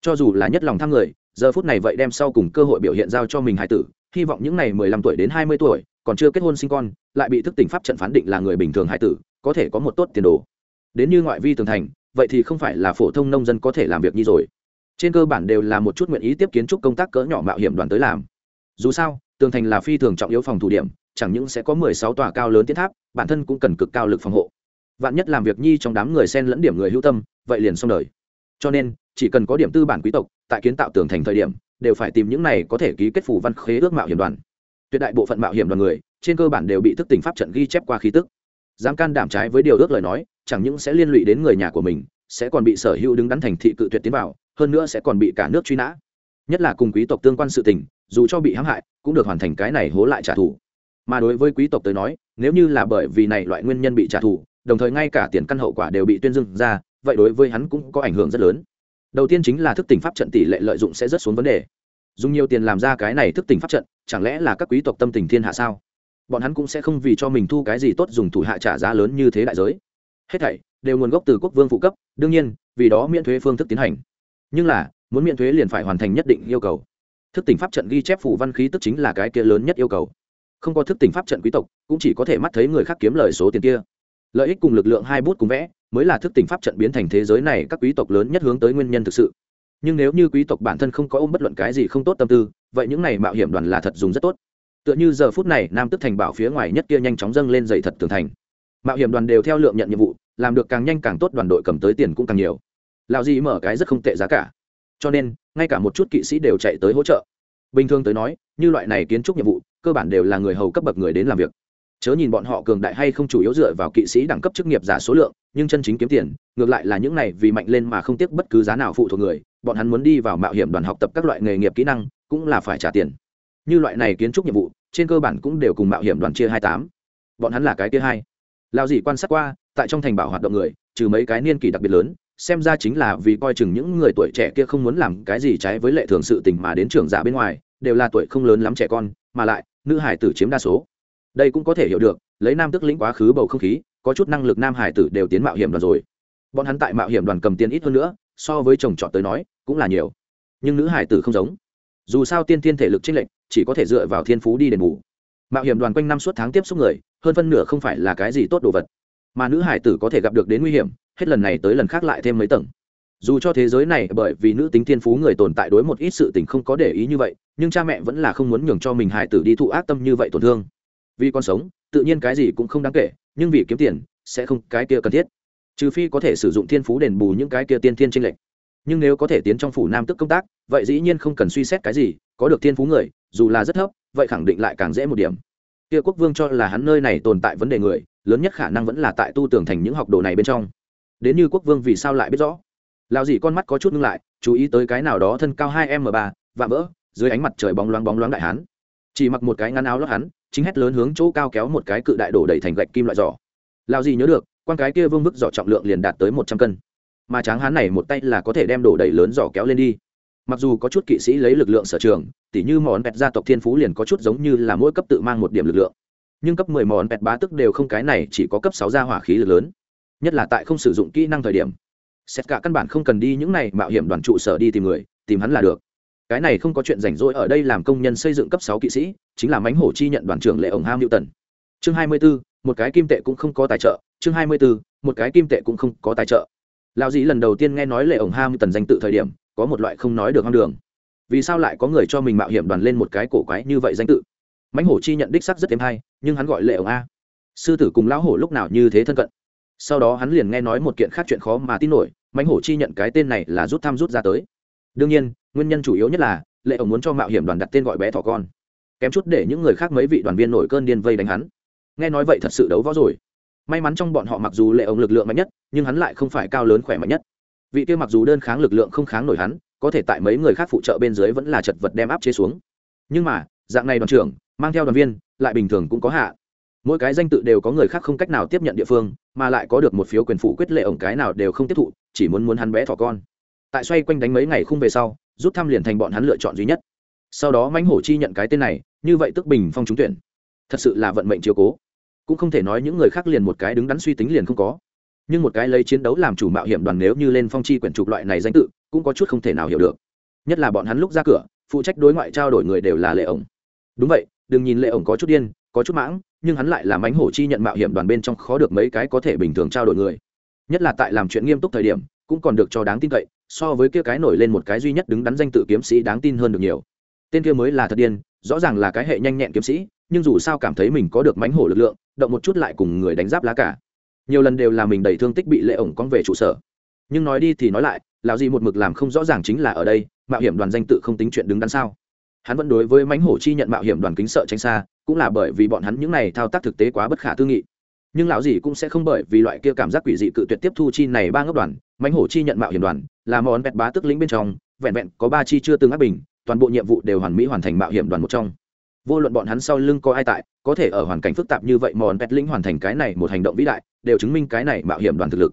Cho dù là nhất lòng tham người, giờ phút này vậy đem sau cùng cơ hội biểu hiện giao cho mình hải tử, hy vọng những ngày mười lăm tuổi đến hai mươi tuổi, còn chưa kết hôn sinh con, lại bị thức tỉnh pháp trận phán định là người bình thường hải tử, có thể có một tốt tiền đồ. Đến như ngoại vi tường thành, vậy thì không phải là phổ thông nông dân có thể làm việc như rồi. Trên cơ bản đều là một chút nguyện ý tiếp kiến trúc công tác cỡ nhỏ mạo hiểm đoàn tới làm. Dù sao tường thành là phi thường trọng yếu phòng thủ điểm, chẳng những sẽ có mười sáu tòa cao lớn tiến tháp, bản thân cũng cần cực cao lực phòng hộ. Vạn nhất làm việc nhi trong đám người sen lẫn điểm người hữu tâm, vậy liền xong đời. Cho nên, chỉ cần có điểm tư bản quý tộc, tại kiến tạo tường thành thời điểm, đều phải tìm những này có thể ký kết phủ văn khế ước mạo hiểm đoàn. Tuyệt đại bộ phận mạo hiểm đoàn người, trên cơ bản đều bị thức tỉnh pháp trận ghi chép qua khí tức. Dám can đảm trái với điều ước lời nói, chẳng những sẽ liên lụy đến người nhà của mình, sẽ còn bị sở hữu đứng đắn thành thị cự tuyệt tiến vào, hơn nữa sẽ còn bị cả nước truy nã. Nhất là cùng quý tộc tương quan sự tình dù cho bị hãm hại, cũng được hoàn thành cái này hố lại trả thù. Mà đối với quý tộc tới nói, nếu như là bởi vì này loại nguyên nhân bị trả thù, đồng thời ngay cả tiền căn hậu quả đều bị tuyên dưng ra, vậy đối với hắn cũng có ảnh hưởng rất lớn. Đầu tiên chính là thức tỉnh pháp trận tỷ lệ lợi dụng sẽ rất xuống vấn đề. Dùng nhiều tiền làm ra cái này thức tỉnh pháp trận, chẳng lẽ là các quý tộc tâm tình thiên hạ sao? Bọn hắn cũng sẽ không vì cho mình thu cái gì tốt dùng thủ hạ trả giá lớn như thế đại giới. Hết thảy đều nguồn gốc từ quốc vương phụ cấp, đương nhiên, vì đó miễn thuế phương thức tiến hành. Nhưng là, muốn miễn thuế liền phải hoàn thành nhất định yêu cầu thức tỉnh pháp trận ghi chép phủ văn khí tức chính là cái kia lớn nhất yêu cầu. Không có thức tỉnh pháp trận quý tộc, cũng chỉ có thể mắt thấy người khác kiếm lời số tiền kia. Lợi ích cùng lực lượng hai bút cùng vẽ, mới là thức tỉnh pháp trận biến thành thế giới này các quý tộc lớn nhất hướng tới nguyên nhân thực sự. Nhưng nếu như quý tộc bản thân không có ôm bất luận cái gì không tốt tâm tư, vậy những này mạo hiểm đoàn là thật dùng rất tốt. Tựa như giờ phút này, nam tức thành bảo phía ngoài nhất kia nhanh chóng dâng lên dậy thật tường thành. Mạo hiểm đoàn đều theo lượng nhận nhiệm vụ, làm được càng nhanh càng tốt đoàn đội cầm tới tiền cũng càng nhiều. Lào gì mở cái rất không tệ giá cả. Cho nên ngay cả một chút kỵ sĩ đều chạy tới hỗ trợ. Bình thường tới nói, như loại này kiến trúc nhiệm vụ, cơ bản đều là người hầu cấp bậc người đến làm việc. Chớ nhìn bọn họ cường đại hay không chủ yếu dựa vào kỵ sĩ đẳng cấp chức nghiệp giả số lượng, nhưng chân chính kiếm tiền, ngược lại là những này vì mạnh lên mà không tiếc bất cứ giá nào phụ thuộc người, bọn hắn muốn đi vào mạo hiểm đoàn học tập các loại nghề nghiệp kỹ năng, cũng là phải trả tiền. Như loại này kiến trúc nhiệm vụ, trên cơ bản cũng đều cùng mạo hiểm đoàn chia hai tám. Bọn hắn là cái kia hai. Lao gì quan sát qua, tại trong thành bảo hoạt động người, trừ mấy cái niên kỷ đặc biệt lớn xem ra chính là vì coi chừng những người tuổi trẻ kia không muốn làm cái gì trái với lệ thường sự tình mà đến trưởng giả bên ngoài, đều là tuổi không lớn lắm trẻ con, mà lại, nữ hải tử chiếm đa số. Đây cũng có thể hiểu được, lấy nam tức lĩnh quá khứ bầu không khí, có chút năng lực nam hải tử đều tiến mạo hiểm đoàn rồi. Bọn hắn tại mạo hiểm đoàn cầm tiền ít hơn nữa, so với chồng chọn tới nói, cũng là nhiều. Nhưng nữ hải tử không giống. Dù sao tiên thiên thể lực trinh lệnh chỉ có thể dựa vào thiên phú đi đền bù. Mạo hiểm đoàn quanh năm suốt tháng tiếp xúc người, hơn phân nửa không phải là cái gì tốt đồ vật. Mà nữ hải tử có thể gặp được đến nguy hiểm hết lần này tới lần khác lại thêm mấy tầng. Dù cho thế giới này bởi vì nữ tính thiên phú người tồn tại đối một ít sự tình không có để ý như vậy, nhưng cha mẹ vẫn là không muốn nhường cho mình hài tử đi thụ ác tâm như vậy tổn thương. Vì con sống, tự nhiên cái gì cũng không đáng kể, nhưng vì kiếm tiền, sẽ không cái kia cần thiết. Trừ phi có thể sử dụng thiên phú đền bù những cái kia tiên thiên tranh lệch. Nhưng nếu có thể tiến trong phủ nam tức công tác, vậy dĩ nhiên không cần suy xét cái gì, có được thiên phú người, dù là rất thấp, vậy khẳng định lại càng dễ một điểm. Kia quốc vương cho là hắn nơi này tồn tại vấn đề người, lớn nhất khả năng vẫn là tại tu tưởng thành những học đồ này bên trong đến như quốc vương vì sao lại biết rõ? Lao dì con mắt có chút ngưng lại, chú ý tới cái nào đó thân cao hai m ba và vỡ, dưới ánh mặt trời bóng loáng bóng loáng đại hán. Chỉ mặc một cái ngăn áo lót hắn, chính hét lớn hướng chỗ cao kéo một cái cự đại đổ đầy thành gạch kim loại giỏ. Lao dì nhớ được, quan cái kia vương bức giỏ trọng lượng liền đạt tới một trăm cân. Mà tráng hán này một tay là có thể đem đổ đầy lớn giỏ kéo lên đi. Mặc dù có chút kỵ sĩ lấy lực lượng sở trường, tỉ như món pẹt gia tộc thiên phú liền có chút giống như là mỗi cấp tự mang một điểm lực lượng. Nhưng cấp mười món pẹt bá tức đều không cái này, chỉ có cấp sáu gia hỏa khí lực lớn nhất là tại không sử dụng kỹ năng thời điểm. Xét cả căn bản không cần đi những này mạo hiểm đoàn trụ sở đi tìm người tìm hắn là được. Cái này không có chuyện rảnh rỗi ở đây làm công nhân xây dựng cấp sáu kỵ sĩ chính là mánh hổ chi nhận đoàn trưởng lệ ổng ham newton. Tần chương hai mươi 24, một cái kim tệ cũng không có tài trợ. Chương hai mươi 24, một cái kim tệ cũng không có tài trợ. Lão dĩ lần đầu tiên nghe nói lệ ổng ham tần danh tự thời điểm có một loại không nói được hoang đường. Vì sao lại có người cho mình mạo hiểm đoàn lên một cái cổ quái như vậy danh tự? Mãnh hổ chi nhận đích sắc rất thêm hay nhưng hắn gọi lệ ổng a. Sư tử cùng lão hổ lúc nào như thế thân cận? Sau đó hắn liền nghe nói một kiện khác chuyện khó mà tin nổi, mãnh hổ chi nhận cái tên này là rút thăm rút ra tới. Đương nhiên, nguyên nhân chủ yếu nhất là, lệ ổng muốn cho mạo hiểm đoàn đặt tên gọi bé thỏ con. Kém chút để những người khác mấy vị đoàn viên nổi cơn điên vây đánh hắn. Nghe nói vậy thật sự đấu võ rồi. May mắn trong bọn họ mặc dù lệ ổng lực lượng mạnh nhất, nhưng hắn lại không phải cao lớn khỏe mạnh nhất. Vị kia mặc dù đơn kháng lực lượng không kháng nổi hắn, có thể tại mấy người khác phụ trợ bên dưới vẫn là chật vật đem áp chế xuống. Nhưng mà, dạng này đoàn trưởng, mang theo đoàn viên, lại bình thường cũng có hạ mỗi cái danh tự đều có người khác không cách nào tiếp nhận địa phương, mà lại có được một phiếu quyền phụ quyết lệ ổng cái nào đều không tiếp thụ, chỉ muốn muốn hắn bé thỏ con. Tại xoay quanh đánh mấy ngày khung về sau, rút thăm liền thành bọn hắn lựa chọn duy nhất. Sau đó mãnh hổ chi nhận cái tên này, như vậy tức bình phong trúng tuyển. Thật sự là vận mệnh chiều cố. Cũng không thể nói những người khác liền một cái đứng đắn suy tính liền không có. Nhưng một cái lấy chiến đấu làm chủ mạo hiểm đoàn nếu như lên phong chi quyển trục loại này danh tự, cũng có chút không thể nào hiểu được. Nhất là bọn hắn lúc ra cửa, phụ trách đối ngoại trao đổi người đều là lệ ổng. Đúng vậy, đừng nhìn lệ ổng có chút điên, có chút mãng nhưng hắn lại là mánh hổ chi nhận mạo hiểm đoàn bên trong khó được mấy cái có thể bình thường trao đổi người. Nhất là tại làm chuyện nghiêm túc thời điểm, cũng còn được cho đáng tin cậy, so với kia cái nổi lên một cái duy nhất đứng đắn danh tự kiếm sĩ đáng tin hơn được nhiều. Tên kia mới là thật điên, rõ ràng là cái hệ nhanh nhẹn kiếm sĩ, nhưng dù sao cảm thấy mình có được mánh hổ lực lượng, động một chút lại cùng người đánh giáp lá cả. Nhiều lần đều là mình đầy thương tích bị lệ ổng con về trụ sở. Nhưng nói đi thì nói lại, lão gì một mực làm không rõ ràng chính là ở đây, mạo hiểm đoàn danh tự không tính chuyện đứng đắn sao? Hắn vẫn đối với mánh hổ chi nhận mạo hiểm đoàn kính sợ tránh xa cũng là bởi vì bọn hắn những này thao tác thực tế quá bất khả tư nghị. Nhưng lão gì cũng sẽ không bởi vì loại kia cảm giác quỷ dị cự tuyệt tiếp thu chi này ba ngốc đoàn mánh hổ chi nhận mạo hiểm đoàn, là món vẹt bá tức lĩnh bên trong, vẹn vẹn có ba chi chưa từng áp bình, toàn bộ nhiệm vụ đều hoàn mỹ hoàn thành mạo hiểm đoàn một trong. Vô luận bọn hắn sau lưng có ai tại, có thể ở hoàn cảnh phức tạp như vậy mòn pet lĩnh hoàn thành cái này một hành động vĩ đại, đều chứng minh cái này mạo hiểm đoàn thực lực.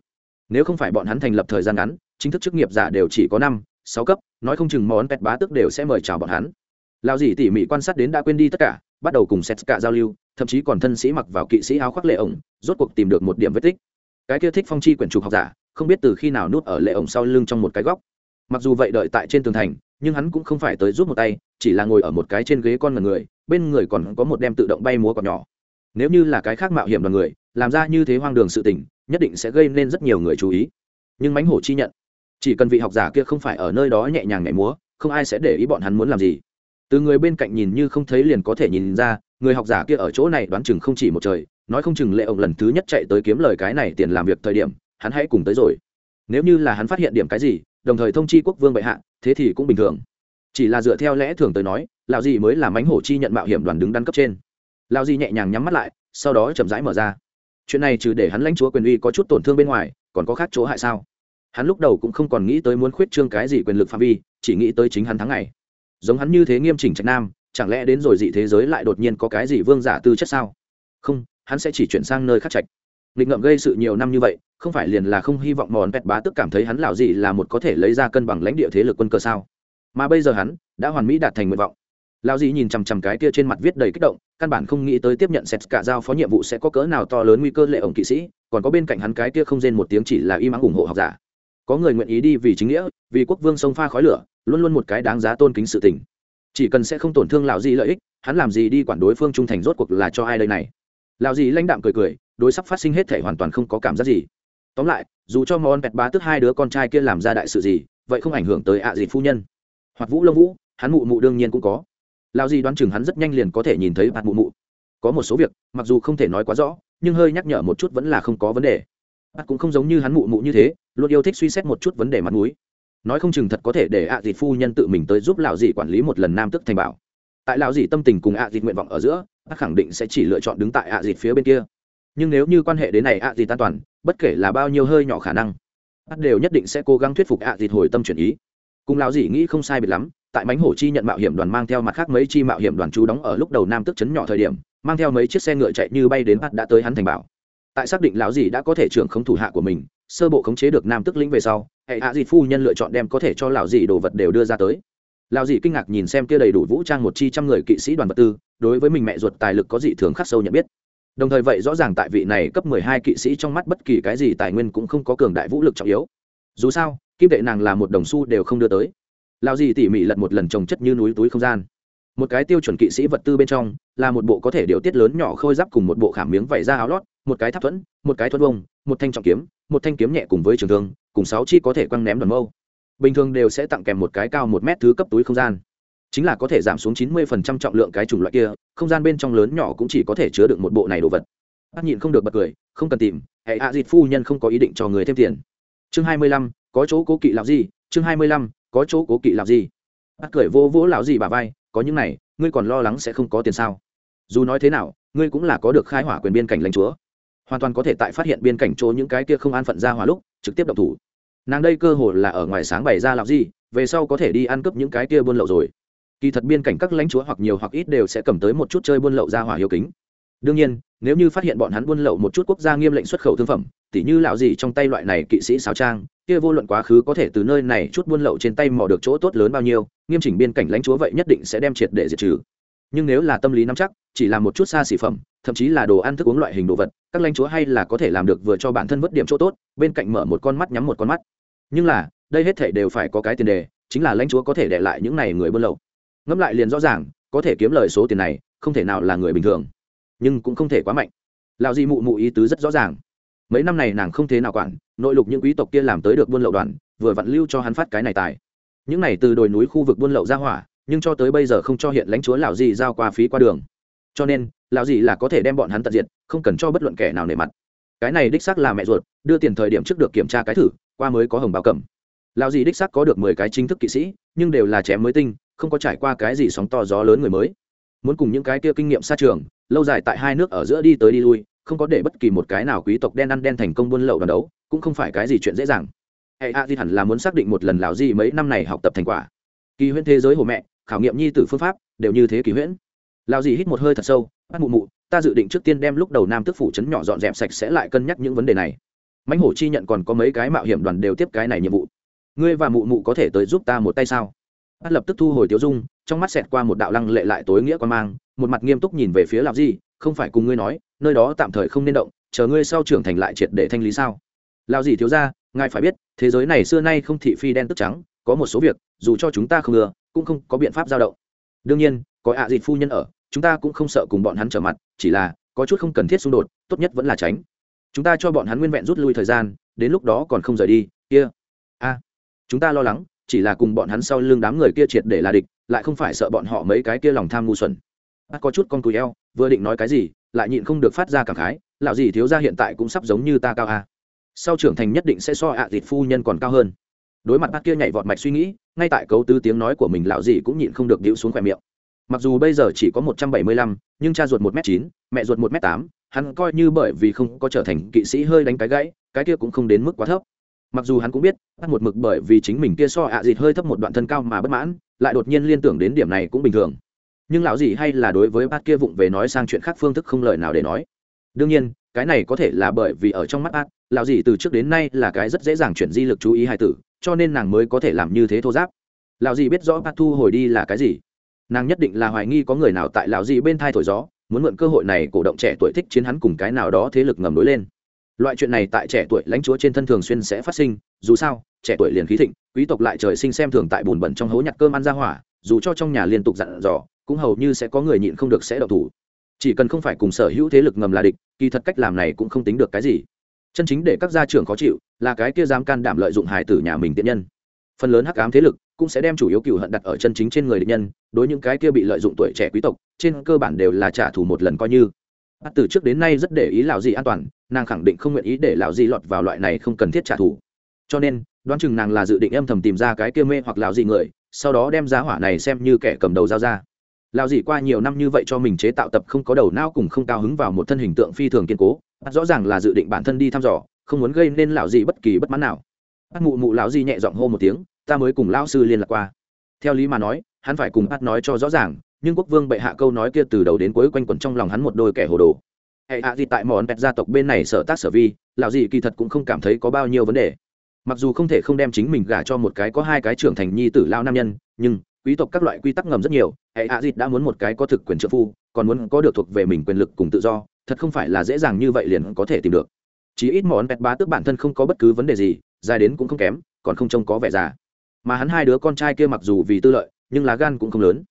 Nếu không phải bọn hắn thành lập thời gian ngắn, chính thức chức nghiệp giả đều chỉ có năm, sáu cấp, nói không chừng món pet bá tức đều sẽ mời chào bọn hắn lao dì tỉ mỉ quan sát đến đã quên đi tất cả, bắt đầu cùng xét cả giao lưu, thậm chí còn thân sĩ mặc vào kỵ sĩ áo khoác lệ ổng, rốt cuộc tìm được một điểm vết tích. Cái kia thích phong chi quyển trục học giả, không biết từ khi nào nuốt ở lệ ổng sau lưng trong một cái góc. Mặc dù vậy đợi tại trên tường thành, nhưng hắn cũng không phải tới rút một tay, chỉ là ngồi ở một cái trên ghế con mật người, bên người còn có một đem tự động bay múa còn nhỏ. Nếu như là cái khác mạo hiểm đoàn người, làm ra như thế hoang đường sự tình, nhất định sẽ gây nên rất nhiều người chú ý. Nhưng mánh hổ chi nhận, chỉ cần vị học giả kia không phải ở nơi đó nhẹ nhàng nhảy múa, không ai sẽ để ý bọn hắn muốn làm gì từ người bên cạnh nhìn như không thấy liền có thể nhìn ra, người học giả kia ở chỗ này đoán chừng không chỉ một trời, nói không chừng lệ ổng lần thứ nhất chạy tới kiếm lời cái này tiền làm việc thời điểm, hắn hãy cùng tới rồi. Nếu như là hắn phát hiện điểm cái gì, đồng thời thông chi quốc vương bệ hạ, thế thì cũng bình thường. Chỉ là dựa theo lẽ thường tới nói, lão gì mới là mánh hổ chi nhận mạo hiểm đoàn đứng đắn cấp trên. Lão gì nhẹ nhàng nhắm mắt lại, sau đó chậm rãi mở ra. Chuyện này trừ để hắn lãnh chúa quyền uy có chút tổn thương bên ngoài, còn có khác chỗ hại sao? Hắn lúc đầu cũng không còn nghĩ tới muốn khuyết trương cái gì quyền lực phạm vi, chỉ nghĩ tới chính hắn tháng ngày giống hắn như thế nghiêm chỉnh trạch nam, chẳng lẽ đến rồi dị thế giới lại đột nhiên có cái gì vương giả tư chất sao? Không, hắn sẽ chỉ chuyển sang nơi khác trạch. Nghịch ngợm gây sự nhiều năm như vậy, không phải liền là không hy vọng mòn pẹt bá tức cảm thấy hắn lào gì là một có thể lấy ra cân bằng lãnh địa thế lực quân cơ sao? Mà bây giờ hắn đã hoàn mỹ đạt thành nguyện vọng. Lao dì nhìn chằm chằm cái kia trên mặt viết đầy kích động, căn bản không nghĩ tới tiếp nhận sét cả giao phó nhiệm vụ sẽ có cỡ nào to lớn nguy cơ lệ ổng kỵ sĩ, còn có bên cạnh hắn cái kia không rên một tiếng chỉ là im ắng ủng hộ học giả có người nguyện ý đi vì chính nghĩa, vì quốc vương sông pha khói lửa, luôn luôn một cái đáng giá tôn kính sự tình. Chỉ cần sẽ không tổn thương lão gì lợi ích, hắn làm gì đi quản đối phương trung thành rốt cuộc là cho ai đây này? Lão gì lãnh đạm cười cười, đối sắp phát sinh hết thể hoàn toàn không có cảm giác gì. Tóm lại, dù cho món pẹt bá tức hai đứa con trai kia làm ra đại sự gì, vậy không ảnh hưởng tới ạ à gì phu nhân. Hoặc vũ lông vũ, hắn mụ mụ đương nhiên cũng có. Lão gì đoán chừng hắn rất nhanh liền có thể nhìn thấy bạt mụ mụ. Có một số việc, mặc dù không thể nói quá rõ, nhưng hơi nhắc nhở một chút vẫn là không có vấn đề bác cũng không giống như hắn mụ mụ như thế, luôn yêu thích suy xét một chút vấn đề mặt mũi. Nói không chừng thật có thể để ạ à dịt phu nhân tự mình tới giúp lão dị quản lý một lần nam tức thành bảo. Tại lão dị tâm tình cùng ạ à dịt nguyện vọng ở giữa, bác khẳng định sẽ chỉ lựa chọn đứng tại ạ dịt phía bên kia. Nhưng nếu như quan hệ đến này ạ dịt an toàn, bất kể là bao nhiêu hơi nhỏ khả năng, bác đều nhất định sẽ cố gắng thuyết phục ạ dịt hồi tâm chuyển ý. Cùng lão dị nghĩ không sai biệt lắm, tại mánh hổ chi nhận mạo hiểm đoàn mang theo mặt khác mấy chi mạo hiểm đoàn chú đóng ở lúc đầu nam tức chấn nhỏ thời điểm, mang theo mấy chiếc xe ngựa chạy như bay đến bác đã tới hắn thành bảo tại xác định lão dì đã có thể trưởng không thủ hạ của mình, sơ bộ khống chế được nam tức lĩnh về sau, hệ hạ dì phu nhân lựa chọn đem có thể cho lão dì đồ vật đều đưa ra tới. Lão dì kinh ngạc nhìn xem kia đầy đủ vũ trang một chi trăm người kỵ sĩ đoàn vật tư, đối với mình mẹ ruột tài lực có dị thường khắc sâu nhận biết. Đồng thời vậy rõ ràng tại vị này cấp mười hai kỵ sĩ trong mắt bất kỳ cái gì tài nguyên cũng không có cường đại vũ lực trọng yếu. Dù sao, kim tệ nàng là một đồng xu đều không đưa tới. Lão dì tỉ mỉ lật một lần trồng chất như núi túi không gian một cái tiêu chuẩn kỵ sĩ vật tư bên trong, là một bộ có thể điều tiết lớn nhỏ khôi giáp cùng một bộ khảm miếng vải da áo lót, một cái tháp thuẫn, một cái thuẫn bông, một thanh trọng kiếm, một thanh kiếm nhẹ cùng với trường thương, cùng sáu chi có thể quăng ném đoàn mâu. Bình thường đều sẽ tặng kèm một cái cao một mét thứ cấp túi không gian. Chính là có thể giảm xuống chín mươi phần trăm trọng lượng cái chủng loại kia, không gian bên trong lớn nhỏ cũng chỉ có thể chứa được một bộ này đồ vật. Bắt nhịn không được bật cười, không cần tìm, hệ hạ dịt phu nhân không có ý định cho người thêm tiền. Chương hai mươi lăm, có chỗ cố kỵ làm gì? Chương hai mươi lăm, có chỗ cố kỵ làm gì? Bắt cười vô vỗ lão gì bà vai có những này, ngươi còn lo lắng sẽ không có tiền sao? Dù nói thế nào, ngươi cũng là có được khai hỏa quyền biên cảnh lãnh chúa. Hoàn toàn có thể tại phát hiện biên cảnh chỗ những cái kia không an phận ra hỏa lúc, trực tiếp động thủ. Nàng đây cơ hội là ở ngoài sáng bày ra làm gì về sau có thể đi ăn cướp những cái kia buôn lậu rồi. Kỳ thật biên cảnh các lãnh chúa hoặc nhiều hoặc ít đều sẽ cầm tới một chút chơi buôn lậu ra hỏa hiếu kính. Đương nhiên, nếu như phát hiện bọn hắn buôn lậu một chút quốc gia nghiêm lệnh xuất khẩu thương phẩm, tỉ như lão gì trong tay loại này kỵ sĩ sáo trang kia vô luận quá khứ có thể từ nơi này chút buôn lậu trên tay mò được chỗ tốt lớn bao nhiêu, nghiêm chỉnh biên cảnh lãnh chúa vậy nhất định sẽ đem triệt để diệt trừ. Nhưng nếu là tâm lý nắm chắc, chỉ là một chút xa xỉ phẩm, thậm chí là đồ ăn thức uống loại hình đồ vật, các lãnh chúa hay là có thể làm được vừa cho bản thân vớt điểm chỗ tốt, bên cạnh mở một con mắt nhắm một con mắt. Nhưng là, đây hết thể đều phải có cái tiền đề, chính là lãnh chúa có thể để lại những này người buôn lậu. Ngẫm lại liền rõ ràng, có thể kiếm lời số tiền này, không thể nào là người bình thường. Nhưng cũng không thể quá mạnh. Lão di mụ mụ ý tứ rất rõ ràng. Mấy năm này nàng không thế nào quản nội lục những quý tộc kia làm tới được buôn lậu đoàn, vừa vặn lưu cho hắn phát cái này tài. Những này từ đồi núi khu vực buôn lậu ra hỏa, nhưng cho tới bây giờ không cho hiện lãnh chúa lão gì giao qua phí qua đường. Cho nên, lão gì là có thể đem bọn hắn tận diệt, không cần cho bất luận kẻ nào nể mặt. Cái này đích xác là mẹ ruột, đưa tiền thời điểm trước được kiểm tra cái thử, qua mới có hồng báo cầm. Lão gì đích xác có được mười cái chính thức kỵ sĩ, nhưng đều là chém mới tinh, không có trải qua cái gì sóng to gió lớn người mới. Muốn cùng những cái kia kinh nghiệm xa trường, lâu dài tại hai nước ở giữa đi tới đi lui, không có để bất kỳ một cái nào quý tộc đen ăn đen thành công buôn lậu đoàn đấu cũng không phải cái gì chuyện dễ dàng. Hệ a di hẳn là muốn xác định một lần lão di mấy năm này học tập thành quả. Kỳ huyễn thế giới hồ mẹ khảo nghiệm nhi tử phương pháp đều như thế kỳ huyễn. Lào gì hít một hơi thật sâu bắt mụ mụ ta dự định trước tiên đem lúc đầu nam tức phủ trấn nhỏ dọn dẹp sạch sẽ lại cân nhắc những vấn đề này. Mãnh hổ chi nhận còn có mấy cái mạo hiểm đoàn đều tiếp cái này nhiệm vụ. Ngươi và mụ mụ có thể tới giúp ta một tay sao? Bắt lập tức thu hồi tiêu dung trong mắt xẹt qua một đạo lăng lệ lại tối nghĩa quan mang một mặt nghiêm túc nhìn về phía lão di, không phải cùng ngươi nói nơi đó tạm thời không nên động chờ ngươi sau trưởng thành lại triệt để thanh lý sao? Lao gì thiếu ra ngài phải biết, thế giới này xưa nay không thị phi đen tức trắng, có một số việc, dù cho chúng ta không ngừa cũng không có biện pháp giao động. Đương nhiên, có ạ à dịt phu nhân ở, chúng ta cũng không sợ cùng bọn hắn trở mặt, chỉ là, có chút không cần thiết xung đột, tốt nhất vẫn là tránh. Chúng ta cho bọn hắn nguyên vẹn rút lui thời gian, đến lúc đó còn không rời đi, kia. A, chúng ta lo lắng, chỉ là cùng bọn hắn sau lưng đám người kia triệt để là địch, lại không phải sợ bọn họ mấy cái kia lòng tham ngu xuẩn. Bắt có chút con cùi eo, vừa định nói cái gì, lại nhịn không được phát ra cảm khái, lão gì thiếu ra hiện tại cũng sắp giống như ta cao a sau trưởng thành nhất định sẽ so ạ à dịt phu nhân còn cao hơn. Đối mặt bác kia nhảy vọt mạch suy nghĩ, ngay tại cấu tứ tiếng nói của mình lão gì cũng nhịn không được đĩu xuống khỏe miệng. Mặc dù bây giờ chỉ có một trăm bảy mươi lăm, nhưng cha ruột một m chín, mẹ ruột một m tám, hắn coi như bởi vì không có trở thành kỵ sĩ hơi đánh cái gãy, cái kia cũng không đến mức quá thấp. Mặc dù hắn cũng biết, bắt một mực bởi vì chính mình kia so ạ à dịt hơi thấp một đoạn thân cao mà bất mãn, lại đột nhiên liên tưởng đến điểm này cũng bình thường. Nhưng lão gì hay là đối với bác kia vụng về nói sang chuyện khác phương thức không lời nào để nói. Đương nhiên, cái này có thể là bởi vì ở trong mắt bác lão dì từ trước đến nay là cái rất dễ dàng chuyển di lực chú ý hài tử, cho nên nàng mới có thể làm như thế thô giáp. Lão dì biết rõ bát thu hồi đi là cái gì. Nàng nhất định là hoài nghi có người nào tại lão dì bên thai thổi gió, muốn mượn cơ hội này cổ động trẻ tuổi thích chiến hắn cùng cái nào đó thế lực ngầm đối lên. Loại chuyện này tại trẻ tuổi lãnh chúa trên thân thường xuyên sẽ phát sinh, dù sao, trẻ tuổi liền khí thịnh, quý tộc lại trời sinh xem thường tại bùn bẩn trong hố nhặt cơm ăn ra hỏa, dù cho trong nhà liên tục dặn dò, cũng hầu như sẽ có người nhịn không được sẽ đậu thủ. Chỉ cần không phải cùng sở hữu thế lực ngầm là địch, kỳ thật cách làm này cũng không tính được cái gì chân chính để các gia trưởng khó chịu là cái kia dám can đảm lợi dụng hải tử nhà mình tiện nhân. Phần lớn hắc ám thế lực cũng sẽ đem chủ yếu cựu hận đặt ở chân chính trên người địch nhân, đối những cái kia bị lợi dụng tuổi trẻ quý tộc, trên cơ bản đều là trả thù một lần coi như. Bắt từ trước đến nay rất để ý lão gì an toàn, nàng khẳng định không nguyện ý để lão gì lọt vào loại này không cần thiết trả thù. Cho nên, đoán chừng nàng là dự định âm thầm tìm ra cái kia mê hoặc lão gì người, sau đó đem giá hỏa này xem như kẻ cầm đầu giao ra. Lão gì qua nhiều năm như vậy cho mình chế tạo tập không có đầu não cùng không cao hứng vào một thân hình tượng phi thường kiên cố rõ ràng là dự định bản thân đi thăm dò, không muốn gây nên lão gì bất kỳ bất mãn nào. Bắt mụ mụ lão gì nhẹ giọng hô một tiếng, ta mới cùng lão sư liên lạc qua. Theo lý mà nói, hắn phải cùng bắt nói cho rõ ràng, nhưng quốc vương bệ hạ câu nói kia từ đầu đến cuối quanh quẩn trong lòng hắn một đôi kẻ hồ đồ. Hệ hạ gì tại món pẹt gia tộc bên này sở tác sở vi, lão gì kỳ thật cũng không cảm thấy có bao nhiêu vấn đề. Mặc dù không thể không đem chính mình gả cho một cái có hai cái trưởng thành nhi tử lao nam nhân, nhưng quý tộc các loại quy tắc ngầm rất nhiều, hệ hạ dịt đã muốn một cái có thực quyền trợ phu, còn muốn có được thuộc về mình quyền lực cùng tự do thật không phải là dễ dàng như vậy liền có thể tìm được. Chỉ ít món pet bá tước bản thân không có bất cứ vấn đề gì, dài đến cũng không kém, còn không trông có vẻ già. Mà hắn hai đứa con trai kia mặc dù vì tư lợi, nhưng lá gan cũng không lớn.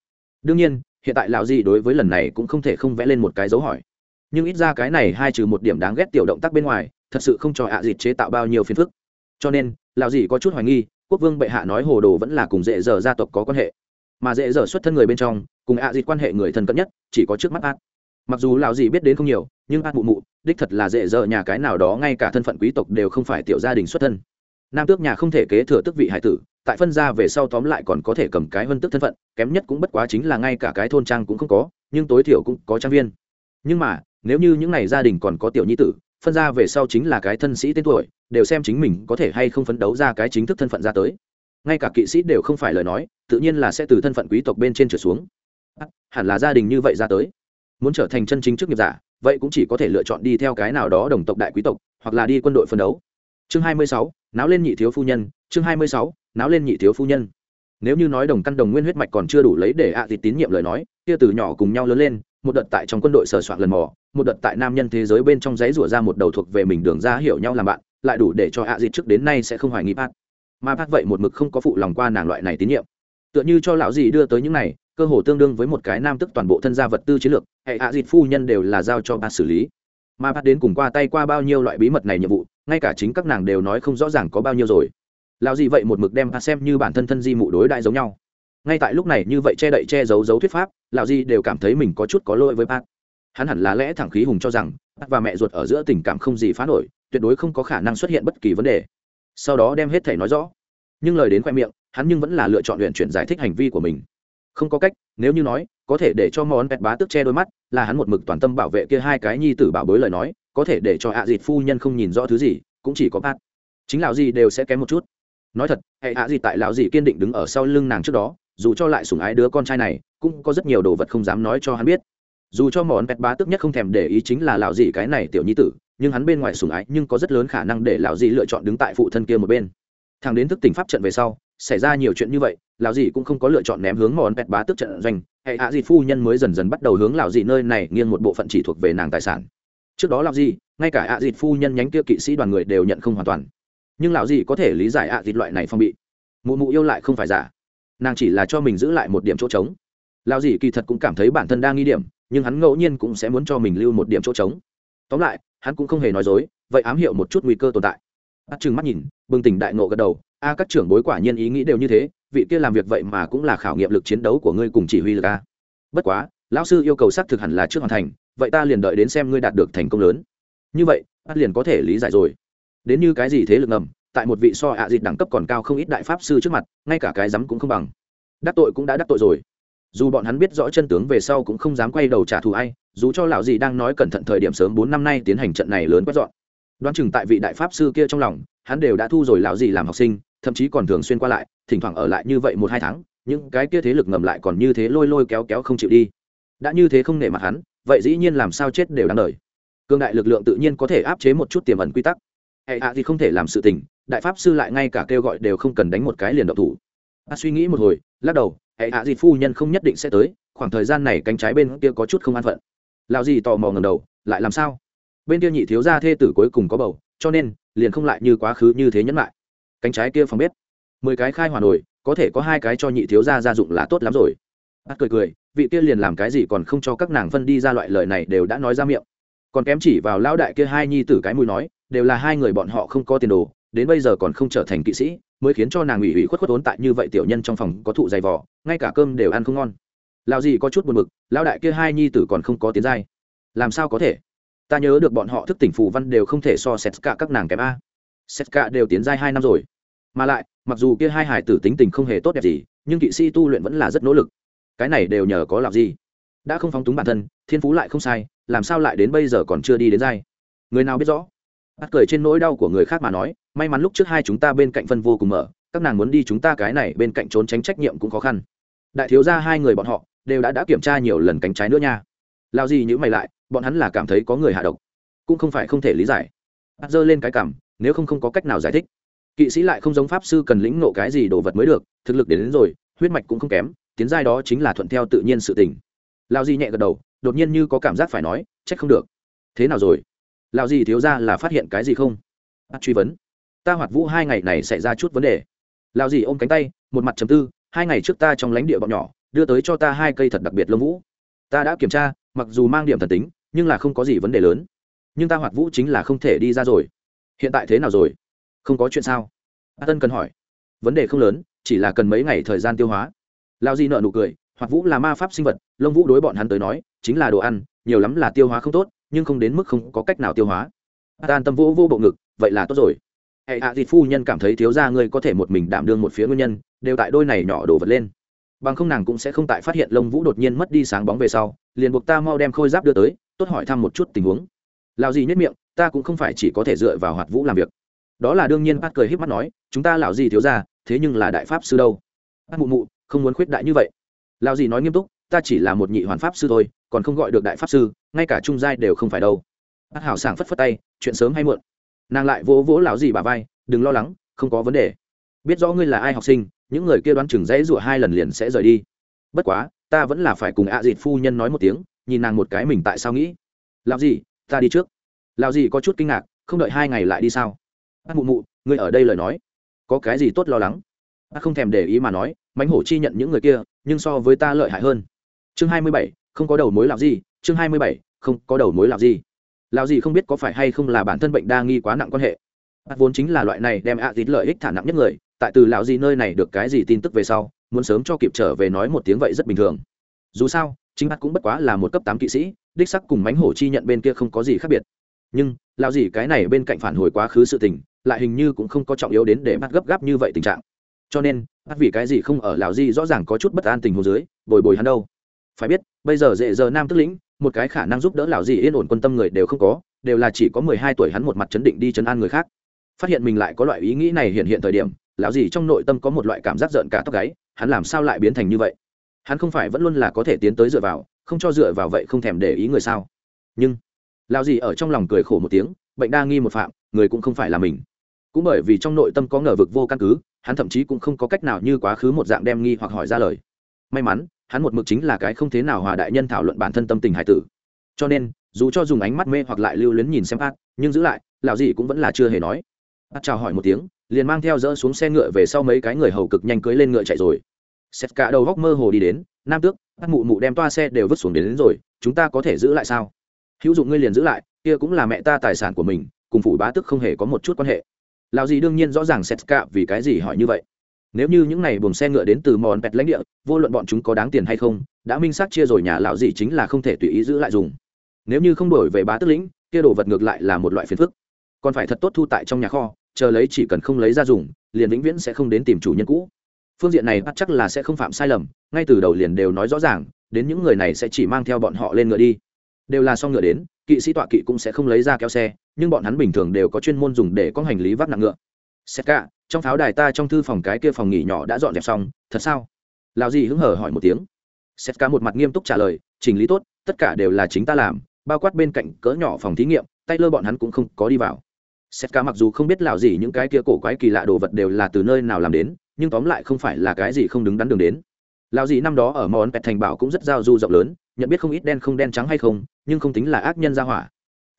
Đương nhiên, hiện tại lão gì đối với lần này cũng không thể không vẽ lên một cái dấu hỏi. Nhưng ít ra cái này hai trừ một điểm đáng ghét tiểu động tác bên ngoài, thật sự không cho ạ à dịt chế tạo bao nhiêu phiền phức. Cho nên, lão gì có chút hoài nghi, quốc vương bệ hạ nói hồ đồ vẫn là cùng dễ dở gia tộc có quan hệ. Mà dễ dở xuất thân người bên trong, cùng ạ à dịt quan hệ người thân cận nhất, chỉ có trước mắt át mặc dù lão gì biết đến không nhiều, nhưng a mụ mụ, đích thật là dễ dở nhà cái nào đó, ngay cả thân phận quý tộc đều không phải tiểu gia đình xuất thân. Nam tước nhà không thể kế thừa tước vị hải tử, tại phân ra về sau tóm lại còn có thể cầm cái hơn tước thân phận, kém nhất cũng bất quá chính là ngay cả cái thôn trang cũng không có, nhưng tối thiểu cũng có trang viên. Nhưng mà, nếu như những n à y gia đình còn có tiểu nhi tử, phân ra về sau chính là cái thân sĩ tên tuổi, đều xem chính mình có thể hay không phấn đấu ra cái chính thức thân phận ra tới. Ngay cả kỵ sĩ đều không phải lời nói, tự nhiên là sẽ từ thân phận quý tộc bên trên trở xuống. Hẳn là gia đình như vậy ra tới muốn trở thành chân chính chức nghiệp giả, vậy cũng chỉ có thể lựa chọn đi theo cái nào đó đồng tộc đại quý tộc, hoặc là đi quân đội phân đấu. Chương hai mươi sáu, náo lên nhị thiếu phu nhân, chương hai mươi sáu, náo lên nhị thiếu phu nhân. Nếu như nói đồng căn đồng nguyên huyết mạch còn chưa đủ lấy để ạ à tín nhiệm lời nói, kia từ nhỏ cùng nhau lớn lên, một đợt tại trong quân đội sờ soạn lần mò, một đợt tại nam nhân thế giới bên trong giấy rủa ra một đầu thuộc về mình đường ra hiểu nhau làm bạn, lại đủ để cho ạ à trước đến nay sẽ không hoài nghi bác mà bác vậy một mực không có phụ lòng qua nàng loại này tín nhiệm. Tựa như cho lão gì đưa tới những này cơ hồ tương đương với một cái nam tức toàn bộ thân gia vật tư chiến lược, hệ ạ dịt phu nhân đều là giao cho bác xử lý. Mà bác đến cùng qua tay qua bao nhiêu loại bí mật này nhiệm vụ, ngay cả chính các nàng đều nói không rõ ràng có bao nhiêu rồi. Lao gì vậy một mực đem bác xem như bản thân thân di mụ đối đại giống nhau. Ngay tại lúc này như vậy che đậy che giấu giấu thuyết pháp, lão gì đều cảm thấy mình có chút có lỗi với bác. Hắn hẳn là lẽ thẳng khí hùng cho rằng, bác và mẹ ruột ở giữa tình cảm không gì phá nổi, tuyệt đối không có khả năng xuất hiện bất kỳ vấn đề. Sau đó đem hết thể nói rõ. Nhưng lời đến khoe miệng, hắn nhưng vẫn là lựa chọn luyện chuyển giải thích hành vi của mình không có cách, nếu như nói, có thể để cho món pẹt bá tức che đôi mắt, là hắn một mực toàn tâm bảo vệ kia hai cái nhi tử bảo bối lời nói, có thể để cho hạ à dịt phu nhân không nhìn rõ thứ gì, cũng chỉ có bát chính lão gì đều sẽ kém một chút. Nói thật, hệ hạ gì tại lão gì kiên định đứng ở sau lưng nàng trước đó, dù cho lại sủng ái đứa con trai này, cũng có rất nhiều đồ vật không dám nói cho hắn biết. Dù cho món pet bá tức nhất không thèm để ý chính là lão gì cái này tiểu nhi tử, nhưng hắn bên ngoài sủng ái, nhưng có rất lớn khả năng để lão gì lựa chọn đứng tại phụ thân kia một bên. Thằng đến thức tỉnh pháp trận về sau xảy ra nhiều chuyện như vậy lão dì cũng không có lựa chọn ném hướng món pẹt bá tức trận doanh. Hệ hạ dì phu nhân mới dần dần bắt đầu hướng lão dì nơi này nghiêng một bộ phận chỉ thuộc về nàng tài sản. Trước đó lão dì, ngay cả hạ dì phu nhân nhánh kia kỵ sĩ đoàn người đều nhận không hoàn toàn. Nhưng lão dì có thể lý giải ạ dì loại này phong bị. Mụ mụ yêu lại không phải giả. Nàng chỉ là cho mình giữ lại một điểm chỗ trống. Lão dì kỳ thật cũng cảm thấy bản thân đang nghi điểm nhưng hắn ngẫu nhiên cũng sẽ muốn cho mình lưu một điểm chỗ trống. Tóm lại hắn cũng không hề nói dối vậy ám hiệu một chút nguy cơ tồn tại. Bắt chừng mắt nhìn bừng tỉnh đại nộ gật đầu a, các trưởng bối quả nhiên ý nghĩ đều như thế, vị kia làm việc vậy mà cũng là khảo nghiệm lực chiến đấu của ngươi cùng chỉ huy lực a. Bất quá, lão sư yêu cầu xác thực hẳn là trước hoàn thành, vậy ta liền đợi đến xem ngươi đạt được thành công lớn. Như vậy bắt liền có thể lý giải rồi. Đến như cái gì thế lực ngầm, tại một vị so ạ à dịt đẳng cấp còn cao không ít đại pháp sư trước mặt, ngay cả cái rắm cũng không bằng. Đắc tội cũng đã đắc tội rồi. Dù bọn hắn biết rõ chân tướng về sau cũng không dám quay đầu trả thù ai, dù cho lão gì đang nói cẩn thận thời điểm sớm bốn năm nay tiến hành trận này lớn quét dọn. Đoán chừng tại vị đại pháp sư kia trong lòng, hắn đều đã thu rồi lão gì làm học sinh thậm chí còn thường xuyên qua lại, thỉnh thoảng ở lại như vậy một hai tháng, những cái kia thế lực ngầm lại còn như thế lôi lôi kéo kéo không chịu đi. Đã như thế không nể mặt hắn, vậy dĩ nhiên làm sao chết đều đáng đời. Cương đại lực lượng tự nhiên có thể áp chế một chút tiềm ẩn quy tắc. Hệ hạ thì không thể làm sự tình, đại pháp sư lại ngay cả kêu gọi đều không cần đánh một cái liền độc thủ. A suy nghĩ một hồi, lắc đầu, hệ hạ gì phu nhân không nhất định sẽ tới, khoảng thời gian này cánh trái bên kia có chút không an phận. Lào gì tò mò ngầm đầu, lại làm sao? Bên kia nhị thiếu gia thê tử cuối cùng có bầu, cho nên liền không lại như quá khứ như thế nhẫn lại cánh trái kia phòng biết mười cái khai hòa nổi có thể có hai cái cho nhị thiếu gia gia dụng là tốt lắm rồi. Bắt cười cười, vị kia liền làm cái gì còn không cho các nàng phân đi ra loại lời này đều đã nói ra miệng. Còn kém chỉ vào lão đại kia hai nhi tử cái mùi nói, đều là hai người bọn họ không có tiền đồ, đến bây giờ còn không trở thành kỵ sĩ, mới khiến cho nàng ủy ủy khuất khuất ốn tại như vậy tiểu nhân trong phòng có thụ dày vỏ ngay cả cơm đều ăn không ngon. Lão gì có chút buồn bực, lão đại kia hai nhi tử còn không có tiến giai làm sao có thể? Ta nhớ được bọn họ thức tỉnh phù văn đều không thể so sánh cả các nàng kém a. Sét cả đều tiến giai hai năm rồi. Mà lại, mặc dù kia hai hải tử tính tình không hề tốt đẹp gì, nhưng kỵ sĩ tu luyện vẫn là rất nỗ lực. Cái này đều nhờ có làm gì? Đã không phóng túng bản thân, thiên phú lại không sai, làm sao lại đến bây giờ còn chưa đi đến giai? người nào biết rõ? Bắt cười trên nỗi đau của người khác mà nói, may mắn lúc trước hai chúng ta bên cạnh phân vô cùng mở, các nàng muốn đi chúng ta cái này bên cạnh trốn tránh trách nhiệm cũng khó khăn. Đại thiếu gia hai người bọn họ đều đã đã kiểm tra nhiều lần cánh trái nữa nha. Lao gì nhữ mày lại, bọn hắn là cảm thấy có người hạ độc, cũng không phải không thể lý giải. Bắt giơ lên cái cảm nếu không không có cách nào giải thích. Kỵ sĩ lại không giống pháp sư cần lĩnh nộ cái gì đồ vật mới được thực lực đến, đến rồi huyết mạch cũng không kém tiến giai đó chính là thuận theo tự nhiên sự tình. Lao di nhẹ gật đầu đột nhiên như có cảm giác phải nói trách không được. Thế nào rồi? Lao di thiếu ra là phát hiện cái gì không? À, truy vấn. Ta hoạt vũ hai ngày này xảy ra chút vấn đề. Lao gì ôm cánh tay một mặt chấm tư hai ngày trước ta trong lánh địa bọn nhỏ đưa tới cho ta hai cây thật đặc biệt lông vũ. Ta đã kiểm tra mặc dù mang điểm thần tính nhưng là không có gì vấn đề lớn. Nhưng ta hoạt vũ chính là không thể đi ra rồi hiện tại thế nào rồi? Không có chuyện sao? A tân cần hỏi. Vấn đề không lớn, chỉ là cần mấy ngày thời gian tiêu hóa. Lao di nợ nụ cười hoặc vũ là ma pháp sinh vật, lông vũ đối bọn hắn tới nói, chính là đồ ăn, nhiều lắm là tiêu hóa không tốt, nhưng không đến mức không có cách nào tiêu hóa. Tan tâm vũ vô bộ ngực, vậy là tốt rồi. Hệ hạ à phu nhân cảm thấy thiếu gia ngươi có thể một mình đảm đương một phía nguyên nhân, đều tại đôi này nhỏ đổ vật lên. Bằng không nàng cũng sẽ không tại phát hiện lông vũ đột nhiên mất đi sáng bóng về sau, liền buộc ta mau đem khôi giáp đưa tới, tốt hỏi thăm một chút tình huống lão gì nhất miệng, ta cũng không phải chỉ có thể dựa vào hoạt vũ làm việc. Đó là đương nhiên bác cười híp mắt nói, chúng ta lão gì thiếu ra thế nhưng là đại pháp sư đâu. Bác mụ mụ, không muốn khuyết đại như vậy. Lão gì nói nghiêm túc, ta chỉ là một nhị hoàn pháp sư thôi, còn không gọi được đại pháp sư, ngay cả trung giai đều không phải đâu. Bác hảo sảng phất phất tay, chuyện sớm hay muộn. Nàng lại vỗ vỗ lão gì bà vai, đừng lo lắng, không có vấn đề. Biết rõ ngươi là ai học sinh, những người kia đoán chừng dãy rủa hai lần liền sẽ rời đi. Bất quá, ta vẫn là phải cùng ạ à dịt phu nhân nói một tiếng, nhìn nàng một cái mình tại sao nghĩ. Làm gì ta đi trước. Làm gì có chút kinh ngạc, không đợi hai ngày lại đi sao? Bác mụ mụ, ngươi ở đây lời nói. Có cái gì tốt lo lắng? Bác không thèm để ý mà nói mánh hổ chi nhận những người kia, nhưng so với ta lợi hại hơn. Chương hai mươi bảy, không có đầu mối làm gì. Chương hai mươi bảy, không có đầu mối làm gì. Lao gì không biết có phải hay không là bản thân bệnh đa nghi quá nặng quan hệ. Bác vốn chính là loại này đem ạ à lợi ích thả nặng nhất người, tại từ lão gì nơi này được cái gì tin tức về sau, muốn sớm cho kịp trở về nói một tiếng vậy rất bình thường dù sao, chính hắn cũng bất quá là một cấp tám kỵ sĩ, đích sắc cùng mánh hổ chi nhận bên kia không có gì khác biệt. Nhưng, lão gì cái này bên cạnh phản hồi quá khứ sự tình, lại hình như cũng không có trọng yếu đến để bắt gấp gáp như vậy tình trạng. Cho nên bắt vì cái gì không ở lão gì rõ ràng có chút bất an tình hồ dưới, bồi bồi hắn đâu. Phải biết, bây giờ dễ giờ nam tức lĩnh, một cái khả năng giúp đỡ lão gì yên ổn quân tâm người đều không có, đều là chỉ có mười hai tuổi hắn một mặt chấn định đi chấn an người khác. Phát hiện mình lại có loại ý nghĩ này hiện hiện thời điểm, lão gì trong nội tâm có một loại cảm giác giận cả tóc gáy, hắn làm sao lại biến thành như vậy? Hắn không phải vẫn luôn là có thể tiến tới dựa vào không cho dựa vào vậy không thèm để ý người sao. Nhưng lão gì ở trong lòng cười khổ một tiếng bệnh đa nghi một phạm người cũng không phải là mình. Cũng bởi vì trong nội tâm có ngờ vực vô căn cứ hắn thậm chí cũng không có cách nào như quá khứ một dạng đem nghi hoặc hỏi ra lời. May mắn hắn một mực chính là cái không thế nào hòa đại nhân thảo luận bản thân tâm tình hải tử. Cho nên dù cho dùng ánh mắt mê hoặc lại lưu luyến nhìn xem ác, nhưng giữ lại lão gì cũng vẫn là chưa hề nói. Át chào hỏi một tiếng liền mang theo dỡ xuống xe ngựa về sau mấy cái người hầu cực nhanh cưới lên ngựa chạy rồi xét cả đầu góc mơ hồ đi đến nam tước bắt mụ mụ đem toa xe đều vứt xuống đến, đến rồi chúng ta có thể giữ lại sao? Hữu dụng ngươi liền giữ lại kia cũng là mẹ ta tài sản của mình cùng phủ bá tức không hề có một chút quan hệ. Lão gì đương nhiên rõ ràng xét cả vì cái gì hỏi như vậy. Nếu như những này buồng xe ngựa đến từ mòn pẹt lãnh địa vô luận bọn chúng có đáng tiền hay không đã minh xác chia rồi nhà lão gì chính là không thể tùy ý giữ lại dùng. Nếu như không đổi về bá tức lĩnh kia đồ vật ngược lại là một loại phiền phức. Còn phải thật tốt thu tại trong nhà kho chờ lấy chỉ cần không lấy ra dùng liền vĩnh viễn sẽ không đến tìm chủ nhân cũ phương diện này bắt chắc là sẽ không phạm sai lầm, ngay từ đầu liền đều nói rõ ràng, đến những người này sẽ chỉ mang theo bọn họ lên ngựa đi. Đều là xong ngựa đến, kỵ sĩ tọa kỵ cũng sẽ không lấy ra kéo xe, nhưng bọn hắn bình thường đều có chuyên môn dùng để có hành lý vác nặng ngựa. Xét cả trong pháo đài ta trong thư phòng cái kia phòng nghỉ nhỏ đã dọn dẹp xong, thật sao? Lào gì hứng hở hỏi một tiếng. Xét cả một mặt nghiêm túc trả lời, chỉnh lý tốt, tất cả đều là chính ta làm, bao quát bên cạnh cỡ nhỏ phòng thí nghiệm, tay lơ bọn hắn cũng không có đi vào. Xét cả mặc dù không biết lào gì những cái kia cổ quái kỳ lạ đồ vật đều là từ nơi nào làm đến nhưng tóm lại không phải là cái gì không đứng đắn đường đến. Lão dì năm đó ở món pẹt thành bảo cũng rất giao du rộng lớn, nhận biết không ít đen không đen trắng hay không, nhưng không tính là ác nhân ra hỏa.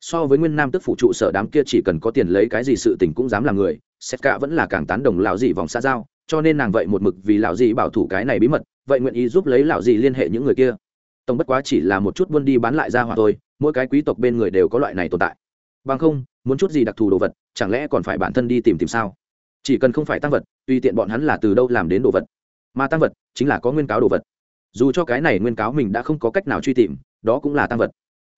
So với nguyên nam tức phụ trụ sở đám kia chỉ cần có tiền lấy cái gì sự tình cũng dám làm người xét cả vẫn là càng tán đồng lão dì vòng xa giao, cho nên nàng vậy một mực vì lão dì bảo thủ cái này bí mật, vậy nguyện ý giúp lấy lão dì liên hệ những người kia. Tổng bất quá chỉ là một chút buôn đi bán lại ra hỏa thôi, mỗi cái quý tộc bên người đều có loại này tồn tại. Bằng không, muốn chút gì đặc thù đồ vật, chẳng lẽ còn phải bản thân đi tìm tìm sao? Chỉ cần không phải tăng vật, tùy tiện bọn hắn là từ đâu làm đến đồ vật. Mà tăng vật chính là có nguyên cáo đồ vật. Dù cho cái này nguyên cáo mình đã không có cách nào truy tìm, đó cũng là tăng vật.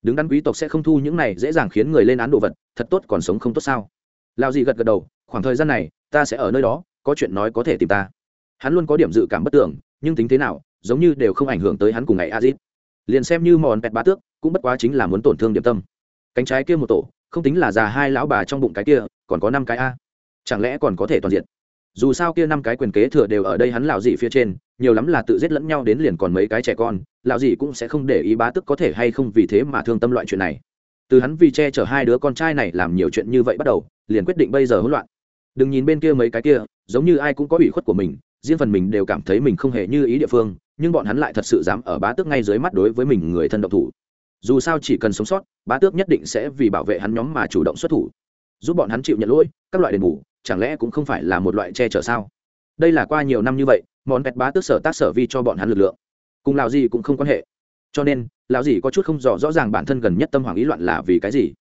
Đứng đắn quý tộc sẽ không thu những này dễ dàng khiến người lên án đồ vật, thật tốt còn sống không tốt sao? Lao gì gật gật đầu, khoảng thời gian này, ta sẽ ở nơi đó, có chuyện nói có thể tìm ta. Hắn luôn có điểm dự cảm bất tưởng, nhưng tính thế nào, giống như đều không ảnh hưởng tới hắn cùng ngày azit liền xem như mòn pẹt bá tước, cũng bất quá chính là muốn tổn thương điểm tâm. Cánh trái kia một tổ, không tính là già hai lão bà trong bụng cái kia, còn có năm cái a chẳng lẽ còn có thể toàn diện? Dù sao kia năm cái quyền kế thừa đều ở đây hắn lão dị phía trên, nhiều lắm là tự giết lẫn nhau đến liền còn mấy cái trẻ con, lão dị cũng sẽ không để ý bá tức có thể hay không vì thế mà thương tâm loại chuyện này. Từ hắn vì che chở hai đứa con trai này làm nhiều chuyện như vậy bắt đầu, liền quyết định bây giờ hỗn loạn. Đừng nhìn bên kia mấy cái kia, giống như ai cũng có ủy khuất của mình, riêng phần mình đều cảm thấy mình không hề như ý địa phương, nhưng bọn hắn lại thật sự dám ở bá tước ngay dưới mắt đối với mình người thân độc thủ. Dù sao chỉ cần sống sót, bá tước nhất định sẽ vì bảo vệ hắn nhóm mà chủ động xuất thủ, giúp bọn hắn chịu nhận lỗi, các loại đền bù chẳng lẽ cũng không phải là một loại che chở sao? Đây là qua nhiều năm như vậy, món pẹt bá tước sở tác sở vi cho bọn hắn lực lượng. Cùng lào gì cũng không quan hệ. Cho nên, lão gì có chút không rõ rõ ràng bản thân gần nhất tâm hoàng ý loạn là vì cái gì.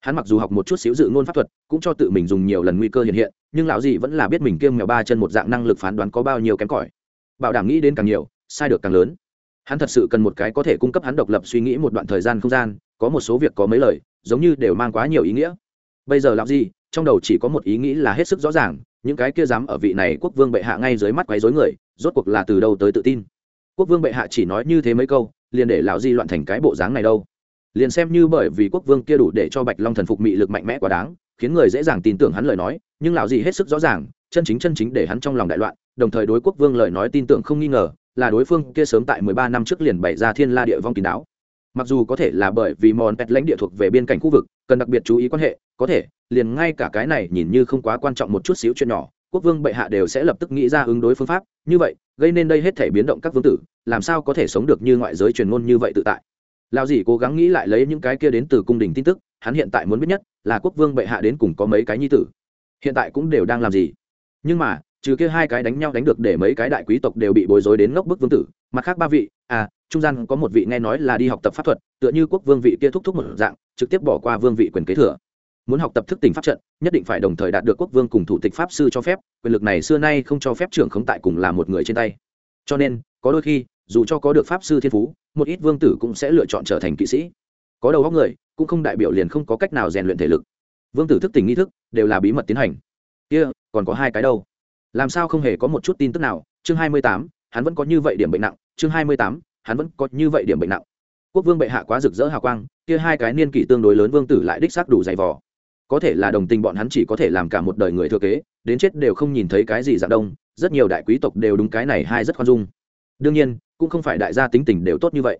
Hắn mặc dù học một chút xíu dự ngôn pháp thuật, cũng cho tự mình dùng nhiều lần nguy cơ hiện hiện, nhưng lão gì vẫn là biết mình kiêng mèo ba chân một dạng năng lực phán đoán có bao nhiêu kém cỏi. Bảo đảm nghĩ đến càng nhiều, sai được càng lớn. Hắn thật sự cần một cái có thể cung cấp hắn độc lập suy nghĩ một đoạn thời gian không gian, có một số việc có mấy lời, giống như đều mang quá nhiều ý nghĩa. Bây giờ lão gì trong đầu chỉ có một ý nghĩ là hết sức rõ ràng, những cái kia dám ở vị này quốc vương bệ hạ ngay dưới mắt quấy rối người, rốt cuộc là từ đâu tới tự tin? Quốc vương bệ hạ chỉ nói như thế mấy câu, liền để lão di loạn thành cái bộ dáng này đâu. Liền xem như bởi vì quốc vương kia đủ để cho bạch long thần phục mị lực mạnh mẽ quá đáng, khiến người dễ dàng tin tưởng hắn lời nói, nhưng lão di hết sức rõ ràng, chân chính chân chính để hắn trong lòng đại loạn, đồng thời đối quốc vương lời nói tin tưởng không nghi ngờ, là đối phương kia sớm tại mười ba năm trước liền bày ra thiên la địa vong kín đáo mặc dù có thể là bởi vì mòn pet lãnh địa thuộc về biên cảnh khu vực, cần đặc biệt chú ý quan hệ, có thể, liền ngay cả cái này nhìn như không quá quan trọng một chút xíu chuyện nhỏ, quốc vương bệ hạ đều sẽ lập tức nghĩ ra ứng đối phương pháp. Như vậy, gây nên đây hết thể biến động các vương tử, làm sao có thể sống được như ngoại giới truyền ngôn như vậy tự tại? Lao dì cố gắng nghĩ lại lấy những cái kia đến từ cung đình tin tức, hắn hiện tại muốn biết nhất là quốc vương bệ hạ đến cùng có mấy cái nhi tử, hiện tại cũng đều đang làm gì? Nhưng mà, trừ kia hai cái đánh nhau đánh được để mấy cái đại quý tộc đều bị bối rối đến ngốc bức vương tử, mặt khác ba vị à trung gian có một vị nghe nói là đi học tập pháp thuật tựa như quốc vương vị kia thúc thúc một dạng trực tiếp bỏ qua vương vị quyền kế thừa. Muốn học tập thức tỉnh pháp trận nhất định phải đồng thời đạt được quốc vương cùng thủ tịch pháp sư cho phép quyền lực này xưa nay không cho phép trưởng khống tại cùng là một người trên tay. Cho nên có đôi khi dù cho có được pháp sư thiên phú một ít vương tử cũng sẽ lựa chọn trở thành kỵ sĩ. Có đầu óc người cũng không đại biểu liền không có cách nào rèn luyện thể lực. Vương tử thức tỉnh nghi thức đều là bí mật tiến hành. Kia、yeah, còn có hai cái đâu? Làm sao không hề có một chút tin tức nào? Chương hai mươi tám hắn vẫn có như vậy điểm bệnh nặng. Chương hai mươi tám hắn vẫn có như vậy điểm bệnh nặng. Quốc vương bệ hạ quá rực rỡ hào quang, kia hai cái niên kỷ tương đối lớn vương tử lại đích xác đủ dày vò. Có thể là đồng tình bọn hắn chỉ có thể làm cả một đời người thừa kế, đến chết đều không nhìn thấy cái gì dạng đông, rất nhiều đại quý tộc đều đúng cái này hai rất khoan dung. Đương nhiên, cũng không phải đại gia tính tình đều tốt như vậy.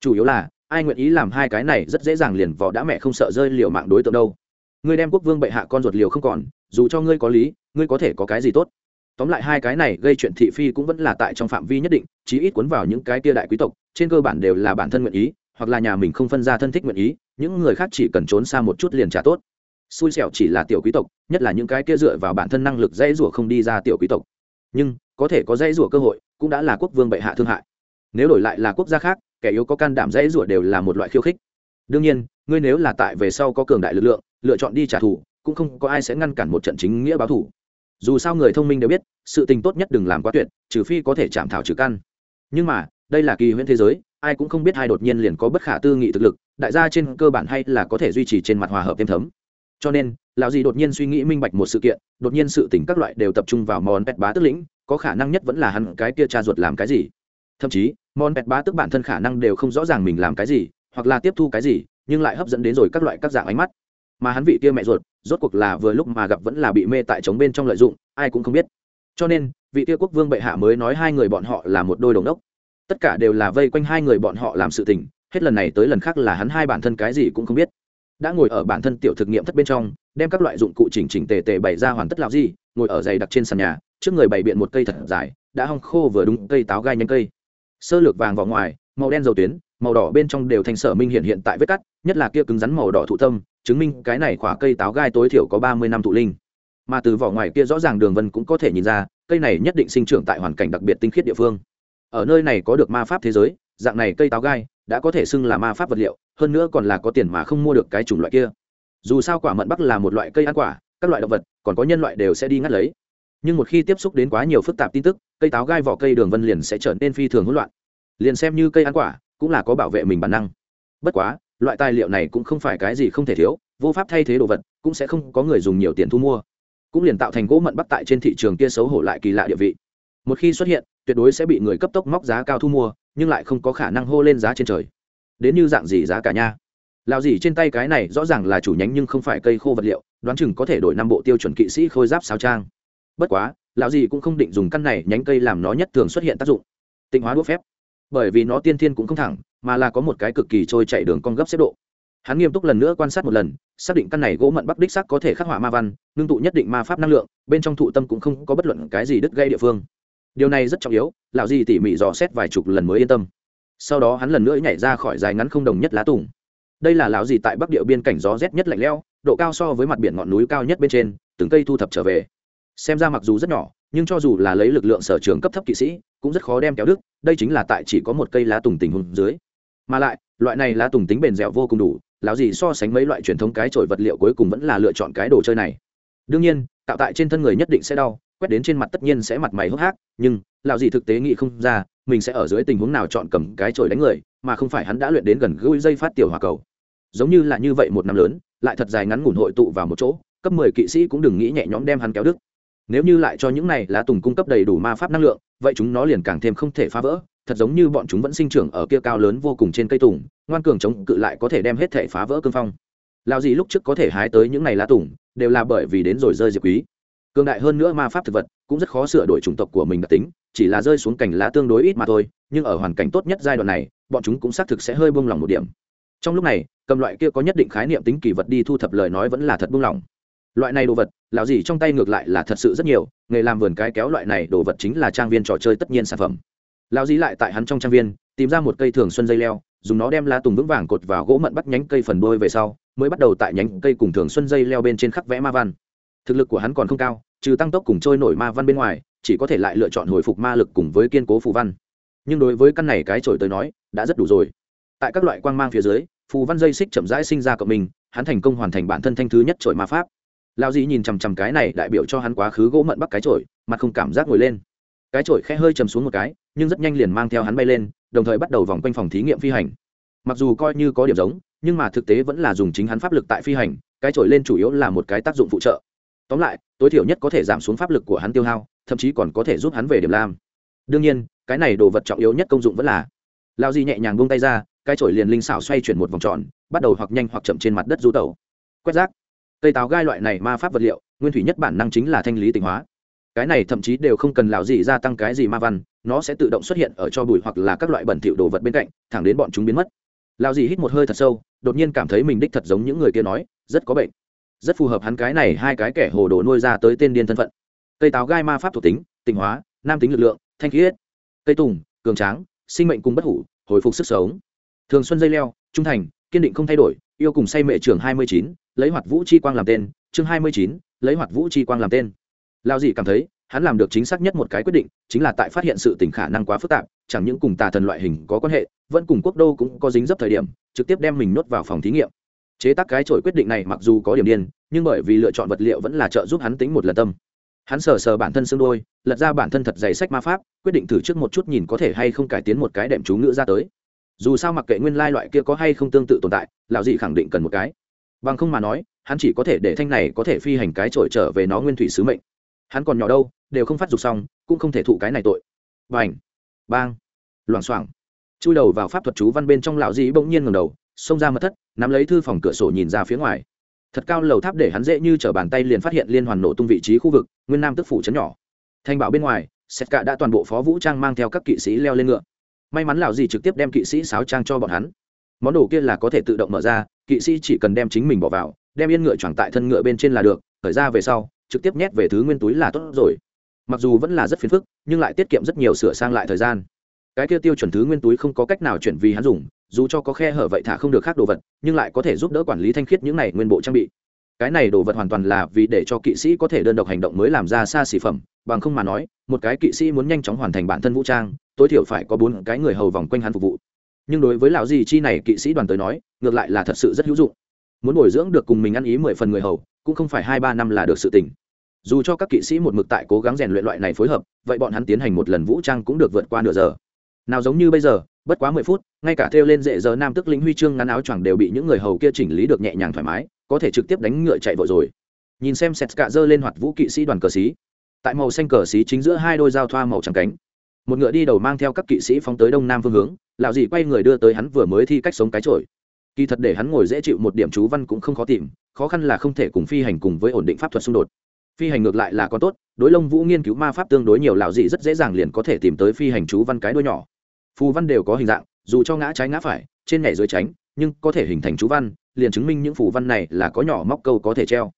Chủ yếu là, ai nguyện ý làm hai cái này rất dễ dàng liền vỏ đã mẹ không sợ rơi liều mạng đối tượng đâu. Ngươi đem quốc vương bệ hạ con ruột liều không còn, dù cho ngươi có lý, ngươi có thể có cái gì tốt? Tóm lại hai cái này gây chuyện thị phi cũng vẫn là tại trong phạm vi nhất định, chí ít cuốn vào những cái tia đại quý tộc, trên cơ bản đều là bản thân nguyện ý, hoặc là nhà mình không phân ra thân thích nguyện ý, những người khác chỉ cần trốn xa một chút liền trả tốt. Xui xẻo chỉ là tiểu quý tộc, nhất là những cái kia dựa vào bản thân năng lực dãy rủa không đi ra tiểu quý tộc. Nhưng, có thể có dãy rủa cơ hội, cũng đã là quốc vương bệ hạ thương hại. Nếu đổi lại là quốc gia khác, kẻ yếu có can đảm dãy rủa đều là một loại khiêu khích. Đương nhiên, ngươi nếu là tại về sau có cường đại lực lượng, lựa chọn đi trả thù, cũng không có ai sẽ ngăn cản một trận chính nghĩa báo thù dù sao người thông minh đều biết, sự tình tốt nhất đừng làm quá tuyệt, trừ phi có thể chạm thảo trừ căn. Nhưng mà, đây là kỳ huyễn thế giới, ai cũng không biết hai đột nhiên liền có bất khả tư nghị thực lực, đại gia trên cơ bản hay là có thể duy trì trên mặt hòa hợp thêm thấm. Cho nên, lão gì đột nhiên suy nghĩ minh bạch một sự kiện, đột nhiên sự tỉnh các loại đều tập trung vào món pet bá tức lĩnh, có khả năng nhất vẫn là hắn cái kia cha ruột làm cái gì. Thậm chí, món pet bá tức bản thân khả năng đều không rõ ràng mình làm cái gì, hoặc là tiếp thu cái gì, nhưng lại hấp dẫn đến rồi các loại các dạng ánh mắt mà hắn vị kia mẹ ruột, rốt cuộc là vừa lúc mà gặp vẫn là bị mê tại chống bên trong lợi dụng, ai cũng không biết. Cho nên, vị kia quốc vương bệ hạ mới nói hai người bọn họ là một đôi đồng đốc. Tất cả đều là vây quanh hai người bọn họ làm sự tình, hết lần này tới lần khác là hắn hai bản thân cái gì cũng không biết. Đã ngồi ở bản thân tiểu thực nghiệm thất bên trong, đem các loại dụng cụ chỉnh chỉnh tề tề bày ra hoàn tất lạo gì ngồi ở giày đặc trên sàn nhà, trước người bày biện một cây thật dài, đã hong khô vừa đúng cây táo gai nhanh cây. Sơ lược vàng vào ngoài, màu đen dầu tuyến màu đỏ bên trong đều thành sở minh hiện hiện tại vết cắt, nhất là kia cứng rắn màu đỏ thụ tâm, chứng minh cái này khỏa cây táo gai tối thiểu có ba mươi năm thụ linh. Mà từ vỏ ngoài kia rõ ràng đường vân cũng có thể nhìn ra, cây này nhất định sinh trưởng tại hoàn cảnh đặc biệt tinh khiết địa phương. Ở nơi này có được ma pháp thế giới, dạng này cây táo gai đã có thể xưng là ma pháp vật liệu, hơn nữa còn là có tiền mà không mua được cái chủng loại kia. Dù sao quả mận bắc là một loại cây ăn quả, các loại động vật, còn có nhân loại đều sẽ đi ngắt lấy. Nhưng một khi tiếp xúc đến quá nhiều phức tạp tin tức, cây táo gai vỏ cây đường vân liền sẽ trở nên phi thường hỗn loạn. Liền xem như cây ăn quả cũng là có bảo vệ mình bản năng. Bất quá, loại tài liệu này cũng không phải cái gì không thể thiếu, vô pháp thay thế đồ vật, cũng sẽ không có người dùng nhiều tiền thu mua. Cũng liền tạo thành gỗ mận bắc tại trên thị trường kia xấu hổ lại kỳ lạ địa vị. Một khi xuất hiện, tuyệt đối sẽ bị người cấp tốc móc giá cao thu mua, nhưng lại không có khả năng hô lên giá trên trời. Đến như dạng gì giá cả nha? Lào gì trên tay cái này rõ ràng là chủ nhánh nhưng không phải cây khô vật liệu, đoán chừng có thể đổi năm bộ tiêu chuẩn kỵ sĩ khôi giáp sao trang. Bất quá, lão gì cũng không định dùng căn này nhánh cây làm nó nhất thường xuất hiện tác dụng. Tịnh hóa đũa phép bởi vì nó tiên thiên cũng không thẳng, mà là có một cái cực kỳ trôi chạy đường cong gấp xếp độ. Hắn nghiêm túc lần nữa quan sát một lần, xác định căn này gỗ mận bắc đích xác có thể khắc họa ma văn, ngưng tụ nhất định ma pháp năng lượng, bên trong thụ tâm cũng không có bất luận cái gì đứt gây địa phương. Điều này rất trọng yếu, lão gì tỉ mỉ dò xét vài chục lần mới yên tâm. Sau đó hắn lần nữa nhảy ra khỏi dài ngắn không đồng nhất lá tùng. Đây là lão gì tại bắc địa biên cảnh gió rét nhất lạnh lẽo, độ cao so với mặt biển ngọn núi cao nhất bên trên, từng cây thu thập trở về. Xem ra mặc dù rất nhỏ nhưng cho dù là lấy lực lượng sở trường cấp thấp kỵ sĩ, cũng rất khó đem kéo đức đây chính là tại chỉ có một cây lá tùng tình hùng dưới. Mà lại, loại này lá tùng tính bền dẻo vô cùng đủ, lão gì so sánh mấy loại truyền thống cái trội vật liệu cuối cùng vẫn là lựa chọn cái đồ chơi này. Đương nhiên, tạo tại trên thân người nhất định sẽ đau, quét đến trên mặt tất nhiên sẽ mặt mày hốc hác, nhưng lão gì thực tế nghĩ không ra, mình sẽ ở dưới tình huống nào chọn cầm cái trổi đánh người, mà không phải hắn đã luyện đến gần gũi dây phát tiểu hỏa cầu. Giống như là như vậy một năm lớn, lại thật dài ngắn ngủn hội tụ vào một chỗ, cấp mười kỵ sĩ cũng đừng nghĩ nhẹ nhõm đem hắn kéo đức nếu như lại cho những này lá tùng cung cấp đầy đủ ma pháp năng lượng, vậy chúng nó liền càng thêm không thể phá vỡ. Thật giống như bọn chúng vẫn sinh trưởng ở kia cao lớn vô cùng trên cây tùng, ngoan cường chống cự lại có thể đem hết thể phá vỡ cương phong. Lao gì lúc trước có thể hái tới những này lá tùng, đều là bởi vì đến rồi rơi diệp quý. Cường đại hơn nữa ma pháp thực vật, cũng rất khó sửa đổi chủng tộc của mình đặc tính, chỉ là rơi xuống cảnh lá tương đối ít mà thôi, nhưng ở hoàn cảnh tốt nhất giai đoạn này, bọn chúng cũng xác thực sẽ hơi buông lỏng một điểm. Trong lúc này, cầm loại kia có nhất định khái niệm tính kỳ vật đi thu thập lời nói vẫn là thật buông lỏng loại này đồ vật, lão gì trong tay ngược lại là thật sự rất nhiều, nghề làm vườn cái kéo loại này đồ vật chính là trang viên trò chơi tất nhiên sản phẩm. Lão gì lại tại hắn trong trang viên, tìm ra một cây thường xuân dây leo, dùng nó đem lá tùng vững vàng cột vào gỗ mận bắt nhánh cây phần đôi về sau, mới bắt đầu tại nhánh cây cùng thường xuân dây leo bên trên khắc vẽ ma văn. Thực lực của hắn còn không cao, trừ tăng tốc cùng trôi nổi ma văn bên ngoài, chỉ có thể lại lựa chọn hồi phục ma lực cùng với kiên cố phù văn. Nhưng đối với căn này cái trổi tới nói, đã rất đủ rồi. Tại các loại quang mang phía dưới, phù văn dây xích chậm rãi sinh ra cộng mình, hắn thành công hoàn thành bản thân thanh thứ nhất trổi ma pháp lao dì nhìn chằm chằm cái này đại biểu cho hắn quá khứ gỗ mận bắt cái chổi, mặt không cảm giác ngồi lên. Cái chổi khẽ hơi chầm xuống một cái nhưng rất nhanh liền mang theo hắn bay lên đồng thời bắt đầu vòng quanh phòng thí nghiệm phi hành. Mặc dù coi như có điểm giống nhưng mà thực tế vẫn là dùng chính hắn pháp lực tại phi hành cái chổi lên chủ yếu là một cái tác dụng phụ trợ. Tóm lại tối thiểu nhất có thể giảm xuống pháp lực của hắn tiêu hao thậm chí còn có thể giúp hắn về điểm lam đương nhiên cái này đồ vật trọng yếu nhất công dụng vẫn là. Lao di nhẹ nhàng buông tay ra cái chổi liền linh xảo xoay chuyển một vòng tròn bắt đầu hoặc nhanh hoặc chậm trên mặt đất du tẩu. Quét rác cây táo gai loại này ma pháp vật liệu nguyên thủy nhất bản năng chính là thanh lý tịnh hóa. Cái này thậm chí đều không cần lão gì gia tăng cái gì ma văn nó sẽ tự động xuất hiện ở cho bụi hoặc là các loại bẩn thỉu đồ vật bên cạnh thẳng đến bọn chúng biến mất. Lão gì hít một hơi thật sâu đột nhiên cảm thấy mình đích thật giống những người kia nói rất có bệnh. Rất phù hợp hắn cái này hai cái kẻ hồ đồ nuôi ra tới tên điên thân phận. Cây táo gai ma pháp thuộc tính tịnh hóa nam tính lực lượng thanh khí huyết, cây tùng cường tráng sinh mệnh cùng bất hủ hồi phục sức sống. Thường xuân dây leo trung thành kiên định không thay đổi yêu cùng say mệ trường hai mươi chín, lấy hoạt vũ chi quang làm tên, chương hai mươi chín, lấy hoạt vũ chi quang làm tên. Lao dì cảm thấy, hắn làm được chính xác nhất một cái quyết định, chính là tại phát hiện sự tình khả năng quá phức tạp, chẳng những cùng tà thần loại hình có quan hệ, vẫn cùng quốc đô cũng có dính dấp thời điểm, trực tiếp đem mình nuốt vào phòng thí nghiệm. Chế tác cái trội quyết định này mặc dù có điểm điên, nhưng bởi vì lựa chọn vật liệu vẫn là trợ giúp hắn tính một lần tâm. Hắn sờ sờ bản thân xương đôi, lật ra bản thân thật dày sách ma pháp, quyết định thử trước một chút nhìn có thể hay không cải tiến một cái đệm chú ngữ ra tới dù sao mặc kệ nguyên lai loại kia có hay không tương tự tồn tại, lão dị khẳng định cần một cái. Bằng không mà nói, hắn chỉ có thể để thanh này có thể phi hành cái trội trở về nó nguyên thủy sứ mệnh. Hắn còn nhỏ đâu, đều không phát dục xong, cũng không thể thụ cái này tội. B à n bang! Loảng xoảng! Chui đầu vào pháp thuật chú văn bên trong lão dị bỗng nhiên ngầm đầu, xông ra mật thất, nắm lấy thư phòng cửa sổ nhìn ra phía ngoài. Thật cao lầu tháp để hắn dễ như t r ở bàn tay liền phát hiện liên hoàn nổ tung vị trí khu vực, nguyên nam tức phủ chấn nhỏ. Thanh bảo bên ngoài, sét cả đã toàn bộ phó vũ trang mang theo các kỵ sĩ leo lên ngựa may mắn lào gì trực tiếp đem kỵ sĩ sáo trang cho bọn hắn. Món đồ kia là có thể tự động mở ra, kỵ sĩ chỉ cần đem chính mình bỏ vào, đem yên ngựa choàng tại thân ngựa bên trên là được, khởi ra về sau, trực tiếp nhét về thứ nguyên túi là tốt rồi. Mặc dù vẫn là rất phiền phức, nhưng lại tiết kiệm rất nhiều sửa sang lại thời gian. Cái kia tiêu chuẩn thứ nguyên túi không có cách nào chuyển vì hắn dùng, dù cho có khe hở vậy thả không được khác đồ vật, nhưng lại có thể giúp đỡ quản lý thanh khiết những này nguyên bộ trang bị. Cái này đồ vật hoàn toàn là vì để cho kỵ sĩ có thể đơn độc hành động mới làm ra xa xỉ phẩm, bằng không mà nói, một cái kỵ sĩ muốn nhanh chóng hoàn thành bản thân vũ trang tối thiểu phải có bốn cái người hầu vòng quanh hắn phục vụ. Nhưng đối với lão gì chi này, kỵ sĩ đoàn tới nói, ngược lại là thật sự rất hữu dụng. Muốn bồi dưỡng được cùng mình ăn ý mười phần người hầu, cũng không phải hai ba năm là được sự tỉnh dù cho các kỵ sĩ một mực tại cố gắng rèn luyện loại này phối hợp, vậy bọn hắn tiến hành một lần vũ trang cũng được vượt qua nửa giờ. Nào giống như bây giờ, bất quá mười phút, ngay cả theo lên dễ giờ nam tức lĩnh huy chương ngắn áo choàng đều bị những người hầu kia chỉnh lý được nhẹ nhàng thoải mái, có thể trực tiếp đánh ngựa chạy vội rồi. Nhìn xem sét cả dơ lên hoạt vũ kỵ sĩ đoàn cờ xí. Tại màu xanh cờ xí chính giữa hai đôi dao thoa màu trắng cánh một ngựa đi đầu mang theo các kỵ sĩ phóng tới đông nam phương hướng, lão dì quay người đưa tới hắn vừa mới thi cách sống cái trội kỳ thật để hắn ngồi dễ chịu một điểm chú văn cũng không khó tìm, khó khăn là không thể cùng phi hành cùng với ổn định pháp thuật xung đột. Phi hành ngược lại là có tốt, đối lông vũ nghiên cứu ma pháp tương đối nhiều lão dị rất dễ dàng liền có thể tìm tới phi hành chú văn cái đuôi nhỏ. Phù văn đều có hình dạng, dù cho ngã trái ngã phải, trên nhảy dưới tránh, nhưng có thể hình thành chú văn, liền chứng minh những phù văn này là có nhỏ móc câu có thể treo.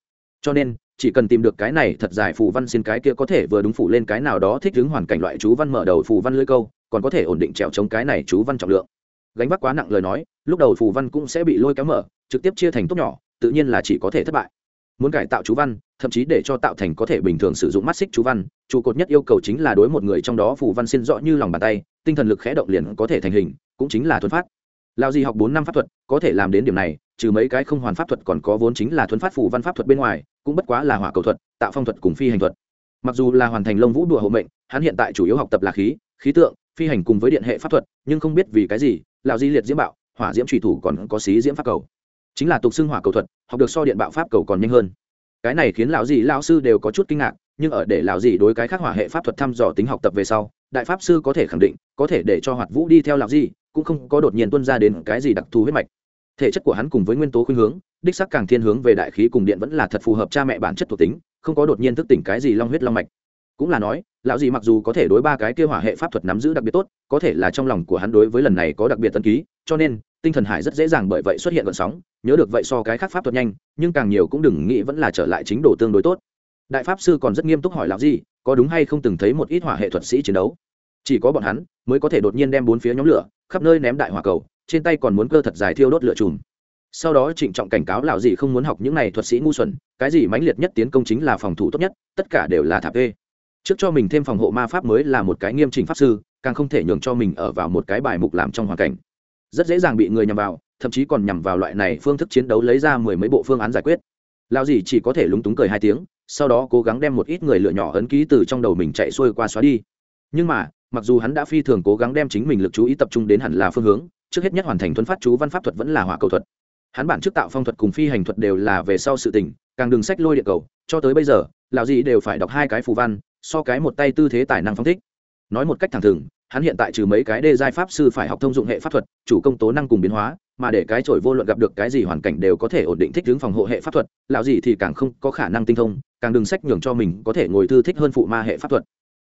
Cho nên chỉ cần tìm được cái này thật giải phù văn xin cái kia có thể vừa đúng phủ lên cái nào đó thích ứng hoàn cảnh loại chú văn mở đầu phù văn lưỡi câu, còn có thể ổn định trèo chống cái này chú văn trọng lượng. Gánh vác quá nặng lời nói, lúc đầu phù văn cũng sẽ bị lôi kéo mở, trực tiếp chia thành tốt nhỏ, tự nhiên là chỉ có thể thất bại. Muốn cải tạo chú văn, thậm chí để cho tạo thành có thể bình thường sử dụng mắt xích chú văn, trụ cột nhất yêu cầu chính là đối một người trong đó phù văn xin rõ như lòng bàn tay, tinh thần lực khẽ động liền có thể thành hình, cũng chính là thuật phát. Lao gì học bốn năm pháp thuật, có thể làm đến điểm này trừ mấy cái không hoàn pháp thuật còn có vốn chính là thuấn phát phù văn pháp thuật bên ngoài, cũng bất quá là hỏa cầu thuật, tạo phong thuật cùng phi hành thuật. Mặc dù là hoàn thành lông vũ đùa hộ mệnh, hắn hiện tại chủ yếu học tập là khí khí tượng, phi hành cùng với điện hệ pháp thuật, nhưng không biết vì cái gì, lão di liệt diễm bạo, hỏa diễm trùy thủ còn có xí diễm pháp cầu. Chính là tục xưng hỏa cầu thuật, học được so điện bạo pháp cầu còn nhanh hơn. Cái này khiến lão dì lão sư đều có chút kinh ngạc, nhưng ở để lão dì đối cái khác hỏa hệ pháp thuật thăm dò tính học tập về sau, đại pháp sư có thể khẳng định, có thể để cho hoạt vũ đi theo lão dì cũng không có đột nhiên tuân ra đến cái gì đặc thù huyết mạch thể chất của hắn cùng với nguyên tố khuynh hướng, đích sắc càng thiên hướng về đại khí cùng điện vẫn là thật phù hợp cha mẹ bản chất thuộc tính, không có đột nhiên thức tỉnh cái gì long huyết long mạch. Cũng là nói, lão dì mặc dù có thể đối ba cái kia hỏa hệ pháp thuật nắm giữ đặc biệt tốt, có thể là trong lòng của hắn đối với lần này có đặc biệt tân ký, cho nên, tinh thần hải rất dễ dàng bởi vậy xuất hiện gợn sóng, nhớ được vậy so cái khác pháp thuật nhanh, nhưng càng nhiều cũng đừng nghĩ vẫn là trở lại chính đồ tương đối tốt. Đại pháp sư còn rất nghiêm túc hỏi lão gì có đúng hay không từng thấy một ít hỏa hệ thuật sĩ chiến đấu? Chỉ có bọn hắn mới có thể đột nhiên đem bốn phía nhóm lửa, khắp nơi ném đại hỏa cầu trên tay còn muốn cơ thật dài thiêu đốt lửa chùm. Sau đó trịnh trọng cảnh cáo lão gì không muốn học những này thuật sĩ ngu xuẩn, cái gì mãnh liệt nhất tiến công chính là phòng thủ tốt nhất, tất cả đều là thạp ê trước cho mình thêm phòng hộ ma pháp mới là một cái nghiêm trình pháp sư, càng không thể nhường cho mình ở vào một cái bài mục làm trong hoàn cảnh. Rất dễ dàng bị người nhằm vào, thậm chí còn nhằm vào loại này phương thức chiến đấu lấy ra mười mấy bộ phương án giải quyết. Lão gì chỉ có thể lúng túng cười hai tiếng, sau đó cố gắng đem một ít người lựa nhỏ ấn ký từ trong đầu mình chạy xuôi qua xóa đi. Nhưng mà, mặc dù hắn đã phi thường cố gắng đem chính mình lực chú ý tập trung đến hẳn là phương hướng trước hết nhất hoàn thành thuấn phát chú văn pháp thuật vẫn là hỏa cầu thuật. Hắn bản trước tạo phong thuật cùng phi hành thuật đều là về sau sự tình, càng đừng sách lôi địa cầu, cho tới bây giờ, lão gì đều phải đọc hai cái phù văn, so cái một tay tư thế tài năng phong thích. Nói một cách thẳng thừng, hắn hiện tại trừ mấy cái đê giai pháp sư phải học thông dụng hệ pháp thuật, chủ công tố năng cùng biến hóa, mà để cái trội vô luận gặp được cái gì hoàn cảnh đều có thể ổn định thích hướng phòng hộ hệ pháp thuật, lão gì thì càng không có khả năng tinh thông, càng đừng sách nhường cho mình có thể ngồi thư thích hơn phụ ma hệ pháp thuật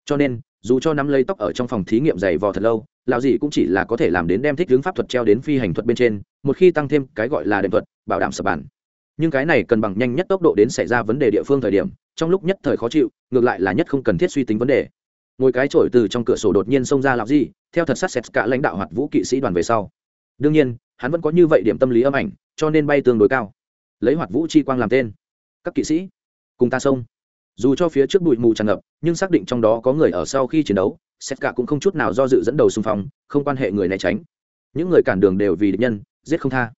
cho nên dù cho nắm lấy tóc ở trong phòng thí nghiệm dày vò thật lâu lão gì cũng chỉ là có thể làm đến đem thích hướng pháp thuật treo đến phi hành thuật bên trên một khi tăng thêm cái gọi là đệm thuật bảo đảm sập bản, nhưng cái này cần bằng nhanh nhất tốc độ đến xảy ra vấn đề địa phương thời điểm trong lúc nhất thời khó chịu ngược lại là nhất không cần thiết suy tính vấn đề. Ngồi cái trổi từ trong cửa sổ đột nhiên xông ra làm gì theo thật sát xét cả lãnh đạo hoạt vũ kỵ sĩ đoàn về sau. Đương nhiên hắn vẫn có như vậy điểm tâm lý âm ảnh cho nên bay tương đối cao. Lấy hoạt vũ chi quang làm tên. Các kỵ sĩ cùng ta xông dù cho phía trước bụi mù tràn ngập, nhưng xác định trong đó có người ở sau khi chiến đấu xét cả cũng không chút nào do dự dẫn đầu xung phong, không quan hệ người né tránh. Những người cản đường đều vì địch nhân, giết không tha.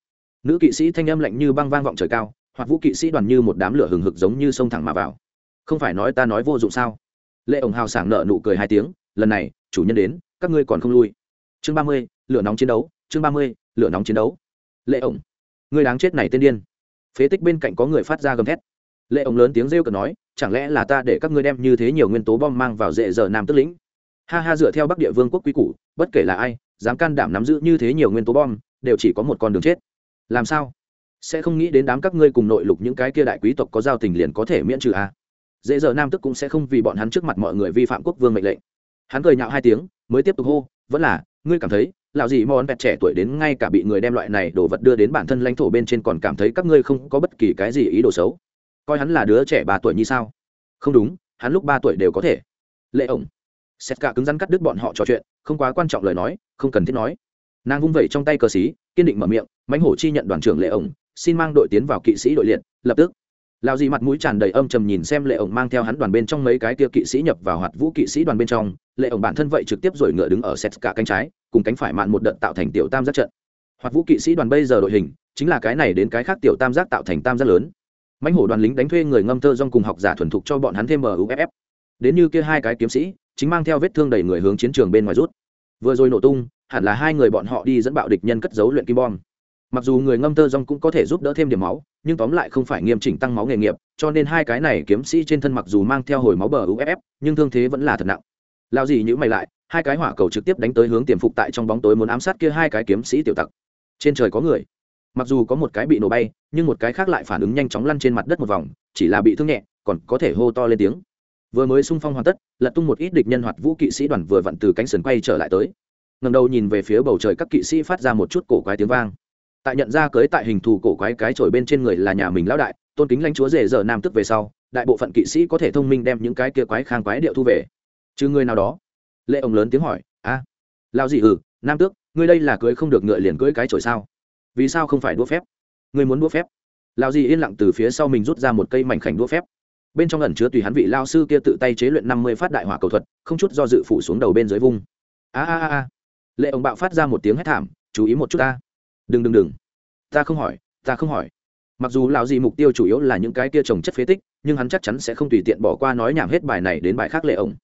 Nữ kỵ sĩ thanh âm lạnh như băng vang vọng trời cao, hoặc vũ kỵ sĩ đoàn như một đám lửa hừng hực giống như sông thẳng mà vào. Không phải nói ta nói vô dụng sao? Lệ ổng hào sảng nợ nụ cười hai tiếng, lần này, chủ nhân đến, các ngươi còn không lui. Chương ba mươi, lửa nóng chiến đấu, chương ba mươi, lửa nóng chiến đấu. Lệ ổng, người đáng chết này tên điên. Phế tích bên cạnh có người phát ra gầm thét. Lệ ổng lớn tiếng rêu cờ nói chẳng lẽ là ta để các ngươi đem như thế nhiều nguyên tố bom mang vào dễ giờ nam tức lĩnh? Ha ha, dựa theo bắc địa vương quốc quý củ, bất kể là ai, dám can đảm nắm giữ như thế nhiều nguyên tố bom, đều chỉ có một con đường chết. Làm sao? Sẽ không nghĩ đến đám các ngươi cùng nội lục những cái kia đại quý tộc có giao tình liền có thể miễn trừ à? dễ giờ nam tức cũng sẽ không vì bọn hắn trước mặt mọi người vi phạm quốc vương mệnh lệnh. Hắn cười nhạo hai tiếng, mới tiếp tục hô, vẫn là, ngươi cảm thấy, lão gì món vẹt trẻ tuổi đến ngay cả bị người đem loại này đồ vật đưa đến bản thân lãnh thổ bên trên còn cảm thấy các ngươi không có bất kỳ cái gì ý đồ xấu? Coi hắn là đứa trẻ ba tuổi như sao? Không đúng, hắn lúc ba tuổi đều có thể. Lệ ổng. Xét cả cứng rắn cắt đứt bọn họ trò chuyện, không quá quan trọng lời nói, không cần thiết nói. Nàng vung vẩy trong tay cờ xí kiên định mở miệng, mãnh hổ chi nhận đoàn trưởng lệ ổng, xin mang đội tiến vào kỵ sĩ đội liệt, lập tức. Lao dì mặt mũi tràn đầy âm trầm nhìn xem lệ ổng mang theo hắn đoàn bên trong mấy cái kia kỵ sĩ nhập vào hoạt vũ kỵ sĩ đoàn bên trong. Lệ ổng bản thân vậy trực tiếp rồi ngựa đứng ở Setka cả cánh trái, cùng cánh phải mạn một đợt tạo thành tiểu tam giác trận. Hoạt vũ kỵ sĩ đoàn bây giờ đội hình, chính là cái này đến cái khác tiểu tam giác tạo thành tam giác lớn mãnh hổ đoàn lính đánh thuê người ngâm thơ dong cùng học giả thuần thục cho bọn hắn thêm muff đến như kia hai cái kiếm sĩ, chính mang theo vết thương đầy người hướng chiến trường bên ngoài rút. Vừa rồi nổ tung, hẳn là hai người bọn họ đi dẫn bạo địch nhân cất giấu luyện kim bom. Mặc dù người ngâm tơ rong cũng có thể giúp đỡ thêm điểm máu, nhưng tóm lại không phải nghiêm chỉnh tăng máu nghề nghiệp, cho nên hai cái này kiếm sĩ trên thân mặc dù mang theo hồi máu bờ uff nhưng thương thế vẫn là thật nặng. Lao gì nhữ mày lại, hai cái hỏa cầu trực tiếp đánh tới hướng tiềm phục tại trong bóng tối muốn ám sát kia hai cái kiếm sĩ tiểu tặc. Trên trời có người mặc dù có một cái bị nổ bay nhưng một cái khác lại phản ứng nhanh chóng lăn trên mặt đất một vòng chỉ là bị thương nhẹ còn có thể hô to lên tiếng. Vừa mới sung phong hoàn tất lật tung một ít địch nhân hoạt vũ kỵ sĩ đoàn vừa vặn từ cánh sườn quay trở lại tới. Ngầm đầu nhìn về phía bầu trời các kỵ sĩ phát ra một chút cổ quái tiếng vang. Tại nhận ra cưới tại hình thù cổ quái cái trổi bên trên người là nhà mình lão đại tôn kính lãnh chúa rể giờ nam tức về sau đại bộ phận kỵ sĩ có thể thông minh đem những cái kia quái khang quái điệu thu về. Chứ người nào đó? Lệ ông lớn tiếng hỏi a à, lao gì ừ nam tước ngươi đây là cưới không được ngựa liền cưới cái trổi sao? Vì sao không phải đua phép? Ngươi muốn đua phép? Lao gì yên lặng từ phía sau mình rút ra một cây mảnh khảnh đũa phép. Bên trong ẩn chứa tùy hắn vị lao sư kia tự tay chế luyện năm mươi phát đại hỏa cầu thuật, không chút do dự phủ xuống đầu bên dưới vung. A a a lệ ông bạo phát ra một tiếng hét thảm, chú ý một chút ta. Đừng đừng đừng. Ta không hỏi, ta không hỏi. Mặc dù lão gì mục tiêu chủ yếu là những cái kia trồng chất phế tích, nhưng hắn chắc chắn sẽ không tùy tiện bỏ qua nói nhảm hết bài này đến bài khác lệ ổng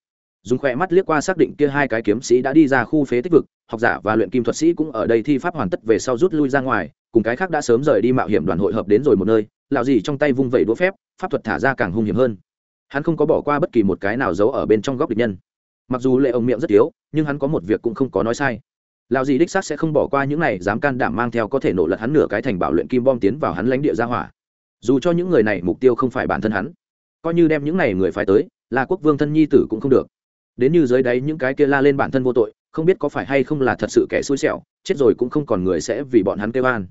dùng khỏe mắt liếc qua xác định kia hai cái kiếm sĩ đã đi ra khu phế tích vực, học giả và luyện kim thuật sĩ cũng ở đây thi pháp hoàn tất về sau rút lui ra ngoài, cùng cái khác đã sớm rời đi mạo hiểm đoàn hội hợp đến rồi một nơi, lão gì trong tay vung vẩy đũa phép, pháp thuật thả ra càng hung hiểm hơn. Hắn không có bỏ qua bất kỳ một cái nào giấu ở bên trong góc địch nhân. Mặc dù lệ ông miệng rất yếu, nhưng hắn có một việc cũng không có nói sai. Lão gì đích xác sẽ không bỏ qua những này, dám can đảm mang theo có thể nổ lật hắn nửa cái thành bảo luyện kim bom tiến vào hắn lãnh địa ra hỏa. Dù cho những người này mục tiêu không phải bản thân hắn, coi như đem những này người phải tới, là quốc vương thân nhi tử cũng không được đến như dưới đáy những cái kia la lên bản thân vô tội, không biết có phải hay không là thật sự kẻ xui xẻo, chết rồi cũng không còn người sẽ vì bọn hắn kêu an.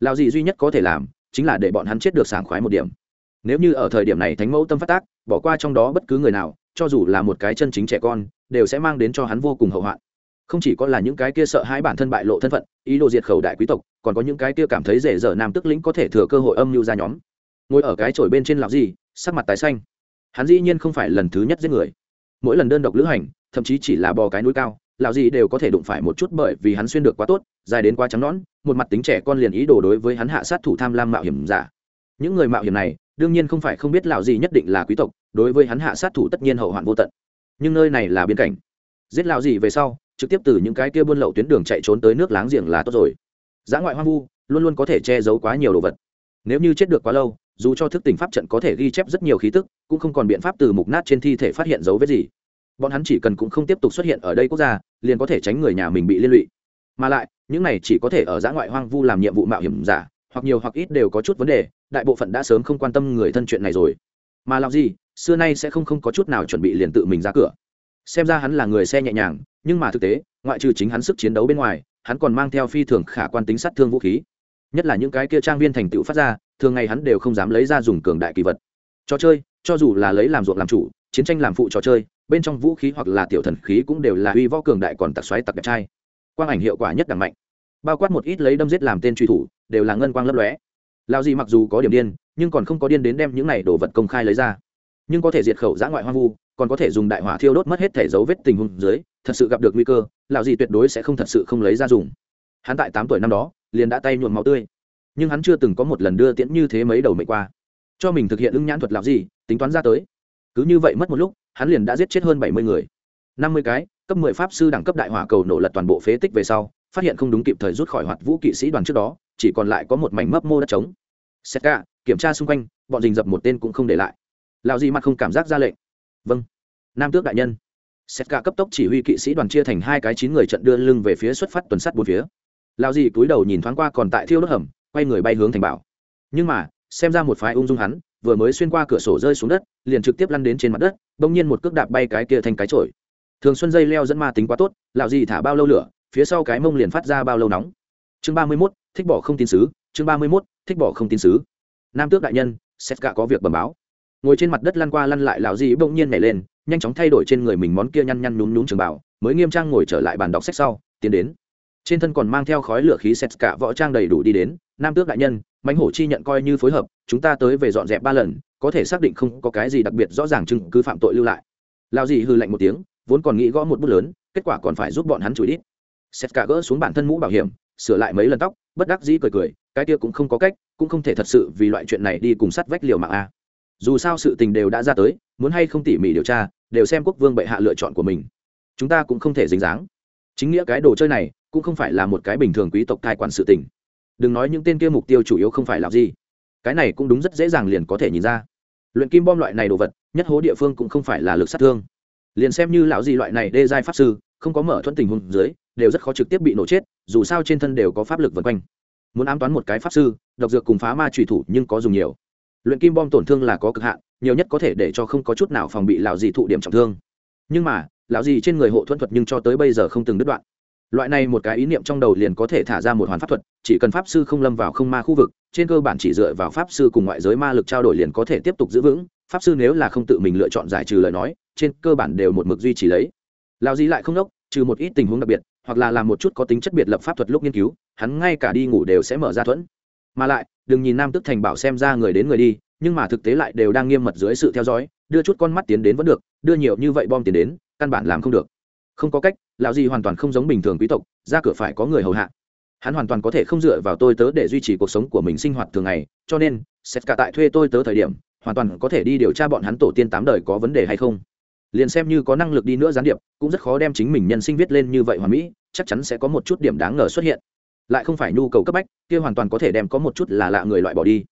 Lão gì duy nhất có thể làm, chính là để bọn hắn chết được sảng khoái một điểm. Nếu như ở thời điểm này thánh mẫu tâm phát tác, bỏ qua trong đó bất cứ người nào, cho dù là một cái chân chính trẻ con, đều sẽ mang đến cho hắn vô cùng hậu hoạn. Không chỉ có là những cái kia sợ hãi bản thân bại lộ thân phận, ý đồ diệt khẩu đại quý tộc, còn có những cái kia cảm thấy rể dở nam tức lĩnh có thể thừa cơ hội âm mưu ra nhóm. Ngồi ở cái chổi bên trên làm gì, sắc mặt tái xanh. Hắn dĩ nhiên không phải lần thứ nhất giết người mỗi lần đơn độc lữ hành, thậm chí chỉ là bò cái núi cao, lão gì đều có thể đụng phải một chút bởi vì hắn xuyên được quá tốt, dài đến quá trắng nõn, một mặt tính trẻ con liền ý đồ đối với hắn hạ sát thủ tham lam mạo hiểm giả. Những người mạo hiểm này, đương nhiên không phải không biết lão gì nhất định là quý tộc, đối với hắn hạ sát thủ tất nhiên hậu hoạn vô tận. Nhưng nơi này là biên cảnh. Giết lão gì về sau, trực tiếp từ những cái kia buôn lậu tuyến đường chạy trốn tới nước láng giềng là tốt rồi. Giã ngoại hoang vu, luôn luôn có thể che giấu quá nhiều đồ vật. Nếu như chết được quá lâu dù cho thức tỉnh pháp trận có thể ghi chép rất nhiều khí tức, cũng không còn biện pháp từ mục nát trên thi thể phát hiện dấu vết gì. Bọn hắn chỉ cần cũng không tiếp tục xuất hiện ở đây quốc gia, liền có thể tránh người nhà mình bị liên lụy. Mà lại, những này chỉ có thể ở giã ngoại hoang vu làm nhiệm vụ mạo hiểm giả, hoặc nhiều hoặc ít đều có chút vấn đề, đại bộ phận đã sớm không quan tâm người thân chuyện này rồi. Mà làm gì, xưa nay sẽ không không có chút nào chuẩn bị liền tự mình ra cửa. Xem ra hắn là người xe nhẹ nhàng, nhưng mà thực tế, ngoại trừ chính hắn sức chiến đấu bên ngoài, hắn còn mang theo phi thường khả quan tính sát thương vũ khí nhất là những cái kia trang viên thành tựu phát ra, thường ngày hắn đều không dám lấy ra dùng cường đại kỳ vật. Trò chơi, cho dù là lấy làm ruộng làm chủ, chiến tranh làm phụ trò chơi, bên trong vũ khí hoặc là tiểu thần khí cũng đều là uy võ cường đại còn tặc xoáy tặc đẹp trai. Quang ảnh hiệu quả nhất đẳng mạnh. Bao quát một ít lấy đâm giết làm tên truy thủ, đều là ngân quang lấp lóe. Lao gì mặc dù có điểm điên, nhưng còn không có điên đến đem những này đồ vật công khai lấy ra. Nhưng có thể diệt khẩu giã ngoại hoang vu, còn có thể dùng đại hỏa thiêu đốt mất hết thể dấu vết tình huống dưới, thật sự gặp được nguy cơ, lão gì tuyệt đối sẽ không thật sự không lấy ra dùng. Hắn tại tám tuổi năm đó liền đã tay nhuộm máu tươi. Nhưng hắn chưa từng có một lần đưa tiễn như thế mấy đầu mệnh qua. Cho mình thực hiện ứng nhãn thuật lão gì, tính toán ra tới. Cứ như vậy mất một lúc, hắn liền đã giết chết hơn bảy mươi người. Năm mươi cái, cấp mười pháp sư đẳng cấp đại hỏa cầu nổ lật toàn bộ phế tích về sau, phát hiện không đúng kịp thời rút khỏi hoạt vũ kỵ sĩ đoàn trước đó, chỉ còn lại có một mảnh mấp mô đất trống. Xét cả, kiểm tra xung quanh, bọn dình dập một tên cũng không để lại. Lão gì mặt không cảm giác ra lệnh. Vâng. Nam tước đại nhân. Xét cả cấp tốc chỉ huy kỵ sĩ đoàn chia thành hai cái chín người trận đưa lưng về phía xuất phát tuần sắt bốn phía lao dì cúi đầu nhìn thoáng qua còn tại thiêu đốt hầm, quay người bay hướng thành bảo. Nhưng mà, xem ra một phái ung dung hắn, vừa mới xuyên qua cửa sổ rơi xuống đất, liền trực tiếp lăn đến trên mặt đất, bỗng nhiên một cước đạp bay cái kia thành cái trội thường xuân dây leo dẫn ma tính quá tốt, lão dì thả bao lâu lửa, phía sau cái mông liền phát ra bao lâu nóng. Chương ba mươi mốt, thích bỏ không tin sứ, chương ba mươi mốt, thích bỏ không tin sứ. Nam tước đại nhân, xét cả có việc bẩm báo. Ngồi trên mặt đất lăn qua lăn lại, lão dì bỗng nhiên nhảy lên, nhanh chóng thay đổi trên người mình món kia nhăn nhăn nhún nhún trường bảo mới nghiêm trang ngồi trở lại bàn đọc sách sau, tiến đến trên thân còn mang theo khói lửa khí xét cả võ trang đầy đủ đi đến, nam tước đại nhân, mãnh hổ chi nhận coi như phối hợp, chúng ta tới về dọn dẹp ba lần, có thể xác định không có cái gì đặc biệt rõ ràng chứng cứ phạm tội lưu lại. Lao dì hư lạnh một tiếng, vốn còn nghĩ gõ một bút lớn, kết quả còn phải giúp bọn hắn chửi đít. Xét cả gỡ xuống bản thân mũ bảo hiểm, sửa lại mấy lần tóc, bất đắc dĩ cười cười, cái kia cũng không có cách, cũng không thể thật sự vì loại chuyện này đi cùng sắt vách liều mạng a. Dù sao sự tình đều đã ra tới, muốn hay không tỉ mỉ điều tra, đều xem quốc vương bệ hạ lựa chọn của mình. Chúng ta cũng không thể dính dáng. Chính nghĩa cái đồ chơi này cũng không phải là một cái bình thường quý tộc cai quản sự tình. Đừng nói những tên kia mục tiêu chủ yếu không phải là gì. Cái này cũng đúng rất dễ dàng liền có thể nhìn ra. Luyện kim bom loại này đồ vật, nhất hố địa phương cũng không phải là lực sát thương. Liền xem như lão gì loại này đê giai pháp sư, không có mở thuận tình huống dưới, đều rất khó trực tiếp bị nổ chết, dù sao trên thân đều có pháp lực vần quanh. Muốn ám toán một cái pháp sư, độc dược cùng phá ma trùy thủ nhưng có dùng nhiều. Luyện kim bom tổn thương là có cực hạn, nhiều nhất có thể để cho không có chút nào phòng bị lão gì thụ điểm trọng thương. Nhưng mà, lão gì trên người hộ thuẫn thuật nhưng cho tới bây giờ không từng đứt đoạn loại này một cái ý niệm trong đầu liền có thể thả ra một hoàn pháp thuật, chỉ cần pháp sư không lâm vào không ma khu vực, trên cơ bản chỉ dựa vào pháp sư cùng ngoại giới ma lực trao đổi liền có thể tiếp tục giữ vững, pháp sư nếu là không tự mình lựa chọn giải trừ lời nói, trên cơ bản đều một mực duy trì lấy. Lão dí lại không đốc, trừ một ít tình huống đặc biệt, hoặc là làm một chút có tính chất biệt lập pháp thuật lúc nghiên cứu, hắn ngay cả đi ngủ đều sẽ mở ra thuẫn. Mà lại, đừng nhìn nam tức thành bảo xem ra người đến người đi, nhưng mà thực tế lại đều đang nghiêm mật dưới sự theo dõi, đưa chút con mắt tiến đến vẫn được, đưa nhiều như vậy bom tiền đến, căn bản làm không được. Không có cách lão gì hoàn toàn không giống bình thường quý tộc, ra cửa phải có người hầu hạ. Hắn hoàn toàn có thể không dựa vào tôi tớ để duy trì cuộc sống của mình sinh hoạt thường ngày, cho nên xét cả tại thuê tôi tớ thời điểm, hoàn toàn có thể đi điều tra bọn hắn tổ tiên tám đời có vấn đề hay không. Liền xem như có năng lực đi nữa gián điệp, cũng rất khó đem chính mình nhân sinh viết lên như vậy hoàn mỹ, chắc chắn sẽ có một chút điểm đáng ngờ xuất hiện. Lại không phải nhu cầu cấp bách, kia hoàn toàn có thể đem có một chút là lạ người loại bỏ đi.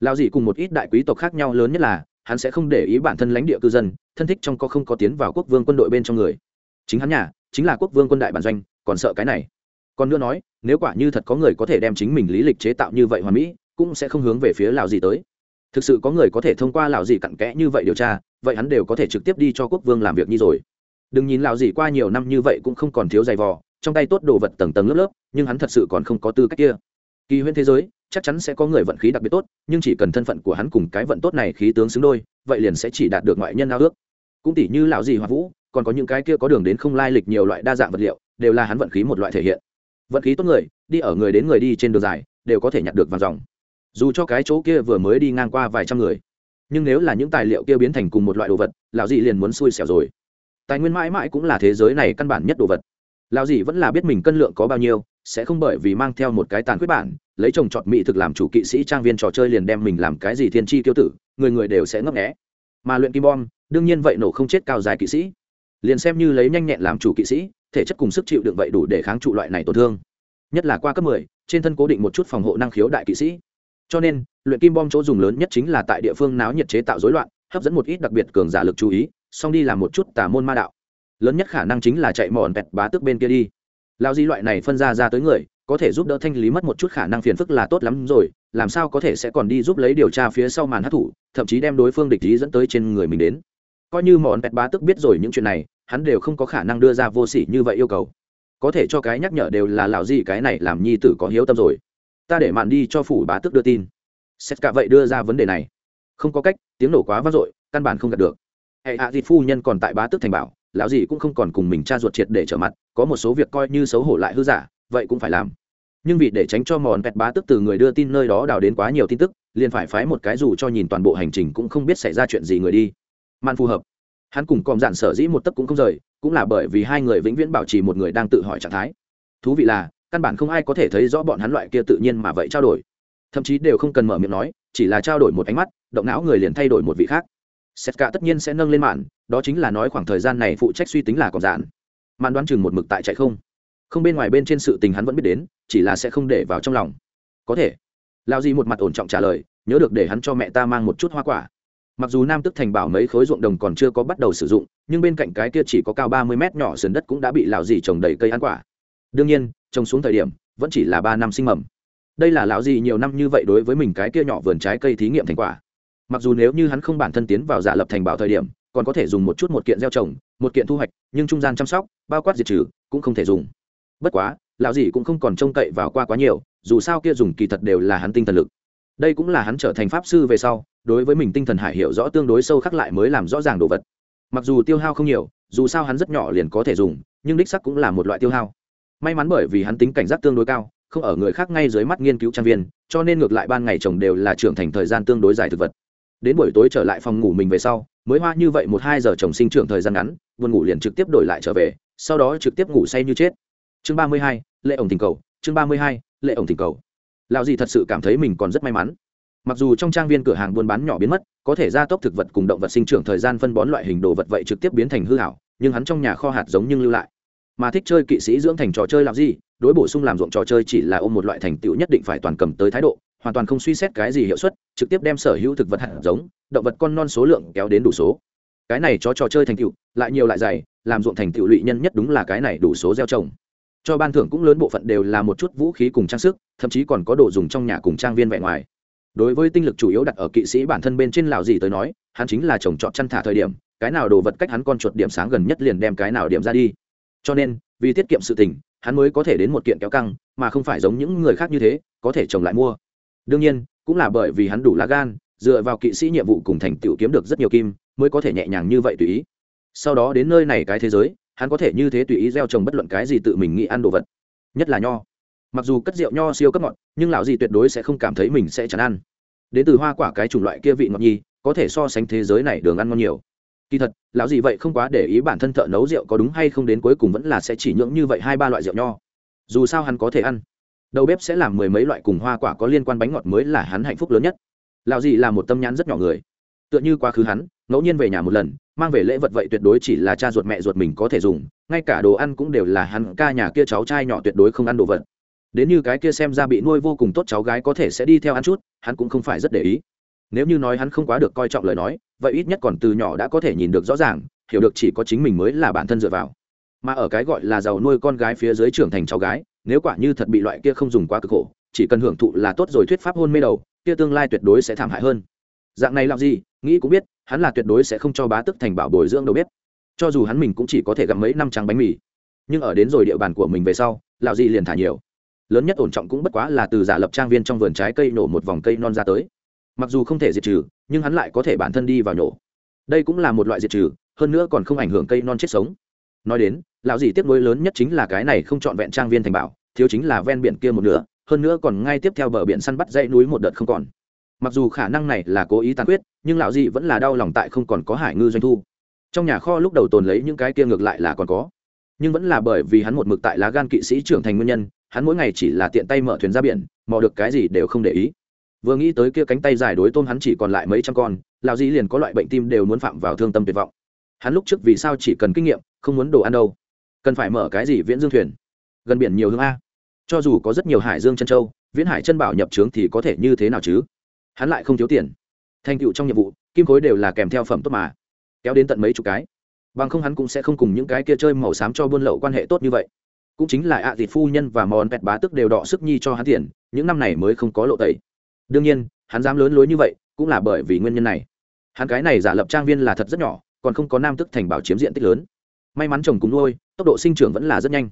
Lao gì cùng một ít đại quý tộc khác nhau lớn nhất là, hắn sẽ không để ý bản thân lãnh địa cư dân, thân thích trong có không có tiến vào quốc vương quân đội bên trong người. Chính hắn nhà chính là quốc vương quân đại bản doanh, còn sợ cái này. Còn nữa nói, nếu quả như thật có người có thể đem chính mình lý lịch chế tạo như vậy hoàn mỹ, cũng sẽ không hướng về phía lào gì tới. Thực sự có người có thể thông qua lào gì cặn kẽ như vậy điều tra, vậy hắn đều có thể trực tiếp đi cho quốc vương làm việc như rồi. Đừng nhìn lào gì qua nhiều năm như vậy cũng không còn thiếu giày vò, trong tay tốt đồ vật tầng tầng lớp lớp, nhưng hắn thật sự còn không có tư cách kia. Kỳ huyễn thế giới, chắc chắn sẽ có người vận khí đặc biệt tốt, nhưng chỉ cần thân phận của hắn cùng cái vận tốt này khí tướng xứng đôi, vậy liền sẽ chỉ đạt được ngoại nhân ao ước. Cũng tỷ như lão gì hoa vũ còn có những cái kia có đường đến không lai lịch nhiều loại đa dạng vật liệu, đều là hắn vận khí một loại thể hiện. Vận khí tốt người, đi ở người đến người đi trên đường dài, đều có thể nhặt được vàng dòng. Dù cho cái chỗ kia vừa mới đi ngang qua vài trăm người, nhưng nếu là những tài liệu kia biến thành cùng một loại đồ vật, lão dị liền muốn xui xẻo rồi. Tài nguyên mãi mãi cũng là thế giới này căn bản nhất đồ vật. Lão dị vẫn là biết mình cân lượng có bao nhiêu, sẽ không bởi vì mang theo một cái tàn quyết bản, lấy chồng chọn mỹ thực làm chủ kỵ sĩ trang viên trò chơi liền đem mình làm cái gì thiên chi tiêu tử, người người đều sẽ ngấp nghé. Mà luyện kim bom, đương nhiên vậy nổ không chết cao dài kỵ sĩ liền xem như lấy nhanh nhẹn làm chủ kỵ sĩ thể chất cùng sức chịu đựng vậy đủ để kháng trụ loại này tổn thương. Nhất là qua cấp 10, trên thân cố định một chút phòng hộ năng khiếu đại kỵ sĩ. Cho nên luyện kim bom chỗ dùng lớn nhất chính là tại địa phương náo nhiệt chế tạo rối loạn hấp dẫn một ít đặc biệt cường giả lực chú ý xong đi làm một chút tà môn ma đạo. Lớn nhất khả năng chính là chạy mòn vẹt bá tước bên kia đi. Lao di loại này phân ra ra tới người có thể giúp đỡ thanh lý mất một chút khả năng phiền phức là tốt lắm rồi làm sao có thể sẽ còn đi giúp lấy điều tra phía sau màn hát thủ thậm chí đem đối phương địch ý dẫn tới trên người mình đến. Coi như mòn vẹt bá tước biết rồi những chuyện này hắn đều không có khả năng đưa ra vô sỉ như vậy yêu cầu. Có thể cho cái nhắc nhở đều là lão gì cái này làm nhi tử có hiếu tâm rồi. Ta để mạn đi cho phủ bá tước đưa tin. Xét cả vậy đưa ra vấn đề này. Không có cách, tiếng nổ quá vang dội, căn bản không gạt được. Hệ hạ à dịt phu nhân còn tại bá tước thành bảo, lão gì cũng không còn cùng mình cha ruột triệt để trở mặt, có một số việc coi như xấu hổ lại hư giả, vậy cũng phải làm. Nhưng vì để tránh cho mòn vẹt bá tức từ người đưa tin nơi đó đào đến quá nhiều tin tức, liền phải phái một cái dù cho nhìn toàn bộ hành trình cũng không biết xảy ra chuyện gì người đi. Man phù hợp hắn cùng còm dạn sở dĩ một tấc cũng không rời, cũng là bởi vì hai người vĩnh viễn bảo trì một người đang tự hỏi trạng thái. Thú vị là, căn bản không ai có thể thấy rõ bọn hắn loại kia tự nhiên mà vậy trao đổi. Thậm chí đều không cần mở miệng nói, chỉ là trao đổi một ánh mắt, động não người liền thay đổi một vị khác. Sét cả tất nhiên sẽ nâng lên mạn, đó chính là nói khoảng thời gian này phụ trách suy tính là còn dạn. Mạn đoán chừng một mực tại chạy không. Không bên ngoài bên trên sự tình hắn vẫn biết đến, chỉ là sẽ không để vào trong lòng. Có thể. Lao Di một mặt ổn trọng trả lời, nhớ được để hắn cho mẹ ta mang một chút hoa quả mặc dù nam tức thành bảo mấy khối ruộng đồng còn chưa có bắt đầu sử dụng, nhưng bên cạnh cái kia chỉ có cao ba mươi mét nhỏ sườn đất cũng đã bị lão dì trồng đầy cây ăn quả. Đương nhiên, trồng xuống thời điểm, vẫn chỉ là ba năm sinh mầm. Đây là lão dì nhiều năm như vậy đối với mình cái kia nhỏ vườn trái cây thí nghiệm thành quả. Mặc dù nếu như hắn không bản thân tiến vào giả lập thành bảo thời điểm, còn có thể dùng một chút một kiện gieo trồng, một kiện thu hoạch, nhưng trung gian chăm sóc, bao quát diệt trừ, cũng không thể dùng. Bất quá, lão dì cũng không còn trông cậy vào qua quá nhiều, dù sao kia dùng kỳ thật đều là hắn tinh thần lực. Đây cũng là hắn trở thành pháp sư về sau đối với mình tinh thần hải hiểu rõ tương đối sâu khắc lại mới làm rõ ràng đồ vật. Mặc dù tiêu hao không nhiều, dù sao hắn rất nhỏ liền có thể dùng, nhưng đích sắc cũng là một loại tiêu hao. May mắn bởi vì hắn tính cảnh giác tương đối cao, không ở người khác ngay dưới mắt nghiên cứu trang viên, cho nên ngược lại ban ngày chồng đều là trưởng thành thời gian tương đối dài thực vật. Đến buổi tối trở lại phòng ngủ mình về sau, mới hoa như vậy một hai giờ chồng sinh trưởng thời gian ngắn, buồn ngủ liền trực tiếp đổi lại trở về, sau đó trực tiếp ngủ say như chết. Chương ba mươi hai, lệ ổng tình cầu, chương ba mươi hai, lệ ổng tình cầu. Lão gì thật sự cảm thấy mình còn rất may mắn mặc dù trong trang viên cửa hàng buôn bán nhỏ biến mất, có thể gia tốc thực vật cùng động vật sinh trưởng thời gian phân bón loại hình đồ vật vậy trực tiếp biến thành hư hảo, nhưng hắn trong nhà kho hạt giống nhưng lưu lại. Mà thích chơi kỵ sĩ dưỡng thành trò chơi làm gì, đối bổ sung làm ruộng trò chơi chỉ là ôm một loại thành tựu nhất định phải toàn cầm tới thái độ, hoàn toàn không suy xét cái gì hiệu suất, trực tiếp đem sở hữu thực vật hạt giống, động vật con non số lượng kéo đến đủ số. Cái này cho trò chơi thành tựu, lại nhiều lại dày, làm ruộng thành tựu lụy nhân nhất đúng là cái này đủ số gieo trồng. Cho ban thưởng cũng lớn bộ phận đều là một chút vũ khí cùng trang sức, thậm chí còn có đồ dùng trong nhà cùng trang viên vẻ ngoài đối với tinh lực chủ yếu đặt ở kỵ sĩ bản thân bên trên lào gì tới nói, hắn chính là trồng trọt chăn thả thời điểm, cái nào đồ vật cách hắn con chuột điểm sáng gần nhất liền đem cái nào điểm ra đi. Cho nên, vì tiết kiệm sự tình, hắn mới có thể đến một kiện kéo căng, mà không phải giống những người khác như thế, có thể trồng lại mua. Đương nhiên, cũng là bởi vì hắn đủ lá gan, dựa vào kỵ sĩ nhiệm vụ cùng thành tựu kiếm được rất nhiều kim, mới có thể nhẹ nhàng như vậy tùy ý. Sau đó đến nơi này cái thế giới, hắn có thể như thế tùy ý gieo trồng bất luận cái gì tự mình nghĩ ăn đồ vật. Nhất là nho mặc dù cất rượu nho siêu cấp ngọt, nhưng lão gì tuyệt đối sẽ không cảm thấy mình sẽ chán ăn. Đến từ hoa quả cái chủng loại kia vị ngọt nhi, có thể so sánh thế giới này đường ăn ngon nhiều. Kỳ thật, lão gì vậy không quá để ý bản thân thợ nấu rượu có đúng hay không đến cuối cùng vẫn là sẽ chỉ nhưỡng như vậy hai ba loại rượu nho. Dù sao hắn có thể ăn. Đầu bếp sẽ làm mười mấy loại cùng hoa quả có liên quan bánh ngọt mới là hắn hạnh phúc lớn nhất. Lão gì là một tâm nhãn rất nhỏ người. Tựa như quá khứ hắn, ngẫu nhiên về nhà một lần, mang về lễ vật vậy tuyệt đối chỉ là cha ruột mẹ ruột mình có thể dùng, ngay cả đồ ăn cũng đều là hắn ca nhà kia cháu trai nhỏ tuyệt đối không ăn đồ vật đến như cái kia xem ra bị nuôi vô cùng tốt cháu gái có thể sẽ đi theo ăn chút, hắn cũng không phải rất để ý. Nếu như nói hắn không quá được coi trọng lời nói, vậy ít nhất còn từ nhỏ đã có thể nhìn được rõ ràng, hiểu được chỉ có chính mình mới là bản thân dựa vào. Mà ở cái gọi là giàu nuôi con gái phía dưới trưởng thành cháu gái, nếu quả như thật bị loại kia không dùng quá cực khổ, chỉ cần hưởng thụ là tốt rồi thuyết pháp hôn mê đầu, kia tương lai tuyệt đối sẽ thảm hại hơn. Dạng này làm gì, nghĩ cũng biết, hắn là tuyệt đối sẽ không cho bá tức thành bảo bồi dưỡng đầu bếp cho dù hắn mình cũng chỉ có thể gặp mấy năm trắng bánh mì. Nhưng ở đến rồi địa bàn của mình về sau, lão gì liền thả nhiều lớn nhất ổn trọng cũng bất quá là từ giả lập trang viên trong vườn trái cây nổ một vòng cây non ra tới. Mặc dù không thể diệt trừ, nhưng hắn lại có thể bản thân đi vào nổ. đây cũng là một loại diệt trừ, hơn nữa còn không ảnh hưởng cây non chết sống. Nói đến, lão dì tiếp nối lớn nhất chính là cái này không trọn vẹn trang viên thành bảo, thiếu chính là ven biển kia một nửa, hơn nữa còn ngay tiếp theo bờ biển săn bắt dãy núi một đợt không còn. Mặc dù khả năng này là cố ý tàn quyết nhưng lão dì vẫn là đau lòng tại không còn có hải ngư doanh thu. Trong nhà kho lúc đầu tồn lấy những cái kia ngược lại là còn có. Nhưng vẫn là bởi vì hắn một mực tại lá gan kỵ sĩ trưởng thành nguyên nhân hắn mỗi ngày chỉ là tiện tay mở thuyền ra biển, mò được cái gì đều không để ý. Vừa nghĩ tới kia cánh tay dài đối tôm hắn chỉ còn lại mấy trăm con, lão dĩ liền có loại bệnh tim đều muốn phạm vào thương tâm tuyệt vọng. Hắn lúc trước vì sao chỉ cần kinh nghiệm, không muốn đồ ăn đâu? Cần phải mở cái gì viễn dương thuyền? Gần biển nhiều hướng a. Cho dù có rất nhiều hải dương chân châu, viễn hải chân bảo nhập trướng thì có thể như thế nào chứ? Hắn lại không thiếu tiền. Thành tựu trong nhiệm vụ, kim khối đều là kèm theo phẩm tốt mà. Kéo đến tận mấy chục cái. Bằng không hắn cũng sẽ không cùng những cái kia chơi màu xám cho buôn lậu quan hệ tốt như vậy cũng chính là ạ à thịt phu nhân và mòn pẹt bá tức đều đọ sức nhi cho hắn tiền, những năm này mới không có lộ tẩy. Đương nhiên, hắn dám lớn lối như vậy, cũng là bởi vì nguyên nhân này. Hắn cái này giả lập trang viên là thật rất nhỏ, còn không có nam tức thành bảo chiếm diện tích lớn. May mắn chồng cùng nuôi, tốc độ sinh trưởng vẫn là rất nhanh.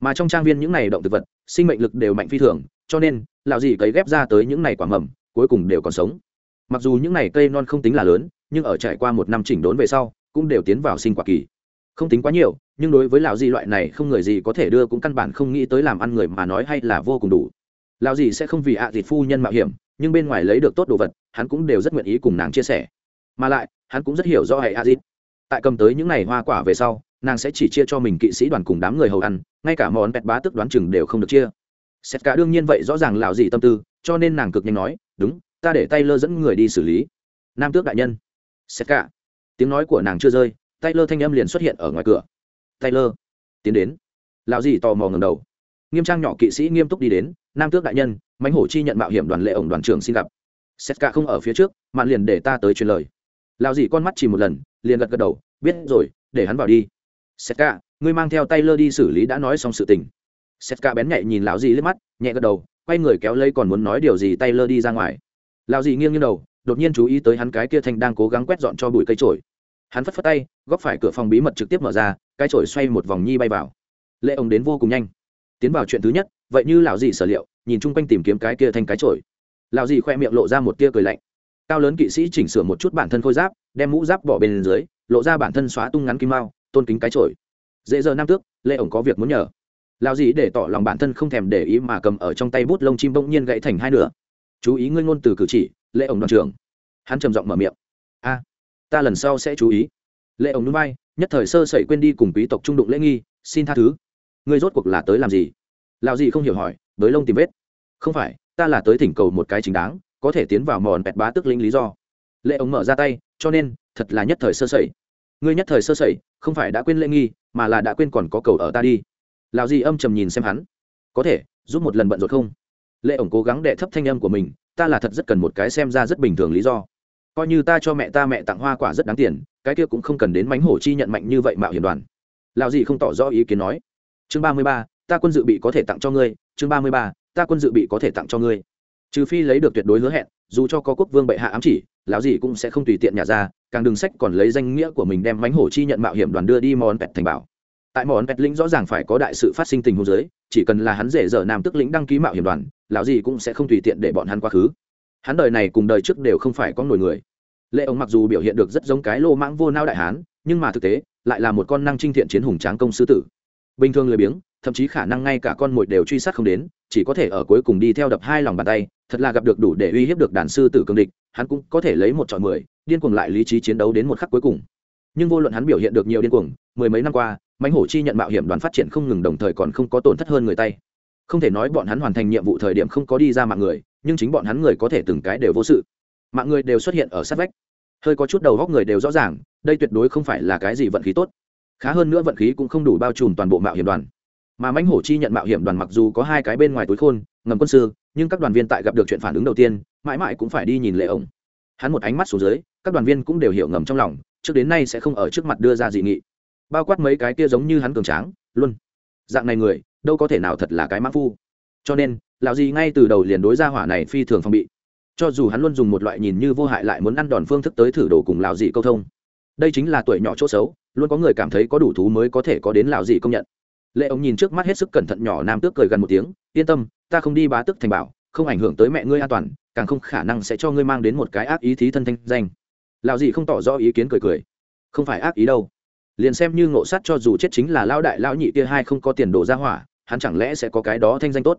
Mà trong trang viên những này động thực vật, sinh mệnh lực đều mạnh phi thường, cho nên lạo gì cấy ghép ra tới những này quả mầm, cuối cùng đều còn sống. Mặc dù những này cây non không tính là lớn, nhưng ở trải qua một năm chỉnh đốn về sau, cũng đều tiến vào sinh quả kỳ. Không tính quá nhiều nhưng đối với lão gì loại này không người gì có thể đưa cũng căn bản không nghĩ tới làm ăn người mà nói hay là vô cùng đủ. Lão gì sẽ không vì ạ à dịt phu nhân mạo hiểm, nhưng bên ngoài lấy được tốt đồ vật, hắn cũng đều rất nguyện ý cùng nàng chia sẻ. Mà lại, hắn cũng rất hiểu rõ hệ ạ dịt. Tại cầm tới những n à y hoa quả về sau, nàng sẽ chỉ chia cho mình kỵ sĩ đoàn cùng đám người hầu ăn, ngay cả món pẹt bá tức đoán chừng đều không được chia. Xét cả đương nhiên vậy rõ ràng lào gì tâm tư, cho nên nàng cực nhanh nói, đúng, ta để tay lơ dẫn người đi xử lý. Nam tước đại nhân. Xét cả. Tiếng nói của nàng chưa rơi tay lơ thanh âm liền xuất hiện ở ngoài cửa. Taylor, tiến đến. Lão dì tò mò ngầm đầu. Nghiêm trang nhỏ kỵ sĩ nghiêm túc đi đến nam tước đại nhân mãnh hổ chi nhận mạo hiểm đoàn lệ ổng đoàn trưởng xin gặp. Sét cả không ở phía trước mạn liền để ta tới truyền lời. Lão dì con mắt chỉ một lần liền gật gật đầu biết rồi để hắn vào đi. Sét cả ngươi mang theo Taylor đi xử lý đã nói xong sự tình. Sét cả bén nhạy nhìn lão dì liếc mắt nhẹ gật đầu quay người kéo lấy còn muốn nói điều gì Taylor đi ra ngoài. Lão dì nghiêng nghiêng đầu đột nhiên chú ý tới hắn cái kia thanh đang cố gắng quét dọn cho bụi cây trổi hắn phất phất tay, góc phải cửa phòng bí mật trực tiếp mở ra, cái chổi xoay một vòng nhi bay vào. Lệ ông đến vô cùng nhanh. Tiến vào chuyện thứ nhất, vậy như lão dì sở liệu, nhìn chung quanh tìm kiếm cái kia thành cái chổi. lão dì khoe miệng lộ ra một tia cười lạnh. Cao lớn kỵ sĩ chỉnh sửa một chút bản thân khôi giáp, đem mũ giáp bỏ bên dưới, lộ ra bản thân xóa tung ngắn kim mao, tôn kính cái chổi. dễ giờ nam tước, lệ ổng có việc muốn nhờ. Lão dì để tỏ lòng bản thân không thèm để ý mà cầm ở trong tay bút lông chim bỗng nhiên gãy thành hai nửa. Chú ý ngươi ngôn từ cử chỉ, lệ ổng đoàn trưởng. Hắn trầm giọng mở miệng. A ta lần sau sẽ chú ý. Lệ ổng núi bay nhất thời sơ sẩy quên đi cùng quý tộc trung đụng lễ nghi, xin tha thứ. Ngươi rốt cuộc là tới làm gì? Lào gì không hiểu hỏi, với lông tìm vết. Không phải, ta là tới thỉnh cầu một cái chính đáng, có thể tiến vào mòn bẹt bá tức linh lý do. Lệ ổng mở ra tay, cho nên, thật là nhất thời sơ sẩy. Ngươi nhất thời sơ sẩy, không phải đã quên lễ nghi, mà là đã quên còn có cầu ở ta đi. Lào gì âm trầm nhìn xem hắn. Có thể, giúp một lần bận rộn không? Lệ ổng cố gắng đệ thấp thanh âm của mình, ta là thật rất cần một cái xem ra rất bình thường lý do coi như ta cho mẹ ta mẹ tặng hoa quả rất đáng tiền, cái kia cũng không cần đến mánh hổ chi nhận mạnh như vậy mạo hiểm đoàn. Lào gì không tỏ rõ ý kiến nói. Chương ba mươi ba, ta quân dự bị có thể tặng cho ngươi, chương ba mươi ba, ta quân dự bị có thể tặng cho ngươi. Trừ phi lấy được tuyệt đối hứa hẹn, dù cho có quốc vương bệ hạ ám chỉ, lão gì cũng sẽ không tùy tiện nhà ra, càng đừng sách còn lấy danh nghĩa của mình đem mánh hổ chi nhận mạo hiểm đoàn đưa đi mòn pẹt thành bảo. Tại mòn pẹt lĩnh rõ ràng phải có đại sự phát sinh tình hồ giới chỉ cần là hắn dễ dở nam tức lĩnh đăng ký mạo hiểm đoàn, lão gì cũng sẽ không tùy tiện để bọn hắn quá khứ hắn đời này cùng đời trước đều không phải có nổi người. Lệ ông mặc dù biểu hiện được rất giống cái lô mãng vô nao đại hán, nhưng mà thực tế, lại là một con năng trinh thiện chiến hùng tráng công sư tử. Bình thường lười biếng, thậm chí khả năng ngay cả con mồi đều truy sát không đến, chỉ có thể ở cuối cùng đi theo đập hai lòng bàn tay, thật là gặp được đủ để uy hiếp được đàn sư tử cương địch, hắn cũng có thể lấy một chọn mười, điên cuồng lại lý trí chiến đấu đến một khắc cuối cùng. Nhưng vô luận hắn biểu hiện được nhiều điên cuồng, mười mấy năm qua, mãnh hổ chi nhận mạo hiểm đoàn phát triển không ngừng đồng thời còn không có tổn thất hơn người tay. Không thể nói bọn hắn hoàn thành nhiệm vụ thời điểm không có đi ra mạng người nhưng chính bọn hắn người có thể từng cái đều vô sự. Mạng người đều xuất hiện ở sát vách. Hơi có chút đầu góc người đều rõ ràng, đây tuyệt đối không phải là cái gì vận khí tốt. Khá hơn nữa vận khí cũng không đủ bao trùm toàn bộ mạo hiểm đoàn. Mà mãnh hổ chi nhận mạo hiểm đoàn mặc dù có hai cái bên ngoài túi khôn, ngầm quân sư, nhưng các đoàn viên tại gặp được chuyện phản ứng đầu tiên, mãi mãi cũng phải đi nhìn lệ ổng. Hắn một ánh mắt xuống dưới, các đoàn viên cũng đều hiểu ngầm trong lòng, trước đến nay sẽ không ở trước mặt đưa ra dị nghị. Bao quát mấy cái kia giống như hắn cường tráng, luôn. Dạng này người, đâu có thể nào thật là cái mã phu. Cho nên lão gì ngay từ đầu liền đối ra hỏa này phi thường phòng bị. Cho dù hắn luôn dùng một loại nhìn như vô hại lại muốn ăn đòn phương thức tới thử đồ cùng lão dị câu thông. Đây chính là tuổi nhỏ chỗ xấu, luôn có người cảm thấy có đủ thú mới có thể có đến lão dị công nhận. Lệ ông nhìn trước mắt hết sức cẩn thận nhỏ nam tước cười gần một tiếng, yên tâm, ta không đi bá tức thành bảo, không ảnh hưởng tới mẹ ngươi an toàn, càng không khả năng sẽ cho ngươi mang đến một cái ác ý thí thân thanh danh. Lão dị không tỏ rõ ý kiến cười cười. Không phải ác ý đâu. Liền xem như ngộ sát cho dù chết chính là lao đại lão nhị kia hai không có tiền đổ ra hỏa, hắn chẳng lẽ sẽ có cái đó thanh danh tốt?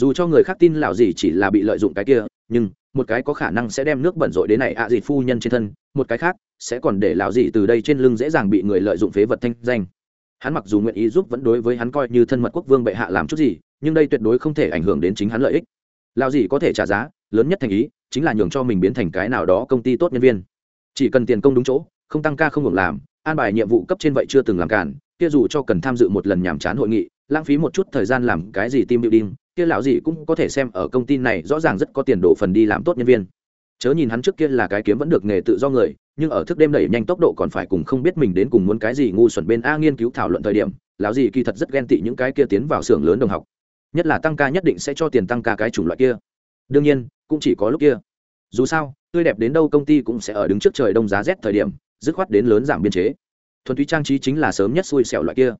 Dù cho người khác tin lão gì chỉ là bị lợi dụng cái kia, nhưng một cái có khả năng sẽ đem nước bẩn rội đến này ạ à phu nhân trên thân, một cái khác sẽ còn để lão gì từ đây trên lưng dễ dàng bị người lợi dụng phế vật thanh danh. Hắn mặc dù nguyện ý giúp vẫn đối với hắn coi như thân mật quốc vương bệ hạ làm chút gì, nhưng đây tuyệt đối không thể ảnh hưởng đến chính hắn lợi ích. Lão gì có thể trả giá, lớn nhất thành ý chính là nhường cho mình biến thành cái nào đó công ty tốt nhân viên. Chỉ cần tiền công đúng chỗ, không tăng ca không ngừng làm, an bài nhiệm vụ cấp trên vậy chưa từng làm cản, kia dù cho cần tham dự một lần nhàm chán hội nghị, lãng phí một chút thời gian làm cái gì team building kia lão gì cũng có thể xem ở công ty này rõ ràng rất có tiền đồ phần đi làm tốt nhân viên. Chớ nhìn hắn trước kia là cái kiếm vẫn được nghề tự do người, nhưng ở thức đêm đẩy nhanh tốc độ còn phải cùng không biết mình đến cùng muốn cái gì ngu xuẩn bên a nghiên cứu thảo luận thời điểm, lão gì kỳ thật rất ghen tị những cái kia tiến vào xưởng lớn đồng học. Nhất là tăng ca nhất định sẽ cho tiền tăng ca cái chủng loại kia. Đương nhiên, cũng chỉ có lúc kia. Dù sao, tươi đẹp đến đâu công ty cũng sẽ ở đứng trước trời đông giá rét thời điểm, dứt khoát đến lớn giảm biên chế. Thuần túy trang trí chính là sớm nhất xui xẻo loại kia.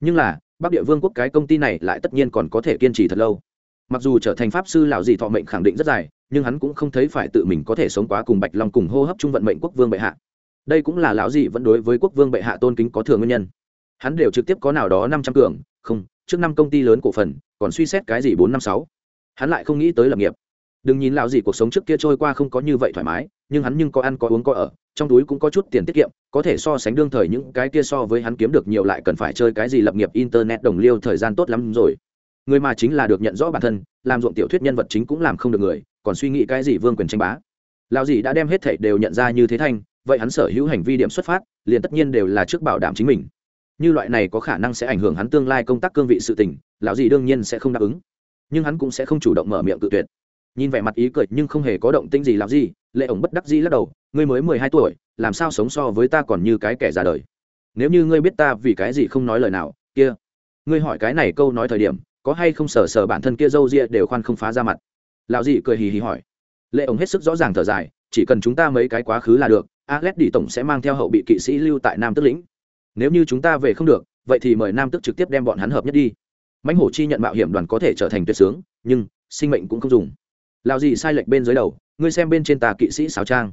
Nhưng là bắc địa vương quốc cái công ty này lại tất nhiên còn có thể kiên trì thật lâu. Mặc dù trở thành pháp sư lão dì thọ mệnh khẳng định rất dài, nhưng hắn cũng không thấy phải tự mình có thể sống quá cùng bạch long cùng hô hấp chung vận mệnh quốc vương bệ hạ. Đây cũng là lão dì vẫn đối với quốc vương bệ hạ tôn kính có thừa nguyên nhân. Hắn đều trực tiếp có nào đó năm trăm cường, không, trước năm công ty lớn cổ phần, còn suy xét cái gì bốn năm sáu. Hắn lại không nghĩ tới lập nghiệp đừng nhìn lão gì cuộc sống trước kia trôi qua không có như vậy thoải mái, nhưng hắn nhưng có ăn có uống có ở, trong túi cũng có chút tiền tiết kiệm, có thể so sánh đương thời những cái kia so với hắn kiếm được nhiều lại cần phải chơi cái gì lập nghiệp internet đồng liêu thời gian tốt lắm rồi. Người mà chính là được nhận rõ bản thân, làm ruộng tiểu thuyết nhân vật chính cũng làm không được người, còn suy nghĩ cái gì vương quyền tranh bá. Lão gì đã đem hết thảy đều nhận ra như thế thanh, vậy hắn sở hữu hành vi điểm xuất phát, liền tất nhiên đều là trước bảo đảm chính mình. Như loại này có khả năng sẽ ảnh hưởng hắn tương lai công tác cương vị sự tình, lão gì đương nhiên sẽ không đáp ứng. Nhưng hắn cũng sẽ không chủ động mở miệng tự tuyệt nhìn vẻ mặt ý cười nhưng không hề có động tĩnh gì làm gì, lệ ổng bất đắc dĩ lắc đầu, ngươi mới mười hai tuổi, làm sao sống so với ta còn như cái kẻ già đời? Nếu như ngươi biết ta vì cái gì không nói lời nào, kia, ngươi hỏi cái này câu nói thời điểm, có hay không sờ sờ bản thân kia dâu ria đều khoan không phá ra mặt? Lão dị cười hì hì hỏi. Lệ ổng hết sức rõ ràng thở dài, chỉ cần chúng ta mấy cái quá khứ là được, alex đi tổng sẽ mang theo hậu bị kỵ sĩ lưu tại nam tức lĩnh. Nếu như chúng ta về không được, vậy thì mời nam tức trực tiếp đem bọn hắn hợp nhất đi. Mãnh hổ chi nhận mạo hiểm đoàn có thể trở thành tuyệt sướng, nhưng sinh mệnh cũng không dùng lão gì sai lệch bên dưới đầu, ngươi xem bên trên tà kỵ sĩ sáo trang.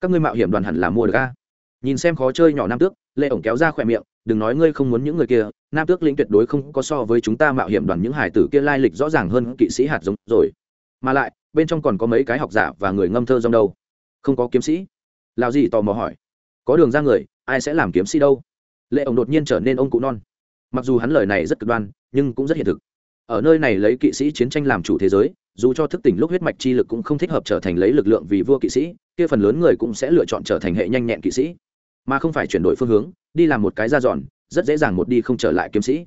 Các ngươi mạo hiểm đoàn hẳn là mua được a. Nhìn xem khó chơi nhỏ nam tước, lệ ổng kéo ra khỏe miệng, đừng nói ngươi không muốn những người kia, nam tước lĩnh tuyệt đối không có so với chúng ta mạo hiểm đoàn những hải tử kia lai lịch rõ ràng hơn kỵ sĩ hạt giống rồi. Mà lại, bên trong còn có mấy cái học giả và người ngâm thơ trong đâu. Không có kiếm sĩ. Lào gì tò mò hỏi. Có đường ra người, ai sẽ làm kiếm sĩ đâu? Lệ ổng đột nhiên trở nên ông cụ non. Mặc dù hắn lời này rất cực đoan, nhưng cũng rất hiện thực. Ở nơi này lấy kỵ sĩ chiến tranh làm chủ thế giới dù cho thức tỉnh lúc huyết mạch chi lực cũng không thích hợp trở thành lấy lực lượng vì vua kỵ sĩ, kia phần lớn người cũng sẽ lựa chọn trở thành hệ nhanh nhẹn kỵ sĩ. Mà không phải chuyển đổi phương hướng, đi làm một cái ra dọn, rất dễ dàng một đi không trở lại kiếm sĩ.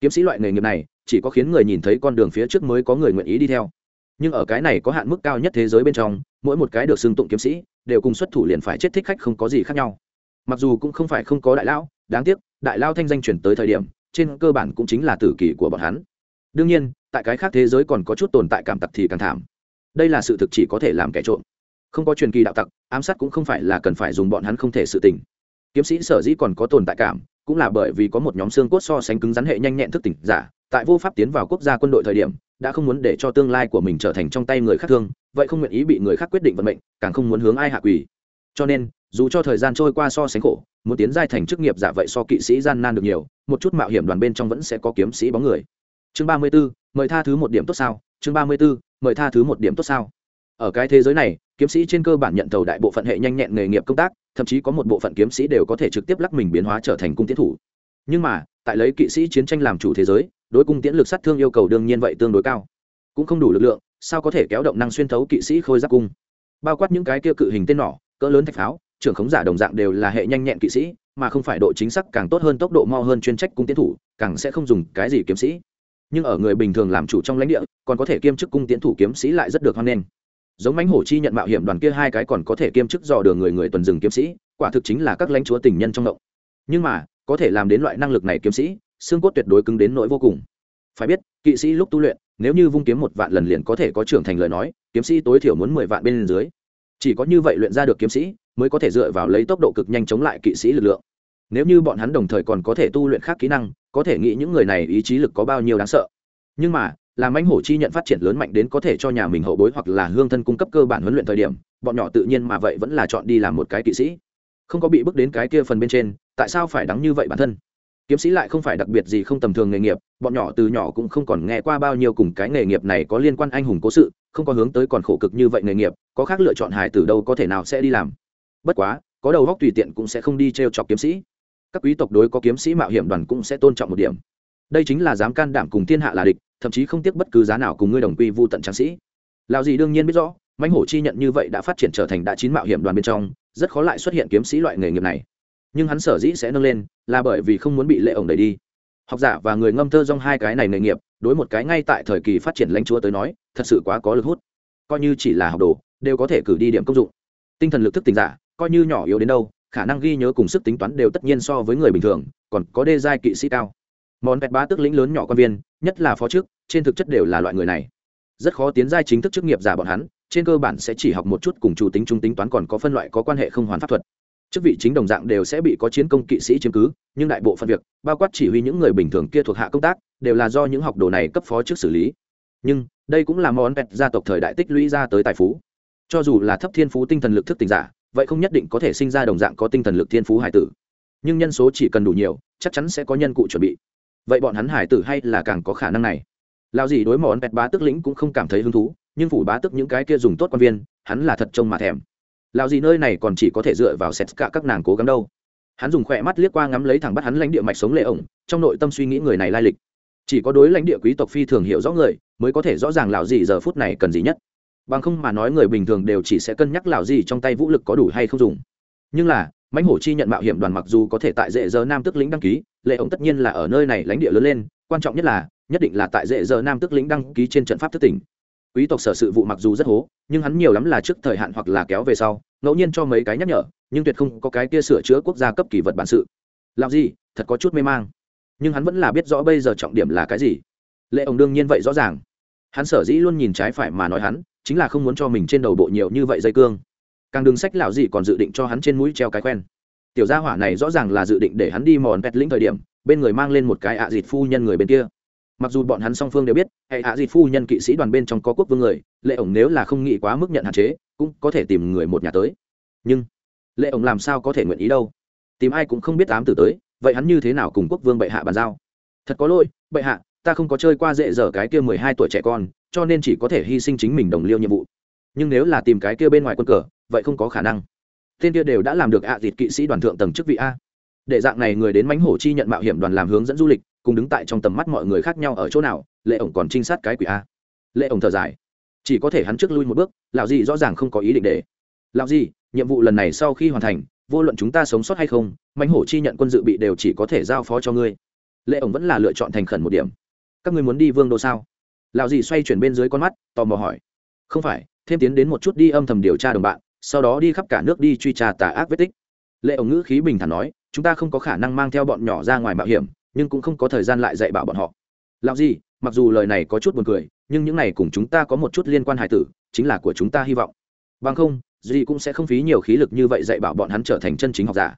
Kiếm sĩ loại nghề nghiệp này, chỉ có khiến người nhìn thấy con đường phía trước mới có người nguyện ý đi theo. Nhưng ở cái này có hạn mức cao nhất thế giới bên trong, mỗi một cái được xưng tụng kiếm sĩ, đều cùng xuất thủ liền phải chết thích khách không có gì khác nhau. Mặc dù cũng không phải không có đại lão, đáng tiếc, đại lao thanh danh chuyển tới thời điểm, trên cơ bản cũng chính là tử kỳ của bọn hắn. Đương nhiên tại cái khác thế giới còn có chút tồn tại cảm tặc thì càng thảm. Đây là sự thực chỉ có thể làm kẻ trộm. Không có truyền kỳ đạo tặc ám sát cũng không phải là cần phải dùng bọn hắn không thể sự tình. Kiếm sĩ sở dĩ còn có tồn tại cảm cũng là bởi vì có một nhóm xương cốt so sánh cứng rắn hệ nhanh nhẹn thức tỉnh giả tại vô pháp tiến vào quốc gia quân đội thời điểm đã không muốn để cho tương lai của mình trở thành trong tay người khác thương vậy không nguyện ý bị người khác quyết định vận mệnh càng không muốn hướng ai hạ quỳ. Cho nên dù cho thời gian trôi qua so sánh khổ muốn tiến giai thành chức nghiệp giả vậy so kỵ sĩ gian nan được nhiều một chút mạo hiểm đoàn bên trong vẫn sẽ có kiếm sĩ bóng người. Chương ba mươi 34, mời tha thứ một điểm tốt sao? Chương ba mươi b ố mời tha thứ một điểm tốt sao? Ở cái thế giới này, kiếm sĩ trên cơ bản nhận thầu đại bộ phận hệ nhanh nhẹn nghề nghiệp công tác, thậm chí có một bộ phận kiếm sĩ đều có thể trực tiếp lắc mình biến hóa trở thành cung tiến thủ. Nhưng mà, tại lấy kỵ sĩ chiến tranh làm chủ thế giới, đối cung tiễn lực sát thương yêu cầu đương nhiên vậy tương đối cao. Cũng không đủ lực lượng, sao có thể kéo động năng xuyên thấu kỵ sĩ khôi giáp cung? Bao quát những cái kia cự hình tên nỏ, cỡ lớn thạch pháo, trưởng khống giả đồng dạng đều là hệ nhanh nhẹn kỵ sĩ, mà không phải độ chính xác càng tốt hơn tốc độ mau hơn chuyên trách cung tiến thủ, càng sẽ không dùng cái gì kiếm sĩ nhưng ở người bình thường làm chủ trong lãnh địa, còn có thể kiêm chức cung tiến thủ kiếm sĩ lại rất được hoan nghênh. Giống mãnh hổ chi nhận mạo hiểm đoàn kia hai cái còn có thể kiêm chức dò đường người người tuần rừng kiếm sĩ, quả thực chính là các lãnh chúa tình nhân trong động. Nhưng mà, có thể làm đến loại năng lực này kiếm sĩ, xương cốt tuyệt đối cứng đến nỗi vô cùng. Phải biết, kỵ sĩ lúc tu luyện, nếu như vung kiếm một vạn lần liền có thể có trưởng thành lời nói, kiếm sĩ tối thiểu muốn mười vạn bên dưới. Chỉ có như vậy luyện ra được kiếm sĩ, mới có thể dựa vào lấy tốc độ cực nhanh chống lại kỵ sĩ lực lượng. Nếu như bọn hắn đồng thời còn có thể tu luyện khác kỹ năng có thể nghĩ những người này ý chí lực có bao nhiêu đáng sợ. Nhưng mà, làm anh hổ chi nhận phát triển lớn mạnh đến có thể cho nhà mình hậu bối hoặc là hương thân cung cấp cơ bản huấn luyện thời điểm, bọn nhỏ tự nhiên mà vậy vẫn là chọn đi làm một cái kỵ sĩ. Không có bị bước đến cái kia phần bên trên, tại sao phải đắng như vậy bản thân? Kiếm sĩ lại không phải đặc biệt gì không tầm thường nghề nghiệp, bọn nhỏ từ nhỏ cũng không còn nghe qua bao nhiêu cùng cái nghề nghiệp này có liên quan anh hùng cố sự, không có hướng tới còn khổ cực như vậy nghề nghiệp, có khác lựa chọn hài từ đâu có thể nào sẽ đi làm. Bất quá, có đầu góc tùy tiện cũng sẽ không đi t r e o chọc kiếm sĩ các quý tộc đối có kiếm sĩ mạo hiểm đoàn cũng sẽ tôn trọng một điểm. Đây chính là dám can đảm cùng thiên hạ là địch, thậm chí không tiếc bất cứ giá nào cùng ngươi đồng quy vô tận tráng sĩ. Lào gì đương nhiên biết rõ, mãnh hổ chi nhận như vậy đã phát triển trở thành đã chín mạo hiểm đoàn bên trong, rất khó lại xuất hiện kiếm sĩ loại nghề nghiệp này. Nhưng hắn sở dĩ sẽ nâng lên, là bởi vì không muốn bị lệ ổng đẩy đi. Học giả và người ngâm thơ trong hai cái này nghề nghiệp, đối một cái ngay tại thời kỳ phát triển lãnh chúa tới nói, thật sự quá có lực hút. Coi như chỉ là học đồ, đều có thể cử đi điểm công dụng. Tinh thần lực thức tỉnh giả, coi như nhỏ yếu đến đâu khả năng ghi nhớ cùng sức tính toán đều tất nhiên so với người bình thường, còn có đê giai kỵ sĩ cao. Món vẹt bá tức lĩnh lớn nhỏ quan viên, nhất là phó chức trên thực chất đều là loại người này. Rất khó tiến giai chính thức chức nghiệp giả bọn hắn, trên cơ bản sẽ chỉ học một chút cùng chủ tính trung tính toán còn có phân loại có quan hệ không hoàn pháp thuật. Chức vị chính đồng dạng đều sẽ bị có chiến công kỵ sĩ chiếm cứ, nhưng đại bộ phận việc, bao quát chỉ huy những người bình thường kia thuộc hạ công tác, đều là do những học đồ này cấp phó trước xử lý. Nhưng, đây cũng là món vẹt gia tộc thời đại tích lũy ra tới tài phú. Cho dù là thấp thiên phú tinh thần lực thức tình giả vậy không nhất định có thể sinh ra đồng dạng có tinh thần lực thiên phú hải tử. Nhưng nhân số chỉ cần đủ nhiều, chắc chắn sẽ có nhân cụ chuẩn bị. Vậy bọn hắn hải tử hay là càng có khả năng này? Lao gì đối món bẹt bá tức lĩnh cũng không cảm thấy hứng thú, nhưng phủ bá tức những cái kia dùng tốt quan viên, hắn là thật trông mà thèm. Lao gì nơi này còn chỉ có thể dựa vào xét cả các nàng cố gắng đâu. Hắn dùng khỏe mắt liếc qua ngắm lấy thẳng bắt hắn lãnh địa mạch sống lệ ổng, trong nội tâm suy nghĩ người này lai lịch. Chỉ có đối lãnh địa quý tộc phi thường hiểu rõ người, mới có thể rõ ràng lão gì giờ phút này cần gì nhất bằng không mà nói người bình thường đều chỉ sẽ cân nhắc lào gì trong tay vũ lực có đủ hay không dùng. Nhưng là, mãnh hổ chi nhận mạo hiểm đoàn mặc dù có thể tại dễ giờ nam tức lĩnh đăng ký, lệ ổng tất nhiên là ở nơi này lãnh địa lớn lên, quan trọng nhất là, nhất định là tại dễ giờ nam tức lĩnh đăng ký trên trận pháp thức tỉnh. Quý tộc sở sự vụ mặc dù rất hố, nhưng hắn nhiều lắm là trước thời hạn hoặc là kéo về sau, ngẫu nhiên cho mấy cái nhắc nhở, nhưng tuyệt không có cái kia sửa chữa quốc gia cấp kỳ vật bản sự. Làm gì, thật có chút mê mang. Nhưng hắn vẫn là biết rõ bây giờ trọng điểm là cái gì. Lệ ông đương nhiên vậy rõ ràng. Hắn sở dĩ luôn nhìn trái phải mà nói hắn chính là không muốn cho mình trên đầu bộ nhiều như vậy dây cương. Càng đừng sách lão gì còn dự định cho hắn trên mũi treo cái quen tiểu gia hỏa này rõ ràng là dự định để hắn đi mòn pet lĩnh thời điểm, bên người mang lên một cái ạ à dịt phu nhân người bên kia. Mặc dù bọn hắn song phương đều biết, hệ ạ dịt phu nhân kỵ sĩ đoàn bên trong có quốc vương người, lệ ổng nếu là không nghĩ quá mức nhận hạn chế, cũng có thể tìm người một nhà tới. Nhưng, lệ ổng làm sao có thể nguyện ý đâu? Tìm ai cũng không biết ám tử tới, vậy hắn như thế nào cùng quốc vương bệ hạ bàn giao? Thật có lỗi, bệ hạ, ta không có chơi qua dễ dở cái kia mười hai tuổi trẻ con cho nên chỉ có thể hy sinh chính mình đồng liêu nhiệm vụ. Nhưng nếu là tìm cái kia bên ngoài quân cờ, vậy không có khả năng. Tên kia đều đã làm được ạ à dịt kỵ sĩ đoàn thượng tầng chức vị a. Để dạng này người đến mánh hổ chi nhận mạo hiểm đoàn làm hướng dẫn du lịch, cùng đứng tại trong tầm mắt mọi người khác nhau ở chỗ nào, lệ ổng còn trinh sát cái quỷ a. Lệ ổng thở dài. Chỉ có thể hắn trước lui một bước, lão gì rõ ràng không có ý định để. Lão gì nhiệm vụ lần này sau khi hoàn thành, vô luận chúng ta sống sót hay không, mãnh hổ chi nhận quân dự bị đều chỉ có thể giao phó cho ngươi. Lệ ổng vẫn là lựa chọn thành khẩn một điểm. Các ngươi muốn đi vương đô sao? Lão gì xoay chuyển bên dưới con mắt, tò mò hỏi. Không phải, thêm tiến đến một chút đi âm thầm điều tra đồng bạn, sau đó đi khắp cả nước đi truy tra tà ác vết tích. Lệ ổng ngữ khí bình thản nói, chúng ta không có khả năng mang theo bọn nhỏ ra ngoài mạo hiểm, nhưng cũng không có thời gian lại dạy bảo bọn họ. Lão gì mặc dù lời này có chút buồn cười, nhưng những này cùng chúng ta có một chút liên quan hài tử, chính là của chúng ta hy vọng. Bằng không, dì cũng sẽ không phí nhiều khí lực như vậy dạy bảo bọn hắn trở thành chân chính học giả.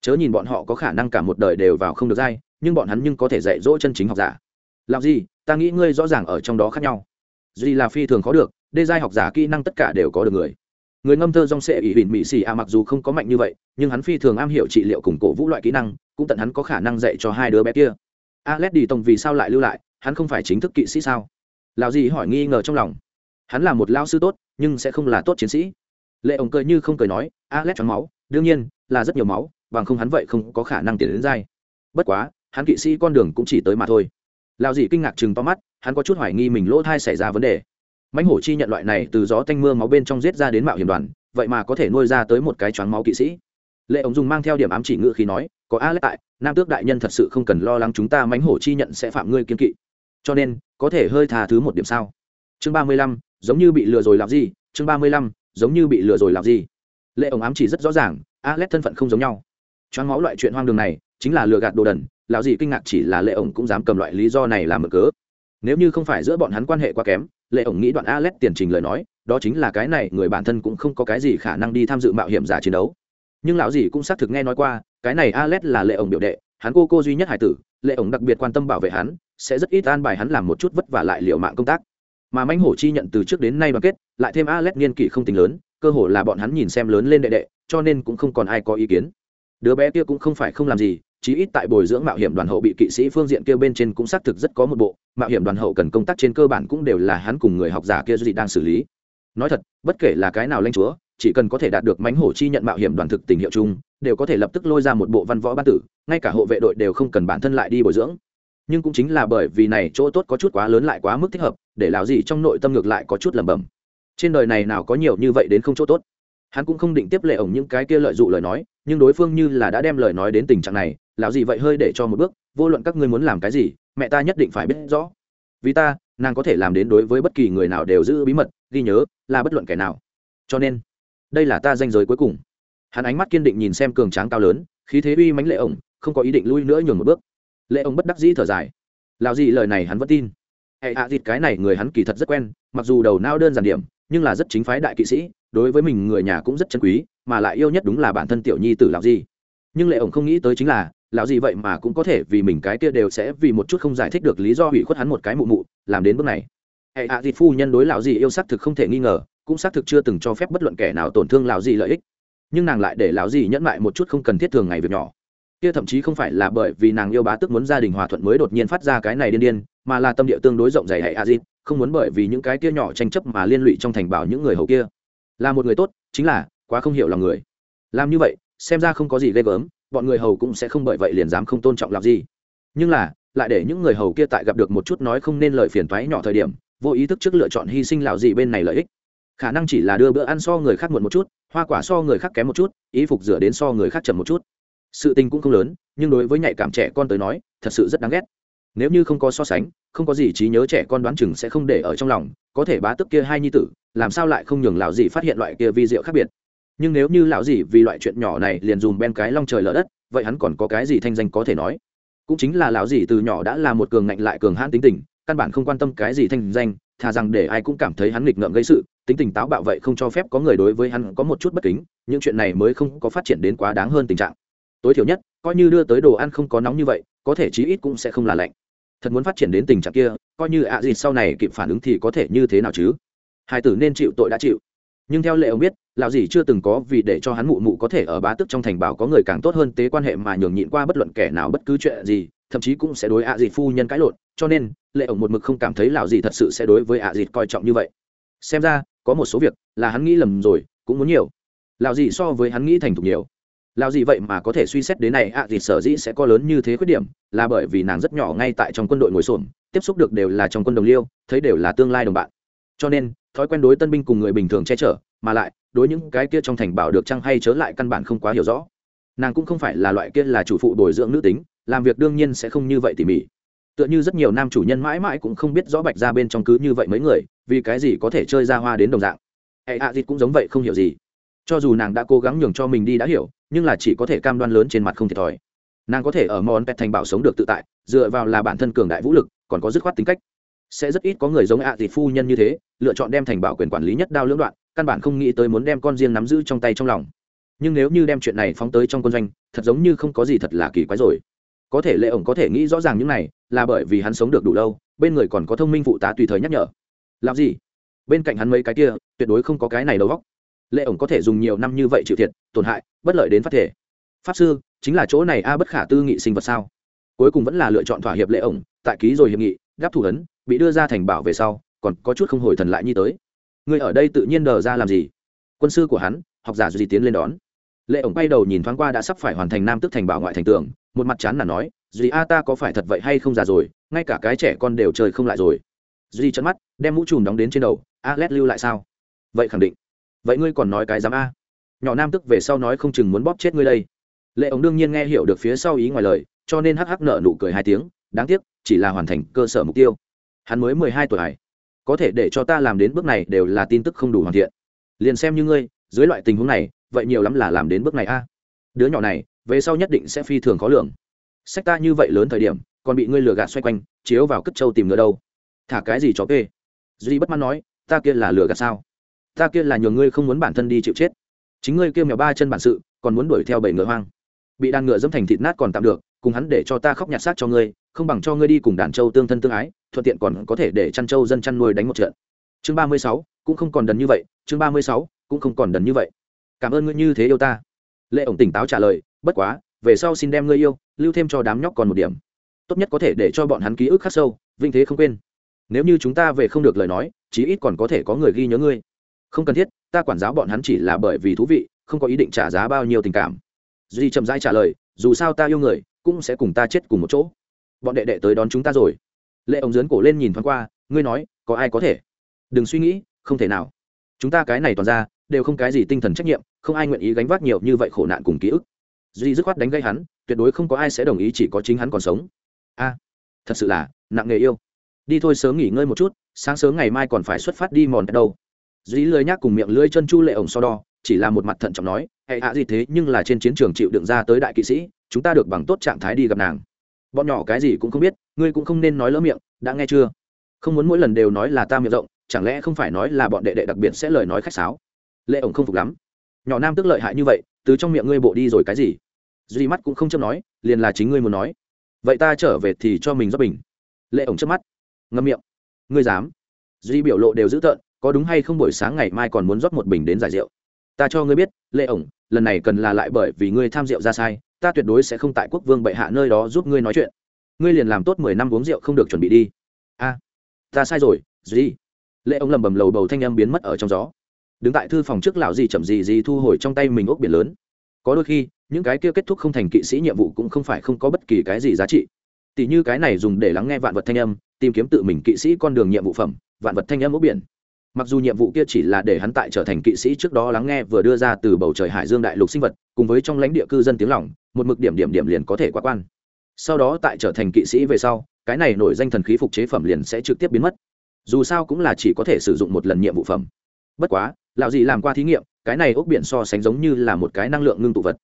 Chớ nhìn bọn họ có khả năng cả một đời đều vào không được dai, nhưng bọn hắn nhưng có thể dạy dỗ chân chính học giả. Làm gì ta nghĩ ngươi rõ ràng ở trong đó khác nhau. Duy là phi thường khó được, đê giai học giả kỹ năng tất cả đều có được người. Người ngâm thơ dong sệ ỷ huỳnh mỹ xì a mặc dù không có mạnh như vậy, nhưng hắn phi thường am hiểu trị liệu cùng cổ vũ loại kỹ năng, cũng tận hắn có khả năng dạy cho hai đứa bé kia. A alex đi tông vì sao lại lưu lại, hắn không phải chính thức kỵ sĩ sao? Lão gì hỏi nghi ngờ trong lòng. Hắn là một lao sư tốt, nhưng sẽ không là tốt chiến sĩ. Lệ ổng cười như không cười nói, a alex chóng máu, đương nhiên, là rất nhiều máu, bằng không hắn vậy không có khả năng tiến đến dai bất quá, hắn kỵ sĩ con đường cũng chỉ tới mà thôi lao dì kinh ngạc chừng to mắt, hắn có chút hoài nghi mình lỗ thai xảy ra vấn đề. Mãnh hổ chi nhận loại này từ gió tanh mưa máu bên trong giết ra đến mạo hiểm đoàn, vậy mà có thể nuôi ra tới một cái choáng máu kỵ sĩ. Lệ ống dùng mang theo điểm ám chỉ ngự khi nói, có a lẽ tại, nam tước đại nhân thật sự không cần lo lắng chúng ta mãnh hổ chi nhận sẽ phạm ngươi kiên kỵ. Cho nên, có thể hơi thà thứ một điểm sao? Chương ba mươi lăm, giống như bị lừa rồi làm gì? Chương ba mươi lăm, giống như bị lừa rồi làm gì? Lệ ống ám chỉ rất rõ ràng, a lét thân phận không giống nhau. Choáng máu loại chuyện hoang đường này, chính là lừa gạt đồ đần lão gì kinh ngạc chỉ là lệ ổng cũng dám cầm loại lý do này làm mở cớ. Nếu như không phải giữa bọn hắn quan hệ quá kém, lệ ổng nghĩ đoạn Alex tiền trình lời nói, đó chính là cái này, người bản thân cũng không có cái gì khả năng đi tham dự mạo hiểm giả chiến đấu. Nhưng lão gì cũng xác thực nghe nói qua, cái này Alex là lệ ổng biểu đệ, hắn cô cô duy nhất hải tử, lệ ổng đặc biệt quan tâm bảo vệ hắn, sẽ rất ít an bài hắn làm một chút vất vả lại liệu mạng công tác. Mà mãnh hổ chi nhận từ trước đến nay đoàn kết, lại thêm Alex niên kỷ không tính lớn, cơ hồ là bọn hắn nhìn xem lớn lên đệ đệ, cho nên cũng không còn ai có ý kiến. Đứa bé kia cũng không phải không làm gì chí ít tại bồi dưỡng mạo hiểm đoàn hậu bị kỵ sĩ phương diện kia bên trên cũng xác thực rất có một bộ, mạo hiểm đoàn hậu cần công tác trên cơ bản cũng đều là hắn cùng người học giả kia gì đang xử lý. Nói thật, bất kể là cái nào lanh chúa, chỉ cần có thể đạt được mánh hổ chi nhận mạo hiểm đoàn thực tình hiệu chung, đều có thể lập tức lôi ra một bộ văn võ ban tử, ngay cả hộ vệ đội đều không cần bản thân lại đi bồi dưỡng. Nhưng cũng chính là bởi vì này chỗ tốt có chút quá lớn lại quá mức thích hợp, để lào gì trong nội tâm ngược lại có chút lẩm bẩm. Trên đời này nào có nhiều như vậy đến không chỗ tốt? Hắn cũng không định tiếp lệ ổng những cái kia lợi dụng lời nói, nhưng đối phương như là đã đem lời nói đến tình trạng này, lão gì vậy hơi để cho một bước, vô luận các ngươi muốn làm cái gì, mẹ ta nhất định phải biết rõ. Vì ta, nàng có thể làm đến đối với bất kỳ người nào đều giữ bí mật, ghi nhớ là bất luận kẻ nào. Cho nên, đây là ta danh giới cuối cùng. Hắn ánh mắt kiên định nhìn xem cường tráng cao lớn, khí thế uy mãnh lệ ổng, không có ý định lui nữa nhường một bước. Lệ ổng bất đắc dĩ thở dài. Lão gì lời này hắn vẫn tin. Hệ hạ dịt cái này người hắn kỳ thật rất quen, mặc dù đầu nao đơn giản điểm nhưng là rất chính phái đại kỵ sĩ, đối với mình người nhà cũng rất chân quý, mà lại yêu nhất đúng là bản thân tiểu nhi tử lão gì nhưng lệ ổng không nghĩ tới chính là, lão gì vậy mà cũng có thể vì mình cái kia đều sẽ vì một chút không giải thích được lý do hủy khuất hắn một cái mụ mụ, làm đến bước này. Hệ hạ di phu nhân đối lão gì yêu xác thực không thể nghi ngờ, cũng xác thực chưa từng cho phép bất luận kẻ nào tổn thương lão gì lợi ích. Nhưng nàng lại để lão gì nhẫn lại một chút không cần thiết thường ngày việc nhỏ. Kia thậm chí không phải là bởi vì nàng yêu bá tức muốn gia đình hòa thuận mới đột nhiên phát ra cái này điên điên, mà là tâm địa tương đối rộng rãi hệ a dịp không muốn bởi vì những cái kia nhỏ tranh chấp mà liên lụy trong thành bảo những người hầu kia. Là một người tốt, chính là quá không hiểu lòng người. Làm như vậy, xem ra không có gì ghê gớm, bọn người hầu cũng sẽ không bởi vậy liền dám không tôn trọng làm gì. Nhưng là, lại để những người hầu kia tại gặp được một chút nói không nên lời phiền toái nhỏ thời điểm, vô ý thức trước lựa chọn hy sinh lạo gì bên này lợi ích. Khả năng chỉ là đưa bữa ăn so người khác muộn một chút, hoa quả so người khác kém một chút ý phục rửa đến so người khác chậm một chút. Sự tình cũng không lớn, nhưng đối với nhạy cảm trẻ con tới nói, thật sự rất đáng ghét nếu như không có so sánh, không có gì trí nhớ trẻ con đoán chừng sẽ không để ở trong lòng, có thể bá tức kia hai nhi tử, làm sao lại không nhường lão dì phát hiện loại kia vi diệu khác biệt? Nhưng nếu như lão dì vì loại chuyện nhỏ này liền dùm ben cái long trời lở đất, vậy hắn còn có cái gì thanh danh có thể nói? Cũng chính là lão dì từ nhỏ đã là một cường ngạnh lại cường hãn tính tình, căn bản không quan tâm cái gì thanh danh, thà rằng để ai cũng cảm thấy hắn nghịch ngợm gây sự, tính tình táo bạo vậy không cho phép có người đối với hắn có một chút bất kính, những chuyện này mới không có phát triển đến quá đáng hơn tình trạng. Tối thiểu nhất, coi như đưa tới đồ ăn không có nóng như vậy, có thể chí ít cũng sẽ không là lạnh thật muốn phát triển đến tình trạng kia, coi như ạ à gì sau này kịp phản ứng thì có thể như thế nào chứ? Hai tử nên chịu tội đã chịu. Nhưng theo lệ ông biết, lão gì chưa từng có vì để cho hắn mụ mụ có thể ở bá tức trong thành bảo có người càng tốt hơn tế quan hệ mà nhường nhịn qua bất luận kẻ nào bất cứ chuyện gì, thậm chí cũng sẽ đối ạ à dịt phu nhân cãi lộn, cho nên lệ ổng một mực không cảm thấy lão gì thật sự sẽ đối với ạ à dịt coi trọng như vậy. Xem ra, có một số việc là hắn nghĩ lầm rồi, cũng muốn nhiều. Lão gì so với hắn nghĩ thành thục nhiều lao gì vậy mà có thể suy xét đến này? Ạ à thì sở dĩ sẽ có lớn như thế khuyết điểm là bởi vì nàng rất nhỏ ngay tại trong quân đội ngồi xổm, tiếp xúc được đều là trong quân đồng liêu, thấy đều là tương lai đồng bạn. Cho nên, thói quen đối tân binh cùng người bình thường che chở, mà lại, đối những cái kia trong thành bảo được chăng hay chớ lại căn bản không quá hiểu rõ. Nàng cũng không phải là loại kia là chủ phụ bồi dưỡng nữ tính, làm việc đương nhiên sẽ không như vậy tỉ mỉ. Tựa như rất nhiều nam chủ nhân mãi mãi cũng không biết rõ bạch ra bên trong cứ như vậy mấy người, vì cái gì có thể chơi ra hoa đến đồng dạng. Hệ ạ à cũng giống vậy, không hiểu gì cho dù nàng đã cố gắng nhường cho mình đi đã hiểu, nhưng là chỉ có thể cam đoan lớn trên mặt không thiệt thòi. Nàng có thể ở món pet thành bảo sống được tự tại, dựa vào là bản thân cường đại vũ lực, còn có dứt khoát tính cách. Sẽ rất ít có người giống ạ à phu nhân như thế, lựa chọn đem thành bảo quyền quản lý nhất đao lưỡng đoạn, căn bản không nghĩ tới muốn đem con riêng nắm giữ trong tay trong lòng. Nhưng nếu như đem chuyện này phóng tới trong quân doanh, thật giống như không có gì thật là kỳ quái rồi. Có thể lệ ổng có thể nghĩ rõ ràng những này, là bởi vì hắn sống được đủ lâu, bên người còn có thông minh phụ tá tùy thời nhắc nhở. Làm gì? Bên cạnh hắn mấy cái kia, tuyệt đối không có cái này đầu góc lệ ổng có thể dùng nhiều năm như vậy chịu thiệt, tổn hại, bất lợi đến phát thể. Pháp sư, chính là chỗ này a bất khả tư nghị sinh vật sao? Cuối cùng vẫn là lựa chọn thỏa hiệp lệ ổng, tại ký rồi hiệp nghị, gáp thủ ấn, bị đưa ra thành bảo về sau, còn có chút không hồi thần lại như tới. Người ở đây tự nhiên đờ ra làm gì? Quân sư của hắn, học giả duy tiến lên đón. Lệ ổng bay đầu nhìn thoáng qua đã sắp phải hoàn thành nam tức thành bảo ngoại thành tường, một mặt chán là nói duy a ta có phải thật vậy hay không già rồi, ngay cả cái trẻ con đều chơi không lại rồi. Duy chân mắt, đem mũ trùm đóng đến trên đầu, a, lét lưu lại sao? Vậy khẳng định vậy ngươi còn nói cái dám a? Nhỏ nam tức về sau nói không chừng muốn bóp chết ngươi đây. Lệ ổng đương nhiên nghe hiểu được phía sau ý ngoài lời, cho nên hắc hắc nợ nụ cười hai tiếng, đáng tiếc, chỉ là hoàn thành cơ sở mục tiêu. Hắn mới mười hai tuổi hải có thể để cho ta làm đến bước này đều là tin tức không đủ hoàn thiện. Liền xem như ngươi, dưới loại tình huống này, vậy nhiều lắm là làm đến bước này a. Đứa nhỏ này, về sau nhất định sẽ phi thường khó lường. Sách ta như vậy lớn thời điểm, còn bị ngươi lừa gạt xoay quanh, chiếu vào cất trâu tìm ngựa đâu. Thả cái gì chó kê? Duy bất mãn nói, ta kia là lừa gạt sao? Ta kia là nhường ngươi không muốn bản thân đi chịu chết. Chính ngươi kia mèo ba chân bản sự, còn muốn đuổi theo bảy ngựa hoang. Bị đàn ngựa dẫm thành thịt nát còn tạm được, cùng hắn để cho ta khóc nhặt xác cho ngươi, không bằng cho ngươi đi cùng đàn trâu tương thân tương ái, thuận tiện còn có thể để chăn trâu dân chăn nuôi đánh một trận. Chương ba mươi sáu, cũng không còn đần như vậy, chương ba mươi sáu, cũng không còn đần như vậy. Cảm ơn ngươi như thế yêu ta. Lệ ổng tỉnh táo trả lời, bất quá, về sau xin đem ngươi yêu, lưu thêm cho đám nhóc còn một điểm. Tốt nhất có thể để cho bọn hắn ký ức khắc sâu, vinh thế không quên. Nếu như chúng ta về không được lời nói, chí ít còn có thể có người ghi nhớ ngươi không cần thiết, ta quản giáo bọn hắn chỉ là bởi vì thú vị, không có ý định trả giá bao nhiêu tình cảm. Duy chậm rãi trả lời, dù sao ta yêu người, cũng sẽ cùng ta chết cùng một chỗ. Bọn đệ đệ tới đón chúng ta rồi. Lệ ông dướn cổ lên nhìn thoáng qua, ngươi nói, có ai có thể? Đừng suy nghĩ, không thể nào. Chúng ta cái này toàn ra, đều không cái gì tinh thần trách nhiệm, không ai nguyện ý gánh vác nhiều như vậy khổ nạn cùng ký ức. Duy dứt khoát đánh gây hắn, tuyệt đối không có ai sẽ đồng ý chỉ có chính hắn còn sống. A, thật sự là, nặng nghề yêu. Đi thôi sớm nghỉ ngơi một chút, sáng sớm ngày mai còn phải xuất phát đi mòn đâu dí lưới nhác cùng miệng lưỡi chân chu lệ ổng so đo, chỉ là một mặt thận trọng nói, hệ hạ gì thế nhưng là trên chiến trường chịu đựng ra tới đại kỵ sĩ, chúng ta được bằng tốt trạng thái đi gặp nàng. Bọn nhỏ cái gì cũng không biết, ngươi cũng không nên nói lỡ miệng, đã nghe chưa? Không muốn mỗi lần đều nói là ta miệng rộng, chẳng lẽ không phải nói là bọn đệ đệ đặc biệt sẽ lời nói khách sáo? Lệ ổng không phục lắm. Nhỏ nam tức lợi hại như vậy, từ trong miệng ngươi bộ đi rồi cái gì? Duy mắt cũng không châm nói, liền là chính ngươi muốn nói. Vậy ta trở về thì cho mình do bình. Lệ ổng chớp mắt. Ngâm miệng. Ngươi dám. Duy biểu lộ đều dữ tợn có đúng hay không buổi sáng ngày mai còn muốn rót một bình đến giải rượu? Ta cho ngươi biết, lệ ổng, lần này cần là lại bởi vì ngươi tham rượu ra sai, ta tuyệt đối sẽ không tại quốc vương bệ hạ nơi đó giúp ngươi nói chuyện. Ngươi liền làm tốt mười năm uống rượu không được chuẩn bị đi. A, ta sai rồi gì lệ ổng lầm bầm lầu bầu thanh âm biến mất ở trong gió. Đứng tại thư phòng trước lão gì chậm gì gì thu hồi trong tay mình ốc biển lớn. Có đôi khi, những cái kia kết thúc không thành kỵ sĩ nhiệm vụ cũng không phải không có bất kỳ cái gì giá trị. Tỷ như cái này dùng để lắng nghe vạn vật thanh âm, tìm kiếm tự mình kỵ sĩ con đường nhiệm vụ phẩm, vạn vật thanh âm ốc biển mặc dù nhiệm vụ kia chỉ là để hắn tại trở thành kỵ sĩ trước đó lắng nghe vừa đưa ra từ bầu trời hải dương đại lục sinh vật, cùng với trong lãnh địa cư dân tiếng lỏng một mực điểm điểm điểm liền có thể quá quan. Sau đó tại trở thành kỵ sĩ về sau, cái này nổi danh thần khí phục chế phẩm liền sẽ trực tiếp biến mất. Dù sao cũng là chỉ có thể sử dụng một lần nhiệm vụ phẩm. Bất quá, lão gì làm qua thí nghiệm, cái này ốc biển so sánh giống như là một cái năng lượng ngưng tụ vật.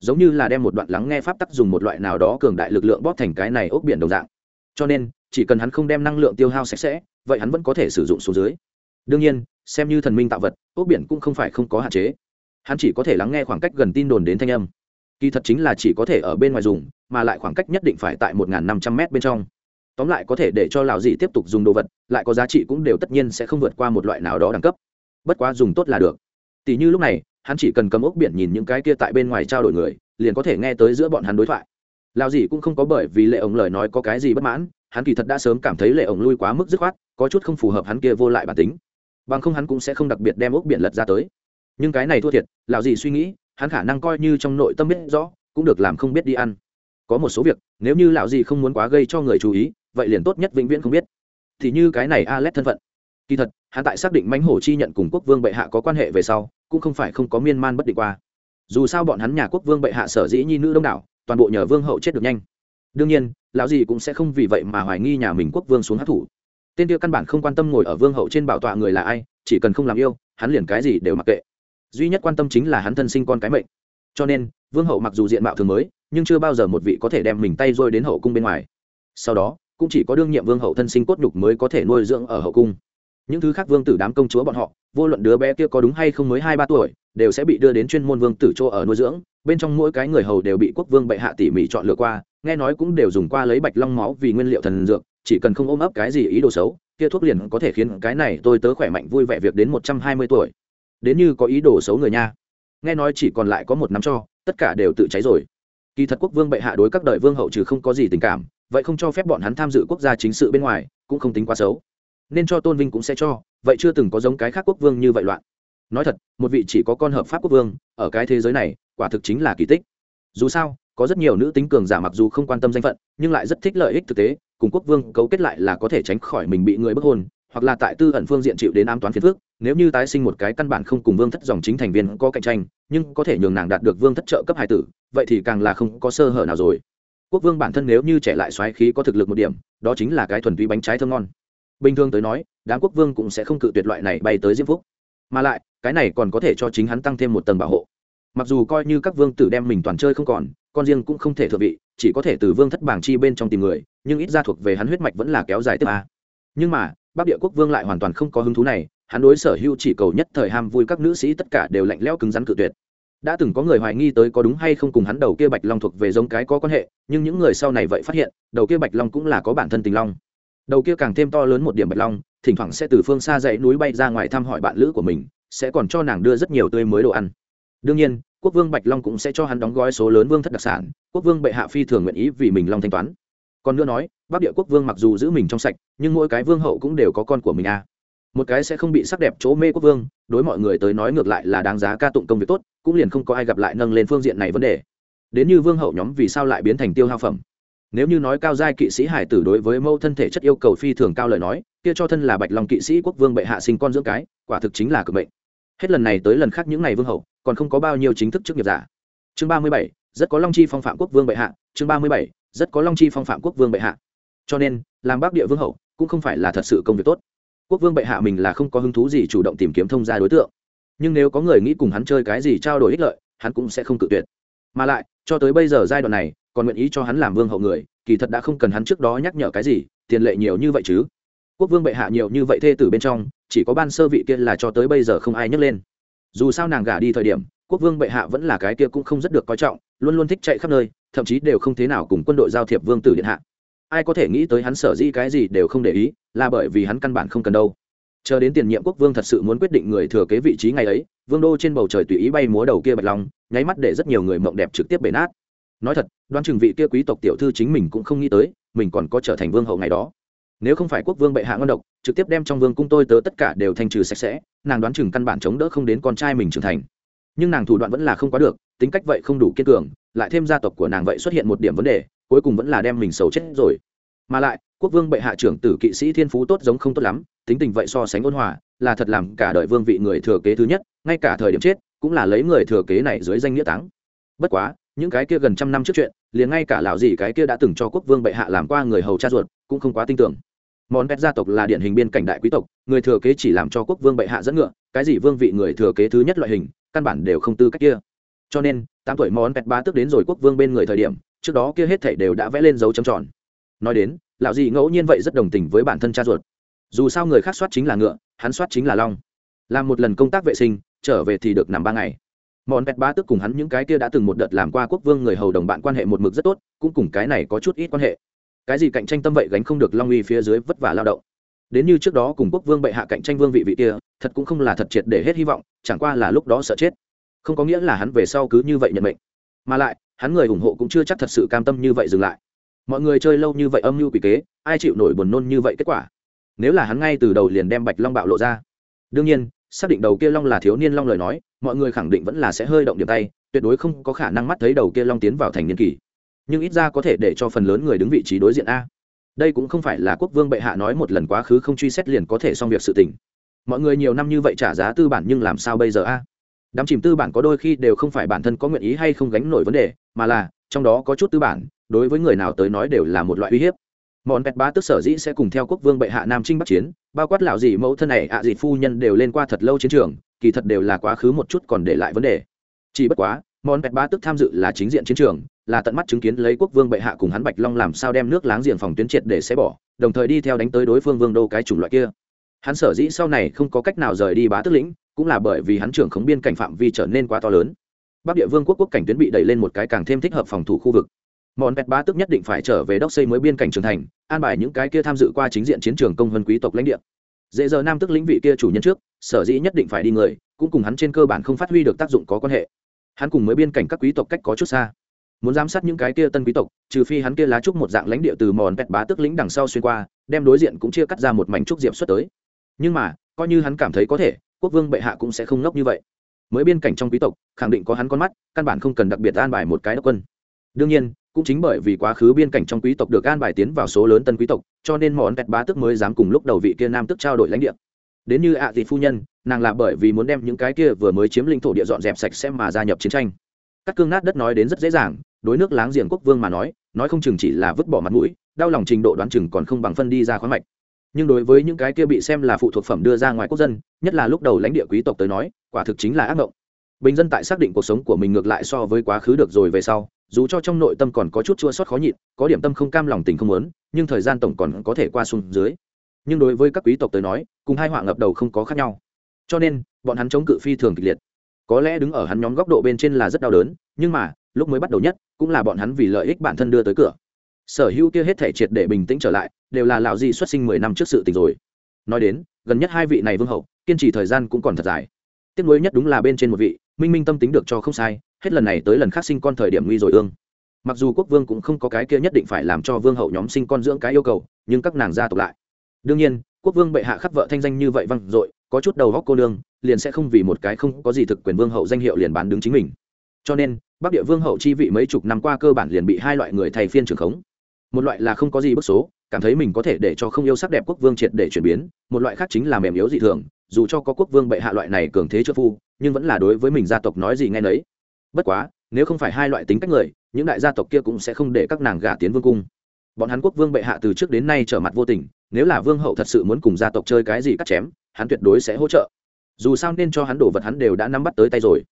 Giống như là đem một đoạn lắng nghe pháp tắc dùng một loại nào đó cường đại lực lượng bóp thành cái này ốc biển đồng dạng. Cho nên, chỉ cần hắn không đem năng lượng tiêu hao sạch sẽ, vậy hắn vẫn có thể sử dụng số dưới đương nhiên, xem như thần minh tạo vật, ốc biển cũng không phải không có hạn chế. Hắn chỉ có thể lắng nghe khoảng cách gần tin đồn đến thanh âm. Kỳ thật chính là chỉ có thể ở bên ngoài dùng, mà lại khoảng cách nhất định phải tại một năm trăm m bên trong. Tóm lại có thể để cho lão dị tiếp tục dùng đồ vật, lại có giá trị cũng đều tất nhiên sẽ không vượt qua một loại nào đó đẳng cấp. Bất quá dùng tốt là được. Tỷ như lúc này, hắn chỉ cần cầm ốc biển nhìn những cái kia tại bên ngoài trao đổi người, liền có thể nghe tới giữa bọn hắn đối thoại. Lão dị cũng không có bởi vì lệ ổng lời nói có cái gì bất mãn, hắn kỳ thật đã sớm cảm thấy lệ ổng lui quá mức dứt khoát, có chút không phù hợp hắn kia vô lại bản tính bằng không hắn cũng sẽ không đặc biệt đem ốc biển lật ra tới. Nhưng cái này thua thiệt, lão gì suy nghĩ, hắn khả năng coi như trong nội tâm biết rõ, cũng được làm không biết đi ăn. Có một số việc, nếu như lão gì không muốn quá gây cho người chú ý, vậy liền tốt nhất vĩnh viễn không biết. Thì như cái này a thân phận. Kỳ thật, hắn tại xác định mãnh hổ chi nhận cùng quốc vương bệ hạ có quan hệ về sau, cũng không phải không có miên man bất định qua. Dù sao bọn hắn nhà quốc vương bệ hạ sở dĩ nhi nữ đông đảo, toàn bộ nhờ vương hậu chết được nhanh. Đương nhiên, lão gì cũng sẽ không vì vậy mà hoài nghi nhà mình quốc vương xuống hát thủ tên kia căn bản không quan tâm ngồi ở vương hậu trên bảo tọa người là ai, chỉ cần không làm yêu, hắn liền cái gì đều mặc kệ. Duy nhất quan tâm chính là hắn thân sinh con cái mệnh. Cho nên, vương hậu mặc dù diện mạo thường mới, nhưng chưa bao giờ một vị có thể đem mình tay rôi đến hậu cung bên ngoài. Sau đó, cũng chỉ có đương nhiệm vương hậu thân sinh cốt nhục mới có thể nuôi dưỡng ở hậu cung. Những thứ khác vương tử đám công chúa bọn họ, vô luận đứa bé kia có đúng hay không mới hai ba tuổi, đều sẽ bị đưa đến chuyên môn vương tử chỗ ở nuôi dưỡng. Bên trong mỗi cái người hầu đều bị quốc vương bệ hạ tỉ mỉ chọn lựa qua, nghe nói cũng đều dùng qua lấy bạch long máu vì nguyên liệu thần dược chỉ cần không ôm ấp cái gì ý đồ xấu, kia thuốc liền có thể khiến cái này tôi tớ khỏe mạnh vui vẻ việc đến một trăm hai mươi tuổi. Đến như có ý đồ xấu người nha. Nghe nói chỉ còn lại có một năm cho, tất cả đều tự cháy rồi. Kỳ thật quốc vương bệ hạ đối các đời vương hậu trừ không có gì tình cảm, vậy không cho phép bọn hắn tham dự quốc gia chính sự bên ngoài, cũng không tính quá xấu. Nên cho tôn vinh cũng sẽ cho, vậy chưa từng có giống cái khác quốc vương như vậy loạn. Nói thật, một vị chỉ có con hợp pháp quốc vương, ở cái thế giới này, quả thực chính là kỳ tích. Dù sao, có rất nhiều nữ tính cường giả mặc dù không quan tâm danh phận, nhưng lại rất thích lợi ích thực tế cùng quốc vương cấu kết lại là có thể tránh khỏi mình bị người bức hôn, hoặc là tại tư ẩn phương diện chịu đến ám toán phiền phước nếu như tái sinh một cái căn bản không cùng vương thất dòng chính thành viên có cạnh tranh, nhưng có thể nhường nàng đạt được vương thất trợ cấp hải tử, vậy thì càng là không có sơ hở nào rồi. Quốc vương bản thân nếu như trẻ lại xoáy khí có thực lực một điểm, đó chính là cái thuần túy bánh trái thơm ngon. Bình thường tới nói, đám quốc vương cũng sẽ không cự tuyệt loại này bay tới diễm phúc. Mà lại, cái này còn có thể cho chính hắn tăng thêm một tầng bảo hộ mặc dù coi như các vương tử đem mình toàn chơi không còn, con riêng cũng không thể thượng vị, chỉ có thể từ vương thất bảng chi bên trong tìm người, nhưng ít ra thuộc về hắn huyết mạch vẫn là kéo dài tiếp a. Nhưng mà, bắc địa quốc vương lại hoàn toàn không có hứng thú này, hắn đối sở hữu chỉ cầu nhất thời ham vui các nữ sĩ tất cả đều lạnh lẽo cứng rắn cự tuyệt. Đã từng có người hoài nghi tới có đúng hay không cùng hắn đầu kia bạch long thuộc về giống cái có quan hệ, nhưng những người sau này vậy phát hiện, đầu kia bạch long cũng là có bản thân tình long. Đầu kia càng thêm to lớn một điểm bạch long, thỉnh thoảng sẽ từ phương xa dãy núi bay ra ngoài thăm hỏi bạn lữ của mình, sẽ còn cho nàng đưa rất nhiều tươi mới đồ ăn đương nhiên, quốc vương bạch long cũng sẽ cho hắn đóng gói số lớn vương thất đặc sản, quốc vương bệ hạ phi thường nguyện ý vì mình long thanh toán. Còn nữa nói, bắc địa quốc vương mặc dù giữ mình trong sạch, nhưng mỗi cái vương hậu cũng đều có con của mình à. một cái sẽ không bị sắc đẹp chỗ mê quốc vương, đối mọi người tới nói ngược lại là đáng giá ca tụng công việc tốt, cũng liền không có ai gặp lại nâng lên phương diện này vấn đề. Đến như vương hậu nhóm vì sao lại biến thành tiêu hao phẩm? Nếu như nói cao giai kỵ sĩ hải tử đối với mẫu thân thể chất yêu cầu phi thường cao lời nói, kia cho thân là bạch long kỵ sĩ quốc vương bệ hạ sinh con dưỡng cái, quả thực chính là cực bệnh. Hết lần này tới lần khác những ngày vương hậu còn không có bao nhiêu chính thức chức nghiệp giả. Chương ba mươi bảy, rất có long chi phong phạm quốc vương bệ hạ. Chương ba mươi bảy, rất có long chi phong phạm quốc vương bệ hạ. Cho nên, làm bác địa vương hậu cũng không phải là thật sự công việc tốt. Quốc vương bệ hạ mình là không có hứng thú gì chủ động tìm kiếm thông gia đối tượng. Nhưng nếu có người nghĩ cùng hắn chơi cái gì trao đổi ích lợi, hắn cũng sẽ không cự tuyệt. Mà lại, cho tới bây giờ giai đoạn này, còn nguyện ý cho hắn làm vương hậu người, kỳ thật đã không cần hắn trước đó nhắc nhở cái gì, tiền lệ nhiều như vậy chứ. Quốc vương bệ hạ nhiều như vậy thê tử bên trong, chỉ có ban sơ vị kia là cho tới bây giờ không ai nhắc lên dù sao nàng gả đi thời điểm, quốc vương bệ hạ vẫn là cái kia cũng không rất được coi trọng, luôn luôn thích chạy khắp nơi, thậm chí đều không thế nào cùng quân đội giao thiệp vương tử điện hạ. Ai có thể nghĩ tới hắn sở dĩ cái gì đều không để ý, là bởi vì hắn căn bản không cần đâu. Chờ đến tiền nhiệm quốc vương thật sự muốn quyết định người thừa kế vị trí ngày ấy, vương đô trên bầu trời tùy ý bay múa đầu kia bạch long, nháy mắt để rất nhiều người mộng đẹp trực tiếp bể nát. Nói thật đoán chừng vị kia quý tộc tiểu thư chính mình cũng không nghĩ tới, mình còn có trở thành vương hậu ngày đó nếu không phải quốc vương bệ hạ ngon độc, trực tiếp đem trong vương cung tôi tớ tất cả đều thanh trừ sạch sẽ, nàng đoán chừng căn bản chống đỡ không đến con trai mình trưởng thành. Nhưng nàng thủ đoạn vẫn là không quá được, tính cách vậy không đủ kiên cường, lại thêm gia tộc của nàng vậy xuất hiện một điểm vấn đề, cuối cùng vẫn là đem mình xấu chết rồi. Mà lại, quốc vương bệ hạ trưởng tử kỵ sĩ thiên phú tốt giống không tốt lắm, tính tình vậy so sánh ôn hòa, là thật làm cả đời vương vị người thừa kế thứ nhất, ngay cả thời điểm chết, cũng là lấy người thừa kế này dưới danh nghĩa táng. Bất quá những cái kia gần trăm năm trước chuyện, liền ngay cả lão gì cái kia đã từng cho quốc vương bệ hạ làm qua người hầu cha ruột, cũng không quá tin tưởng. Món pet gia tộc là điển hình biên cảnh đại quý tộc, người thừa kế chỉ làm cho quốc vương bệ hạ dẫn ngựa, cái gì vương vị người thừa kế thứ nhất loại hình, căn bản đều không tư cách kia. Cho nên, tám tuổi món pet ba tức đến rồi quốc vương bên người thời điểm, trước đó kia hết thảy đều đã vẽ lên dấu chấm tròn. Nói đến, lão gì ngẫu nhiên vậy rất đồng tình với bản thân cha ruột. Dù sao người khác soát chính là ngựa, hắn soát chính là long. Làm một lần công tác vệ sinh, trở về thì được nằm ba ngày món pet ba tức cùng hắn những cái kia đã từng một đợt làm qua quốc vương người hầu đồng bạn quan hệ một mực rất tốt, cũng cùng cái này có chút ít quan hệ. Cái gì cạnh tranh tâm vậy gánh không được long uy phía dưới vất vả lao động. Đến như trước đó cùng quốc vương bệ hạ cạnh tranh vương vị vị kia, thật cũng không là thật triệt để hết hy vọng, chẳng qua là lúc đó sợ chết. Không có nghĩa là hắn về sau cứ như vậy nhận mệnh. Mà lại, hắn người ủng hộ cũng chưa chắc thật sự cam tâm như vậy dừng lại. Mọi người chơi lâu như vậy âm mưu quỷ kế, ai chịu nổi buồn nôn như vậy kết quả? Nếu là hắn ngay từ đầu liền đem bạch long bạo lộ ra. Đương nhiên, xác định đầu kia long là thiếu niên long lời nói mọi người khẳng định vẫn là sẽ hơi động điểm tay, tuyệt đối không có khả năng mắt thấy đầu kia long tiến vào thành niên kỳ. Nhưng ít ra có thể để cho phần lớn người đứng vị trí đối diện a. Đây cũng không phải là quốc vương bệ hạ nói một lần quá khứ không truy xét liền có thể xong việc sự tình. Mọi người nhiều năm như vậy trả giá tư bản nhưng làm sao bây giờ a? Đám chìm tư bản có đôi khi đều không phải bản thân có nguyện ý hay không gánh nổi vấn đề, mà là, trong đó có chút tư bản, đối với người nào tới nói đều là một loại uy hiếp. Món pẹt bá tức sở dĩ sẽ cùng theo quốc vương bệ hạ nam trinh bắc chiến, bao quát lão dị mẫu thân này, ạ à phu nhân đều lên qua thật lâu chiến trường kỳ thật đều là quá khứ một chút còn để lại vấn đề. Chỉ bất quá món pet bá tức tham dự là chính diện chiến trường, là tận mắt chứng kiến lấy quốc vương bệ hạ cùng hắn bạch long làm sao đem nước láng giềng phòng tuyến triệt để xé bỏ, đồng thời đi theo đánh tới đối phương vương đô cái chủng loại kia. Hắn sở dĩ sau này không có cách nào rời đi bá tức lĩnh, cũng là bởi vì hắn trưởng khống biên cảnh phạm vi trở nên quá to lớn. Bắc địa vương quốc quốc cảnh tuyến bị đẩy lên một cái càng thêm thích hợp phòng thủ khu vực. Món pet bá tức nhất định phải trở về đốc xây mới biên cảnh trưởng thành, an bài những cái kia tham dự qua chính diện chiến trường công vân quý tộc lãnh địa dễ giờ nam tức lĩnh vị kia chủ nhân trước, sở dĩ nhất định phải đi người, cũng cùng hắn trên cơ bản không phát huy được tác dụng có quan hệ. Hắn cùng mới biên cảnh các quý tộc cách có chút xa. Muốn giám sát những cái kia tân quý tộc, trừ phi hắn kia lá trúc một dạng lãnh địa từ mòn pẹt bá tức lĩnh đằng sau xuyên qua, đem đối diện cũng chia cắt ra một mảnh trúc diệp xuất tới. Nhưng mà, coi như hắn cảm thấy có thể, quốc vương bệ hạ cũng sẽ không ngốc như vậy. Mới biên cảnh trong quý tộc, khẳng định có hắn con mắt, căn bản không cần đặc biệt an bài một cái đốc quân. Đương nhiên cũng chính bởi vì quá khứ biên cảnh trong quý tộc được an bài tiến vào số lớn tân quý tộc, cho nên món vẹt bá tức mới dám cùng lúc đầu vị kia nam tức trao đổi lãnh địa. Đến như ạ à thị phu nhân, nàng là bởi vì muốn đem những cái kia vừa mới chiếm lĩnh thổ địa dọn dẹp sạch sẽ mà gia nhập chiến tranh. Các cương nát đất nói đến rất dễ dàng, đối nước láng giềng quốc vương mà nói nói không chừng chỉ là vứt bỏ mặt mũi, đau lòng trình độ đoán chừng còn không bằng phân đi ra khoáng mạch. Nhưng đối với những cái kia bị xem là phụ thuộc phẩm đưa ra ngoài quốc dân, nhất là lúc đầu lãnh địa quý tộc tới nói, quả thực chính là ác mộng. Bình dân tại xác định cuộc sống của mình ngược lại so với quá khứ được rồi về sau dù cho trong nội tâm còn có chút chua sót khó nhịn, có điểm tâm không cam lòng tình không muốn, nhưng thời gian tổng còn có thể qua xuống dưới. Nhưng đối với các quý tộc tới nói, cùng hai họa ngập đầu không có khác nhau. Cho nên, bọn hắn chống cự phi thường kịch liệt. Có lẽ đứng ở hắn nhóm góc độ bên trên là rất đau đớn, nhưng mà, lúc mới bắt đầu nhất, cũng là bọn hắn vì lợi ích bản thân đưa tới cửa. Sở hữu kia hết thể triệt để bình tĩnh trở lại, đều là lão gì xuất sinh mười năm trước sự tình rồi. Nói đến, gần nhất hai vị này vương hậu, kiên trì thời gian cũng còn thật dài. Tiếc nuối nhất đúng là bên trên một vị, minh minh tâm tính được cho không sai hết lần này tới lần khác sinh con thời điểm nguy rồi ương. Mặc dù quốc vương cũng không có cái kia nhất định phải làm cho vương hậu nhóm sinh con dưỡng cái yêu cầu, nhưng các nàng gia tộc lại. Đương nhiên, quốc vương bệ hạ khắc vợ thanh danh như vậy văng dội, có chút đầu góc cô đương liền sẽ không vì một cái không có gì thực quyền vương hậu danh hiệu liền bán đứng chính mình. Cho nên, bắc địa vương hậu chi vị mấy chục năm qua cơ bản liền bị hai loại người thay phiên trường khống. Một loại là không có gì bức số, cảm thấy mình có thể để cho không yêu sắc đẹp quốc vương triệt để chuyển biến, một loại khác chính là mềm yếu dị thường, dù cho có quốc vương bệ hạ loại này cường thế trợ phu, nhưng vẫn là đối với mình gia tộc nói gì nghe nấy bất quá, nếu không phải hai loại tính cách người, những đại gia tộc kia cũng sẽ không để các nàng gả tiến vương cung. Bọn hắn quốc vương bệ hạ từ trước đến nay trở mặt vô tình, nếu là vương hậu thật sự muốn cùng gia tộc chơi cái gì cắt chém, hắn tuyệt đối sẽ hỗ trợ. Dù sao nên cho hắn đổ vật hắn đều đã nắm bắt tới tay rồi.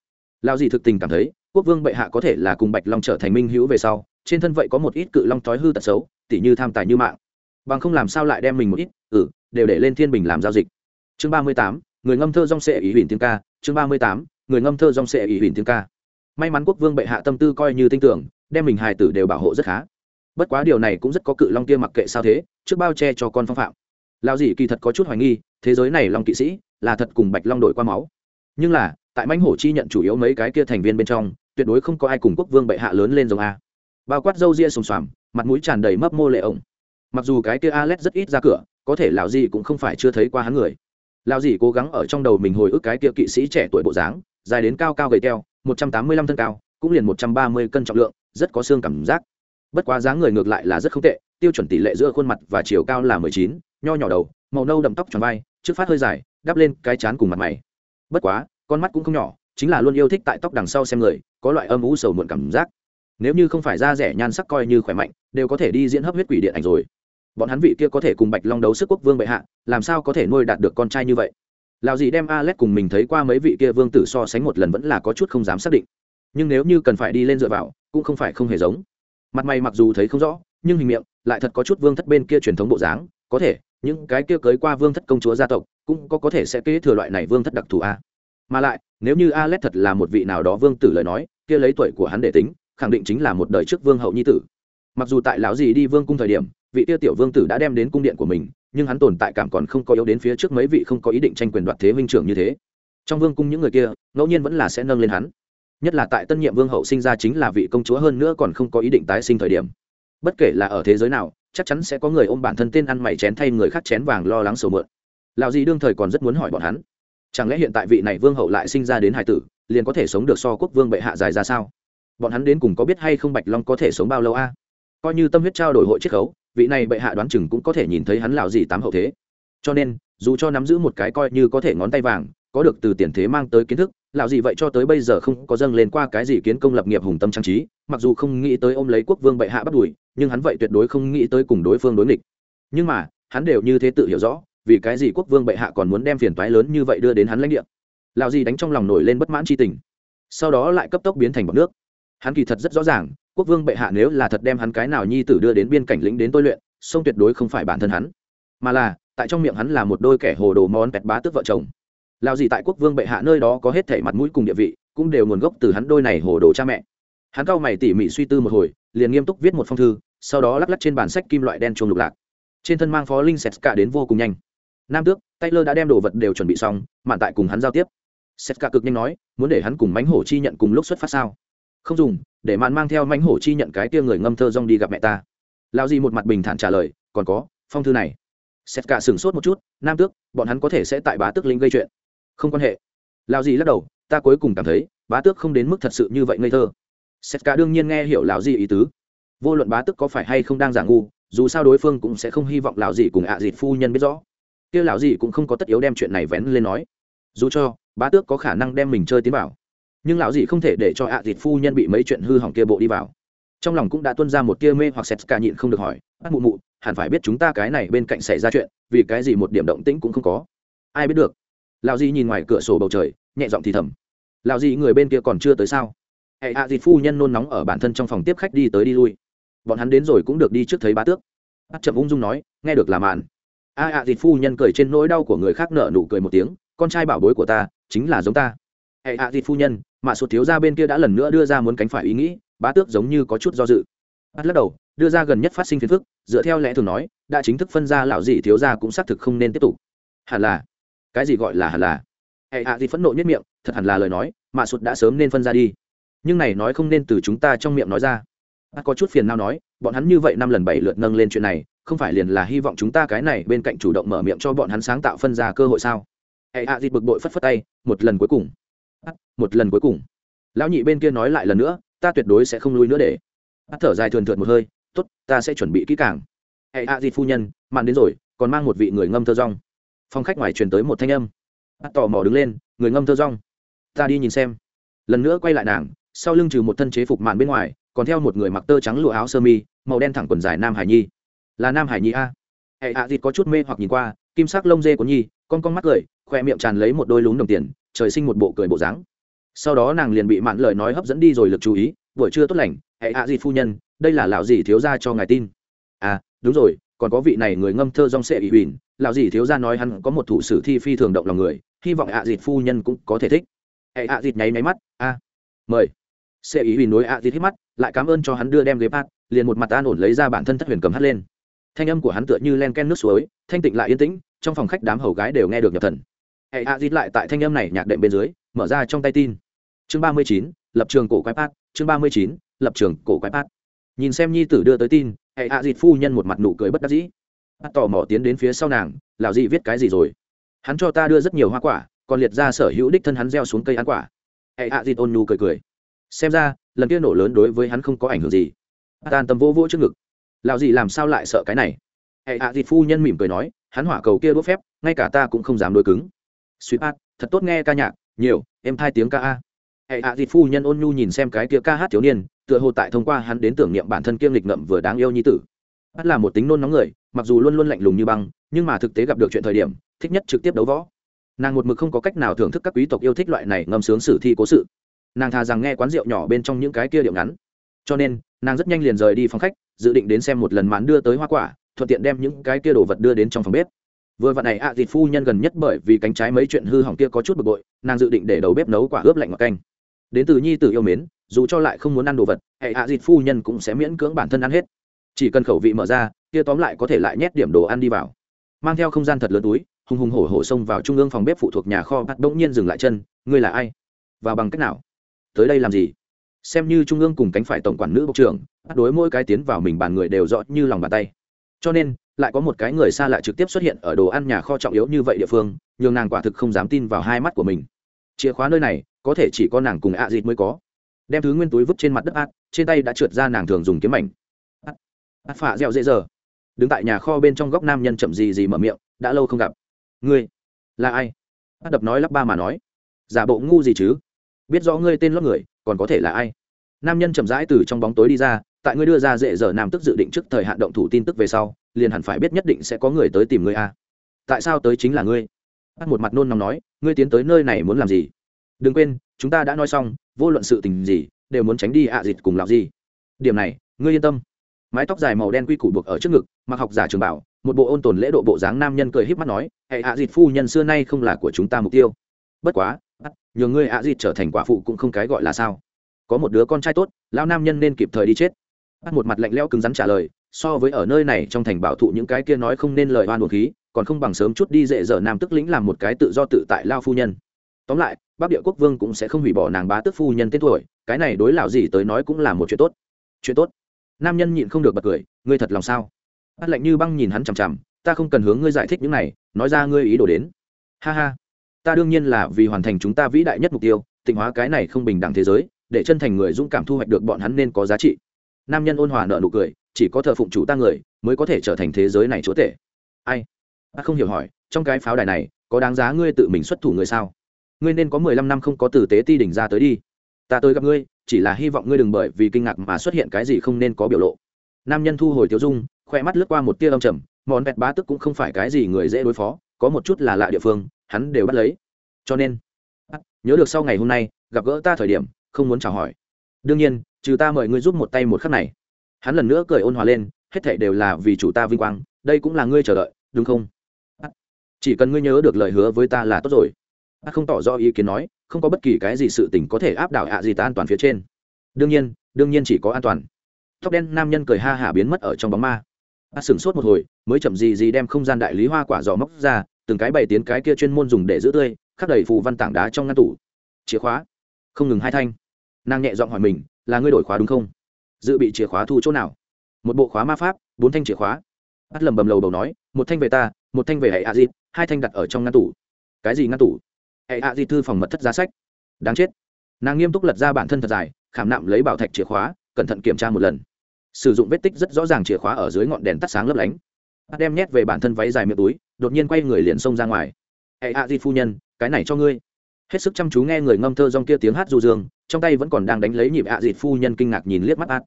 Lao gì thực tình cảm thấy, quốc vương bệ hạ có thể là cùng bạch long trở thành minh hữu về sau, trên thân vậy có một ít cự long thói hư tật xấu, tỉ như tham tài như mạng. Bằng không làm sao lại đem mình một ít ừ đều để lên thiên bình làm giao dịch. Chương ba mươi tám, người ngâm thơ dong sệ ý huỳnh tiếng ca, chương ba mươi tám, người ngâm thơ dong sệ ý huỳnh tiếng ca may mắn quốc vương bệ hạ tâm tư coi như tinh tưởng, đem mình hài tử đều bảo hộ rất khá. Bất quá điều này cũng rất có cự long kia mặc kệ sao thế, trước bao che cho con phong phạm. Lao dì kỳ thật có chút hoài nghi, thế giới này long kỵ sĩ là thật cùng bạch long đổi qua máu. Nhưng là, tại mãnh hổ chi nhận chủ yếu mấy cái kia thành viên bên trong, tuyệt đối không có ai cùng quốc vương bệ hạ lớn lên giống a. Bao quát râu ria xồm xoàm, mặt mũi tràn đầy mấp mô lệ ổng. Mặc dù cái kia alex rất ít ra cửa, có thể lão dì cũng không phải chưa thấy qua hắn người. Lão dì cố gắng ở trong đầu mình hồi ức cái kia kỵ sĩ trẻ tuổi bộ dáng, dài đến cao cao gầy teo một trăm tám mươi lăm thân cao, cũng liền một trăm ba mươi cân trọng lượng, rất có xương cảm giác. Bất quá dáng người ngược lại là rất không tệ, tiêu chuẩn tỷ lệ giữa khuôn mặt và chiều cao là mười chín, nho nhỏ đầu, màu nâu đậm tóc tròn vai, trước phát hơi dài, đắp lên cái chán cùng mặt mày. Bất quá, con mắt cũng không nhỏ, chính là luôn yêu thích tại tóc đằng sau xem người, có loại âm u sầu muộn cảm giác. Nếu như không phải da rẻ nhan sắc coi như khỏe mạnh, đều có thể đi diễn hấp huyết quỷ điện ảnh rồi. Bọn hắn vị kia có thể cùng bạch long đấu sức quốc vương bệ hạ, làm sao có thể nuôi đạt được con trai như vậy? Lào gì đem alex cùng mình thấy qua mấy vị kia vương tử so sánh một lần vẫn là có chút không dám xác định. Nhưng nếu như cần phải đi lên dựa vào, cũng không phải không hề giống. Mặt mày mặc dù thấy không rõ, nhưng hình miệng lại thật có chút vương thất bên kia truyền thống bộ dáng. Có thể, những cái kia cưới qua vương thất công chúa gia tộc cũng có có thể sẽ kế thừa loại này vương thất đặc thù a. Mà lại, nếu như alex thật là một vị nào đó vương tử lời nói, kia lấy tuổi của hắn để tính, khẳng định chính là một đời trước vương hậu nhi tử. Mặc dù tại lão gì đi vương cung thời điểm, vị tiêu tiểu vương tử đã đem đến cung điện của mình nhưng hắn tồn tại cảm còn không có yếu đến phía trước mấy vị không có ý định tranh quyền đoạt thế huynh trưởng như thế. Trong vương cung những người kia, ngẫu nhiên vẫn là sẽ nâng lên hắn. Nhất là tại tân nhiệm vương hậu sinh ra chính là vị công chúa hơn nữa còn không có ý định tái sinh thời điểm. Bất kể là ở thế giới nào, chắc chắn sẽ có người ôm bản thân tên ăn mày chén thay người khác chén vàng lo lắng sầu mượn. Lão gì đương thời còn rất muốn hỏi bọn hắn, chẳng lẽ hiện tại vị này vương hậu lại sinh ra đến hải tử, liền có thể sống được so quốc vương bệ hạ dài ra sao? Bọn hắn đến cùng có biết hay không bạch long có thể sống bao lâu a? Coi như tâm huyết trao đổi hội chiết khấu vị này bệ hạ đoán chừng cũng có thể nhìn thấy hắn lào gì tám hậu thế. Cho nên, dù cho nắm giữ một cái coi như có thể ngón tay vàng, có được từ tiền thế mang tới kiến thức lào gì vậy cho tới bây giờ không có dâng lên qua cái gì kiến công lập nghiệp hùng tâm trang trí, mặc dù không nghĩ tới ôm lấy quốc vương bệ hạ bắt đùi nhưng hắn vậy tuyệt đối không nghĩ tới cùng đối phương đối nghịch. Nhưng mà, hắn đều như thế tự hiểu rõ, vì cái gì quốc vương bệ hạ còn muốn đem phiền toái lớn như vậy đưa đến hắn lãnh địa. Lào gì đánh trong lòng nổi lên bất mãn chi tình. Sau đó lại cấp tốc biến thành bọc nước. Hắn kỳ thật rất rõ ràng quốc vương bệ hạ nếu là thật đem hắn cái nào nhi tử đưa đến biên cảnh lĩnh đến tôi luyện sông tuyệt đối không phải bản thân hắn. Mà là, tại trong miệng hắn là một đôi kẻ hồ đồ món pẹt bá tức vợ chồng. Lao gì tại quốc vương bệ hạ nơi đó có hết thể mặt mũi cùng địa vị, cũng đều nguồn gốc từ hắn đôi này hồ đồ cha mẹ. Hắn cao mày tỉ mỉ suy tư một hồi, liền nghiêm túc viết một phong thư, sau đó lắc lắc trên bản sách kim loại đen chuông lục lạc. Trên thân mang phó linh sét cả đến vô cùng nhanh. Nam tước, taylor đã đem đồ vật đều chuẩn bị xong, mạn tại cùng hắn giao tiếp. Sét cả cực nhanh nói, muốn để hắn cùng mánh hổ chi nhận cùng lúc xuất phát sao? Không dùng, để mạn mang theo mánh hổ chi nhận cái tia người ngâm thơ rong đi gặp mẹ ta. Lao gì một mặt bình thản trả lời, còn có, phong thư này. Xét cả sửng sốt một chút, nam tước, bọn hắn có thể sẽ tại bá tước linh gây chuyện. Không quan hệ. Lao gì lắc đầu, ta cuối cùng cảm thấy, bá tước không đến mức thật sự như vậy ngây thơ. Xét cả đương nhiên nghe hiểu lão gì ý tứ. Vô luận bá tước có phải hay không đang giả ngu, dù sao đối phương cũng sẽ không hy vọng lão gì cùng ạ à dịt phu nhân biết rõ. Kia lão gì cũng không có tất yếu đem chuyện này vén lên nói. Dù cho, bá tước có khả năng đem mình chơi tiến bảo nhưng lão gì không thể để cho ạ à dịt phu nhân bị mấy chuyện hư hỏng kia bộ đi vào. Trong lòng cũng đã tuân ra một tia mê hoặc sét cả nhịn không được hỏi, bác mụ mụ, hẳn phải biết chúng ta cái này bên cạnh xảy ra chuyện, vì cái gì một điểm động tĩnh cũng không có? Ai biết được. Lão gì nhìn ngoài cửa sổ bầu trời, nhẹ giọng thì thầm, lão gì người bên kia còn chưa tới sao? Hệ ạ dịt phu nhân nôn nóng ở bản thân trong phòng tiếp khách đi tới đi lui. Bọn hắn đến rồi cũng được đi trước thấy bá tước. Bắt chậm ung dung nói, nghe được làm màn a, ạ dịt phu nhân cười trên nỗi đau của người khác nợ nụ cười một tiếng, con trai bảo bối của ta, chính là giống ta hệ hạ thịt phu nhân, mà sụt thiếu ra bên kia đã lần nữa đưa ra muốn cánh phải ý nghĩ, bá tước giống như có chút do dự. Bắt lắc đầu, đưa ra gần nhất phát sinh phiền phức, dựa theo lẽ thường nói, đã chính thức phân ra lão dị thiếu ra cũng xác thực không nên tiếp tục. Hẳn là. Cái gì gọi là hẳn là? Hệ hạ thịt phẫn nộ nhất miệng, thật hẳn là lời nói, mà sụt đã sớm nên phân ra đi. Nhưng này nói không nên từ chúng ta trong miệng nói ra. Bắt có chút phiền nào nói, bọn hắn như vậy năm lần bảy lượt nâng lên chuyện này, không phải liền là hy vọng chúng ta cái này bên cạnh chủ động mở miệng cho bọn hắn sáng tạo phân ra cơ hội sao? Hệ hạ thịt bực bội phất phất tay, một lần cuối cùng. À, một lần cuối cùng. Lão nhị bên kia nói lại lần nữa ta tuyệt đối sẽ không lui nữa để. À, thở dài thườn thượt một hơi tốt ta sẽ chuẩn bị kỹ càng. Hệ a di phu nhân màn đến rồi còn mang một vị người ngâm thơ rong. Phòng khách ngoài truyền tới một thanh âm. Bắt tò mò đứng lên người ngâm thơ rong. Ta đi nhìn xem. Lần nữa quay lại nàng sau lưng trừ một thân chế phục mạn bên ngoài còn theo một người mặc tơ trắng lụa áo sơ mi màu đen thẳng quần dài nam hải nhi. Là nam hải nhi a. Hệ hạ dịt có chút mê hoặc nhìn qua kim sắc lông dê của nhi con con mắt cười khoe miệng tràn lấy một đôi lún đồng tiền trời sinh một bộ cười bộ dáng. Sau đó nàng liền bị mạn lời nói hấp dẫn đi rồi lực chú ý buổi trưa tốt lành hệ hạ gì phu nhân đây là lão gì thiếu gia cho ngài tin. À đúng rồi còn có vị này người ngâm thơ dong sệ ủy huỳnh lão gì thiếu gia nói hắn có một thủ sử thi phi thường động lòng người hy vọng hạ dịt phu nhân cũng có thể thích. Hệ hạ dịt nháy máy mắt a mời. Sệ ý huỳnh nối hạ dịt hít mắt lại cảm ơn cho hắn đưa đem ghế bát, liền một mặt an ổn lấy ra bản thân thất huyền cầm hắt lên. Thanh âm của hắn tựa như len ken nước suối thanh tịnh lại yên tĩnh trong phòng khách đám hầu gái đều nghe được nhập thần hệ a dít lại tại thanh âm này nhạc đệm bên dưới, mở ra trong tay tin. Chương ba mươi chín, lập trường cổ quái pat chương ba mươi chín, lập trường cổ quái pat nhìn xem nhi tử đưa tới tin, hệ a dít phu nhân một mặt nụ cười bất đắc dĩ. Bắt tò mò tiến đến phía sau nàng, lão dị viết cái gì rồi? Hắn cho ta đưa rất nhiều hoa quả, còn liệt ra sở hữu đích thân hắn gieo xuống cây ăn quả. Hệ a dít ôn nhu cười cười. Xem ra, lần kia nổ lớn đối với hắn không có ảnh hưởng gì. Tan tâm vô vỗ trước ngực. Lão dị làm sao lại sợ cái này? Hệ a dít phu nhân mỉm cười nói, hắn hỏa cầu kia đốt phép, ngay cả ta cũng không dám đôi cứng suy bát, thật tốt nghe ca nhạc, nhiều, em hai tiếng ca a. Hệ hạ thịt phu nhân ôn nhu nhìn xem cái kia ca hát thiếu niên, tựa hồ tại thông qua hắn đến tưởng niệm bản thân kiêng lịch ngậm vừa đáng yêu như tử. Bắt là một tính nôn nóng người, mặc dù luôn luôn lạnh lùng như băng, nhưng mà thực tế gặp được chuyện thời điểm, thích nhất trực tiếp đấu võ. Nàng một mực không có cách nào thưởng thức các quý tộc yêu thích loại này ngâm sướng sử thi cố sự. Nàng thà rằng nghe quán rượu nhỏ bên trong những cái kia điệu ngắn. Cho nên, nàng rất nhanh liền rời đi phòng khách, dự định đến xem một lần màn đưa tới hoa quả, thuận tiện đem những cái kia đồ vật đưa đến trong phòng bếp vừa vặn này ạ à, phu nhân gần nhất bởi vì cánh trái mấy chuyện hư hỏng kia có chút bực bội nàng dự định để đầu bếp nấu quả ướp lạnh ngọt canh. Đến từ nhi tử yêu mến dù cho lại không muốn ăn đồ vật hệ ạ thịt phu nhân cũng sẽ miễn cưỡng bản thân ăn hết. Chỉ cần khẩu vị mở ra kia tóm lại có thể lại nhét điểm đồ ăn đi vào. Mang theo không gian thật lớn túi hùng hùng hổ hổ xông vào trung ương phòng bếp phụ thuộc nhà kho bắt bỗng nhiên dừng lại chân ngươi là ai? Và bằng cách nào? Tới đây làm gì? Xem như trung ương cùng cánh phải tổng quản nữ bộ trưởng bắt đối mỗi cái tiến vào mình bàn người đều rõ như lòng bàn tay. Cho nên lại có một cái người xa lạ trực tiếp xuất hiện ở đồ ăn nhà kho trọng yếu như vậy địa phương nhường nàng quả thực không dám tin vào hai mắt của mình. Chìa khóa nơi này có thể chỉ có nàng cùng ạ à dịt mới có. Đem thứ nguyên túi vứt trên mặt đất át trên tay đã trượt ra nàng thường dùng kiếm mảnh. Át, át phạ dẻo dễ giờ. Đứng tại nhà kho bên trong góc nam nhân chậm gì gì mở miệng đã lâu không gặp. Ngươi là ai? Át đập nói lắp ba mà nói. Giả bộ ngu gì chứ? Biết rõ ngươi tên lót người còn có thể là ai? Nam nhân chậm rãi từ trong bóng tối đi ra tại ngươi đưa ra dễ dở nam tức dự định trước thời hạn động thủ tin tức về sau liền hẳn phải biết nhất định sẽ có người tới tìm ngươi a tại sao tới chính là ngươi? Bắt một mặt nôn nóng nói, ngươi tiến tới nơi này muốn làm gì? Đừng quên, chúng ta đã nói xong, vô luận sự tình gì, đều muốn tránh đi ạ à dịt cùng lão gì điểm này, ngươi yên tâm. Mái tóc dài màu đen quy củ buộc ở trước ngực, mặc học giả trường bảo, một bộ ôn tồn lễ độ bộ dáng nam nhân cười híp mắt nói hệ ạ dịt phu nhân xưa nay không là của chúng ta mục tiêu. Bất quá nhờ ngươi ạ dịt trở thành quả phụ cũng không cái gọi là sao. Có một đứa con trai tốt lao nam nhân nên kịp thời đi chết. Bắt một mặt lạnh lẽo cứng rắn trả lời so với ở nơi này trong thành bảo thụ những cái kia nói không nên lời oan buồn khí, còn không bằng sớm chút đi dễ dở nam tức lĩnh làm một cái tự do tự tại lao phu nhân. Tóm lại, bắc địa quốc vương cũng sẽ không hủy bỏ nàng bá tước phu nhân tên tuổi, cái này đối lão gì tới nói cũng là một chuyện tốt. Chuyện tốt? Nam nhân nhịn không được bật cười, ngươi thật lòng sao? Bắt lạnh như băng nhìn hắn chằm chằm, ta không cần hướng ngươi giải thích những này, nói ra ngươi ý đồ đến. Ha ha. Ta đương nhiên là vì hoàn thành chúng ta vĩ đại nhất mục tiêu, tịnh hóa cái này không bình đẳng thế giới, để chân thành người dũng cảm thu hoạch được bọn hắn nên có giá trị. Nam nhân ôn hòa nợ nụ cười chỉ có thờ phụng chủ ta người mới có thể trở thành thế giới này chúa tể. Ai? Ta không hiểu hỏi, trong cái pháo đài này, có đáng giá ngươi tự mình xuất thủ người sao? Ngươi nên có mười lăm năm không có tử tế ti đỉnh ra tới đi. Ta tới gặp ngươi, chỉ là hy vọng ngươi đừng bởi vì kinh ngạc mà xuất hiện cái gì không nên có biểu lộ. Nam nhân thu hồi tiêu dung, khoe mắt lướt qua một tia âm trầm, món vẹt bá tức cũng không phải cái gì người dễ đối phó, có một chút là lạ địa phương, hắn đều bắt lấy. Cho nên, nhớ được sau ngày hôm nay, gặp gỡ ta thời điểm, không muốn chào hỏi. Đương nhiên, trừ ta mời ngươi giúp một tay một khắc này hắn lần nữa cười ôn hòa lên, hết thảy đều là vì chủ ta vinh quang, đây cũng là ngươi chờ đợi, đúng không? Chỉ cần ngươi nhớ được lời hứa với ta là tốt rồi. Ta không tỏ rõ ý kiến nói, không có bất kỳ cái gì sự tình có thể áp đảo ạ gì ta an toàn phía trên. Đương nhiên đương nhiên chỉ có an toàn. Tóc đen nam nhân cười ha hả biến mất ở trong bóng ma. A sửng sốt một hồi, mới chậm gì gì đem không gian đại lý hoa quả giò móc ra, từng cái bày tiến cái kia chuyên môn dùng để giữ tươi, khắc đầy phù văn tảng đá trong ngăn tủ. Chìa khóa. Không ngừng hai thanh. Nàng nhẹ giọng hỏi mình, là ngươi đổi khóa đúng không? Dự bị chìa khóa thu chỗ nào? Một bộ khóa ma pháp, bốn thanh chìa khóa. Bắt lầm bầm lầu đầu nói, một thanh về ta, một thanh về hệ a dịp hai thanh đặt ở trong ngăn tủ. Cái gì ngăn tủ? Hệ a dịp thư phòng mật thất giá sách. Đáng chết. Nàng nghiêm túc lật ra bản thân thật dài, khảm nạm lấy bảo thạch chìa khóa, cẩn thận kiểm tra một lần. Sử dụng vết tích rất rõ ràng chìa khóa ở dưới ngọn đèn tắt sáng lấp lánh. Bắt đem nhét về bản thân váy dài miệng túi, đột nhiên quay người liền xông ra ngoài. Hệ a dịp phu nhân, cái này cho ngươi hết sức chăm chú nghe người ngâm thơ dong kia tiếng hát du dương, trong tay vẫn còn đang đánh lấy nhịp ạ dịt phu nhân kinh ngạc nhìn liếc mắt át.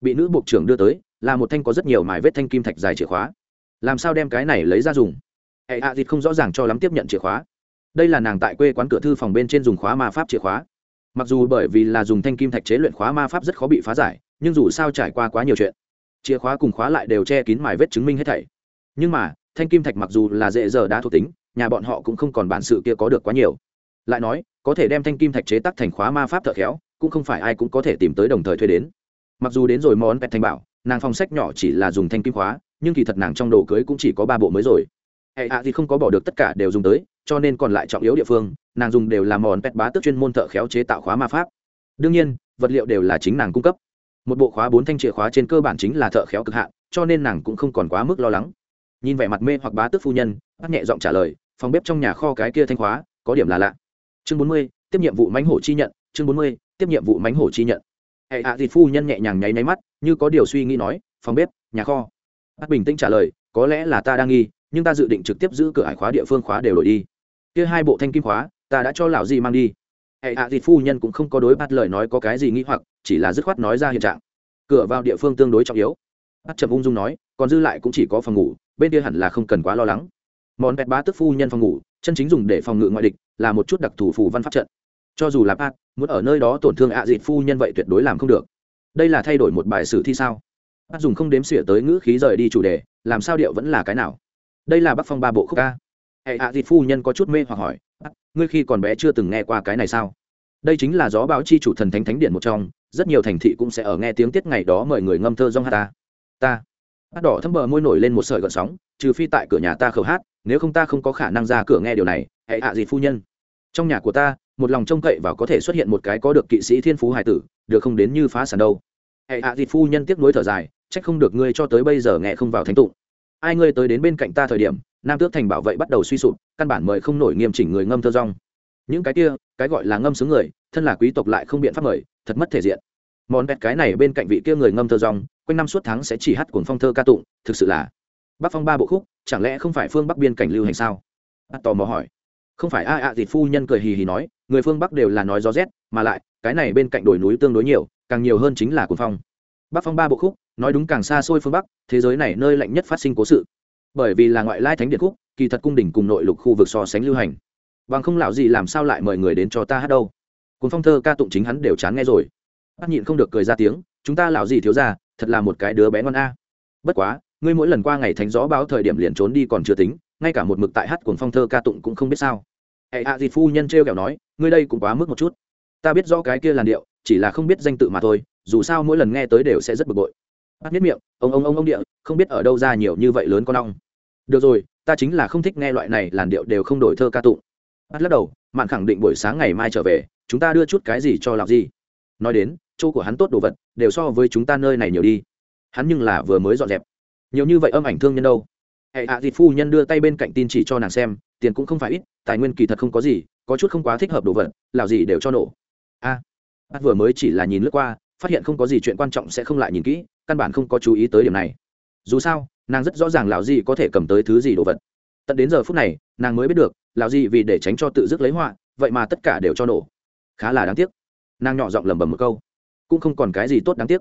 Bị nữ bộ trưởng đưa tới, là một thanh có rất nhiều mài vết thanh kim thạch dài chìa khóa. Làm sao đem cái này lấy ra dùng? Hệ ạ dịt không rõ ràng cho lắm tiếp nhận chìa khóa. Đây là nàng tại quê quán cửa thư phòng bên trên dùng khóa ma pháp chìa khóa. Mặc dù bởi vì là dùng thanh kim thạch chế luyện khóa ma pháp rất khó bị phá giải, nhưng dù sao trải qua quá nhiều chuyện, chìa khóa cùng khóa lại đều che kín mài vết chứng minh hết thảy. Nhưng mà, thanh kim thạch mặc dù là dễ giờ đã thuộc tính, nhà bọn họ cũng không còn bản sự kia có được quá nhiều lại nói, có thể đem thanh kim thạch chế tác thành khóa ma pháp thợ khéo, cũng không phải ai cũng có thể tìm tới đồng thời thuê đến. Mặc dù đến rồi món pet thanh bảo, nàng phòng sách nhỏ chỉ là dùng thanh kim khóa, nhưng kỳ thật nàng trong đồ cưới cũng chỉ có ba bộ mới rồi. Hệ hạ thì không có bỏ được tất cả đều dùng tới, cho nên còn lại trọng yếu địa phương, nàng dùng đều là món pet bá tức chuyên môn thợ khéo chế tạo khóa ma pháp. Đương nhiên, vật liệu đều là chính nàng cung cấp. Một bộ khóa bốn thanh chìa khóa trên cơ bản chính là thợ khéo cực hạn, cho nên nàng cũng không còn quá mức lo lắng. Nhìn vẻ mặt mê hoặc bá tức phu nhân, bác nhẹ giọng trả lời, phòng bếp trong nhà kho cái kia thanh khóa, có điểm là lạ chương bốn mươi, tiếp nhiệm vụ mánh hổ chi nhận, chương bốn mươi, tiếp nhiệm vụ mánh hổ chi nhận. Hệ hạ thịt phu nhân nhẹ nhàng nháy nháy mắt, như có điều suy nghĩ nói, phòng bếp, nhà kho. Bác bình tĩnh trả lời, có lẽ là ta đang nghi, nhưng ta dự định trực tiếp giữ cửa hải khóa địa phương khóa đều đổi đi. Kia hai bộ thanh kim khóa, ta đã cho lão gì mang đi. Hệ hạ thịt phu nhân cũng không có đối bắt lời nói có cái gì nghĩ hoặc, chỉ là dứt khoát nói ra hiện trạng. Cửa vào địa phương tương đối trọng yếu. Bắt trầm ung dung nói, còn dư lại cũng chỉ có phòng ngủ, bên kia hẳn là không cần quá lo lắng. Món vẹt bá tức phu nhân phòng ngủ chân chính dùng để phòng ngự ngoại địch là một chút đặc thù phù văn pháp trận. Cho dù là pat muốn ở nơi đó tổn thương ạ à dịt phu nhân vậy tuyệt đối làm không được. Đây là thay đổi một bài sử thi sao? Pat dùng không đếm xỉa tới ngữ khí rời đi chủ đề, làm sao điệu vẫn là cái nào? Đây là bắc phong ba bộ khúc ca. Hệ ạ dịt phu nhân có chút mê hoặc hỏi ngươi khi còn bé chưa từng nghe qua cái này sao? Đây chính là gió báo chi chủ thần thánh thánh điện một trong, rất nhiều thành thị cũng sẽ ở nghe tiếng tiết ngày đó mời người ngâm thơ dong hát ta. Ta. Hát đỏ thấm bờ môi nổi lên một sợi gợn sóng, trừ phi tại cửa nhà ta khẩu hát nếu không ta không có khả năng ra cửa nghe điều này hãy ạ gì phu nhân? Trong nhà của ta, một lòng trông cậy vào có thể xuất hiện một cái có được kỵ sĩ thiên phú hải tử, được không đến như phá sản đâu. Hãy ạ gì phu nhân tiếp nối thở dài, trách không được ngươi cho tới bây giờ nghe không vào thánh tụng. Ai ngươi tới đến bên cạnh ta thời điểm, nam tước thành bảo vệ bắt đầu suy sụp, căn bản mời không nổi nghiêm chỉnh người ngâm thơ rong. Những cái kia, cái gọi là ngâm xứng người, thân là quý tộc lại không biện pháp mời, thật mất thể diện. Món vẹt cái này bên cạnh vị kia người ngâm thơ rong, quanh năm suốt tháng sẽ chỉ hát cuồng phong thơ ca tụng, thực sự là bắc phong ba bộ khúc, chẳng lẽ không phải phương bắc biên cảnh lưu hành sao? Bắt tò mò hỏi. Không phải, a ạ à phu nhân cười hì hì nói, người phương bắc đều là nói gió rét, mà lại, cái này bên cạnh đồi núi tương đối nhiều, càng nhiều hơn chính là cuồng phong. Bắc phong ba bộ khúc, nói đúng càng xa xôi phương bắc, thế giới này nơi lạnh nhất phát sinh cố sự. Bởi vì là ngoại lai thánh điện khúc, kỳ thật cung đỉnh cùng nội lục khu vực so sánh lưu hành. Bằng không lão gì làm sao lại mời người đến cho ta hát đâu? Cuồng phong thơ ca tụng chính hắn đều chán nghe rồi. Bắt nhịn không được cười ra tiếng, chúng ta lão gì thiếu ra thật là một cái đứa bé ngon a. Bất quá ngươi mỗi lần qua ngày thánh gió báo thời điểm liền trốn đi còn chưa tính, ngay cả một mực tại hát cuồng phong thơ ca tụng cũng không biết sao. Hệ hạ dịt phu nhân t r kẹo nói, ngươi đây cũng quá mức một chút. Ta biết rõ cái kia làn điệu, chỉ là không biết danh tự mà thôi, dù sao mỗi lần nghe tới đều sẽ rất bực bội. Bắt biết miệng, ông ông ông ông địa, không biết ở đâu ra nhiều như vậy lớn con ong. Được rồi, ta chính là không thích nghe loại này làn điệu đều không đổi thơ ca tụng. Bắt lắc đầu, mạn khẳng định buổi sáng ngày mai trở về, chúng ta đưa chút cái gì cho làm gì. Nói đến, chỗ của hắn tốt đồ vật, đều so với chúng ta nơi này nhiều đi. Hắn nhưng là vừa mới dọn dẹp nhiều như vậy âm ảnh thương nhân đâu. Hệ hạ dịp phu nhân đưa tay bên cạnh tin chỉ cho nàng xem tiền cũng không phải ít tài nguyên kỳ thật không có gì có chút không quá thích hợp đồ vật lào gì đều cho nổ. A à, vừa mới chỉ là nhìn lướt qua phát hiện không có gì chuyện quan trọng sẽ không lại nhìn kỹ căn bản không có chú ý tới điểm này. Dù sao nàng rất rõ ràng lão gì có thể cầm tới thứ gì đồ vật. Tận đến giờ phút này nàng mới biết được lão gì vì để tránh cho tự dứt lấy họa vậy mà tất cả đều cho nổ. Khá là đáng tiếc. Nàng nhỏ giọng lẩm bẩm một câu. Cũng không còn cái gì tốt đáng tiếc.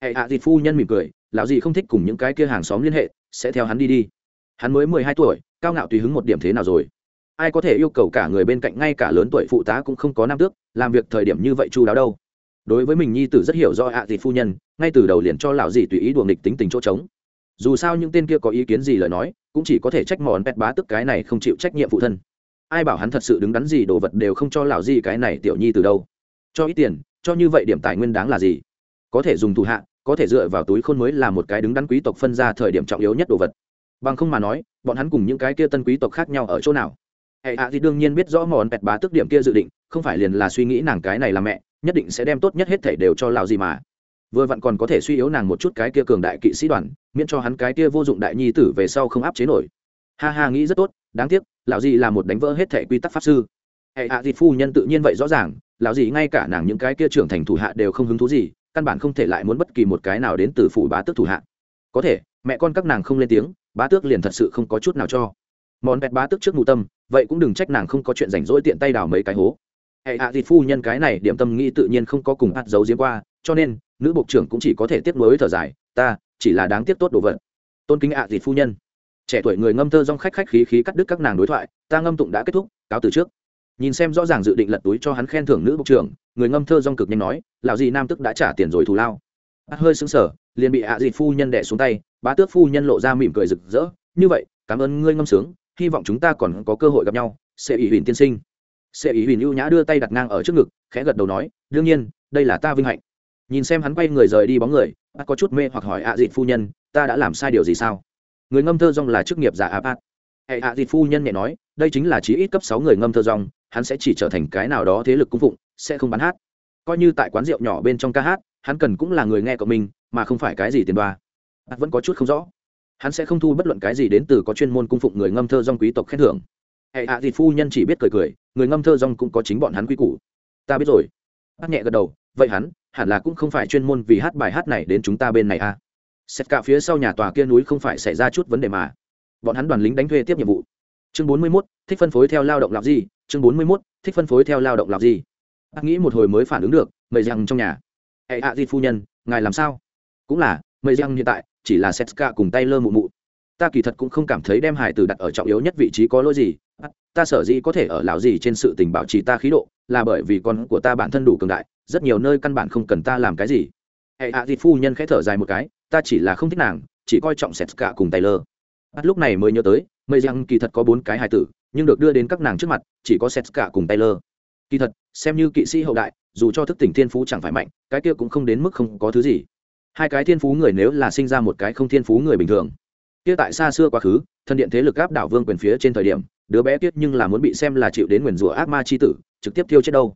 Hệ hạ dịt phu nhân mỉm cười lão gì không thích cùng những cái kia hàng xóm liên hệ, sẽ theo hắn đi đi. Hắn mới mười hai tuổi, cao ngạo tùy hứng một điểm thế nào rồi? Ai có thể yêu cầu cả người bên cạnh ngay cả lớn tuổi phụ tá cũng không có nam tước, làm việc thời điểm như vậy chu đáo đâu. Đối với mình nhi tử rất hiểu do hạ gì phu nhân, ngay từ đầu liền cho lão gì tùy ý đùa nghịch tính tình chỗ trống. Dù sao những tên kia có ý kiến gì lời nói, cũng chỉ có thể trách mòn pet bá tức cái này không chịu trách nhiệm phụ thân. Ai bảo hắn thật sự đứng đắn gì đồ vật đều không cho lão gì cái này tiểu nhi từ đâu? Cho ít tiền, cho như vậy điểm tài nguyên đáng là gì? Có thể dùng thủ hạ có thể dựa vào túi khôn mới là một cái đứng đắn quý tộc phân ra thời điểm trọng yếu nhất đồ vật. Bằng không mà nói, bọn hắn cùng những cái kia tân quý tộc khác nhau ở chỗ nào? Hệ hạ thì đương nhiên biết rõ mòn pẹt bá tức điểm kia dự định, không phải liền là suy nghĩ nàng cái này là mẹ, nhất định sẽ đem tốt nhất hết thể đều cho lão gì mà. Vừa vặn còn có thể suy yếu nàng một chút cái kia cường đại kỵ sĩ đoàn, miễn cho hắn cái kia vô dụng đại nhi tử về sau không áp chế nổi. Ha ha, nghĩ rất tốt, đáng tiếc, lão gì là một đánh vỡ hết thể quy tắc pháp sư. Hệ hạ à phu nhân tự nhiên vậy rõ ràng, lão gì ngay cả nàng những cái kia trưởng thành thủ hạ đều không hứng thú gì căn bản không thể lại muốn bất kỳ một cái nào đến từ phủ bá tước thủ hạ. Có thể, mẹ con các nàng không lên tiếng, bá tước liền thật sự không có chút nào cho. Món bẹt bá tước trước mù tâm, vậy cũng đừng trách nàng không có chuyện rảnh rỗi tiện tay đào mấy cái hố. Hệ hạ à phu nhân cái này điểm tâm nghĩ tự nhiên không có cùng hạt giấu giếm qua, cho nên, nữ bộ trưởng cũng chỉ có thể tiếp nối thở dài, ta, chỉ là đáng tiếc tốt đồ vật. Tôn kính ạ à phu nhân. Trẻ tuổi người ngâm thơ dong khách khách khí khí cắt đứt các nàng đối thoại, ta ngâm tụng đã kết thúc, cáo từ trước nhìn xem rõ ràng dự định lật túi cho hắn khen thưởng nữ bộ trưởng, người ngâm thơ dong cực nhanh nói, lão gì nam tức đã trả tiền rồi thù lao. Bắt hơi xứng sở liền bị ạ à phu nhân đẻ xuống tay, bá tước phu nhân lộ ra mỉm cười rực rỡ, như vậy, cảm ơn ngươi ngâm sướng, hy vọng chúng ta còn có cơ hội gặp nhau. Sẽ ủy huỳnh tiên sinh. Sẽ ủy huỳnh ưu nhã đưa tay đặt ngang ở trước ngực, khẽ gật đầu nói, đương nhiên, đây là ta vinh hạnh. Nhìn xem hắn quay người rời đi bóng người, bác có chút mê hoặc hỏi ạ à dịt phu nhân, ta đã làm sai điều gì sao? Người ngâm thơ rong là chức nghiệp giả áp hệ ạ dịt phu nhân nhẹ nói, đây chính là chí ít cấp sáu người ngâm thơ rong hắn sẽ chỉ trở thành cái nào đó thế lực cung phụng sẽ không bán hát. Coi như tại quán rượu nhỏ bên trong ca hát hắn cần cũng là người nghe của mình mà không phải cái gì tiền đoa. Hắn vẫn có chút không rõ. Hắn sẽ không thu bất luận cái gì đến từ có chuyên môn cung phụng người ngâm thơ dong quý tộc khen thưởng. Hệ hạ thì phu nhân chỉ biết cười cười người ngâm thơ rong cũng có chính bọn hắn quy củ. Ta biết rồi. Bác nhẹ gật đầu vậy hắn hẳn là cũng không phải chuyên môn vì hát bài hát này đến chúng ta bên này à? Xét cả phía sau nhà tòa kia núi không phải xảy ra chút vấn đề mà. Bọn hắn đoàn lính đánh thuê tiếp nhiệm vụ. Chương bốn mươi 41, thích phân phối theo lao động làm gì? Chương bốn mươi 41, thích phân phối theo lao động làm gì? Bác nghĩ một hồi mới phản ứng được mời rằng trong nhà. Hệ hạ gì phu nhân ngài làm sao? Cũng là mời rằng hiện tại chỉ là setska cùng tay lơ mụ mụ. Ta kỳ thật cũng không cảm thấy đem hải tử đặt ở trọng yếu nhất vị trí có lỗi gì. Ta sở dĩ có thể ở lão gì trên sự tình bảo trì ta khí độ là bởi vì con của ta bản thân đủ cường đại rất nhiều nơi căn bản không cần ta làm cái gì. Hệ hạ gì phu nhân khẽ thở dài một cái ta chỉ là không thích nàng chỉ coi trọng sét cả cùng taylor. Bắt lúc này mới nhớ tới mây rằng kỳ thật có bốn cái hài tử, nhưng được đưa đến các nàng trước mặt, chỉ có sét cả cùng taylor. Kỳ thật, xem như kỵ sĩ hậu đại, dù cho thức tỉnh thiên phú chẳng phải mạnh, cái kia cũng không đến mức không có thứ gì. Hai cái thiên phú người nếu là sinh ra một cái không thiên phú người bình thường. Kia tại xa xưa quá khứ, thân điện thế lực áp đảo vương quyền phía trên thời điểm, đứa bé kiết nhưng là muốn bị xem là chịu đến nguyền rủa ác ma c h i tử, trực tiếp thiêu chết đâu.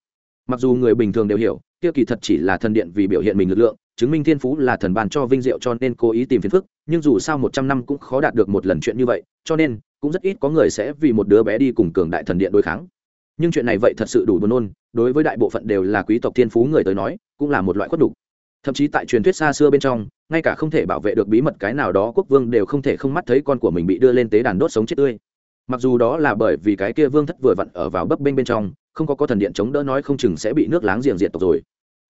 Mặc dù người bình thường đều hiểu, kia kỳ thật chỉ là thần điện vì biểu hiện mình lực lượng chứng minh thiên phú là thần bàn cho vinh diệu cho nên cố ý tìm phiền phức, nhưng dù sao một trăm năm cũng khó đạt được một lần chuyện như vậy, cho nên cũng rất ít có người sẽ vì một đứa bé đi cùng cường đại thần điện đối kháng. Nhưng chuyện này vậy thật sự đủ buồn nôn, đối với đại bộ phận đều là quý tộc thiên phú người tới nói, cũng là một loại khuất đục thậm chí tại truyền thuyết xa xưa bên trong, ngay cả không thể bảo vệ được bí mật cái nào đó quốc vương đều không thể không mắt thấy con của mình bị đưa lên tế đàn đốt sống chết tươi. Mặc dù đó là bởi vì cái kia vương thất vừa vặn ở vào bấp bênh bên trong, không có có thần điện chống đỡ nói không chừng sẽ bị nước láng giềng diệt tộc rồi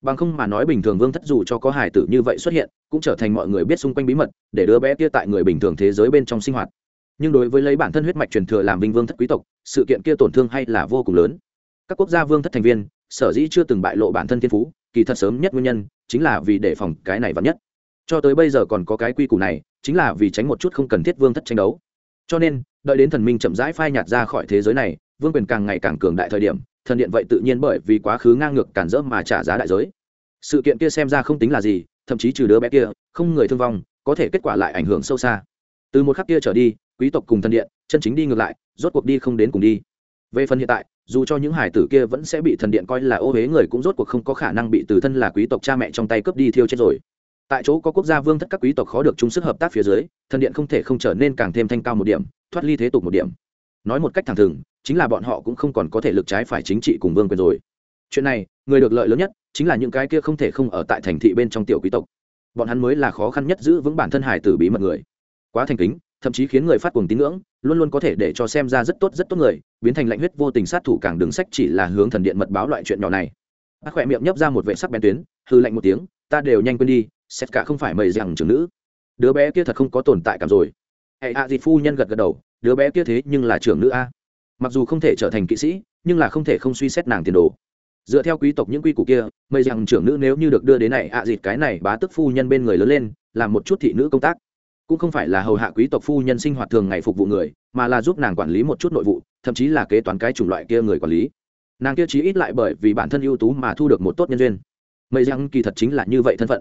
bằng không mà nói bình thường vương thất dù cho có hài tử như vậy xuất hiện, cũng trở thành mọi người biết xung quanh bí mật, để đứa bé kia tại người bình thường thế giới bên trong sinh hoạt. Nhưng đối với lấy bản thân huyết mạch truyền thừa làm vinh vương thất quý tộc, sự kiện kia tổn thương hay là vô cùng lớn. Các quốc gia vương thất thành viên, sở dĩ chưa từng bại lộ bản thân thiên phú, kỳ thật sớm nhất nguyên nhân chính là vì đề phòng cái này vắn nhất. Cho tới bây giờ còn có cái quy củ này, chính là vì tránh một chút không cần thiết vương thất tranh đấu. Cho nên, đợi đến thần minh chậm rãi phai nhạt ra khỏi thế giới này, vương quyền càng ngày càng cường đại thời điểm thần điện vậy tự nhiên bởi vì quá khứ ngang ngược cản rỡ mà trả giá đại giới. Sự kiện kia xem ra không tính là gì, thậm chí trừ đứa bé kia, không người thương vong, có thể kết quả lại ảnh hưởng sâu xa. Từ một khắc kia trở đi, quý tộc cùng thần điện, chân chính đi ngược lại, rốt cuộc đi không đến cùng đi. Về phần hiện tại, dù cho những hải tử kia vẫn sẽ bị thần điện coi là ô huế người cũng rốt cuộc không có khả năng bị từ thân là quý tộc cha mẹ trong tay cướp đi thiêu chết rồi. Tại chỗ có quốc gia vương thất các quý tộc khó được chung sức hợp tác phía dưới, thần điện không thể không trở nên càng thêm thanh cao một điểm, thoát ly thế tục một điểm. Nói một cách thẳng thừng chính là bọn họ cũng không còn có thể lực trái phải chính trị cùng vương quyền rồi. Chuyện này, người được lợi lớn nhất chính là những cái kia không thể không ở tại thành thị bên trong tiểu quý tộc. Bọn hắn mới là khó khăn nhất giữ vững bản thân hải tử bí mật người. Quá thành kính, thậm chí khiến người phát cuồng tín ngưỡng, luôn luôn có thể để cho xem ra rất tốt rất tốt người, biến thành lạnh huyết vô tình sát thủ càng đường sách chỉ là hướng thần điện mật báo loại chuyện nhỏ này. Bác khỏe miệng nhấp ra một vệ sắc bén tuyến hư lạnh một tiếng, ta đều nhanh quên đi, xét cả không phải mầy rằng trưởng nữ. Đứa bé kia thật không có tồn tại cảm rồi. Hệ hạ à phu nhân gật gật đầu, đứa bé kia thế nhưng là trưởng nữ a mặc dù không thể trở thành kỵ sĩ, nhưng là không thể không suy xét nàng tiền đồ. Dựa theo quý tộc những quy củ kia, mây rằng trưởng nữ nếu như được đưa đến này, ạ à dịt cái này bá tức phu nhân bên người lớn lên, làm một chút thị nữ công tác. Cũng không phải là hầu hạ quý tộc phu nhân sinh hoạt thường ngày phục vụ người, mà là giúp nàng quản lý một chút nội vụ, thậm chí là kế toán cái chủng loại kia người quản lý. Nàng kia chí ít lại bởi vì bản thân ưu tú mà thu được một tốt nhân duyên. Mây rằng kỳ thật chính là như vậy thân phận.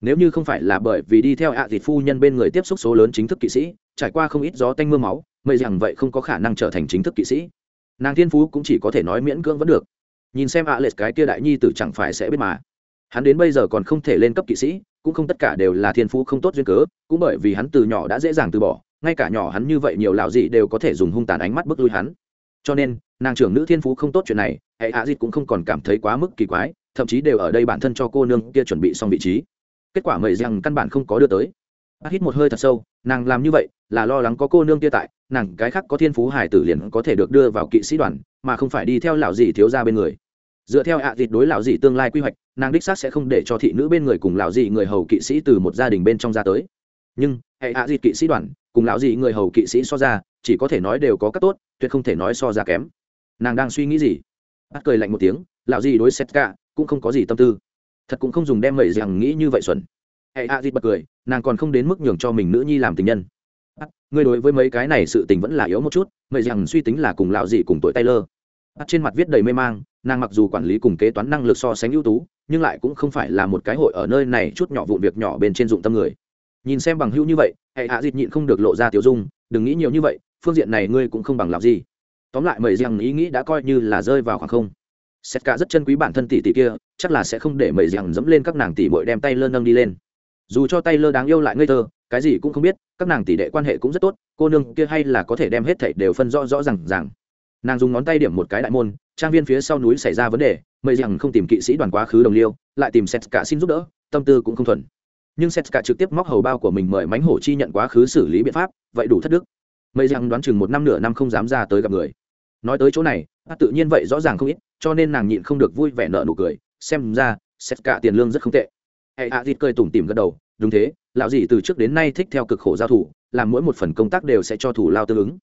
Nếu như không phải là bởi vì đi theo ạ à dịt phu nhân bên người tiếp xúc số lớn chính thức kỵ sĩ, trải qua không ít gió tanh m ư a máu mây rằng vậy không có khả năng trở thành chính thức kỵ sĩ. Nàng thiên phú cũng chỉ có thể nói miễn cưỡng vẫn được. Nhìn xem ạ à lệch cái kia đại nhi tử chẳng phải sẽ biết mà. Hắn đến bây giờ còn không thể lên cấp kỵ sĩ, cũng không tất cả đều là thiên phú không tốt duyên cớ, cũng bởi vì hắn từ nhỏ đã dễ dàng từ bỏ, ngay cả nhỏ hắn như vậy nhiều lạo dị đều có thể dùng hung tàn ánh mắt bức lui hắn. Cho nên, nàng trưởng nữ thiên phú không tốt chuyện này, hệ hạ dịt cũng không còn cảm thấy quá mức kỳ quái, thậm chí đều ở đây bản thân cho cô nương kia chuẩn bị xong vị trí. Kết quả mời rằng căn bản không có đưa tới. Bác hít một hơi thật sâu, nàng làm như vậy là lo lắng có cô nương kia tại nàng cái khác có thiên phú hải tử liền có thể được đưa vào kỵ sĩ đoàn, mà không phải đi theo lão dì thiếu ra bên người. Dựa theo ạ à thịt đối lão dì tương lai quy hoạch, nàng đích xác sẽ không để cho thị nữ bên người cùng lão dì người hầu kỵ sĩ từ một gia đình bên trong ra tới. Nhưng, hệ ạ à dịt kỵ sĩ đoàn, cùng lão dì người hầu kỵ sĩ so ra, chỉ có thể nói đều có các tốt, tuyệt không thể nói so ra kém. Nàng đang suy nghĩ gì? Bắt cười lạnh một tiếng, lão dì đối xét cả cũng không có gì tâm tư. Thật cũng không dùng đem mẩy rằng nghĩ như vậy xuẩn. Hệ ạ dịt bật cười, nàng còn không đến mức nhường cho mình nữ nhi làm tình nhân bắt ngươi đối với mấy cái này sự tình vẫn là yếu một chút, mày rằng suy tính là cùng lão dì cùng tuổi taylor. Bắt trên mặt viết đầy mê mang, nàng mặc dù quản lý cùng kế toán năng lực so sánh ưu tú, nhưng lại cũng không phải là một cái hội ở nơi này chút nhỏ vụn việc nhỏ bên trên dụng tâm người. Nhìn xem bằng hữu như vậy, hệ hạ dịt nhịn không được lộ ra tiểu dung, đừng nghĩ nhiều như vậy, phương diện này ngươi cũng không bằng làm gì. Tóm lại mời rằng ý nghĩ đã coi như là rơi vào khoảng không. Xét cả rất chân quý bản thân tỷ tỷ kia, chắc là sẽ không để mời rằng dẫm lên các nàng tỷ bội đem tay lơ nâng đi lên. Dù cho tay lơ đáng yêu lại ngây thơ cái gì cũng không biết, các nàng tỷ đệ quan hệ cũng rất tốt, cô nương kia hay là có thể đem hết thảy đều phân rõ rõ r à n g rằng nàng dùng ngón tay điểm một cái đại môn, trang viên phía sau núi xảy ra vấn đề, mời rằng không tìm kỵ sĩ đoàn quá khứ đồng liêu, lại tìm Setka cả xin giúp đỡ, tâm tư cũng không thuần. Nhưng Setka cả trực tiếp móc hầu bao của mình mời mánh hổ chi nhận quá khứ xử lý biện pháp, vậy đủ thất đức. Mời rằng đoán chừng một năm nửa năm không dám ra tới gặp người. Nói tới chỗ này tự nhiên vậy rõ ràng không ít, cho nên nàng nhịn không được vui vẻ nợ nụ cười, xem ra Setka cả tiền lương rất không tệ. Hệ hạ thịt cười tủm tìm gật đầu đúng thế, lão dì từ trước đến nay thích theo cực khổ giao thủ, làm mỗi một phần công tác đều sẽ cho thủ lao tương ứng.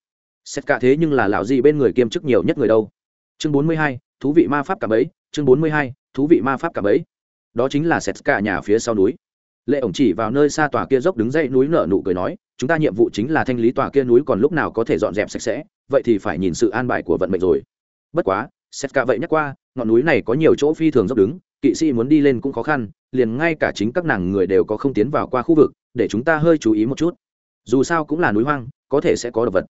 Xét cả thế nhưng là lão dì bên người kiêm chức nhiều nhất người đâu. Chương bốn mươi hai, thú vị ma pháp cả bấy chương bốn mươi hai, thú vị ma pháp cả bấy đó chính là xét cả nhà phía sau núi. Lệ ổng chỉ vào nơi xa tòa kia dốc đứng dậy núi nở nụ cười nói, chúng ta nhiệm vụ chính là thanh lý tòa kia núi còn lúc nào có thể dọn dẹp sạch sẽ, vậy thì phải nhìn sự an bài của vận mệnh rồi. Bất quá, xét cả vậy nhắc qua, ngọn núi này có nhiều chỗ phi thường dốc đứng, kỵ sĩ muốn đi lên cũng khó khăn liền ngay cả chính các nàng người đều có không tiến vào qua khu vực, để chúng ta hơi chú ý một chút. Dù sao cũng là núi hoang, có thể sẽ có động vật.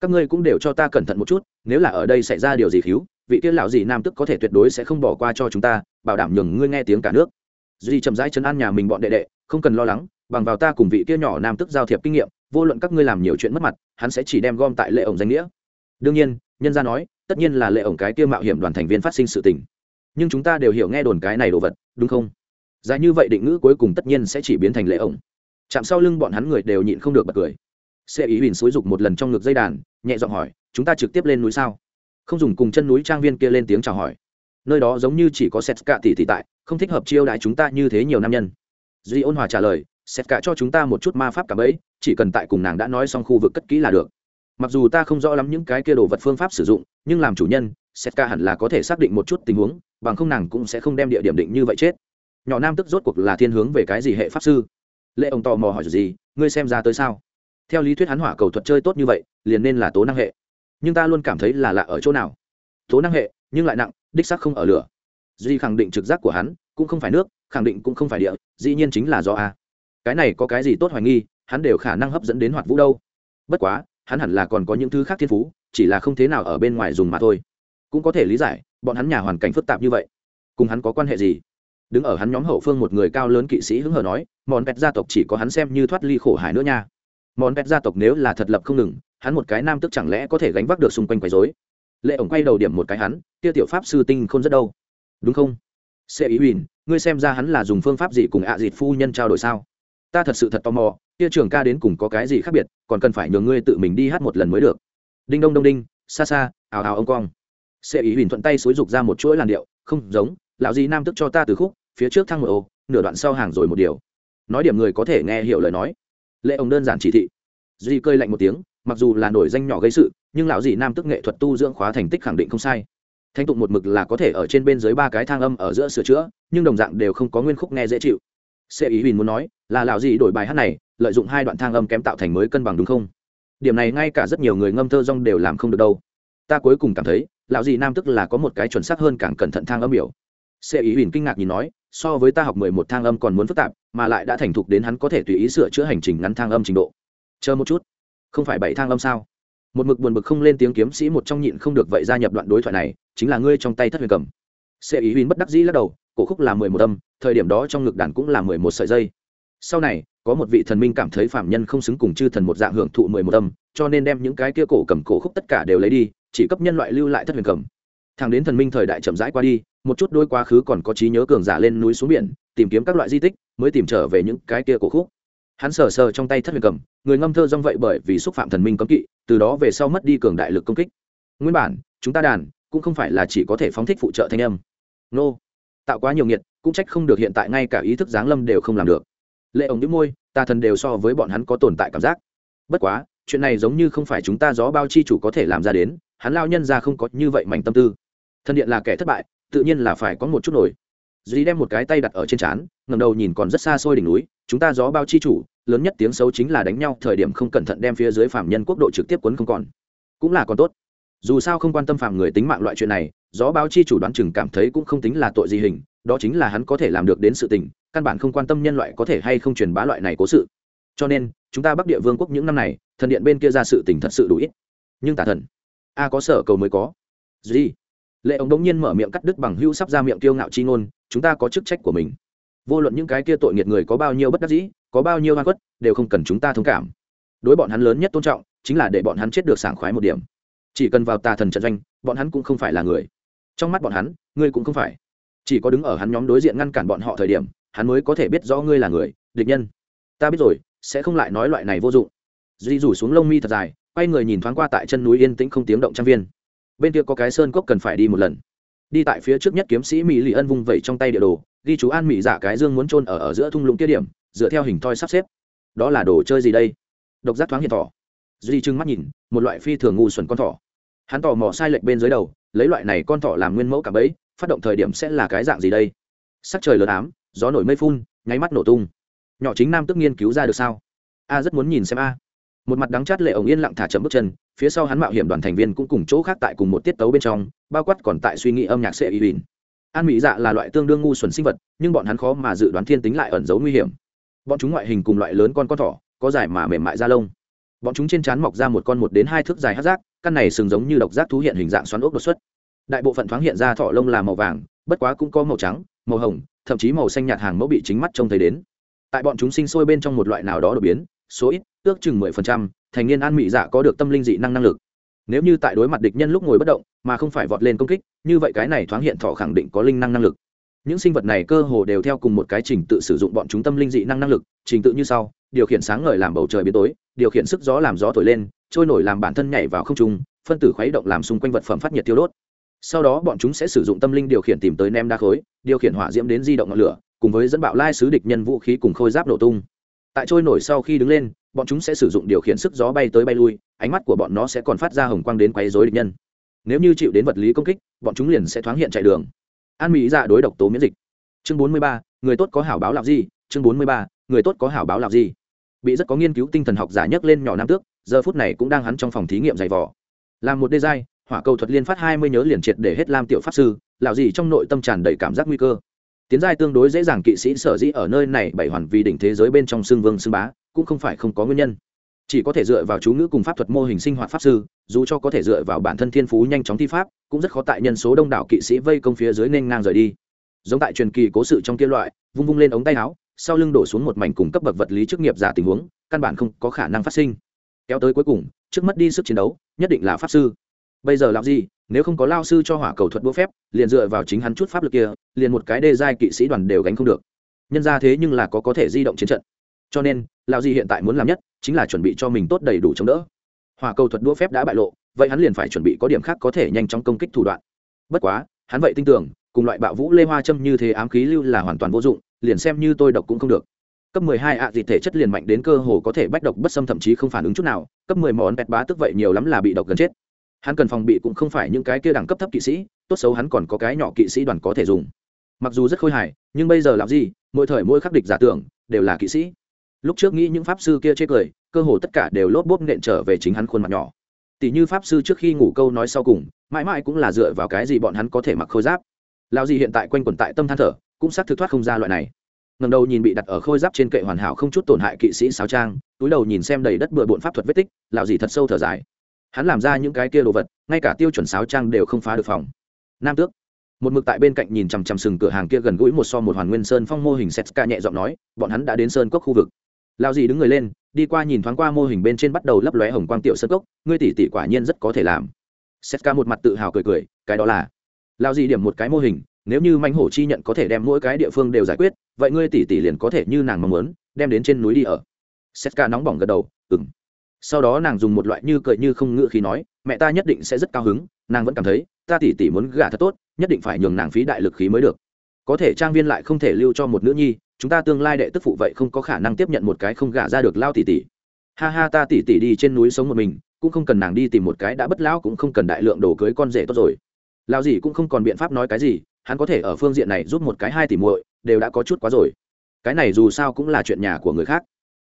Các ngươi cũng đều cho ta cẩn thận một chút, nếu là ở đây xảy ra điều gì khiếu vị tiên lão gì nam tức có thể tuyệt đối sẽ không bỏ qua cho chúng ta, bảo đảm nhường ngươi nghe tiếng cả nước. Duy chậm rãi chân an nhà mình bọn đệ đệ, không cần lo lắng, bằng vào ta cùng vị kia nhỏ nam tức giao thiệp kinh nghiệm, vô luận các ngươi làm nhiều chuyện mất mặt, hắn sẽ chỉ đem gom tại lệ ổng danh nghĩa. Đương nhiên, nhân gia nói, tất nhiên là lệ ổng cái kia mạo hiểm đoàn thành viên phát sinh sự tình. Nhưng chúng ta đều hiểu nghe đồn cái này đồ vật, đúng không? Dài như vậy định ngữ cuối cùng tất nhiên sẽ chỉ biến thành lệ ổng. Chạm sau lưng bọn hắn người đều nhịn không được bật cười. Xe ý huỳnh xúi rục một lần trong ngực dây đàn, nhẹ giọng hỏi, chúng ta trực tiếp lên núi sao? Không dùng cùng chân núi trang viên kia lên tiếng chào hỏi. Nơi đó giống như chỉ có sét cả tỷ tỷ tại, không thích hợp chiêu đại chúng ta như thế nhiều nam nhân. Duy ôn hòa trả lời sét cả cho chúng ta một chút ma pháp cả bấy chỉ cần tại cùng nàng đã nói xong khu vực cất kỹ là được. Mặc dù ta không rõ lắm những cái kia đồ vật phương pháp sử dụng, nhưng làm chủ nhân sét cả hẳn là có thể xác định một chút tình huống, bằng không nàng cũng sẽ không đem địa điểm định như vậy chết nhỏ nam tức rốt cuộc là thiên hướng về cái gì hệ pháp sư? Lệ ông tò mò hỏi gì, ngươi xem ra tới sao? Theo lý thuyết hắn hỏa cầu thuật chơi tốt như vậy, liền nên là tố năng hệ. Nhưng ta luôn cảm thấy là lạ ở chỗ nào? Tố năng hệ, nhưng lại nặng, đích xác không ở lửa. Duy khẳng định trực giác của hắn cũng không phải nước, khẳng định cũng không phải địa, dĩ nhiên chính là do a. Cái này có cái gì tốt hoài nghi, hắn đều khả năng hấp dẫn đến hoạt vũ đâu. Bất quá, hắn hẳn là còn có những thứ khác thiên phú, chỉ là không thế nào ở bên ngoài dùng mà thôi. Cũng có thể lý giải, bọn hắn nhà hoàn cảnh phức tạp như vậy. Cùng hắn có quan hệ gì? Đứng ở hắn nhóm hậu phương một người cao lớn kỵ sĩ hứng hờ nói mòn pẹt gia tộc chỉ có hắn xem như thoát ly khổ hải nữa nha. Mòn pẹt gia tộc nếu là thật lập không ngừng, hắn một cái nam tức chẳng lẽ có thể gánh vác được xung quanh quấy dối lệ ổng quay đầu điểm một cái hắn, kia tiểu pháp sư tinh không rất đâu. Đúng không? Sẽ ý huỳnh ngươi xem ra hắn là dùng phương pháp gì cùng ạ à dịt phu nhân trao đổi sao? Ta thật sự thật tò mò, kia trường ca đến cùng có cái gì khác biệt, còn cần phải nhường ngươi tự mình đi hát một lần mới được. Đinh đông đông đinh, xa xa, ào ào ông cong. Sẽ ý huỳnh thuận tay xối rục ra một chuỗi làn điệu, không giống, lão gì nam tức cho ta từ khúc phía trước thăng một ô, nửa đoạn sau hàng rồi một điều. Nói điểm người có thể nghe hiểu lời nói. Lệ ông đơn giản chỉ thị. Duy cơi lạnh một tiếng, mặc dù là nổi danh nhỏ gây sự, nhưng lão dị nam tức nghệ thuật tu dưỡng khóa thành tích khẳng định không sai. Thanh tụng một mực là có thể ở trên bên dưới ba cái thang âm ở giữa sửa chữa, nhưng đồng dạng đều không có nguyên khúc nghe dễ chịu. Sẽ ý huỳnh muốn nói, là lão dị đổi bài hát này, lợi dụng hai đoạn thang âm kém tạo thành mới cân bằng đúng không? Điểm này ngay cả rất nhiều người ngâm thơ rong đều làm không được đâu. Ta cuối cùng cảm thấy, lão dị nam tức là có một cái chuẩn xác hơn càng cẩn thận thang âm biểu. Sẽ ý huỳnh kinh ngạc nhìn nói so với ta học mười một thang âm còn muốn phức tạp, mà lại đã thành thục đến hắn có thể tùy ý sửa chữa hành trình ngắn thang âm trình độ. Chờ một chút. Không phải bảy thang âm sao? Một mực buồn bực không lên tiếng kiếm sĩ một trong nhịn không được vậy gia nhập đoạn đối thoại này, chính là ngươi trong tay thất huyền cầm. Sẽ ý huỳnh bất đắc dĩ lắc đầu, cổ khúc là mười một âm, thời điểm đó trong ngực đàn cũng là mười một sợi dây. Sau này, có một vị thần minh cảm thấy phạm nhân không xứng cùng chư thần một dạng hưởng thụ mười một âm, cho nên đem những cái kia cổ cầm cổ khúc tất cả đều lấy đi, chỉ cấp nhân loại lưu lại thất huyền cầm. Thằng đến thần minh thời đại chậm rãi qua đi một chút đôi quá khứ còn có trí nhớ cường giả lên núi xuống biển, tìm kiếm các loại di tích, mới tìm trở về những cái kia cổ khúc. Hắn sờ sờ trong tay thất huyền cầm, người ngâm thơ rong vậy bởi vì xúc phạm thần minh cấm kỵ, từ đó về sau mất đi cường đại lực công kích. Nguyên bản, chúng ta đàn, cũng không phải là chỉ có thể phóng thích phụ trợ thanh âm. Nô, tạo quá nhiều nghiệt, cũng trách không được hiện tại ngay cả ý thức giáng lâm đều không làm được. Lệ ổng đĩu môi, ta thần đều so với bọn hắn có tồn tại cảm giác. Bất quá, chuyện này giống như không phải chúng ta gió bao chi chủ có thể làm ra đến, hắn lao nhân ra không có như vậy mảnh tâm tư. Thân điện là kẻ thất bại tự nhiên là phải có một chút nổi. Dì đem một cái tay đặt ở trên trán ngầm đầu nhìn còn rất xa xôi đỉnh núi, chúng ta gió bao chi chủ, lớn nhất tiếng xấu chính là đánh nhau, thời điểm không cẩn thận đem phía dưới phạm nhân quốc độ trực tiếp quấn không còn. Cũng là còn tốt. Dù sao không quan tâm phạm người tính mạng loại chuyện này, gió báo chi chủ đoán chừng cảm thấy cũng không tính là tội gì hình, đó chính là hắn có thể làm được đến sự tình, căn bản không quan tâm nhân loại có thể hay không truyền bá loại này cố sự. Cho nên, chúng ta bắc địa vương quốc những năm này, thần điện bên kia ra sự tình thật sự đủ ít. Nhưng tả thần, a có sở cầu mới có. Gì lệ ông đống nhiên mở miệng cắt đứt bằng hưu sắp ra miệng kiêu ngạo chi ngôn, chúng ta có chức trách của mình. Vô luận những cái kia tội nghiệt người có bao nhiêu bất đắc dĩ, có bao nhiêu oan quất đều không cần chúng ta thông cảm. Đối bọn hắn lớn nhất tôn trọng, chính là để bọn hắn chết được sảng khoái một điểm. Chỉ cần vào tà thần trận doanh, bọn hắn cũng không phải là người. Trong mắt bọn hắn, ngươi cũng không phải. Chỉ có đứng ở hắn nhóm đối diện ngăn cản bọn họ thời điểm, hắn mới có thể biết rõ ngươi là người, địch nhân. Ta biết rồi, sẽ không lại nói loại này vô dụng. Duy rủ xuống lông mi thật dài, quay người nhìn thoáng qua tại chân núi yên tĩnh không tiếng động trang viên bên kia có cái sơn cốc cần phải đi một lần. Đi tại phía trước nhất kiếm sĩ mỹ lì ân vung vẩy trong tay địa đồ, ghi chú an mỹ giả cái dương muốn trôn ở ở giữa thung lũng tiết điểm, dựa theo hình thoi sắp xếp. Đó là đồ chơi gì đây? Độc giác thoáng hiện thỏ. Duy trưng mắt nhìn, một loại phi thường ngu xuẩn con thỏ. Hắn tò mò sai lệch bên dưới đầu, lấy loại này con thỏ làm nguyên mẫu cả bẫy, phát động thời điểm sẽ là cái dạng gì đây? Sắc trời lớn ám, gió nổi mây phun, nháy mắt nổ tung. Nhỏ chính nam tức nghiên cứu ra được sao? A rất muốn nhìn xem a một mặt đắng chát lệ ổng yên lặng thả chậm bước chân, phía sau hắn mạo hiểm đoàn thành viên cũng cùng chỗ khác tại cùng một tiết tấu bên trong, bao quát còn tại suy nghĩ âm nhạc sẽ y huỳnh an mỹ dạ là loại tương đương ngu xuẩn sinh vật, nhưng bọn hắn khó mà dự đoán thiên tính lại ẩn giấu nguy hiểm. Bọn chúng ngoại hình cùng loại lớn con con thỏ, có dài mà mềm mại da lông. Bọn chúng trên trán mọc ra một con một đến hai thước dài hát rác căn này sừng giống như độc giác thú hiện hình dạng xoắn ốc đột xuất. Đại bộ phận thoáng hiện ra thỏ lông là màu vàng, bất quá cũng có màu trắng, màu hồng, thậm chí màu xanh nhạt hàng mẫu bị chính mắt trông thấy đến. Tại bọn chúng sinh sôi bên trong một loại nào đó đột biến số ít, ước chừng mười phần trăm, thành niên an mỹ dạ có được tâm linh dị năng năng lực. Nếu như tại đối mặt địch nhân lúc ngồi bất động, mà không phải vọt lên công kích, như vậy cái này thoáng hiện thọ khẳng định có linh năng năng lực. Những sinh vật này cơ hồ đều theo cùng một cái trình tự sử dụng bọn chúng tâm linh dị năng năng lực, trình tự như sau, điều khiển sáng ngời làm bầu trời biến tối, điều khiển sức gió làm gió thổi lên, trôi nổi làm bản thân nhảy vào không trung, phân tử khuấy động làm xung quanh vật phẩm phát nhiệt tiêu đốt. Sau đó bọn chúng sẽ sử dụng tâm linh điều khiển tìm tới nem đa khối, điều khiển hỏa diễm đến di động ngọn lửa, cùng với dẫn bạo lai sứ địch nhân vũ khí cùng khôi giáp nổ tung tại trôi nổi sau khi đứng lên, bọn chúng sẽ sử dụng điều khiển sức gió bay tới bay lui, ánh mắt của bọn nó sẽ còn phát ra hồng quang đến quấy dối địch nhân. Nếu như chịu đến vật lý công kích, bọn chúng liền sẽ thoáng hiện chạy đường. An mỹ dạ đối độc tố miễn dịch. Chương bốn mươi ba, người tốt có hảo báo làm gì? Chương bốn mươi ba, người tốt có hảo báo làm gì? Bị rất có nghiên cứu tinh thần học giả nhấc lên nhỏ nam tước, giờ phút này cũng đang hắn trong phòng thí nghiệm giày vỏ làm một đê giai hỏa cầu thuật liên phát hai mươi nhớ liền triệt để hết lam tiểu pháp sư lạo gì trong nội tâm tràn đầy cảm giác nguy cơ tiến giai tương đối dễ dàng kỵ sĩ sở dĩ ở nơi này bảy hoàn vì đỉnh thế giới bên trong xương vương xương bá, cũng không phải không có nguyên nhân. Chỉ có thể dựa vào chú ngữ cùng pháp thuật mô hình sinh hoạt pháp sư, dù cho có thể dựa vào bản thân thiên phú nhanh chóng thi pháp, cũng rất khó tại nhân số đông đảo kỵ sĩ vây công phía dưới nên ngang rời đi. Giống tại truyền kỳ cố sự trong kia loại, vung vung lên ống tay áo, sau lưng đổ xuống một mảnh cùng cấp bậc vật lý chức nghiệp giả tình huống, căn bản không có khả năng phát sinh. Kéo tới cuối cùng, trước mất đi sức chiến đấu, nhất định là pháp sư. Bây giờ làm gì? Nếu không có lao sư cho hỏa cầu thuật đũa phép, liền dựa vào chính hắn chút pháp lực kia, liền một cái đê giai kỵ sĩ đoàn đều gánh không được. Nhân ra thế nhưng là có có thể di động chiến trận. Cho nên lao di hiện tại muốn làm nhất, chính là chuẩn bị cho mình tốt đầy đủ chống đỡ. Hỏa cầu thuật đũa phép đã bại lộ, vậy hắn liền phải chuẩn bị có điểm khác có thể nhanh chóng công kích thủ đoạn. Bất quá, hắn vậy tin tưởng, cùng loại bạo vũ lê hoa châm như thế ám khí lưu là hoàn toàn vô dụng, liền xem như tôi độc cũng không được. Cấp 12 ạ à dị thể chất liền mạnh đến cơ hồ có thể bách độc bất xâm, thậm chí không phản ứng chút nào. Cấp 10 món bẹt bá tức vậy nhiều lắm là bị độc gần chết hắn cần phòng bị cũng không phải những cái kia đẳng cấp thấp kỵ sĩ, tốt xấu hắn còn có cái nhỏ kỵ sĩ đoàn có thể dùng. Mặc dù rất khôi hài, nhưng bây giờ làm gì, mỗi thời mỗi khắc địch giả tưởng, đều là kỵ sĩ. Lúc trước nghĩ những pháp sư kia chê cười, cơ hồ tất cả đều lốp bốp nện trở về chính hắn khuôn mặt nhỏ. Tỷ như pháp sư trước khi ngủ câu nói sau cùng, mãi mãi cũng là dựa vào cái gì bọn hắn có thể mặc khôi giáp. Lao gì hiện tại quanh quẩn tại tâm than thở, cũng xác thực thoát không ra loại này. Ngầm đầu nhìn bị đặt ở khôi giáp trên kệ hoàn hảo không chút tổn hại kỵ sĩ sáo trang, túi đầu nhìn xem đầy đất bừa bộn pháp thuật vết tích lao gì thật sâu thở dài hắn làm ra những cái kia đồ vật, ngay cả tiêu chuẩn sáo trang đều không phá được phòng. Nam tước. Một mực tại bên cạnh nhìn chằm chằm sừng cửa hàng kia gần gũi một so một hoàn nguyên sơn phong mô hình setska nhẹ giọng nói, bọn hắn đã đến sơn cốc khu vực. Lao dì đứng người lên, đi qua nhìn thoáng qua mô hình bên trên bắt đầu lấp lóe hồng quang tiểu sơn cốc, ngươi tỷ tỷ quả nhiên rất có thể làm. Setska một mặt tự hào cười cười, cái đó là. Lao dì điểm một cái mô hình, nếu như manh hổ chi nhận có thể đem mỗi cái địa phương đều giải quyết, vậy ngươi tỷ tỷ liền có thể như nàng mong muốn, đem đến trên núi đi ở. Setka nóng bỏng gật đầu ừng sau đó nàng dùng một loại như cười như không ngựa khi nói, mẹ ta nhất định sẽ rất cao hứng, nàng vẫn cảm thấy, ta tỷ tỷ muốn gả thật tốt, nhất định phải nhường nàng phí đại lực khí mới được. Có thể trang viên lại không thể lưu cho một nữ nhi, chúng ta tương lai đệ tức phụ vậy không có khả năng tiếp nhận một cái không gả ra được lao tỷ tỷ ha ha, ta tỷ tỷ đi trên núi sống một mình, cũng không cần nàng đi tìm một cái đã bất lão cũng không cần đại lượng đồ cưới con rể tốt rồi. Lao gì cũng không còn biện pháp nói cái gì, hắn có thể ở phương diện này giúp một cái hai tỷ muội, đều đã có chút quá rồi. Cái này dù sao cũng là chuyện nhà của người khác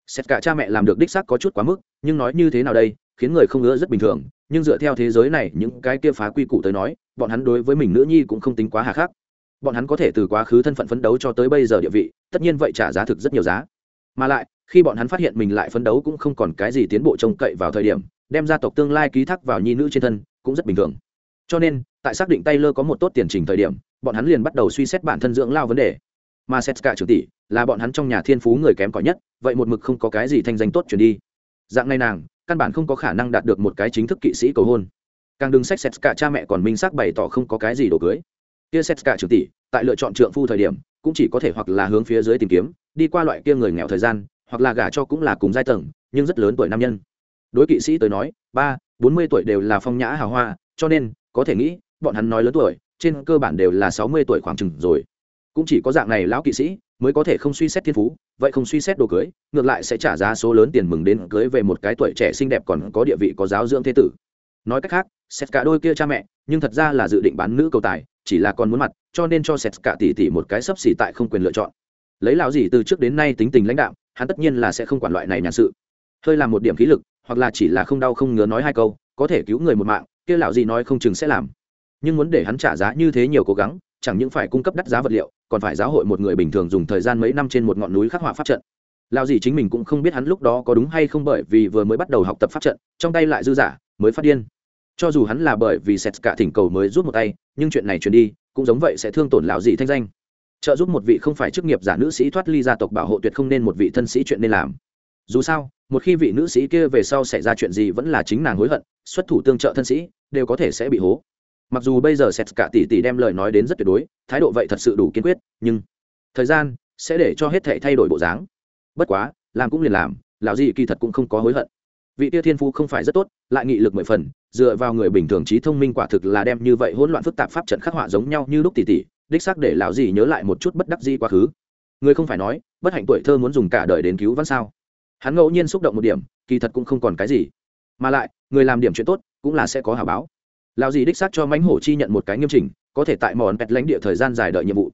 xét cả cha mẹ làm được đích xác có chút quá mức, nhưng nói như thế nào đây, khiến người không ngứa rất bình thường, nhưng dựa theo thế giới này, những cái kia phá quy củ tới nói, bọn hắn đối với mình nữ nhi cũng không tính quá hà khắc. Bọn hắn có thể từ quá khứ thân phận phấn đấu cho tới bây giờ địa vị, tất nhiên vậy trả giá thực rất nhiều giá. Mà lại, khi bọn hắn phát hiện mình lại phấn đấu cũng không còn cái gì tiến bộ trông cậy vào thời điểm, đem gia tộc tương lai ký thác vào nhi nữ trên thân, cũng rất bình thường. Cho nên, tại xác định taylor có một tốt tiền trình thời điểm, bọn hắn liền bắt đầu suy xét bản thân dưỡng lao vấn đề mà cả trưởng tỷ, là bọn hắn trong nhà thiên phú người kém cỏi nhất, vậy một mực không có cái gì thanh danh tốt chuyển đi. Dạng này nàng, căn bản không có khả năng đạt được một cái chính thức kỵ sĩ cầu hôn. Càng đừng sách cả cha mẹ còn minh xác bày tỏ không có cái gì đồ cưới. Kia cả trưởng tỷ, tại lựa chọn trượng phu thời điểm, cũng chỉ có thể hoặc là hướng phía dưới tìm kiếm, đi qua loại kia người nghèo thời gian, hoặc là gả cho cũng là cùng giai tầng, nhưng rất lớn tuổi nam nhân. Đối kỵ sĩ tới nói, ba, bốn mươi tuổi đều là phong nhã hào hoa, cho nên, có thể nghĩ, bọn hắn nói lớn tuổi, trên cơ bản đều là sáu mươi tuổi khoảng chừng rồi cũng chỉ có dạng này lão kỵ sĩ mới có thể không suy xét thiên phú, vậy không suy xét đồ cưới, ngược lại sẽ trả giá số lớn tiền mừng đến cưới về một cái tuổi trẻ xinh đẹp còn có địa vị có giáo dưỡng thế tử. Nói cách khác xét cả đôi kia cha mẹ, nhưng thật ra là dự định bán nữ cầu tài, chỉ là còn muốn mặt, cho nên cho xét cả tỷ tỷ một cái sấp xỉ tại không quyền lựa chọn. Lấy lão gì từ trước đến nay tính tình lãnh đạo hắn tất nhiên là sẽ không quản loại này nhàn sự. Hơi làm một điểm khí lực, hoặc là chỉ là không đau không ngứa nói hai câu, có thể cứu người một mạng, kia lão gì nói không chừng sẽ làm. Nhưng muốn để hắn trả giá như thế nhiều cố gắng chẳng những phải cung cấp đắt giá vật liệu, còn phải giáo hội một người bình thường dùng thời gian mấy năm trên một ngọn núi khắc họa pháp trận. Lao gì chính mình cũng không biết hắn lúc đó có đúng hay không bởi vì vừa mới bắt đầu học tập pháp trận, trong tay lại dư giả, mới phát điên. Cho dù hắn là bởi vì sét cả thỉnh cầu mới rút một tay, nhưng chuyện này truyền đi, cũng giống vậy sẽ thương tổn lão gì thanh danh. Trợ giúp một vị không phải chức nghiệp giả nữ sĩ thoát ly gia tộc bảo hộ tuyệt không nên một vị thân sĩ chuyện nên làm. Dù sao, một khi vị nữ sĩ kia về sau xảy ra chuyện gì vẫn là chính nàng hối hận, xuất thủ tương trợ thân sĩ, đều có thể sẽ bị hố mặc dù bây giờ sét cả tỷ tỷ đem lời nói đến rất tuyệt đối, thái độ vậy thật sự đủ kiên quyết, nhưng thời gian sẽ để cho hết thể thay đổi bộ dáng. Bất quá, làm cũng liền làm, lão gì kỳ thật cũng không có hối hận. Vị tia thiên phú không phải rất tốt, lại nghị lực mười phần, dựa vào người bình thường trí thông minh quả thực là đem như vậy hỗn loạn phức tạp pháp trận khắc họa giống nhau như lúc tỷ tỷ đích xác để lão gì nhớ lại một chút bất đắc di quá khứ. Người không phải nói, bất hạnh tuổi thơ muốn dùng cả đời đến cứu văn sao? Hắn ngẫu nhiên xúc động một điểm, kỳ thật cũng không còn cái gì. Mà lại, người làm điểm chuyện tốt, cũng là sẽ có hảo báo lão gì đích xác cho mãnh hổ chi nhận một cái nghiêm chỉnh, có thể tại mòn pẹt lãnh địa thời gian dài đợi nhiệm vụ.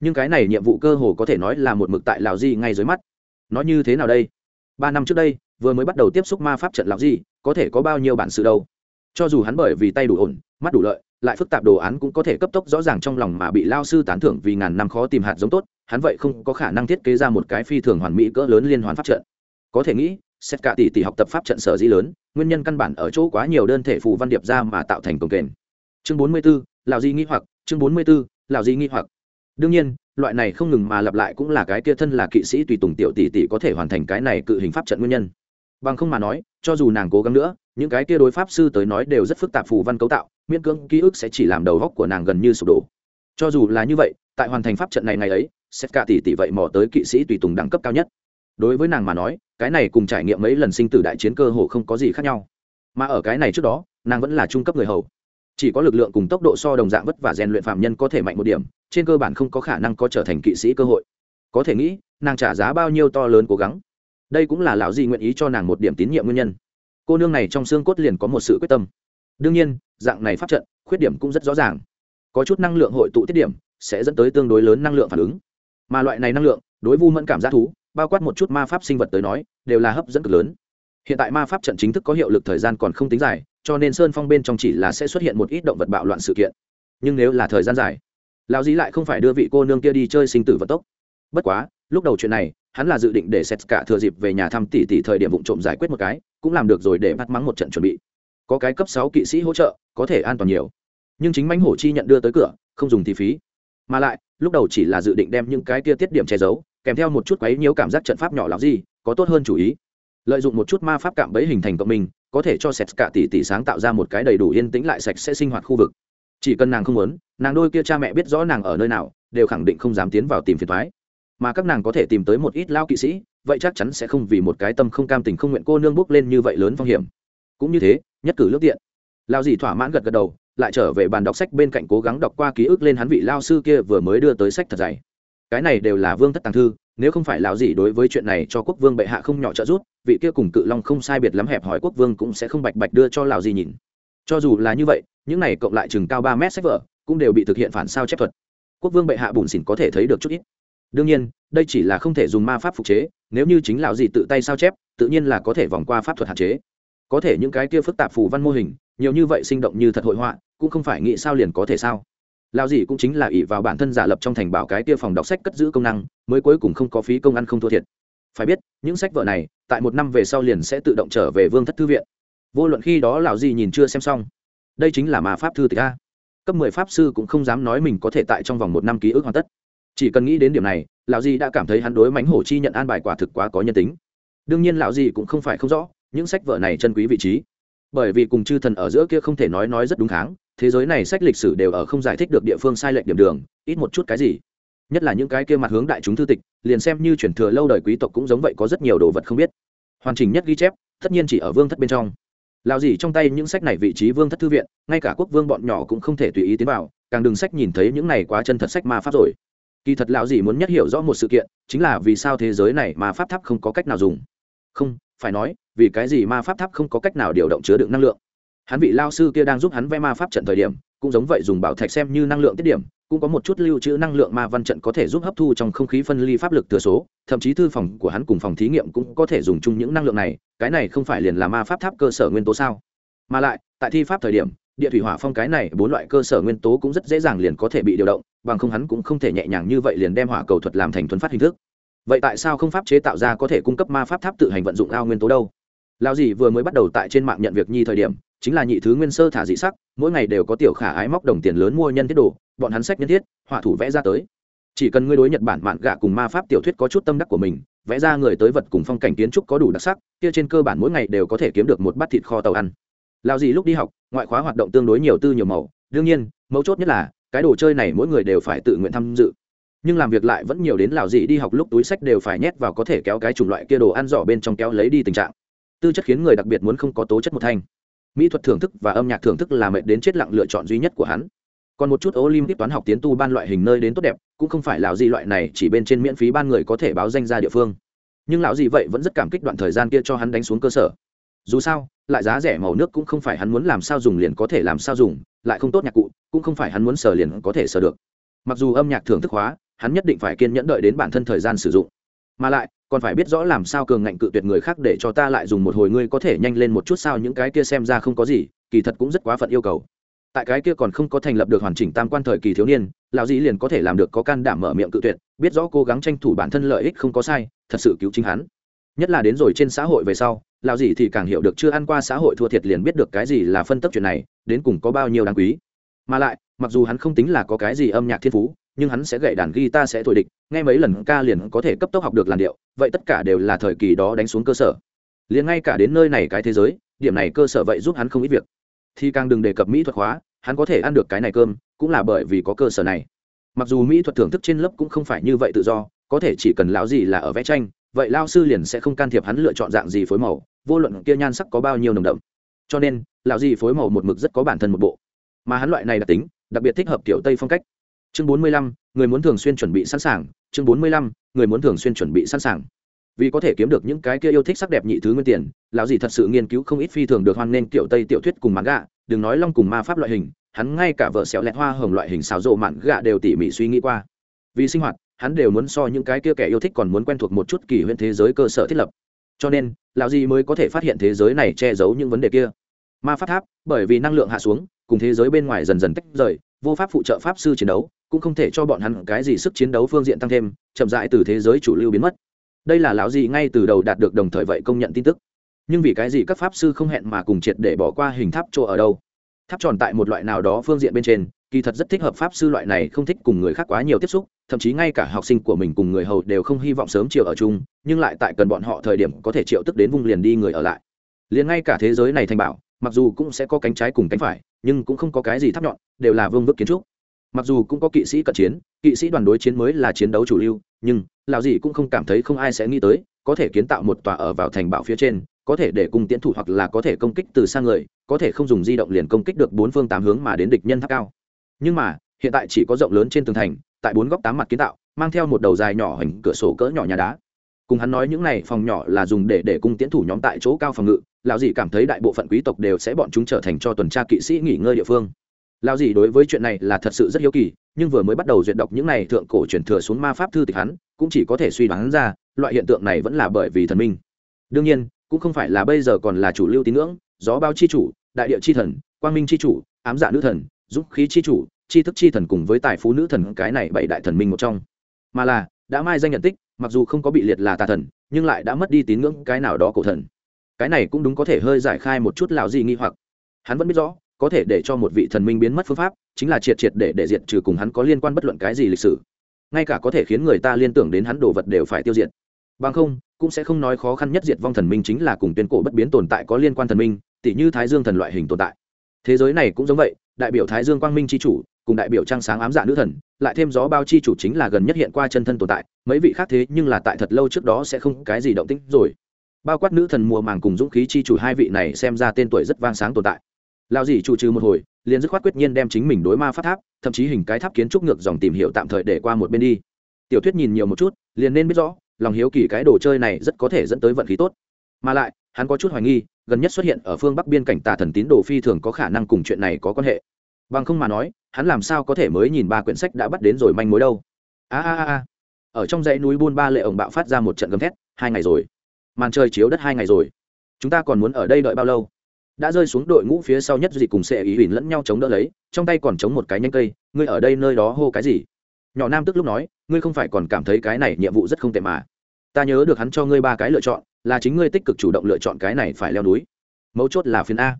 Nhưng cái này nhiệm vụ cơ hồ có thể nói là một mực tại lão di ngay dưới mắt. Nói như thế nào đây? Ba năm trước đây, vừa mới bắt đầu tiếp xúc ma pháp trận lão di có thể có bao nhiêu bản sự đâu? Cho dù hắn bởi vì tay đủ ổn, mắt đủ lợi, lại phức tạp đồ án cũng có thể cấp tốc rõ ràng trong lòng mà bị lao sư tán thưởng vì ngàn năm khó tìm hạt giống tốt, hắn vậy không có khả năng thiết kế ra một cái phi thường hoàn mỹ cỡ lớn liên hoàn pháp trận. Có thể nghĩ xét cả tỷ tỷ học tập pháp trận sở dĩ lớn nguyên nhân căn bản ở chỗ quá nhiều đơn thể phù văn điệp ra mà tạo thành công kềnh. Chương bốn mươi 44, lào di nghi hoặc chương bốn mươi 44, lào di nghi hoặc. Đương nhiên loại này không ngừng mà lặp lại cũng là cái kia thân là kỵ sĩ tùy tùng tiểu tỷ tỷ có thể hoàn thành cái này cự hình pháp trận nguyên nhân. Bằng không mà nói cho dù nàng cố gắng nữa những cái kia đối pháp sư tới nói đều rất phức tạp phù văn cấu tạo miễn cưỡng ký ức sẽ chỉ làm đầu góc của nàng gần như sụp đổ. Cho dù là như vậy tại hoàn thành pháp trận này ngày ấy xét cả tỷ tỷ vậy mò tới kỵ sĩ tùy tùng đẳng cấp cao nhất. Đối với nàng mà nói cái này cùng trải nghiệm mấy lần sinh tử đại chiến cơ hồ không có gì khác nhau. Mà ở cái này trước đó, nàng vẫn là trung cấp người hầu. Chỉ có lực lượng cùng tốc độ so đồng dạng vất và rèn luyện phạm nhân có thể mạnh một điểm, trên cơ bản không có khả năng có trở thành kỵ sĩ cơ hội. Có thể nghĩ, nàng trả giá bao nhiêu to lớn cố gắng. Đây cũng là lão di nguyện ý cho nàng một điểm tín nhiệm nguyên nhân. Cô nương này trong xương cốt liền có một sự quyết tâm. Đương nhiên, dạng này phát trận, khuyết điểm cũng rất rõ ràng. Có chút năng lượng hội tụ tiết điểm, sẽ dẫn tới tương đối lớn năng lượng phản ứng. Mà loại này năng lượng, đối vu mẫn cảm giác thú bao quát một chút ma pháp sinh vật tới nói, đều là hấp dẫn cực lớn. Hiện tại ma pháp trận chính thức có hiệu lực thời gian còn không tính dài, cho nên sơn phong bên trong chỉ là sẽ xuất hiện một ít động vật bạo loạn sự kiện. Nhưng nếu là thời gian dài, lão dí lại không phải đưa vị cô nương kia đi chơi sinh tử vận tốc. Bất quá, lúc đầu chuyện này, hắn là dự định để xét cả thừa dịp về nhà thăm tỷ tỷ thời điểm vụ trộm giải quyết một cái, cũng làm được rồi để bắt mắng một trận chuẩn bị. Có cái cấp sáu kỵ sĩ hỗ trợ, có thể an toàn nhiều. Nhưng chính mãnh hổ chi nhận đưa tới cửa, không dùng thì phí. Mà lại, lúc đầu chỉ là dự định đem những cái kia tiết điểm che giấu kèm theo một chút quấy nhiễu cảm giác trận pháp nhỏ lắm gì, có tốt hơn chủ ý. Lợi dụng một chút ma pháp cạm bẫy hình thành cộng mình có thể cho sệt cả tỷ tỷ sáng tạo ra một cái đầy đủ yên tĩnh lại sạch sẽ sinh hoạt khu vực. Chỉ cần nàng không muốn, nàng đôi kia cha mẹ biết rõ nàng ở nơi nào, đều khẳng định không dám tiến vào tìm phiền thoái mà các nàng có thể tìm tới một ít lao kỵ sĩ, vậy chắc chắn sẽ không vì một cái tâm không cam tình không nguyện cô nương bước lên như vậy lớn phong hiểm. Cũng như thế, nhất cử lước tiện lao dì thỏa mãn gật gật đầu, lại trở về bàn đọc sách bên cạnh cố gắng đọc qua ký ức lên hắn vị lao sư kia vừa mới đưa tới sách thật dày cái này đều là vương thất tàng thư, nếu không phải lão gì đối với chuyện này cho quốc vương bệ hạ không nhỏ trợ giúp, vị kia cùng cự long không sai biệt lắm hẹp hỏi quốc vương cũng sẽ không bạch bạch đưa cho lão gì nhìn. Cho dù là như vậy, những này cộng lại chừng cao ba mét sách vở, cũng đều bị thực hiện phản sao chép thuật. Quốc vương bệ hạ bùn xỉn có thể thấy được chút ít. Đương nhiên, đây chỉ là không thể dùng ma pháp phục chế, nếu như chính lão gì tự tay sao chép, tự nhiên là có thể vòng qua pháp thuật hạn chế. Có thể những cái kia phức tạp phù văn mô hình, nhiều như vậy sinh động như thật hội họa, cũng không phải nghĩ sao liền có thể sao lao gì cũng chính là ỷ vào bản thân giả lập trong thành bảo cái kia phòng đọc sách cất giữ công năng, mới cuối cùng không có phí công ăn không thua thiệt. Phải biết, những sách vở này, tại một năm về sau liền sẽ tự động trở về vương thất thư viện. Vô luận khi đó lão gì nhìn chưa xem xong, đây chính là mà pháp thư tịch a. Cấp mười pháp sư cũng không dám nói mình có thể tại trong vòng một năm ký ức hoàn tất. Chỉ cần nghĩ đến điểm này, lão gì đã cảm thấy hắn đối mánh hổ chi nhận an bài quả thực quá có nhân tính. Đương nhiên lão gì cũng không phải không rõ, những sách vở này chân quý vị trí. Bởi vì cùng chư thần ở giữa kia không thể nói nói rất đúng kháng thế giới này sách lịch sử đều ở không giải thích được địa phương sai lệch điểm đường, ít một chút cái gì. Nhất là những cái kia mặt hướng đại chúng thư tịch, liền xem như chuyển thừa lâu đời quý tộc cũng giống vậy có rất nhiều đồ vật không biết. Hoàn chỉnh nhất ghi chép, tất nhiên chỉ ở vương thất bên trong. Lão gì trong tay những sách này vị trí vương thất thư viện, ngay cả quốc vương bọn nhỏ cũng không thể tùy ý tiến vào, càng đừng sách nhìn thấy những này quá chân thật sách ma pháp rồi. Kỳ thật lão gì muốn nhất hiểu rõ một sự kiện, chính là vì sao thế giới này ma pháp tháp không có cách nào dùng. Không, phải nói, vì cái gì ma pháp tháp không có cách nào điều động chứa đựng năng lượng? Hắn vị lao sư kia đang giúp hắn vẽ ma pháp trận thời điểm, cũng giống vậy dùng bảo thạch xem như năng lượng tiết điểm, cũng có một chút lưu trữ năng lượng ma văn trận có thể giúp hấp thu trong không khí phân ly pháp lực thừa số, thậm chí thư phòng của hắn cùng phòng thí nghiệm cũng có thể dùng chung những năng lượng này, cái này không phải liền là ma pháp tháp cơ sở nguyên tố sao? Mà lại, tại thi pháp thời điểm, địa thủy hỏa phong cái này bốn loại cơ sở nguyên tố cũng rất dễ dàng liền có thể bị điều động, bằng không hắn cũng không thể nhẹ nhàng như vậy liền đem hỏa cầu thuật làm thành thuần phát hình thức. Vậy tại sao không pháp chế tạo ra có thể cung cấp ma pháp tháp tự hành vận dụng ao nguyên tố đâu? Lao dì vừa mới bắt đầu tại trên mạng nhận việc nhi thời điểm chính là nhị thứ nguyên sơ thả dị sắc, mỗi ngày đều có tiểu khả ái móc đồng tiền lớn mua nhân thiết đồ, bọn hắn sách nhân thiết họa thủ vẽ ra tới. Chỉ cần ngươi đối nhật bản mạn gạ cùng ma pháp tiểu thuyết có chút tâm đắc của mình, vẽ ra người tới vật cùng phong cảnh kiến trúc có đủ đặc sắc, kia trên cơ bản mỗi ngày đều có thể kiếm được một bát thịt kho tàu ăn. Lao gì lúc đi học, ngoại khóa hoạt động tương đối nhiều tư nhiều màu, đương nhiên, mấu chốt nhất là, cái đồ chơi này mỗi người đều phải tự nguyện tham dự. Nhưng làm việc lại vẫn nhiều đến lào gì đi học lúc túi sách đều phải nhét vào có thể kéo cái chủng loại kia đồ ăn giỏ bên trong kéo lấy đi tình trạng. Tư chất khiến người đặc biệt muốn không có tố chất một thanh mỹ thuật thưởng thức và âm nhạc thưởng thức là mệt đến chết lặng lựa chọn duy nhất của hắn. Còn một chút olympic toán học tiến tu ban loại hình nơi đến tốt đẹp, cũng không phải lão gì loại này chỉ bên trên miễn phí ban người có thể báo danh ra địa phương. Nhưng lão gì vậy vẫn rất cảm kích đoạn thời gian kia cho hắn đánh xuống cơ sở. Dù sao, lại giá rẻ màu nước cũng không phải hắn muốn làm sao dùng liền có thể làm sao dùng, lại không tốt nhạc cụ, cũng không phải hắn muốn sờ liền có thể sờ được. Mặc dù âm nhạc thưởng thức hóa, hắn nhất định phải kiên nhẫn đợi đến bản thân thời gian sử dụng. Mà lại còn phải biết rõ làm sao cường ngạnh cự tuyệt người khác để cho ta lại dùng một hồi ngươi có thể nhanh lên một chút sao những cái kia xem ra không có gì, kỳ thật cũng rất quá phận yêu cầu. Tại cái kia còn không có thành lập được hoàn chỉnh tam quan thời kỳ thiếu niên, lão dĩ liền có thể làm được có can đảm mở miệng cự tuyệt, biết rõ cố gắng tranh thủ bản thân lợi ích không có sai, thật sự cứu chính hắn. Nhất là đến rồi trên xã hội về sau, lão dĩ thì càng hiểu được chưa ăn qua xã hội thua thiệt liền biết được cái gì là phân tích chuyện này, đến cùng có bao nhiêu đáng quý. Mà lại, mặc dù hắn không tính là có cái gì âm nhạc thiên phú nhưng hắn sẽ gậy đàn guitar sẽ thổi địch, nghe mấy lần ca liền có thể cấp tốc học được làn điệu, vậy tất cả đều là thời kỳ đó đánh xuống cơ sở. Liền ngay cả đến nơi này cái thế giới, điểm này cơ sở vậy giúp hắn không ít việc. Thì càng đừng đề cập mỹ thuật hóa, hắn có thể ăn được cái này cơm, cũng là bởi vì có cơ sở này. Mặc dù mỹ thuật thưởng thức trên lớp cũng không phải như vậy tự do, có thể chỉ cần lão gì là ở vẽ tranh, vậy lao sư liền sẽ không can thiệp hắn lựa chọn dạng gì phối màu, vô luận kia nhan sắc có bao nhiêu nồng đậm. Cho nên, lão gì phối màu một mực rất có bản thân một bộ. Mà hắn loại này đặc tính, đặc biệt thích hợp kiểu tây phong cách chương bốn mươi lăm, người muốn thường xuyên chuẩn bị sẵn sàng. Chương bốn mươi lăm, người muốn thường xuyên chuẩn bị sẵn sàng. Vì có thể kiếm được những cái kia yêu thích sắc đẹp nhị thứ nguyên tiền, lão gì thật sự nghiên cứu không ít phi thường được hoan nên kiểu tây tiểu thuyết cùng mãn gạ. Đừng nói long cùng ma pháp loại hình, hắn ngay cả vợ xẻo lẹt hoa hồng loại hình xào rộ mạn gạ đều tỉ mỉ suy nghĩ qua. Vì sinh hoạt, hắn đều muốn so những cái kia kẻ yêu thích còn muốn quen thuộc một chút kỳ huyễn thế giới cơ sở thiết lập. Cho nên, lão gì mới có thể phát hiện thế giới này che giấu những vấn đề kia. Ma pháp tháp, bởi vì năng lượng hạ xuống, cùng thế giới bên ngoài dần dần tách rời, vô pháp phụ trợ pháp sư chiến đấu cũng không thể cho bọn hắn cái gì sức chiến đấu phương diện tăng thêm, chậm rãi từ thế giới chủ lưu biến mất. Đây là lão gì ngay từ đầu đạt được đồng thời vậy công nhận tin tức. Nhưng vì cái gì các pháp sư không hẹn mà cùng triệt để bỏ qua hình tháp chỗ ở đâu? Tháp tròn tại một loại nào đó phương diện bên trên, kỳ thật rất thích hợp pháp sư loại này không thích cùng người khác quá nhiều tiếp xúc, thậm chí ngay cả học sinh của mình cùng người hầu đều không hy vọng sớm chiều ở chung, nhưng lại tại cần bọn họ thời điểm có thể triệu tức đến vùng liền đi người ở lại. Liền ngay cả thế giới này thành bảo, mặc dù cũng sẽ có cánh trái cùng cánh phải, nhưng cũng không có cái gì tháp nhọn, đều là vương vức kiến trúc mặc dù cũng có kỵ sĩ cận chiến, kỵ sĩ đoàn đối chiến mới là chiến đấu chủ lưu, nhưng lào gì cũng không cảm thấy không ai sẽ nghĩ tới, có thể kiến tạo một tòa ở vào thành bảo phía trên, có thể để cùng tiến thủ hoặc là có thể công kích từ xa người, có thể không dùng di động liền công kích được bốn phương tám hướng mà đến địch nhân tháp cao. Nhưng mà, hiện tại chỉ có rộng lớn trên tường thành, tại bốn góc tám mặt kiến tạo, mang theo một đầu dài nhỏ hình cửa sổ cỡ nhỏ nhà đá. Cùng hắn nói những này phòng nhỏ là dùng để để cung tiến thủ nhóm tại chỗ cao phòng ngự, lão dì cảm thấy đại bộ phận quý tộc đều sẽ bọn chúng trở thành cho tuần tra kỵ sĩ nghỉ ngơi địa phương lão dì đối với chuyện này là thật sự rất hiếu kỳ, nhưng vừa mới bắt đầu duyệt đọc những này thượng cổ truyền thừa xuống ma pháp thư tịch hắn, cũng chỉ có thể suy đoán ra, loại hiện tượng này vẫn là bởi vì thần minh. Đương nhiên, cũng không phải là bây giờ còn là chủ lưu tín ngưỡng, gió bao chi chủ, đại địa chi thần, quang minh chi chủ, ám dạ nữ thần, dũng khí chi chủ chi thức chi thần cùng với tài phú nữ thần, cái này bảy đại thần minh một trong. Mà là, đã mai danh nhận tích, mặc dù không có bị liệt là tà thần, nhưng lại đã mất đi tín ngưỡng cái nào đó cổ thần. Cái này cũng đúng có thể hơi giải khai một chút lào gì nghi hoặc. Hắn vẫn biết rõ có thể để cho một vị thần minh biến mất phương pháp, chính là triệt triệt để để diệt trừ cùng hắn có liên quan bất luận cái gì lịch sử. Ngay cả có thể khiến người ta liên tưởng đến hắn đồ vật đều phải tiêu diệt. Bằng không, cũng sẽ không nói khó khăn nhất diệt vong thần minh chính là cùng tuyên cổ bất biến tồn tại có liên quan thần minh tỷ như thái dương thần loại hình tồn tại. Thế giới này cũng giống vậy, đại biểu thái dương quang minh c h i chủ, cùng đại biểu trang sáng ám dạ nữ thần, lại thêm gió bao chi chủ chính là gần nhất hiện qua chân thân tồn tại, mấy vị khác thế nhưng là tại thật lâu trước đó sẽ không cái gì động tĩnh rồi. Bao quát nữ thần mùa màng cùng dũng khí chi chủ hai vị này xem ra tên tuổi rất vang sáng tồn tại lao dì chủ trừ một hồi, liền dứt khoát quyết nhiên đem chính mình đối ma phát tháp, thậm chí hình cái tháp kiến trúc ngược dòng tìm hiểu tạm thời để qua một bên đi. Tiểu thuyết nhìn nhiều một chút, liền nên biết rõ, lòng hiếu kỳ cái đồ chơi này rất có thể dẫn tới vận khí tốt. Mà lại, hắn có chút hoài nghi, gần nhất xuất hiện ở phương bắc biên cảnh tà thần tín đồ phi thường có khả năng cùng chuyện này có quan hệ. Bằng không mà nói, hắn làm sao có thể mới nhìn ba quyển sách đã bắt đến rồi manh mối đâu. A a a. Ở trong dãy núi buôn ba lệ ổng bạo phát ra một trận gầm thét, hai ngày rồi. Màn trời chiếu đất hai ngày rồi. Chúng ta còn muốn ở đây đợi bao lâu? Đã rơi xuống đội ngũ phía sau nhất dị cùng sẽ ý huỳnh lẫn nhau chống đỡ lấy, trong tay còn chống một cái nhanh cây, ngươi ở đây nơi đó hô cái gì? Nhỏ nam tức lúc nói, ngươi không phải còn cảm thấy cái này nhiệm vụ rất không tệ mà. Ta nhớ được hắn cho ngươi ba cái lựa chọn, là chính ngươi tích cực chủ động lựa chọn cái này phải leo núi. Mấu chốt là phiên a.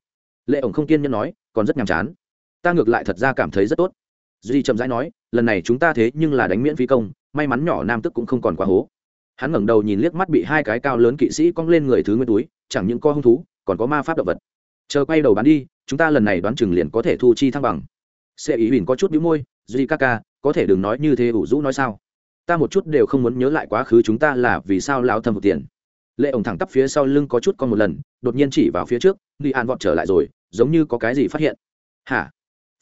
Lệ ổng không kiên nhẫn nói, còn rất nhàm chán. Ta ngược lại thật ra cảm thấy rất tốt. Duy chậm rãi nói, lần này chúng ta thế nhưng là đánh miễn phí công, may mắn nhỏ nam tức cũng không còn quá hố. Hắn ngẩng đầu nhìn liếc mắt bị hai cái cao lớn kỵ sĩ cong lên người thứ nguyên túi, chẳng những co hung thú, còn có ma pháp động vật chờ quay đầu bán đi, chúng ta lần này đoán chừng liền có thể thu chi thăng bằng. Sẽ ý huỳnh có chút đĩu môi, duy ca ca, có thể đừng nói như thế ủ rũ nói sao? Ta một chút đều không muốn nhớ lại quá khứ chúng ta là vì sao lao thâm một tiền. Lệ ổng thẳng tắp phía sau lưng có chút con một lần, đột nhiên chỉ vào phía trước nghi an vọt trở lại rồi, giống như có cái gì phát hiện. Hả?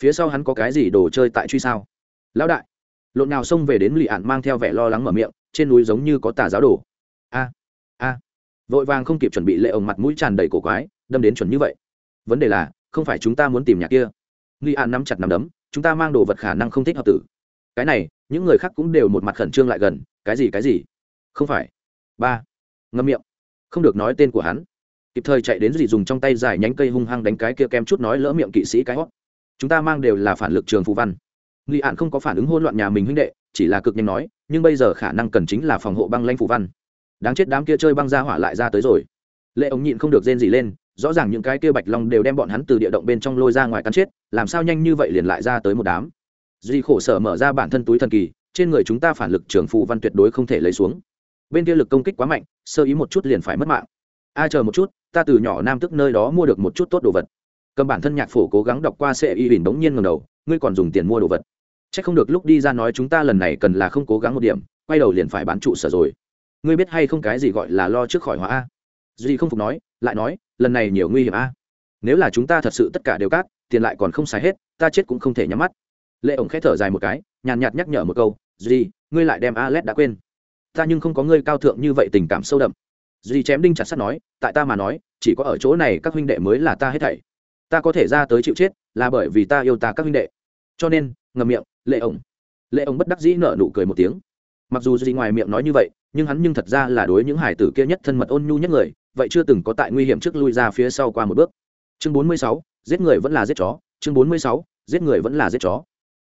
Phía sau hắn có cái gì đồ chơi tại truy sao? Lão đại. Lộn nào xông về đến lì ạn mang theo vẻ lo lắng mở miệng, trên núi giống như có tà giáo đồ. A a. Vội vàng không kịp chuẩn bị lệ ổng mặt mũi tràn đầy cổ quái, đâm đến chuẩn như vậy vấn đề là, không phải chúng ta muốn tìm nhà kia. Nghi ạn nắm chặt nắm đấm, chúng ta mang đồ vật khả năng không thích hợp tử. Cái này, những người khác cũng đều một mặt khẩn trương lại gần, cái gì cái gì? Không phải. Ba. Ngâm miệng. Không được nói tên của hắn. Kịp thời chạy đến gì dùng trong tay dài nhánh cây hung hăng đánh cái kia kem chút nói lỡ miệng kỵ sĩ cái hót. Chúng ta mang đều là phản lực trường phù văn. Nghi ạn không có phản ứng hôn loạn nhà mình huynh đệ, chỉ là cực nhanh nói, nhưng bây giờ khả năng cần chính là phòng hộ băng lanh phù văn. Đáng chết đám kia chơi băng ra hỏa lại ra tới rồi. Lệ ống nhịn không được rên gì lên rõ ràng những cái kia bạch long đều đem bọn hắn từ địa động bên trong lôi ra ngoài cắn chết, làm sao nhanh như vậy liền lại ra tới một đám? Duy khổ sở mở ra bản thân túi thần kỳ, trên người chúng ta phản lực trưởng phụ văn tuyệt đối không thể lấy xuống. Bên kia lực công kích quá mạnh, sơ ý một chút liền phải mất mạng. A, chờ một chút, ta từ nhỏ nam tức nơi đó mua được một chút tốt đồ vật. Cầm bản thân nhạc phổ cố gắng đọc qua sẽ y bình bỗng nhiên ngầm đầu, ngươi còn dùng tiền mua đồ vật. C h ắ c không được lúc đi ra nói chúng ta lần này cần là không cố gắng một điểm, quay đầu liền phải bán trụ sở rồi. Ngươi biết hay không cái gì gọi là lo trước khỏi hóa a? Duy không phục nói, lại nói lần này nhiều nguy hiểm a. Nếu là chúng ta thật sự tất cả đều cát, tiền lại còn không xài hết, ta chết cũng không thể nhắm mắt. Lệ ổng k h ẽ thở dài một cái, nhàn nhạt nhắc nhở một câu, duy, ngươi lại đem a l e t đã quên. Ta nhưng không có ngươi cao thượng như vậy tình cảm sâu đậm. Duy chém đinh chặt sắt nói, tại ta mà nói, chỉ có ở chỗ này các huynh đệ mới là ta hết thảy. Ta có thể ra tới chịu chết là bởi vì ta yêu ta các huynh đệ. Cho nên ngầm miệng, lệ ổng. Lệ ổng bất đắc dĩ nở nụ cười một tiếng. Mặc dù duy ngoài miệng nói như vậy, nhưng hắn nhưng thật ra là đối những hải tử kia nhất thân mật ôn nhu nhất người vậy chưa từng có tại nguy hiểm trước lui ra phía sau qua một bước. Chương bốn mươi sáu, giết người vẫn là giết chó. Chương bốn mươi sáu, giết người vẫn là giết chó.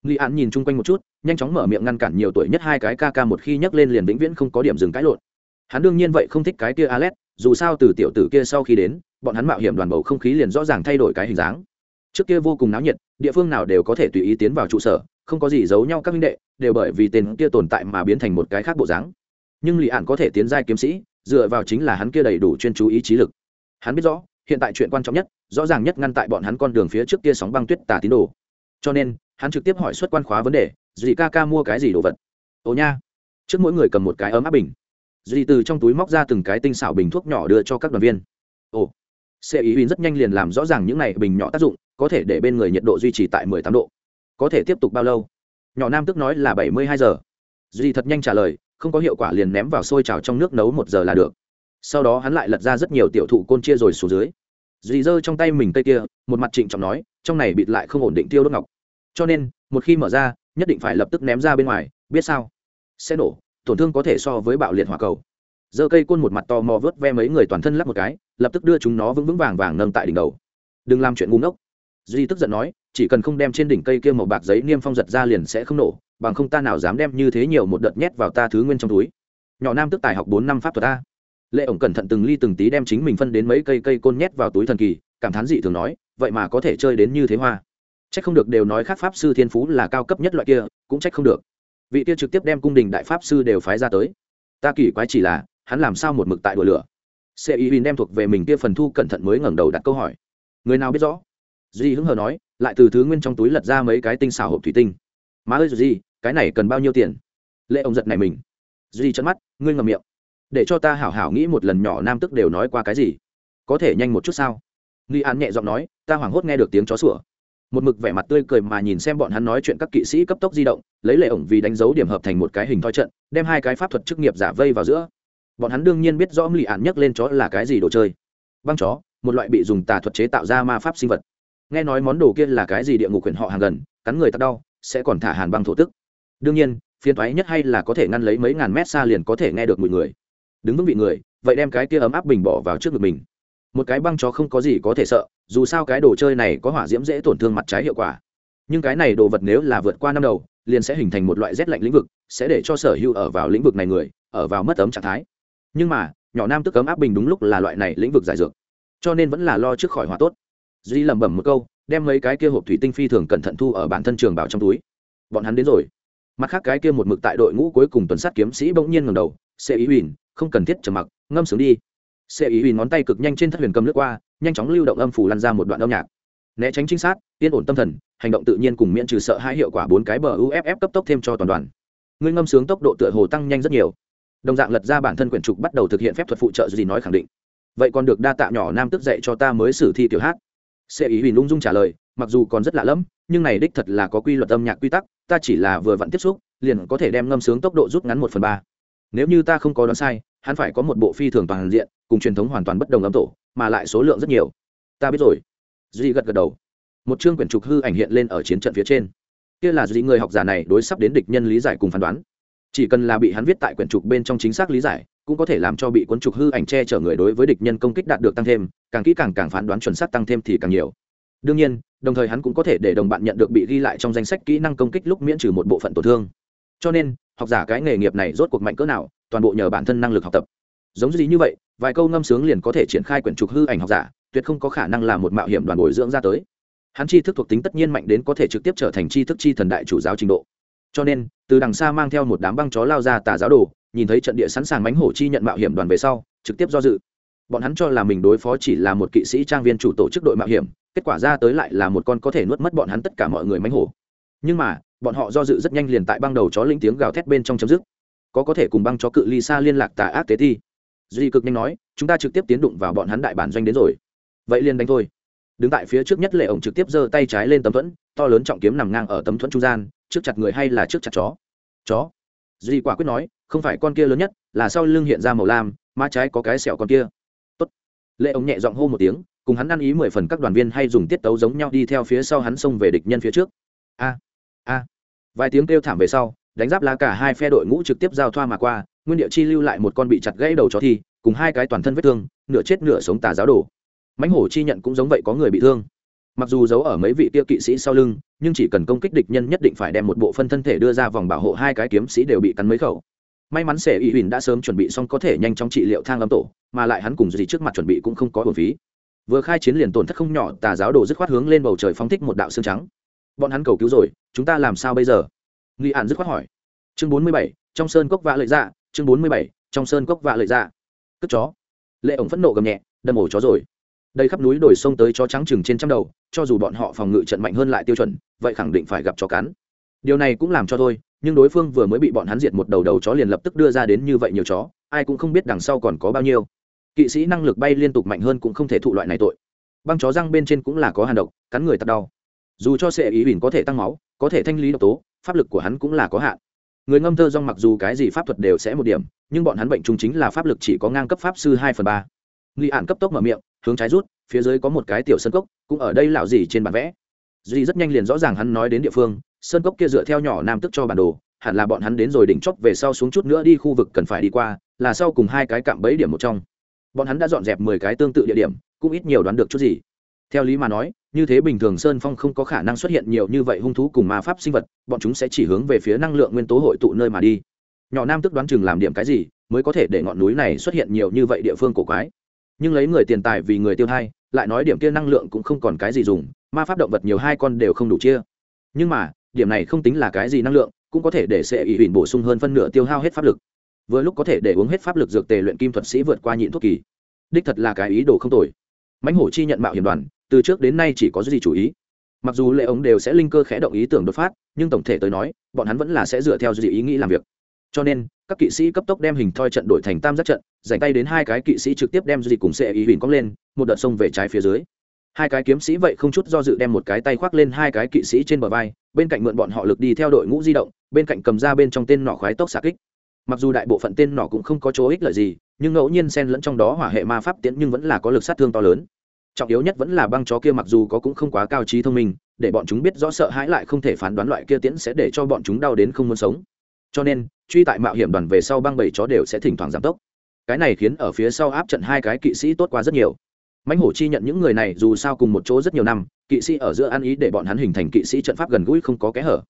Nghi án nhìn chung quanh một chút, nhanh chóng mở miệng ngăn cản nhiều tuổi nhất hai cái ca ca một khi nhắc lên liền vĩnh viễn không có điểm dừng cãi lộn. Hắn đương nhiên vậy không thích cái kia alex, dù sao từ tiểu tử kia sau khi đến, bọn hắn mạo hiểm đoàn bầu không khí liền rõ ràng thay đổi cái hình dáng. Trước kia vô cùng náo nhiệt, địa phương nào đều có thể tùy ý tiến vào trụ sở, không có gì giấu nhau các minh đệ, đều bởi vì tên kia tồn tại mà biến thành một cái khác bộ dáng. Nhưng lì ạn có thể tiến giai kiếm sĩ dựa vào chính là hắn kia đầy đủ chuyên chú ý trí lực. Hắn biết rõ, hiện tại chuyện quan trọng nhất, rõ ràng nhất ngăn tại bọn hắn con đường phía trước kia sóng băng tuyết tà tín đồ. Cho nên, hắn trực tiếp hỏi xuất quan khóa vấn đề, dì ca ca mua cái gì đồ vật? Ồ nha. Trước mỗi người cầm một cái ấm áp bình. Dì từ trong túi móc ra từng cái tinh xảo bình thuốc nhỏ đưa cho các đoàn viên. Ồ. Xe ý huỳnh rất nhanh liền làm rõ ràng những này bình nhỏ tác dụng, có thể để bên người nhiệt độ duy trì tại mười tám độ. Có thể tiếp tục bao lâu? Nhỏ nam tức nói là bảy mươi hai giờ. Duy thật nhanh trả lời không có hiệu quả liền ném vào sôi trào trong nước nấu một giờ là được. Sau đó hắn lại lật ra rất nhiều tiểu thụ côn chia rồi xuống dưới. Dì dơ trong tay mình tay kia, một mặt trịnh trọng nói, trong này bịt lại không ổn định tiêu đốt ngọc. Cho nên, một khi mở ra, nhất định phải lập tức ném ra bên ngoài, biết sao? Sẽ nổ, tổn thương có thể so với bạo liệt hỏa cầu. Dơ cây côn một mặt to mò vớt ve mấy người toàn thân lắp một cái, lập tức đưa chúng nó vững vững vàng vàng nâng tại đỉnh đầu. Đừng làm chuyện ngu ngốc. Duy tức giận nói, chỉ cần không đem trên đỉnh cây kia màu bạc giấy niêm phong giật ra liền sẽ không nổ bằng không ta nào dám đem như thế nhiều một đợt nhét vào ta thứ nguyên trong túi. Nhỏ nam tức tài học bốn năm pháp thuật ta lệ ổng cẩn thận từng ly từng tí đem chính mình phân đến mấy cây cây côn nhét vào túi thần kỳ, cảm thán dị thường nói, vậy mà có thể chơi đến như thế hoa. Trách không được đều nói khác pháp sư thiên phú là cao cấp nhất loại kia, cũng trách không được. Vị kia trực tiếp đem cung đình đại pháp sư đều phái ra tới. Ta kỳ quái chỉ là, hắn làm sao một mực tại đùa lửa? Xe y đem thuộc về mình kia phần thu cẩn thận mới ngẩng đầu đặt câu hỏi. Người nào biết rõ? Duy hứng hờ nói, lại từ thứ nguyên trong túi lật ra mấy cái tinh xảo hộp thủy tinh. Má ơi gì cái này cần bao nhiêu tiền? Lệ ông giật này mình. Duy chân mắt, ngươi ngầm miệng. Để cho ta hảo hảo nghĩ một lần nhỏ nam tức đều nói qua cái gì? Có thể nhanh một chút sao? Nghi an nhẹ giọng nói, ta hoảng hốt nghe được tiếng chó sủa. Một mực vẻ mặt tươi cười mà nhìn xem bọn hắn nói chuyện các kỵ sĩ cấp tốc di động, lấy lệ ổng vì đánh dấu điểm hợp thành một cái hình thoi trận, đem hai cái pháp thuật chức nghiệp giả vây vào giữa. Bọn hắn đương nhiên biết rõ lì ạn nhấc lên chó là cái gì đồ chơi. Băng chó, một loại bị dùng tà thuật chế tạo ra ma pháp sinh vật. Nghe nói món đồ kia là cái gì địa ngục quyền họ hàng gần, cắn người tắt đau, sẽ còn thả hàn băng thổ tức đương nhiên phiên thoái nhất hay là có thể ngăn lấy mấy ngàn mét xa liền có thể nghe được mùi người. Đứng vững vị người, vậy đem cái kia ấm áp bình bỏ vào trước ngực mình. Một cái băng chó không có gì có thể sợ, dù sao cái đồ chơi này có hỏa diễm dễ tổn thương mặt trái hiệu quả. Nhưng cái này đồ vật nếu là vượt qua năm đầu, liền sẽ hình thành một loại rét lạnh lĩnh vực, sẽ để cho sở hữu ở vào lĩnh vực này người, ở vào mất ấm trạng thái. Nhưng mà, nhỏ nam tức ấm áp bình đúng lúc là loại này lĩnh vực giải dược, cho nên vẫn là lo trước khỏi hỏa tốt. Duy lẩm bẩm một câu, đem mấy cái kia hộp thủy tinh phi thường cẩn thận thu ở bản thân trường bảo trong túi. Bọn hắn đến rồi mặt khác cái kia một mực tại đội ngũ cuối cùng tuần sát kiếm sĩ bỗng nhiên ngầm đầu xe ý huỳnh không cần thiết trầm mặc, ngâm sướng đi. Xe ý huỳnh ngón tay cực nhanh trên thất huyền cầm lướt qua, nhanh chóng lưu động âm phủ lăn ra một đoạn âm nhạc. Né tránh chính xác yên ổn tâm thần, hành động tự nhiên cùng miễn trừ sợ hai hiệu quả bốn cái bờ uff cấp tốc thêm cho toàn đoàn. Ngươi ngâm sướng tốc độ tựa hồ tăng nhanh rất nhiều. Đồng dạng lật ra bản thân quyển trục bắt đầu thực hiện phép thuật phụ trợ gì nói khẳng định. Vậy còn được đa tạ nhỏ nam tức dạy cho ta mới xử thi tiểu hát. Sẽ ý huỳnh ung dung trả lời mặc dù còn rất lạ lẫm, nhưng này đích thật là có quy luật âm nhạc quy tắc, ta chỉ là vừa vặn tiếp xúc, liền có thể đem ngâm sướng tốc độ rút ngắn một phần ba. Nếu như ta không có đoán sai, hắn phải có một bộ phi thường toàn diện, cùng truyền thống hoàn toàn bất đồng âm tổ, mà lại số lượng rất nhiều. Ta biết rồi. Duy gật gật đầu. Một chương quyển trục hư ảnh hiện lên ở chiến trận phía trên. Kia là duy người học giả này đối sắp đến địch nhân lý giải cùng phán đoán. Chỉ cần là bị hắn viết tại quyển trục bên trong chính xác lý giải, cũng có thể làm cho bị cuốn trục hư ảnh che chở người đối với địch nhân công kích đạt được tăng thêm, càng kỹ càng càng phán đoán chuẩn xác tăng thêm thì càng nhiều đương nhiên, đồng thời hắn cũng có thể để đồng bạn nhận được bị ghi lại trong danh sách kỹ năng công kích lúc miễn trừ một bộ phận tổn thương. Cho nên, học giả cái nghề nghiệp này rốt cuộc mạnh cỡ nào, toàn bộ nhờ bản thân năng lực học tập. Giống gì như vậy, vài câu ngâm sướng liền có thể triển khai quyển trục hư ảnh học giả, tuyệt không có khả năng là một mạo hiểm đoàn bồi dưỡng ra tới. Hắn tri thức thuộc tính tất nhiên mạnh đến có thể trực tiếp trở thành tri thức chi thần đại chủ giáo trình độ. Cho nên, từ đằng xa mang theo một đám băng chó lao ra tà giáo đồ, nhìn thấy trận địa sẵn sàng mánh hổ chi nhận mạo hiểm đoàn về sau, trực tiếp do dự. Bọn hắn cho là mình đối phó chỉ là một kỵ sĩ trang viên chủ tổ chức đội mạo hiểm kết quả ra tới lại là một con có thể nuốt mất bọn hắn tất cả mọi người mánh hổ. Nhưng mà, bọn họ do dự rất nhanh liền tại băng đầu chó linh tiếng gào thét bên trong chấm dứt. Có có thể cùng băng chó cự ly xa liên lạc tà ác tế thi. Duy cực nhanh nói, chúng ta trực tiếp tiến đụng vào bọn hắn đại bản doanh đến rồi. Vậy liền đánh thôi. Đứng tại phía trước nhất lệ ổng trực tiếp giơ tay trái lên tấm thuẫn, to lớn trọng kiếm nằm ngang ở tấm thuẫn trung gian, trước chặt người hay là trước chặt chó? Chó? Duy quả quyết nói, không phải con kia lớn nhất, là sau lưng hiện ra màu lam, má trái có cái sẹo con kia. Tốt. lệ ổng nhẹ giọng hô một tiếng cùng hắn ăn ý mười phần các đoàn viên hay dùng tiết tấu giống nhau đi theo phía sau hắn xông về địch nhân phía trước. A a. Vài tiếng kêu thảm về sau, đánh giáp lá cả hai phe đội ngũ trực tiếp giao thoa mà qua, nguyên địa chi lưu lại một con bị chặt gãy đầu chó thi, cùng hai cái toàn thân vết thương, nửa chết nửa sống tà giáo đồ. Mãnh hổ chi nhận cũng giống vậy có người bị thương. Mặc dù giấu ở mấy vị kia kỵ sĩ sau lưng, nhưng chỉ cần công kích địch nhân nhất định phải đem một bộ phân thân thể đưa ra vòng bảo hộ hai cái kiếm sĩ đều bị cắn mấy khẩu. May mắn sẻ y huỳnh đã sớm chuẩn bị xong có thể nhanh chóng trị liệu thang âm tổ, mà lại hắn cùng gì trước mặt chuẩn bị cũng không có hồn phí vừa khai chiến liền tổn thất không nhỏ, tà giáo đồ dứt khoát hướng lên bầu trời phóng thích một đạo xương trắng. Bọn hắn cầu cứu rồi, chúng ta làm sao bây giờ? Nghị ạn dứt khoát hỏi. Chương bốn mươi bảy, trong sơn cốc vạ lợi dạ chương bốn mươi bảy, trong sơn cốc vạ lợi dạ. Cất chó. Lệ ổng phẫn nộ gầm nhẹ, đâm ổ chó rồi. Đây khắp núi đồi sông tới chó trắng chừng trên trăm đầu, cho dù bọn họ phòng ngự trận mạnh hơn lại tiêu chuẩn, vậy khẳng định phải gặp chó cắn. Điều này cũng làm cho thôi, nhưng đối phương vừa mới bị bọn hắn diệt một đầu đầu chó liền lập tức đưa ra đến như vậy nhiều chó, ai cũng không biết đằng sau còn có bao nhiêu kỵ sĩ năng lực bay liên tục mạnh hơn cũng không thể thụ loại này tội. Băng chó răng bên trên cũng là có hàn độc, cắn người tật đau. Dù cho sệ ý bỉn có thể tăng máu, có thể thanh lý độc tố, pháp lực của hắn cũng là có hạn. Người ngâm thơ rong mặc dù cái gì pháp thuật đều sẽ một điểm, nhưng bọn hắn bệnh chung chính là pháp lực chỉ có ngang cấp pháp sư hai phần ba. Nghi ạn cấp tốc mở miệng, hướng trái rút, phía dưới có một cái tiểu sân cốc, cũng ở đây lạo gì trên bản vẽ. Duy rất nhanh liền rõ ràng hắn nói đến địa phương, sơn cốc kia dựa theo nhỏ nam tức cho bản đồ, hẳn là bọn hắn đến rồi đỉnh chóp về sau xuống chút nữa đi khu vực cần phải đi qua, là sau cùng hai cái cạm bẫy điểm một trong bọn hắn đã dọn dẹp mười cái tương tự địa điểm, cũng ít nhiều đoán được chút gì. Theo lý mà nói, như thế bình thường sơn phong không có khả năng xuất hiện nhiều như vậy hung thú cùng ma pháp sinh vật, bọn chúng sẽ chỉ hướng về phía năng lượng nguyên tố hội tụ nơi mà đi. Nhỏ nam tức đoán chừng làm điểm cái gì, mới có thể để ngọn núi này xuất hiện nhiều như vậy địa phương cổ quái. Nhưng lấy người tiền tài vì người tiêu thai, lại nói điểm kia năng lượng cũng không còn cái gì dùng, ma pháp động vật nhiều hai con đều không đủ chia. Nhưng mà, điểm này không tính là cái gì năng lượng, cũng có thể để sẽ ủy huỳnh bổ sung hơn phân nửa tiêu hao hết pháp lực vừa lúc có thể để uống hết pháp lực dược tề luyện kim thuật sĩ vượt qua nhịn thuốc kỳ. Đích thật là cái ý đồ không tồi. Mãnh hổ chi nhận mạo hiểm đoàn, từ trước đến nay chỉ có gì chủ ý. Mặc dù lệ ống đều sẽ linh cơ khẽ động ý tưởng đột phát, nhưng tổng thể tới nói, bọn hắn vẫn là sẽ dựa theo gì ý nghĩ làm việc. Cho nên, các kỵ sĩ cấp tốc đem hình thoi trận đổi thành tam giác trận, dành tay đến hai cái kỵ sĩ trực tiếp đem gì cùng xe ý huỳnh cong lên, một đợt sông về trái phía dưới. Hai cái kiếm sĩ vậy không chút do dự đem một cái tay khoác lên hai cái kỵ sĩ trên bờ vai, bên cạnh mượn bọn họ lực đi theo đội ngũ di động, bên cạnh cầm ra bên trong tên nỏ khoái tốc xạ kích mặc dù đại bộ phận tên nỏ cũng không có chỗ ích lợi gì, nhưng ngẫu nhiên xen lẫn trong đó hỏa hệ ma pháp tiễn nhưng vẫn là có lực sát thương to lớn. Trọng yếu nhất vẫn là băng chó kia mặc dù có cũng không quá cao trí thông minh, để bọn chúng biết rõ sợ hãi lại không thể phán đoán loại kia tiễn sẽ để cho bọn chúng đau đến không muốn sống. Cho nên, truy tại mạo hiểm đoàn về sau băng bảy chó đều sẽ thỉnh thoảng giảm tốc. Cái này khiến ở phía sau áp trận hai cái kỵ sĩ tốt qua rất nhiều. Mãnh hổ chi nhận những người này dù sao cùng một chỗ rất nhiều năm, kỵ sĩ ở giữa ăn ý để bọn hắn hình thành kỵ sĩ trận pháp gần gũi không có kẽ hở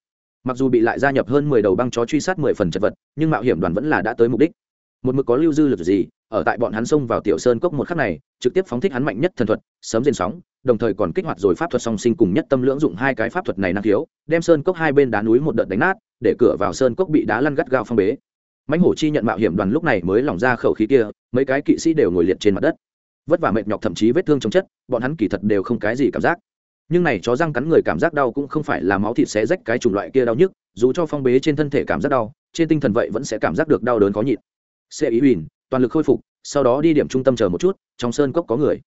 mặc dù bị lại gia nhập hơn mười đầu băng chó truy sát mười phần chật vật, nhưng mạo hiểm đoàn vẫn là đã tới mục đích. Một mực có lưu dư lực gì, ở tại bọn hắn xông vào tiểu sơn cốc một khắc này, trực tiếp phóng thích hắn mạnh nhất thần thuật sớm diên sóng, đồng thời còn kích hoạt rồi pháp thuật song sinh cùng nhất tâm lưỡng dụng hai cái pháp thuật này năng khiếu, đem sơn cốc hai bên đá núi một đợt đánh nát, để cửa vào sơn cốc bị đá lăn gắt gao phong bế. Mãnh hổ chi nhận mạo hiểm đoàn lúc này mới lỏng ra khẩu khí kia, mấy cái kỵ sĩ đều ngồi liệt trên mặt đất. Vất vả mệt nhọc thậm chí vết thương trong chất, bọn hắn kỳ thật đều không cái gì cảm giác nhưng này chó răng cắn người cảm giác đau cũng không phải là máu thịt xé rách cái chủng loại kia đau nhức, dù cho phong bế trên thân thể cảm giác đau, trên tinh thần vậy vẫn sẽ cảm giác được đau đớn khó nhịn. Xe ý huỳnh, toàn lực khôi phục, sau đó đi điểm trung tâm chờ một chút, trong sơn cốc có người.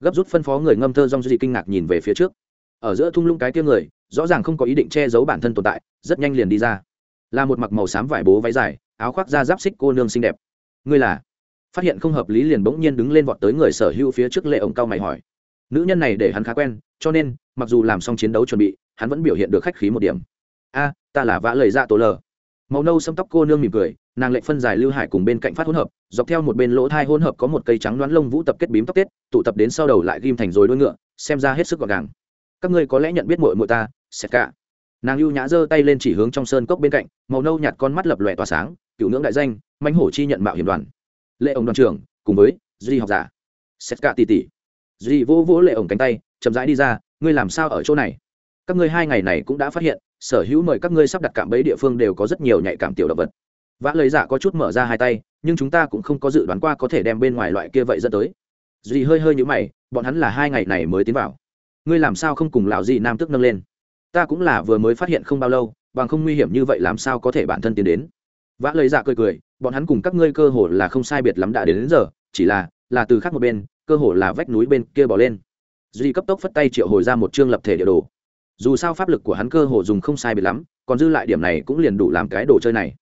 Gấp rút phân phó người ngâm thơ dong duy kinh ngạc nhìn về phía trước. Ở giữa thung lũng cái kia người, rõ ràng không có ý định che giấu bản thân tồn tại, rất nhanh liền đi ra. Là một mặc màu xám vải bố váy dài, áo khoác da giáp xích cô nương xinh đẹp. Ngươi là? Phát hiện không hợp lý liền bỗng nhiên đứng lên vọt tới người sở hữu phía trước lệ ổng cao mày hỏi. Nữ nhân này để hắn khá quen, cho nên mặc dù làm xong chiến đấu chuẩn bị, hắn vẫn biểu hiện được khách khí một điểm. A, ta là vã lời dạ tổ lờ. Màu nâu xâm tóc cô nương mỉm cười, nàng lệnh phân giải lưu hải cùng bên cạnh phát hỗn hợp, dọc theo một bên lỗ thai hỗn hợp có một cây trắng đoán lông vũ tập kết bím tóc tết, tụ tập đến sau đầu lại ghim thành rồi đuôi ngựa, xem ra hết sức gọn gàng. Các ngươi có lẽ nhận biết mội mội ta, sẹt cả nàng lưu nhã giơ tay lên chỉ hướng trong sơn cốc bên cạnh, màu nâu nhạt con mắt lập lòe tỏa sáng, cựu ngưỡng đại danh manh hổ chi nhận mạo hiểm đoàn. Lệ ông đoàn trưởng, cùng với duy học giả. Sét cả tỷ tỷ duy vỗ vỗ lệ ổng cánh tay, chậm rãi đi ra ngươi làm sao ở chỗ này? Các ngươi hai ngày này cũng đã phát hiện sở hữu mời các ngươi sắp đặt cạm bẫy địa phương đều có rất nhiều nhạy cảm tiểu động vật. Vã lời dạ có chút mở ra hai tay nhưng chúng ta cũng không có dự đoán qua có thể đem bên ngoài loại kia vậy dẫn tới. Dì hơi hơi nhũ mày bọn hắn là hai ngày này mới tiến vào. Ngươi làm sao không cùng lão dì nam tức nâng lên? Ta cũng là vừa mới phát hiện không bao lâu bằng không nguy hiểm như vậy làm sao có thể bản thân tiến đến? Vã lời dạ cười cười bọn hắn cùng các ngươi cơ hồ là không sai biệt lắm đã đến, đến giờ chỉ là là từ khác một bên cơ hồ là vách núi bên kia bỏ lên duy cấp tốc phất tay triệu hồi ra một chương lập thể địa đồ. Dù sao pháp lực của hắn cơ hồ dùng không sai biệt lắm, còn dư lại điểm này cũng liền đủ làm cái đồ chơi này.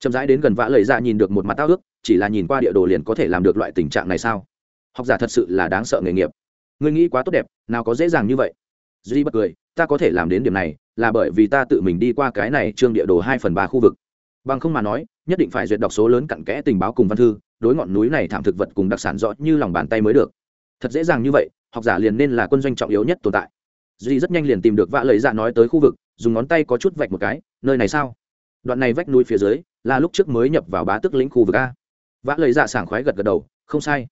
Chậm rãi đến gần vã lời ra nhìn được một mặt tao ước, chỉ là nhìn qua địa đồ liền có thể làm được loại tình trạng này sao? Học giả thật sự là đáng sợ nghề nghiệp. Ngươi nghĩ quá tốt đẹp, nào có dễ dàng như vậy. Duy bật cười, ta có thể làm đến điểm này, là bởi vì ta tự mình đi qua cái này trương địa đồ hai phần ba khu vực. Bằng không mà nói, nhất định phải duyệt đọc số lớn cặn kẽ tình báo cùng văn thư, đối ngọn núi này thảm thực vật cùng đặc sản rõ như lòng bàn tay mới được. Thật dễ dàng như vậy học giả liền nên là quân doanh trọng yếu nhất tồn tại. Duy rất nhanh liền tìm được vạ lời dạ nói tới khu vực, dùng ngón tay có chút vạch một cái, nơi này sao? Đoạn này vách núi phía dưới, là lúc trước mới nhập vào bá tức lĩnh khu vực a. Vã lời dạ sảng khoái gật gật đầu, không sai.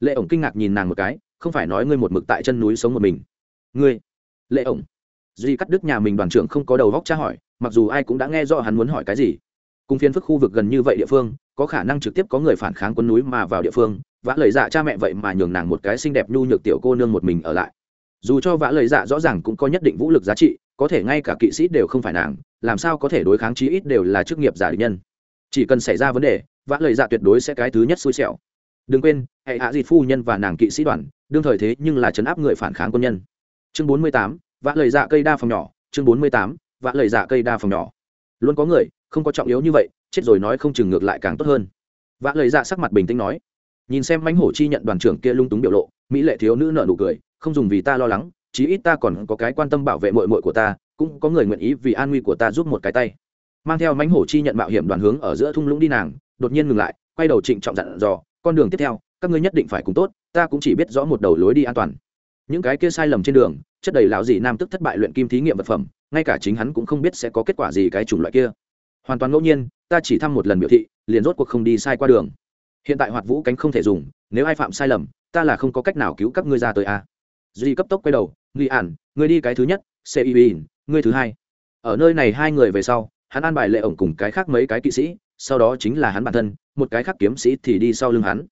Lệ ổng kinh ngạc nhìn nàng một cái, không phải nói ngươi một mực tại chân núi sống một mình? Ngươi? Lệ ổng. Duy cắt đứt nhà mình đoàn trưởng không có đầu góc tra hỏi, mặc dù ai cũng đã nghe rõ hắn muốn hỏi cái gì cùng phiên phức khu vực gần như vậy địa phương, có khả năng trực tiếp có người phản kháng quân núi mà vào địa phương, vã lời dạ cha mẹ vậy mà nhường nàng một cái xinh đẹp nhu nhược tiểu cô nương một mình ở lại. Dù cho vã lời dạ rõ ràng cũng có nhất định vũ lực giá trị, có thể ngay cả kỵ sĩ đều không phải nàng, làm sao có thể đối kháng chí ít đều là chức nghiệp giả định nhân. Chỉ cần xảy ra vấn đề, vã lời dạ tuyệt đối sẽ cái thứ nhất xui xẻo. Đừng quên, hệ hạ dịt phu nhân và nàng kỵ sĩ đoàn, đương thời thế nhưng là chấn áp người phản kháng quân nhân. Chương bốn mươi tám, vã lời dạ cây đa phòng nhỏ, chương bốn mươi tám, vã lời dạ cây đa phòng nhỏ. Luôn có người không có trọng yếu như vậy, chết rồi nói không chừng ngược lại càng tốt hơn. Vã lời dạ sắc mặt bình tĩnh nói, nhìn xem mánh hổ chi nhận đoàn trưởng kia lung túng biểu lộ, mỹ lệ thiếu nữ nợ nụ cười, không dùng vì ta lo lắng, chí ít ta còn có cái quan tâm bảo vệ mội mội của ta, cũng có người nguyện ý vì an nguy của ta giúp một cái tay. Mang theo mánh hổ chi nhận mạo hiểm đoàn hướng ở giữa thung lũng đi nàng, đột nhiên ngừng lại, quay đầu trịnh trọng dặn dò, con đường tiếp theo, các ngươi nhất định phải cùng tốt, ta cũng chỉ biết rõ một đầu lối đi an toàn. Những cái kia sai lầm trên đường, chất đầy lão dị nam tức thất bại luyện kim thí nghiệm vật phẩm, ngay cả chính hắn cũng không biết sẽ có kết quả gì cái chủng loại kia hoàn toàn ngẫu nhiên, ta chỉ thăm một lần biểu thị, liền rốt cuộc không đi sai qua đường. Hiện tại hoạt vũ cánh không thể dùng, nếu ai phạm sai lầm, ta là không có cách nào cứu các ngươi ra tới a. Duy cấp tốc quay đầu nghi ản người đi cái thứ nhất c i b ngươi thứ hai. Ở nơi này hai người về sau, hắn an bài lệ ổng cùng cái khác mấy cái kỵ sĩ, sau đó chính là hắn bản thân, một cái khác kiếm sĩ thì đi sau lưng hắn.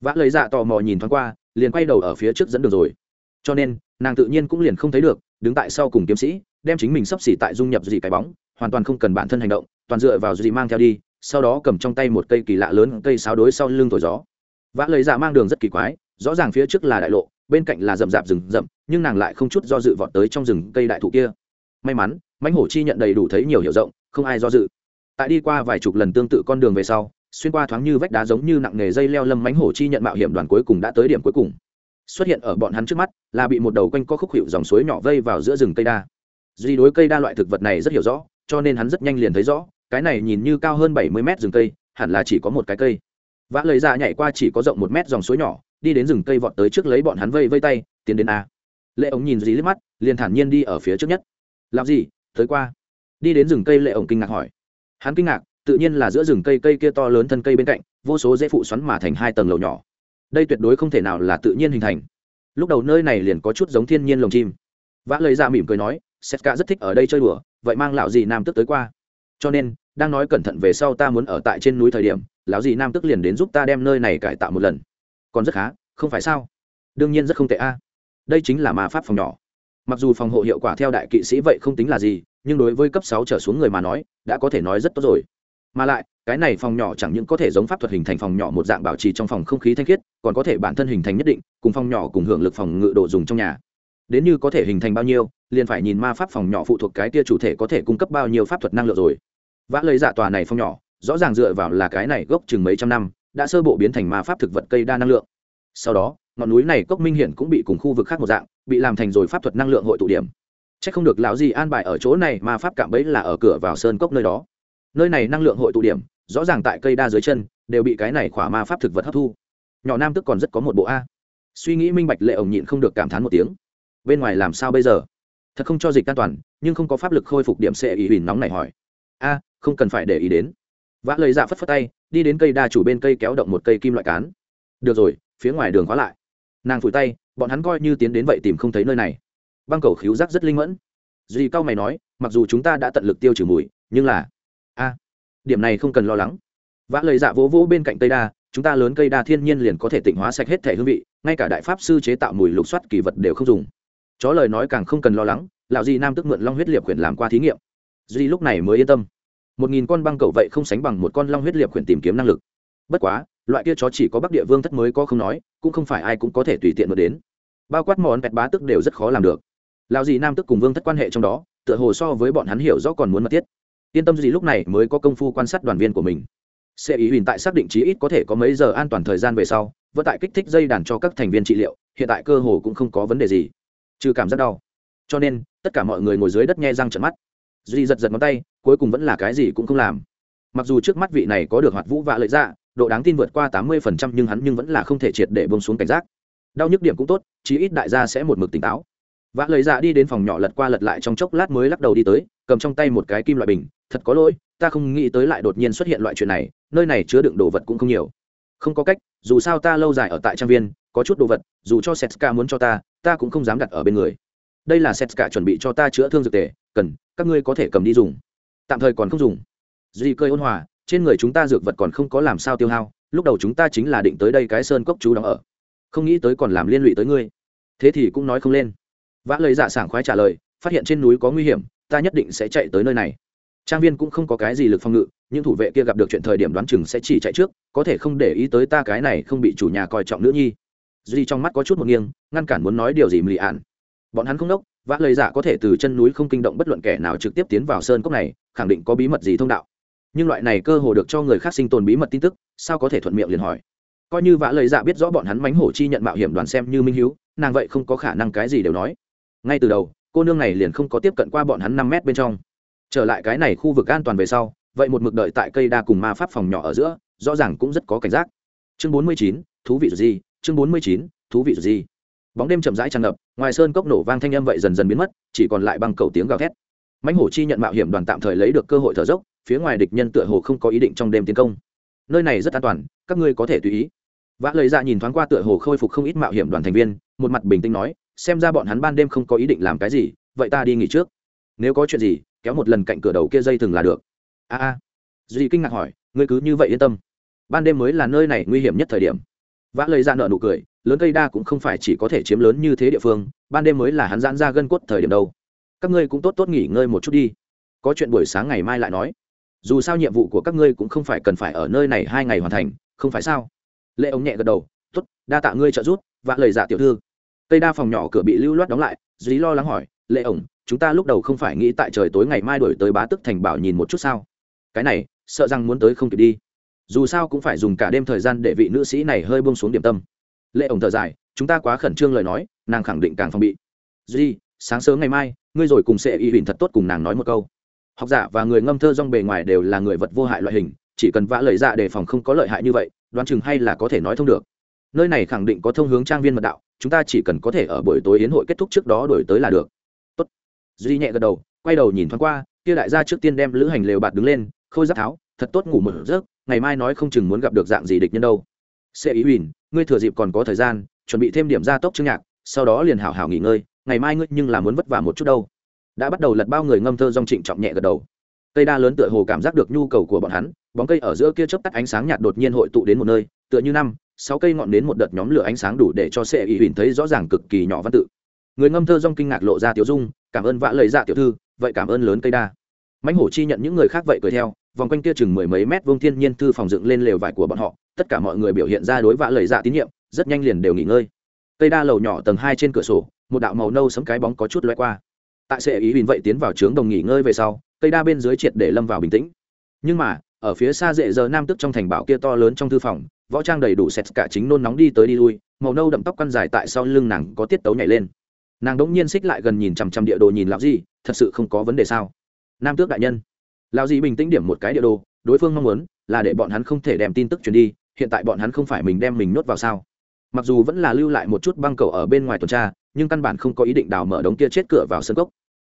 Vã lấy dạ tò mò nhìn thoáng qua, liền quay đầu ở phía trước dẫn đường rồi. Cho nên, nàng tự nhiên cũng liền không thấy được, đứng tại sau cùng kiếm sĩ, đem chính mình sắp xỉ tại dung nhập gì cái bóng hoàn toàn không cần bản thân hành động, toàn dựa vào gì mang theo đi, sau đó cầm trong tay một cây kỳ lạ lớn, cây sáo đối sau lưng thổi gió. Vã lời dạ mang đường rất kỳ quái, rõ ràng phía trước là đại lộ, bên cạnh là rậm rạp rừng rậm, nhưng nàng lại không chút do dự vọt tới trong rừng cây đại thụ kia. May mắn, mãnh hổ chi nhận đầy đủ thấy nhiều hiểu rộng, không ai do dự. Tại đi qua vài chục lần tương tự con đường về sau, xuyên qua thoáng như vách đá giống như nặng nghề dây leo lâm, mãnh hổ chi nhận mạo hiểm đoàn cuối cùng đã tới điểm cuối cùng. Xuất hiện ở bọn hắn trước mắt, là bị một đầu quanh co khúc hiệu dòng suối nhỏ vây vào giữa rừng cây đa. Duy đối cây đa loại thực vật này rất hiểu rõ cho nên hắn rất nhanh liền thấy rõ, cái này nhìn như cao hơn bảy mươi mét rừng cây, hẳn là chỉ có một cái cây. Vã lời ra nhảy qua chỉ có rộng một mét dòng suối nhỏ, đi đến rừng cây vọt tới trước lấy bọn hắn vây vây tay, tiến đến a. Lệ ống nhìn dí liếc mắt, liền thản nhiên đi ở phía trước nhất. Làm gì? Tới qua. Đi đến rừng cây lệ ổng kinh ngạc hỏi. Hắn kinh ngạc, tự nhiên là giữa rừng cây cây kia to lớn thân cây bên cạnh, vô số dễ phụ xoắn mà thành hai tầng lầu nhỏ. Đây tuyệt đối không thể nào là tự nhiên hình thành. Lúc đầu nơi này liền có chút giống thiên nhiên lồng chim. Vã lời ra mỉm cười nói setka rất thích ở đây chơi đùa vậy mang lão gì nam tức tới qua. Cho nên, đang nói cẩn thận về sau ta muốn ở tại trên núi thời điểm, lão gì nam tức liền đến giúp ta đem nơi này cải tạo một lần. Còn rất khá, không phải sao? Đương nhiên rất không tệ a. Đây chính là ma pháp phòng nhỏ. Mặc dù phòng hộ hiệu quả theo đại kỵ sĩ vậy không tính là gì, nhưng đối với cấp sáu trở xuống người mà nói, đã có thể nói rất tốt rồi. Mà lại, cái này phòng nhỏ chẳng những có thể giống pháp thuật hình thành phòng nhỏ một dạng bảo trì trong phòng không khí thanh khiết, còn có thể bản thân hình thành nhất định, cùng phòng nhỏ cùng hưởng lực phòng ngự đồ dùng trong nhà đến như có thể hình thành bao nhiêu, liền phải nhìn ma pháp phòng nhỏ phụ thuộc cái kia chủ thể có thể cung cấp bao nhiêu pháp thuật năng lượng rồi. Vã lấy dạ tòa này phòng nhỏ, rõ ràng dựa vào là cái này gốc chừng mấy trăm năm, đã sơ bộ biến thành ma pháp thực vật cây đa năng lượng. Sau đó, ngọn núi này cốc minh hiển cũng bị cùng khu vực khác một dạng, bị làm thành rồi pháp thuật năng lượng hội tụ điểm. C h ắ c không được lão gì an bài ở chỗ này mà pháp cạm bẫy là ở cửa vào sơn cốc nơi đó. Nơi này năng lượng hội tụ điểm, rõ ràng tại cây đa dưới chân, đều bị cái này khỏa ma pháp thực vật hấp thu. Nhỏ nam tức còn rất có một bộ a. Suy nghĩ minh bạch lệ ổng nhịn không được cảm thán một tiếng bên ngoài làm sao bây giờ? Thật không cho dịch an toàn, nhưng không có pháp lực khôi phục điểm sẽ ý huỳnh nóng này hỏi. A, không cần phải để ý đến. Vã lời dạ phất phất tay, đi đến cây đa chủ bên cây kéo động một cây kim loại cán. Được rồi, phía ngoài đường khóa lại. Nàng phủi tay, bọn hắn coi như tiến đến vậy tìm không thấy nơi này. Băng cầu khíu giác rất linh mẫn. Duy cao mày nói, mặc dù chúng ta đã tận lực tiêu trừ mùi, nhưng là, a, điểm này không cần lo lắng. Vã lời dạ vỗ vỗ bên cạnh cây đa, chúng ta lớn cây đa thiên nhiên liền có thể tịnh hóa sạch hết thể hương vị, ngay cả đại pháp sư chế tạo mùi lục soát kỳ vật đều không dùng chó lời nói càng không cần lo lắng, lão di nam tức mượn long huyết liệp quyển làm qua thí nghiệm. Duy lúc này mới yên tâm. Một nghìn con băng cầu vậy không sánh bằng một con long huyết liệp quyển tìm kiếm năng lực. Bất quá, loại kia chó chỉ có bắc địa vương thất mới có không nói, cũng không phải ai cũng có thể tùy tiện mượn đến. Bao quát món vẹt bá tức đều rất khó làm được. Lão di nam tức cùng vương thất quan hệ trong đó, tựa hồ so với bọn hắn hiểu rõ còn muốn mật thiết. Yên tâm gì lúc này mới có công phu quan sát đoàn viên của mình. Sẽ ý huỳnh tại xác định chí ít có thể có mấy giờ an toàn thời gian về sau, vẫn tại kích thích dây đàn cho các thành viên trị liệu, hiện tại cơ hồ cũng không có vấn đề gì trừ cảm giác đau. Cho nên, tất cả mọi người ngồi dưới đất nghe răng trận mắt. Duy giật giật ngón tay, cuối cùng vẫn là cái gì cũng không làm. Mặc dù trước mắt vị này có được hoạt vũ vạ lợi dạ độ đáng tin vượt qua tám mươi phần trăm nhưng hắn nhưng vẫn là không thể triệt để bông xuống cảnh giác. Đau nhức điểm cũng tốt, chí ít đại gia sẽ một mực tỉnh táo. Vạ lợi dạ đi đến phòng nhỏ lật qua lật lại trong chốc lát mới lắc đầu đi tới, cầm trong tay một cái kim loại bình, thật có lỗi, ta không nghĩ tới lại đột nhiên xuất hiện loại chuyện này, nơi này chứa đựng đồ vật cũng không nhiều. Không có cách, dù sao ta lâu dài ở tại trang viên, có chút đồ vật, dù cho setka muốn cho ta ta cũng không dám đặt ở bên người. Đây là setska chuẩn bị cho ta chữa thương dược tề, cần, các ngươi có thể cầm đi dùng. Tạm thời còn không dùng. Duy cơi ôn hòa, trên người chúng ta dược vật còn không có làm sao tiêu hao, lúc đầu chúng ta chính là định tới đây cái sơn cốc chú đóng ở. Không nghĩ tới còn làm liên lụy tới ngươi. Thế thì cũng nói không lên. Vã lời dạ sảng khoái trả lời, phát hiện trên núi có nguy hiểm, ta nhất định sẽ chạy tới nơi này. Trang viên cũng không có cái gì lực phòng ngự, những thủ vệ kia gặp được chuyện thời điểm đoán chừng sẽ chỉ chạy trước, có thể không để ý tới ta cái này không bị chủ nhà coi trọng nữ nhi duy trong mắt có chút một nghiêng, ngăn cản muốn nói điều gì mì ạn. Bọn hắn không đốc, vã lời giả có thể từ chân núi không kinh động bất luận kẻ nào trực tiếp tiến vào sơn cốc này, khẳng định có bí mật gì thông đạo. Nhưng loại này cơ hồ được cho người khác sinh tồn bí mật tin tức, sao có thể thuận miệng liền hỏi. Coi như vã lời giả biết rõ bọn hắn mánh hổ chi nhận mạo hiểm đoàn xem như minh hiếu, nàng vậy không có khả năng cái gì đều nói. Ngay từ đầu, cô nương này liền không có tiếp cận qua bọn hắn năm mét bên trong. Trở lại cái này khu vực an toàn về sau, vậy một mực đợi tại cây đa cùng ma pháp phòng nhỏ ở giữa, rõ ràng cũng rất có cảnh giác. Chương bốn mươi chín, thú vị gì? Chương bốn mươi chín, thú vị gì? Bóng đêm chậm rãi tràn ngập, ngoài sơn cốc nổ vang thanh âm vậy dần dần biến mất, chỉ còn lại băng cầu tiếng gào thét. Mãnh hổ chi nhận mạo hiểm đoàn tạm thời lấy được cơ hội thở dốc, phía ngoài địch nhân tựa hồ không có ý định trong đêm tiến công. Nơi này rất an toàn, các ngươi có thể tùy ý. Vã lời ra nhìn thoáng qua tựa hồ khôi phục không ít mạo hiểm đoàn thành viên, một mặt bình tĩnh nói, xem ra bọn hắn ban đêm không có ý định làm cái gì, vậy ta đi nghỉ trước. Nếu có chuyện gì, kéo một lần cạnh cửa đầu kia dây thừng là được. A a. Duy kinh ngạc hỏi, ngươi cứ như vậy yên tâm. Ban đêm mới là nơi này nguy hiểm nhất thời điểm vã lời ra nợ nụ cười, lớn cây đa cũng không phải chỉ có thể chiếm lớn như thế địa phương, ban đêm mới là hắn giãn ra gân cốt thời điểm đâu. Các ngươi cũng tốt tốt nghỉ ngơi một chút đi. Có chuyện buổi sáng ngày mai lại nói. Dù sao nhiệm vụ của các ngươi cũng không phải cần phải ở nơi này hai ngày hoàn thành, không phải sao? Lệ ống nhẹ gật đầu t ố t đa tạ ngươi trợ giúp, vã lời dạ tiểu thư. Cây đa phòng nhỏ cửa bị lưu loát đóng lại dí lo lắng hỏi, lệ ổng chúng ta lúc đầu không phải nghĩ tại trời tối ngày mai đổi tới bá tức thành bảo nhìn một chút sao? Cái này, sợ rằng muốn tới không kịp đi dù sao cũng phải dùng cả đêm thời gian để vị nữ sĩ này hơi buông xuống điểm tâm. Lệ ổng thở dài, chúng ta quá khẩn trương lời nói, nàng khẳng định càng phòng bị. Duy, sáng sớm ngày mai, ngươi rồi cùng sẽ y huỳnh thật tốt cùng nàng nói một câu. Học giả và người ngâm thơ rong bề ngoài đều là người vật vô hại loại hình, chỉ cần vã lời dạ đề phòng không có lợi hại như vậy, đoán chừng hay là có thể nói thông được. Nơi này khẳng định có thông hướng trang viên mật đạo, chúng ta chỉ cần có thể ở buổi tối yến hội kết thúc trước đó đổi tới là được. Tốt. duy nhẹ gật đầu, quay đầu nhìn thoáng qua, kia đại gia trước tiên đem lữ hành lều bạt đứng lên, khôi giáp tháo, thật tốt ngủ một giấc ngày mai nói không chừng muốn gặp được dạng gì địch nhân đâu. Sẽ ý huỳnh, ngươi thừa dịp còn có thời gian, chuẩn bị thêm điểm gia tốc chương nhạc, sau đó liền hảo hảo nghỉ ngơi, ngày mai ngươi nhưng là muốn vất vả một chút đâu. Đã bắt đầu lật bao người ngâm thơ dong trịnh trọng nhẹ gật đầu. Cây đa lớn tựa hồ cảm giác được nhu cầu của bọn hắn, bóng cây ở giữa kia chớp tắt ánh sáng nhạt đột nhiên hội tụ đến một nơi, tựa như năm, sáu cây ngọn đến một đợt nhóm lửa ánh sáng đủ để cho sẽ ý huỳnh thấy rõ ràng cực kỳ nhỏ văn tự. Người ngâm thơ dong kinh ngạc lộ ra tiểu dung, cảm ơn vã lời dạ tiểu thư, vậy cảm ơn lớn cây đa. Mãnh hổ chi nhận những người khác vậy cười theo vòng quanh kia chừng mười mấy mét vuông thiên nhiên thư phòng dựng lên lều vải của bọn họ, tất cả mọi người biểu hiện ra đối vã lời dạ tín nhiệm, rất nhanh liền đều nghỉ ngơi. Tây đa lầu nhỏ tầng hai trên cửa sổ, một đạo màu nâu sấm cái bóng có chút loay qua. Tại sệ ý huỳnh vậy tiến vào trướng đồng nghỉ ngơi về sau tây đa bên dưới triệt để lâm vào bình tĩnh. Nhưng mà, ở phía xa dễ giờ nam tức trong thành bảo kia to lớn trong thư phòng, võ trang đầy đủ sệt cả chính nôn nóng đi tới đi lui, màu nâu đậm tóc quăn dài tại sau lưng nàng có tiết tấu nhảy lên. Nàng đỗng nhiên xích lại gần nhìn chằm chằm địa đồ nhìn làm gì, thật sự không có vấn đề sao? Nam tước đại nhân lao gì bình tĩnh điểm một cái địa đồ, đối phương mong muốn là để bọn hắn không thể đem tin tức truyền đi, hiện tại bọn hắn không phải mình đem mình nuốt vào sao? Mặc dù vẫn là lưu lại một chút băng cầu ở bên ngoài tuần tra, nhưng căn bản không có ý định đào mở đống kia chết cửa vào sân cốc.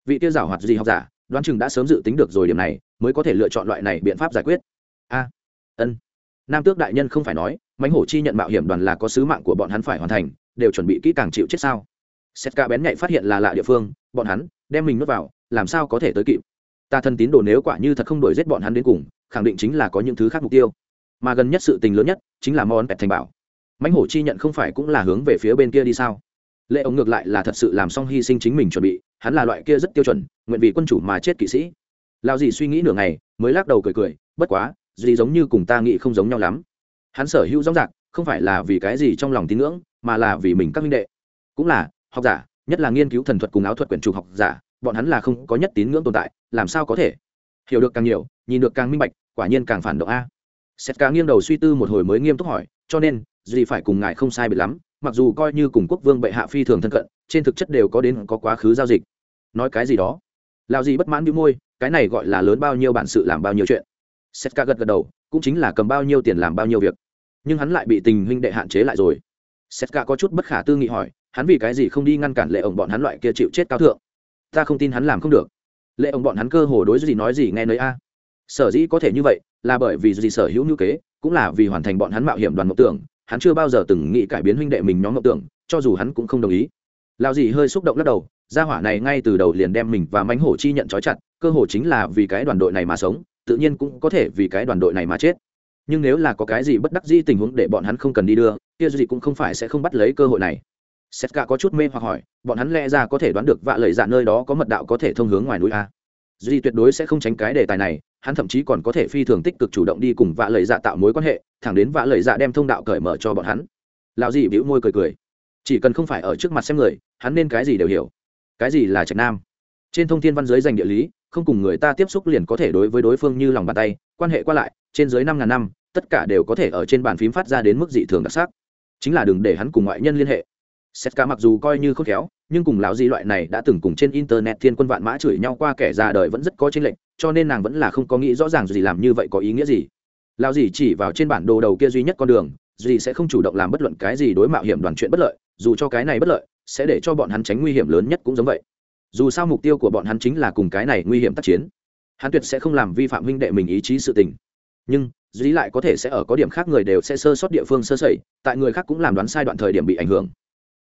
Vị kia giảo hoạt gì học giả, đoán chừng đã sớm dự tính được rồi điểm này, mới có thể lựa chọn loại này biện pháp giải quyết. A, ân. Nam tước đại nhân không phải nói mánh hổ chi nhận mạo hiểm đoàn là có sứ mạng của bọn hắn phải hoàn thành, đều chuẩn bị kỹ càng chịu chết sao? Setka ca bén nhạy phát hiện là lạ địa phương, bọn hắn đem mình nuốt vào, làm sao có thể tới kịp? Ta thân tín đồ nếu quả như thật không đổi giết bọn hắn đến cùng, khẳng định chính là có những thứ khác mục tiêu. Mà gần nhất sự tình lớn nhất chính là món pẹt thành bảo. Mãnh hổ chi nhận không phải cũng là hướng về phía bên kia đi sao? Lệ ông ngược lại là thật sự làm xong hy sinh chính mình chuẩn bị, hắn là loại kia rất tiêu chuẩn, nguyện vì quân chủ mà chết kỵ sĩ. Lao gì suy nghĩ nửa ngày, mới lắc đầu cười cười, bất quá gì giống như cùng ta nghĩ không giống nhau lắm. Hắn sở hữu rõ rạc không phải là vì cái gì trong lòng tín ngưỡng, mà là vì mình các minh đệ. Cũng là, học giả, nhất là nghiên cứu thần thuật cùng áo thuật quyển trục học giả, bọn hắn là không có nhất tín ngưỡng tồn tại làm sao có thể? Hiểu được càng nhiều, nhìn được càng minh bạch, quả nhiên càng phản động a. Sét cá nghiêng đầu suy tư một hồi mới nghiêm túc hỏi, cho nên gì phải cùng ngài không sai biệt lắm, mặc dù coi như cùng quốc vương bệ hạ phi thường thân cận, trên thực chất đều có đến có quá khứ giao dịch. Nói cái gì đó? Lao gì bất mãn đĩu môi, cái này gọi là lớn bao nhiêu bản sự làm bao nhiêu chuyện. Sét cá gật gật đầu, cũng chính là cầm bao nhiêu tiền làm bao nhiêu việc. Nhưng hắn lại bị tình huynh đệ hạn chế lại rồi. Sét cá có chút bất khả tư nghị hỏi, hắn vì cái gì không đi ngăn cản lệ ổng bọn hắn loại kia chịu chết cao thượng? Ta không tin hắn làm không được lệ ông bọn hắn cơ hồ đối gì nói gì nghe nơi a. Sở dĩ có thể như vậy là bởi vì gì sở hữu ngữ kế, cũng là vì hoàn thành bọn hắn mạo hiểm đoàn mộng tưởng, hắn chưa bao giờ từng nghĩ cải biến huynh đệ mình nhóm mộng tưởng, cho dù hắn cũng không đồng ý. Lao dì hơi xúc động lắc đầu, gia hỏa này ngay từ đầu liền đem mình và mánh hổ chi nhận trói chặt, cơ hồ chính là vì cái đoàn đội này mà sống, tự nhiên cũng có thể vì cái đoàn đội này mà chết. Nhưng nếu là có cái gì bất đắc dĩ tình huống để bọn hắn không cần đi đưa, kia gì cũng không phải sẽ không bắt lấy cơ hội này sét cả có chút mê hoặc hỏi, bọn hắn lẽ ra có thể đoán được vạ lời dạ nơi đó có mật đạo có thể thông hướng ngoài núi a. Duy tuyệt đối sẽ không tránh cái đề tài này, hắn thậm chí còn có thể phi thường tích cực chủ động đi cùng vạ lời dạ tạo mối quan hệ, thẳng đến vạ lời dạ đem thông đạo cởi mở cho bọn hắn. Lão dị bĩu môi cười cười, chỉ cần không phải ở trước mặt xem người, hắn nên cái gì đều hiểu. Cái gì là trạch nam? Trên thông thiên văn giới dành địa lý, không cùng người ta tiếp xúc liền có thể đối với đối phương như lòng bàn tay, quan hệ qua lại, trên dưới năm ngàn năm, tất cả đều có thể ở trên bàn phím phát ra đến mức dị thường đặc sắc. Chính là đừng để hắn cùng ngoại nhân liên hệ xét cả mặc dù coi như khôn khéo, nhưng cùng lão gì loại này đã từng cùng trên internet thiên quân vạn mã chửi nhau qua kẻ già đời vẫn rất có chênh lệch, cho nên nàng vẫn là không có nghĩ rõ ràng gì làm như vậy có ý nghĩa gì. Lão gì chỉ vào trên bản đồ đầu kia duy nhất con đường gì sẽ không chủ động làm bất luận cái gì đối mạo hiểm đoàn chuyện bất lợi, dù cho cái này bất lợi, sẽ để cho bọn hắn tránh nguy hiểm lớn nhất cũng giống vậy. Dù sao mục tiêu của bọn hắn chính là cùng cái này nguy hiểm tác chiến. Hắn tuyệt sẽ không làm vi phạm huynh đệ mình ý chí sự tình. Nhưng dĩ lại có thể sẽ ở có điểm khác người đều sẽ sơ sót địa phương sơ sẩy, tại người khác cũng làm đoán sai đoạn thời điểm bị ảnh hưởng.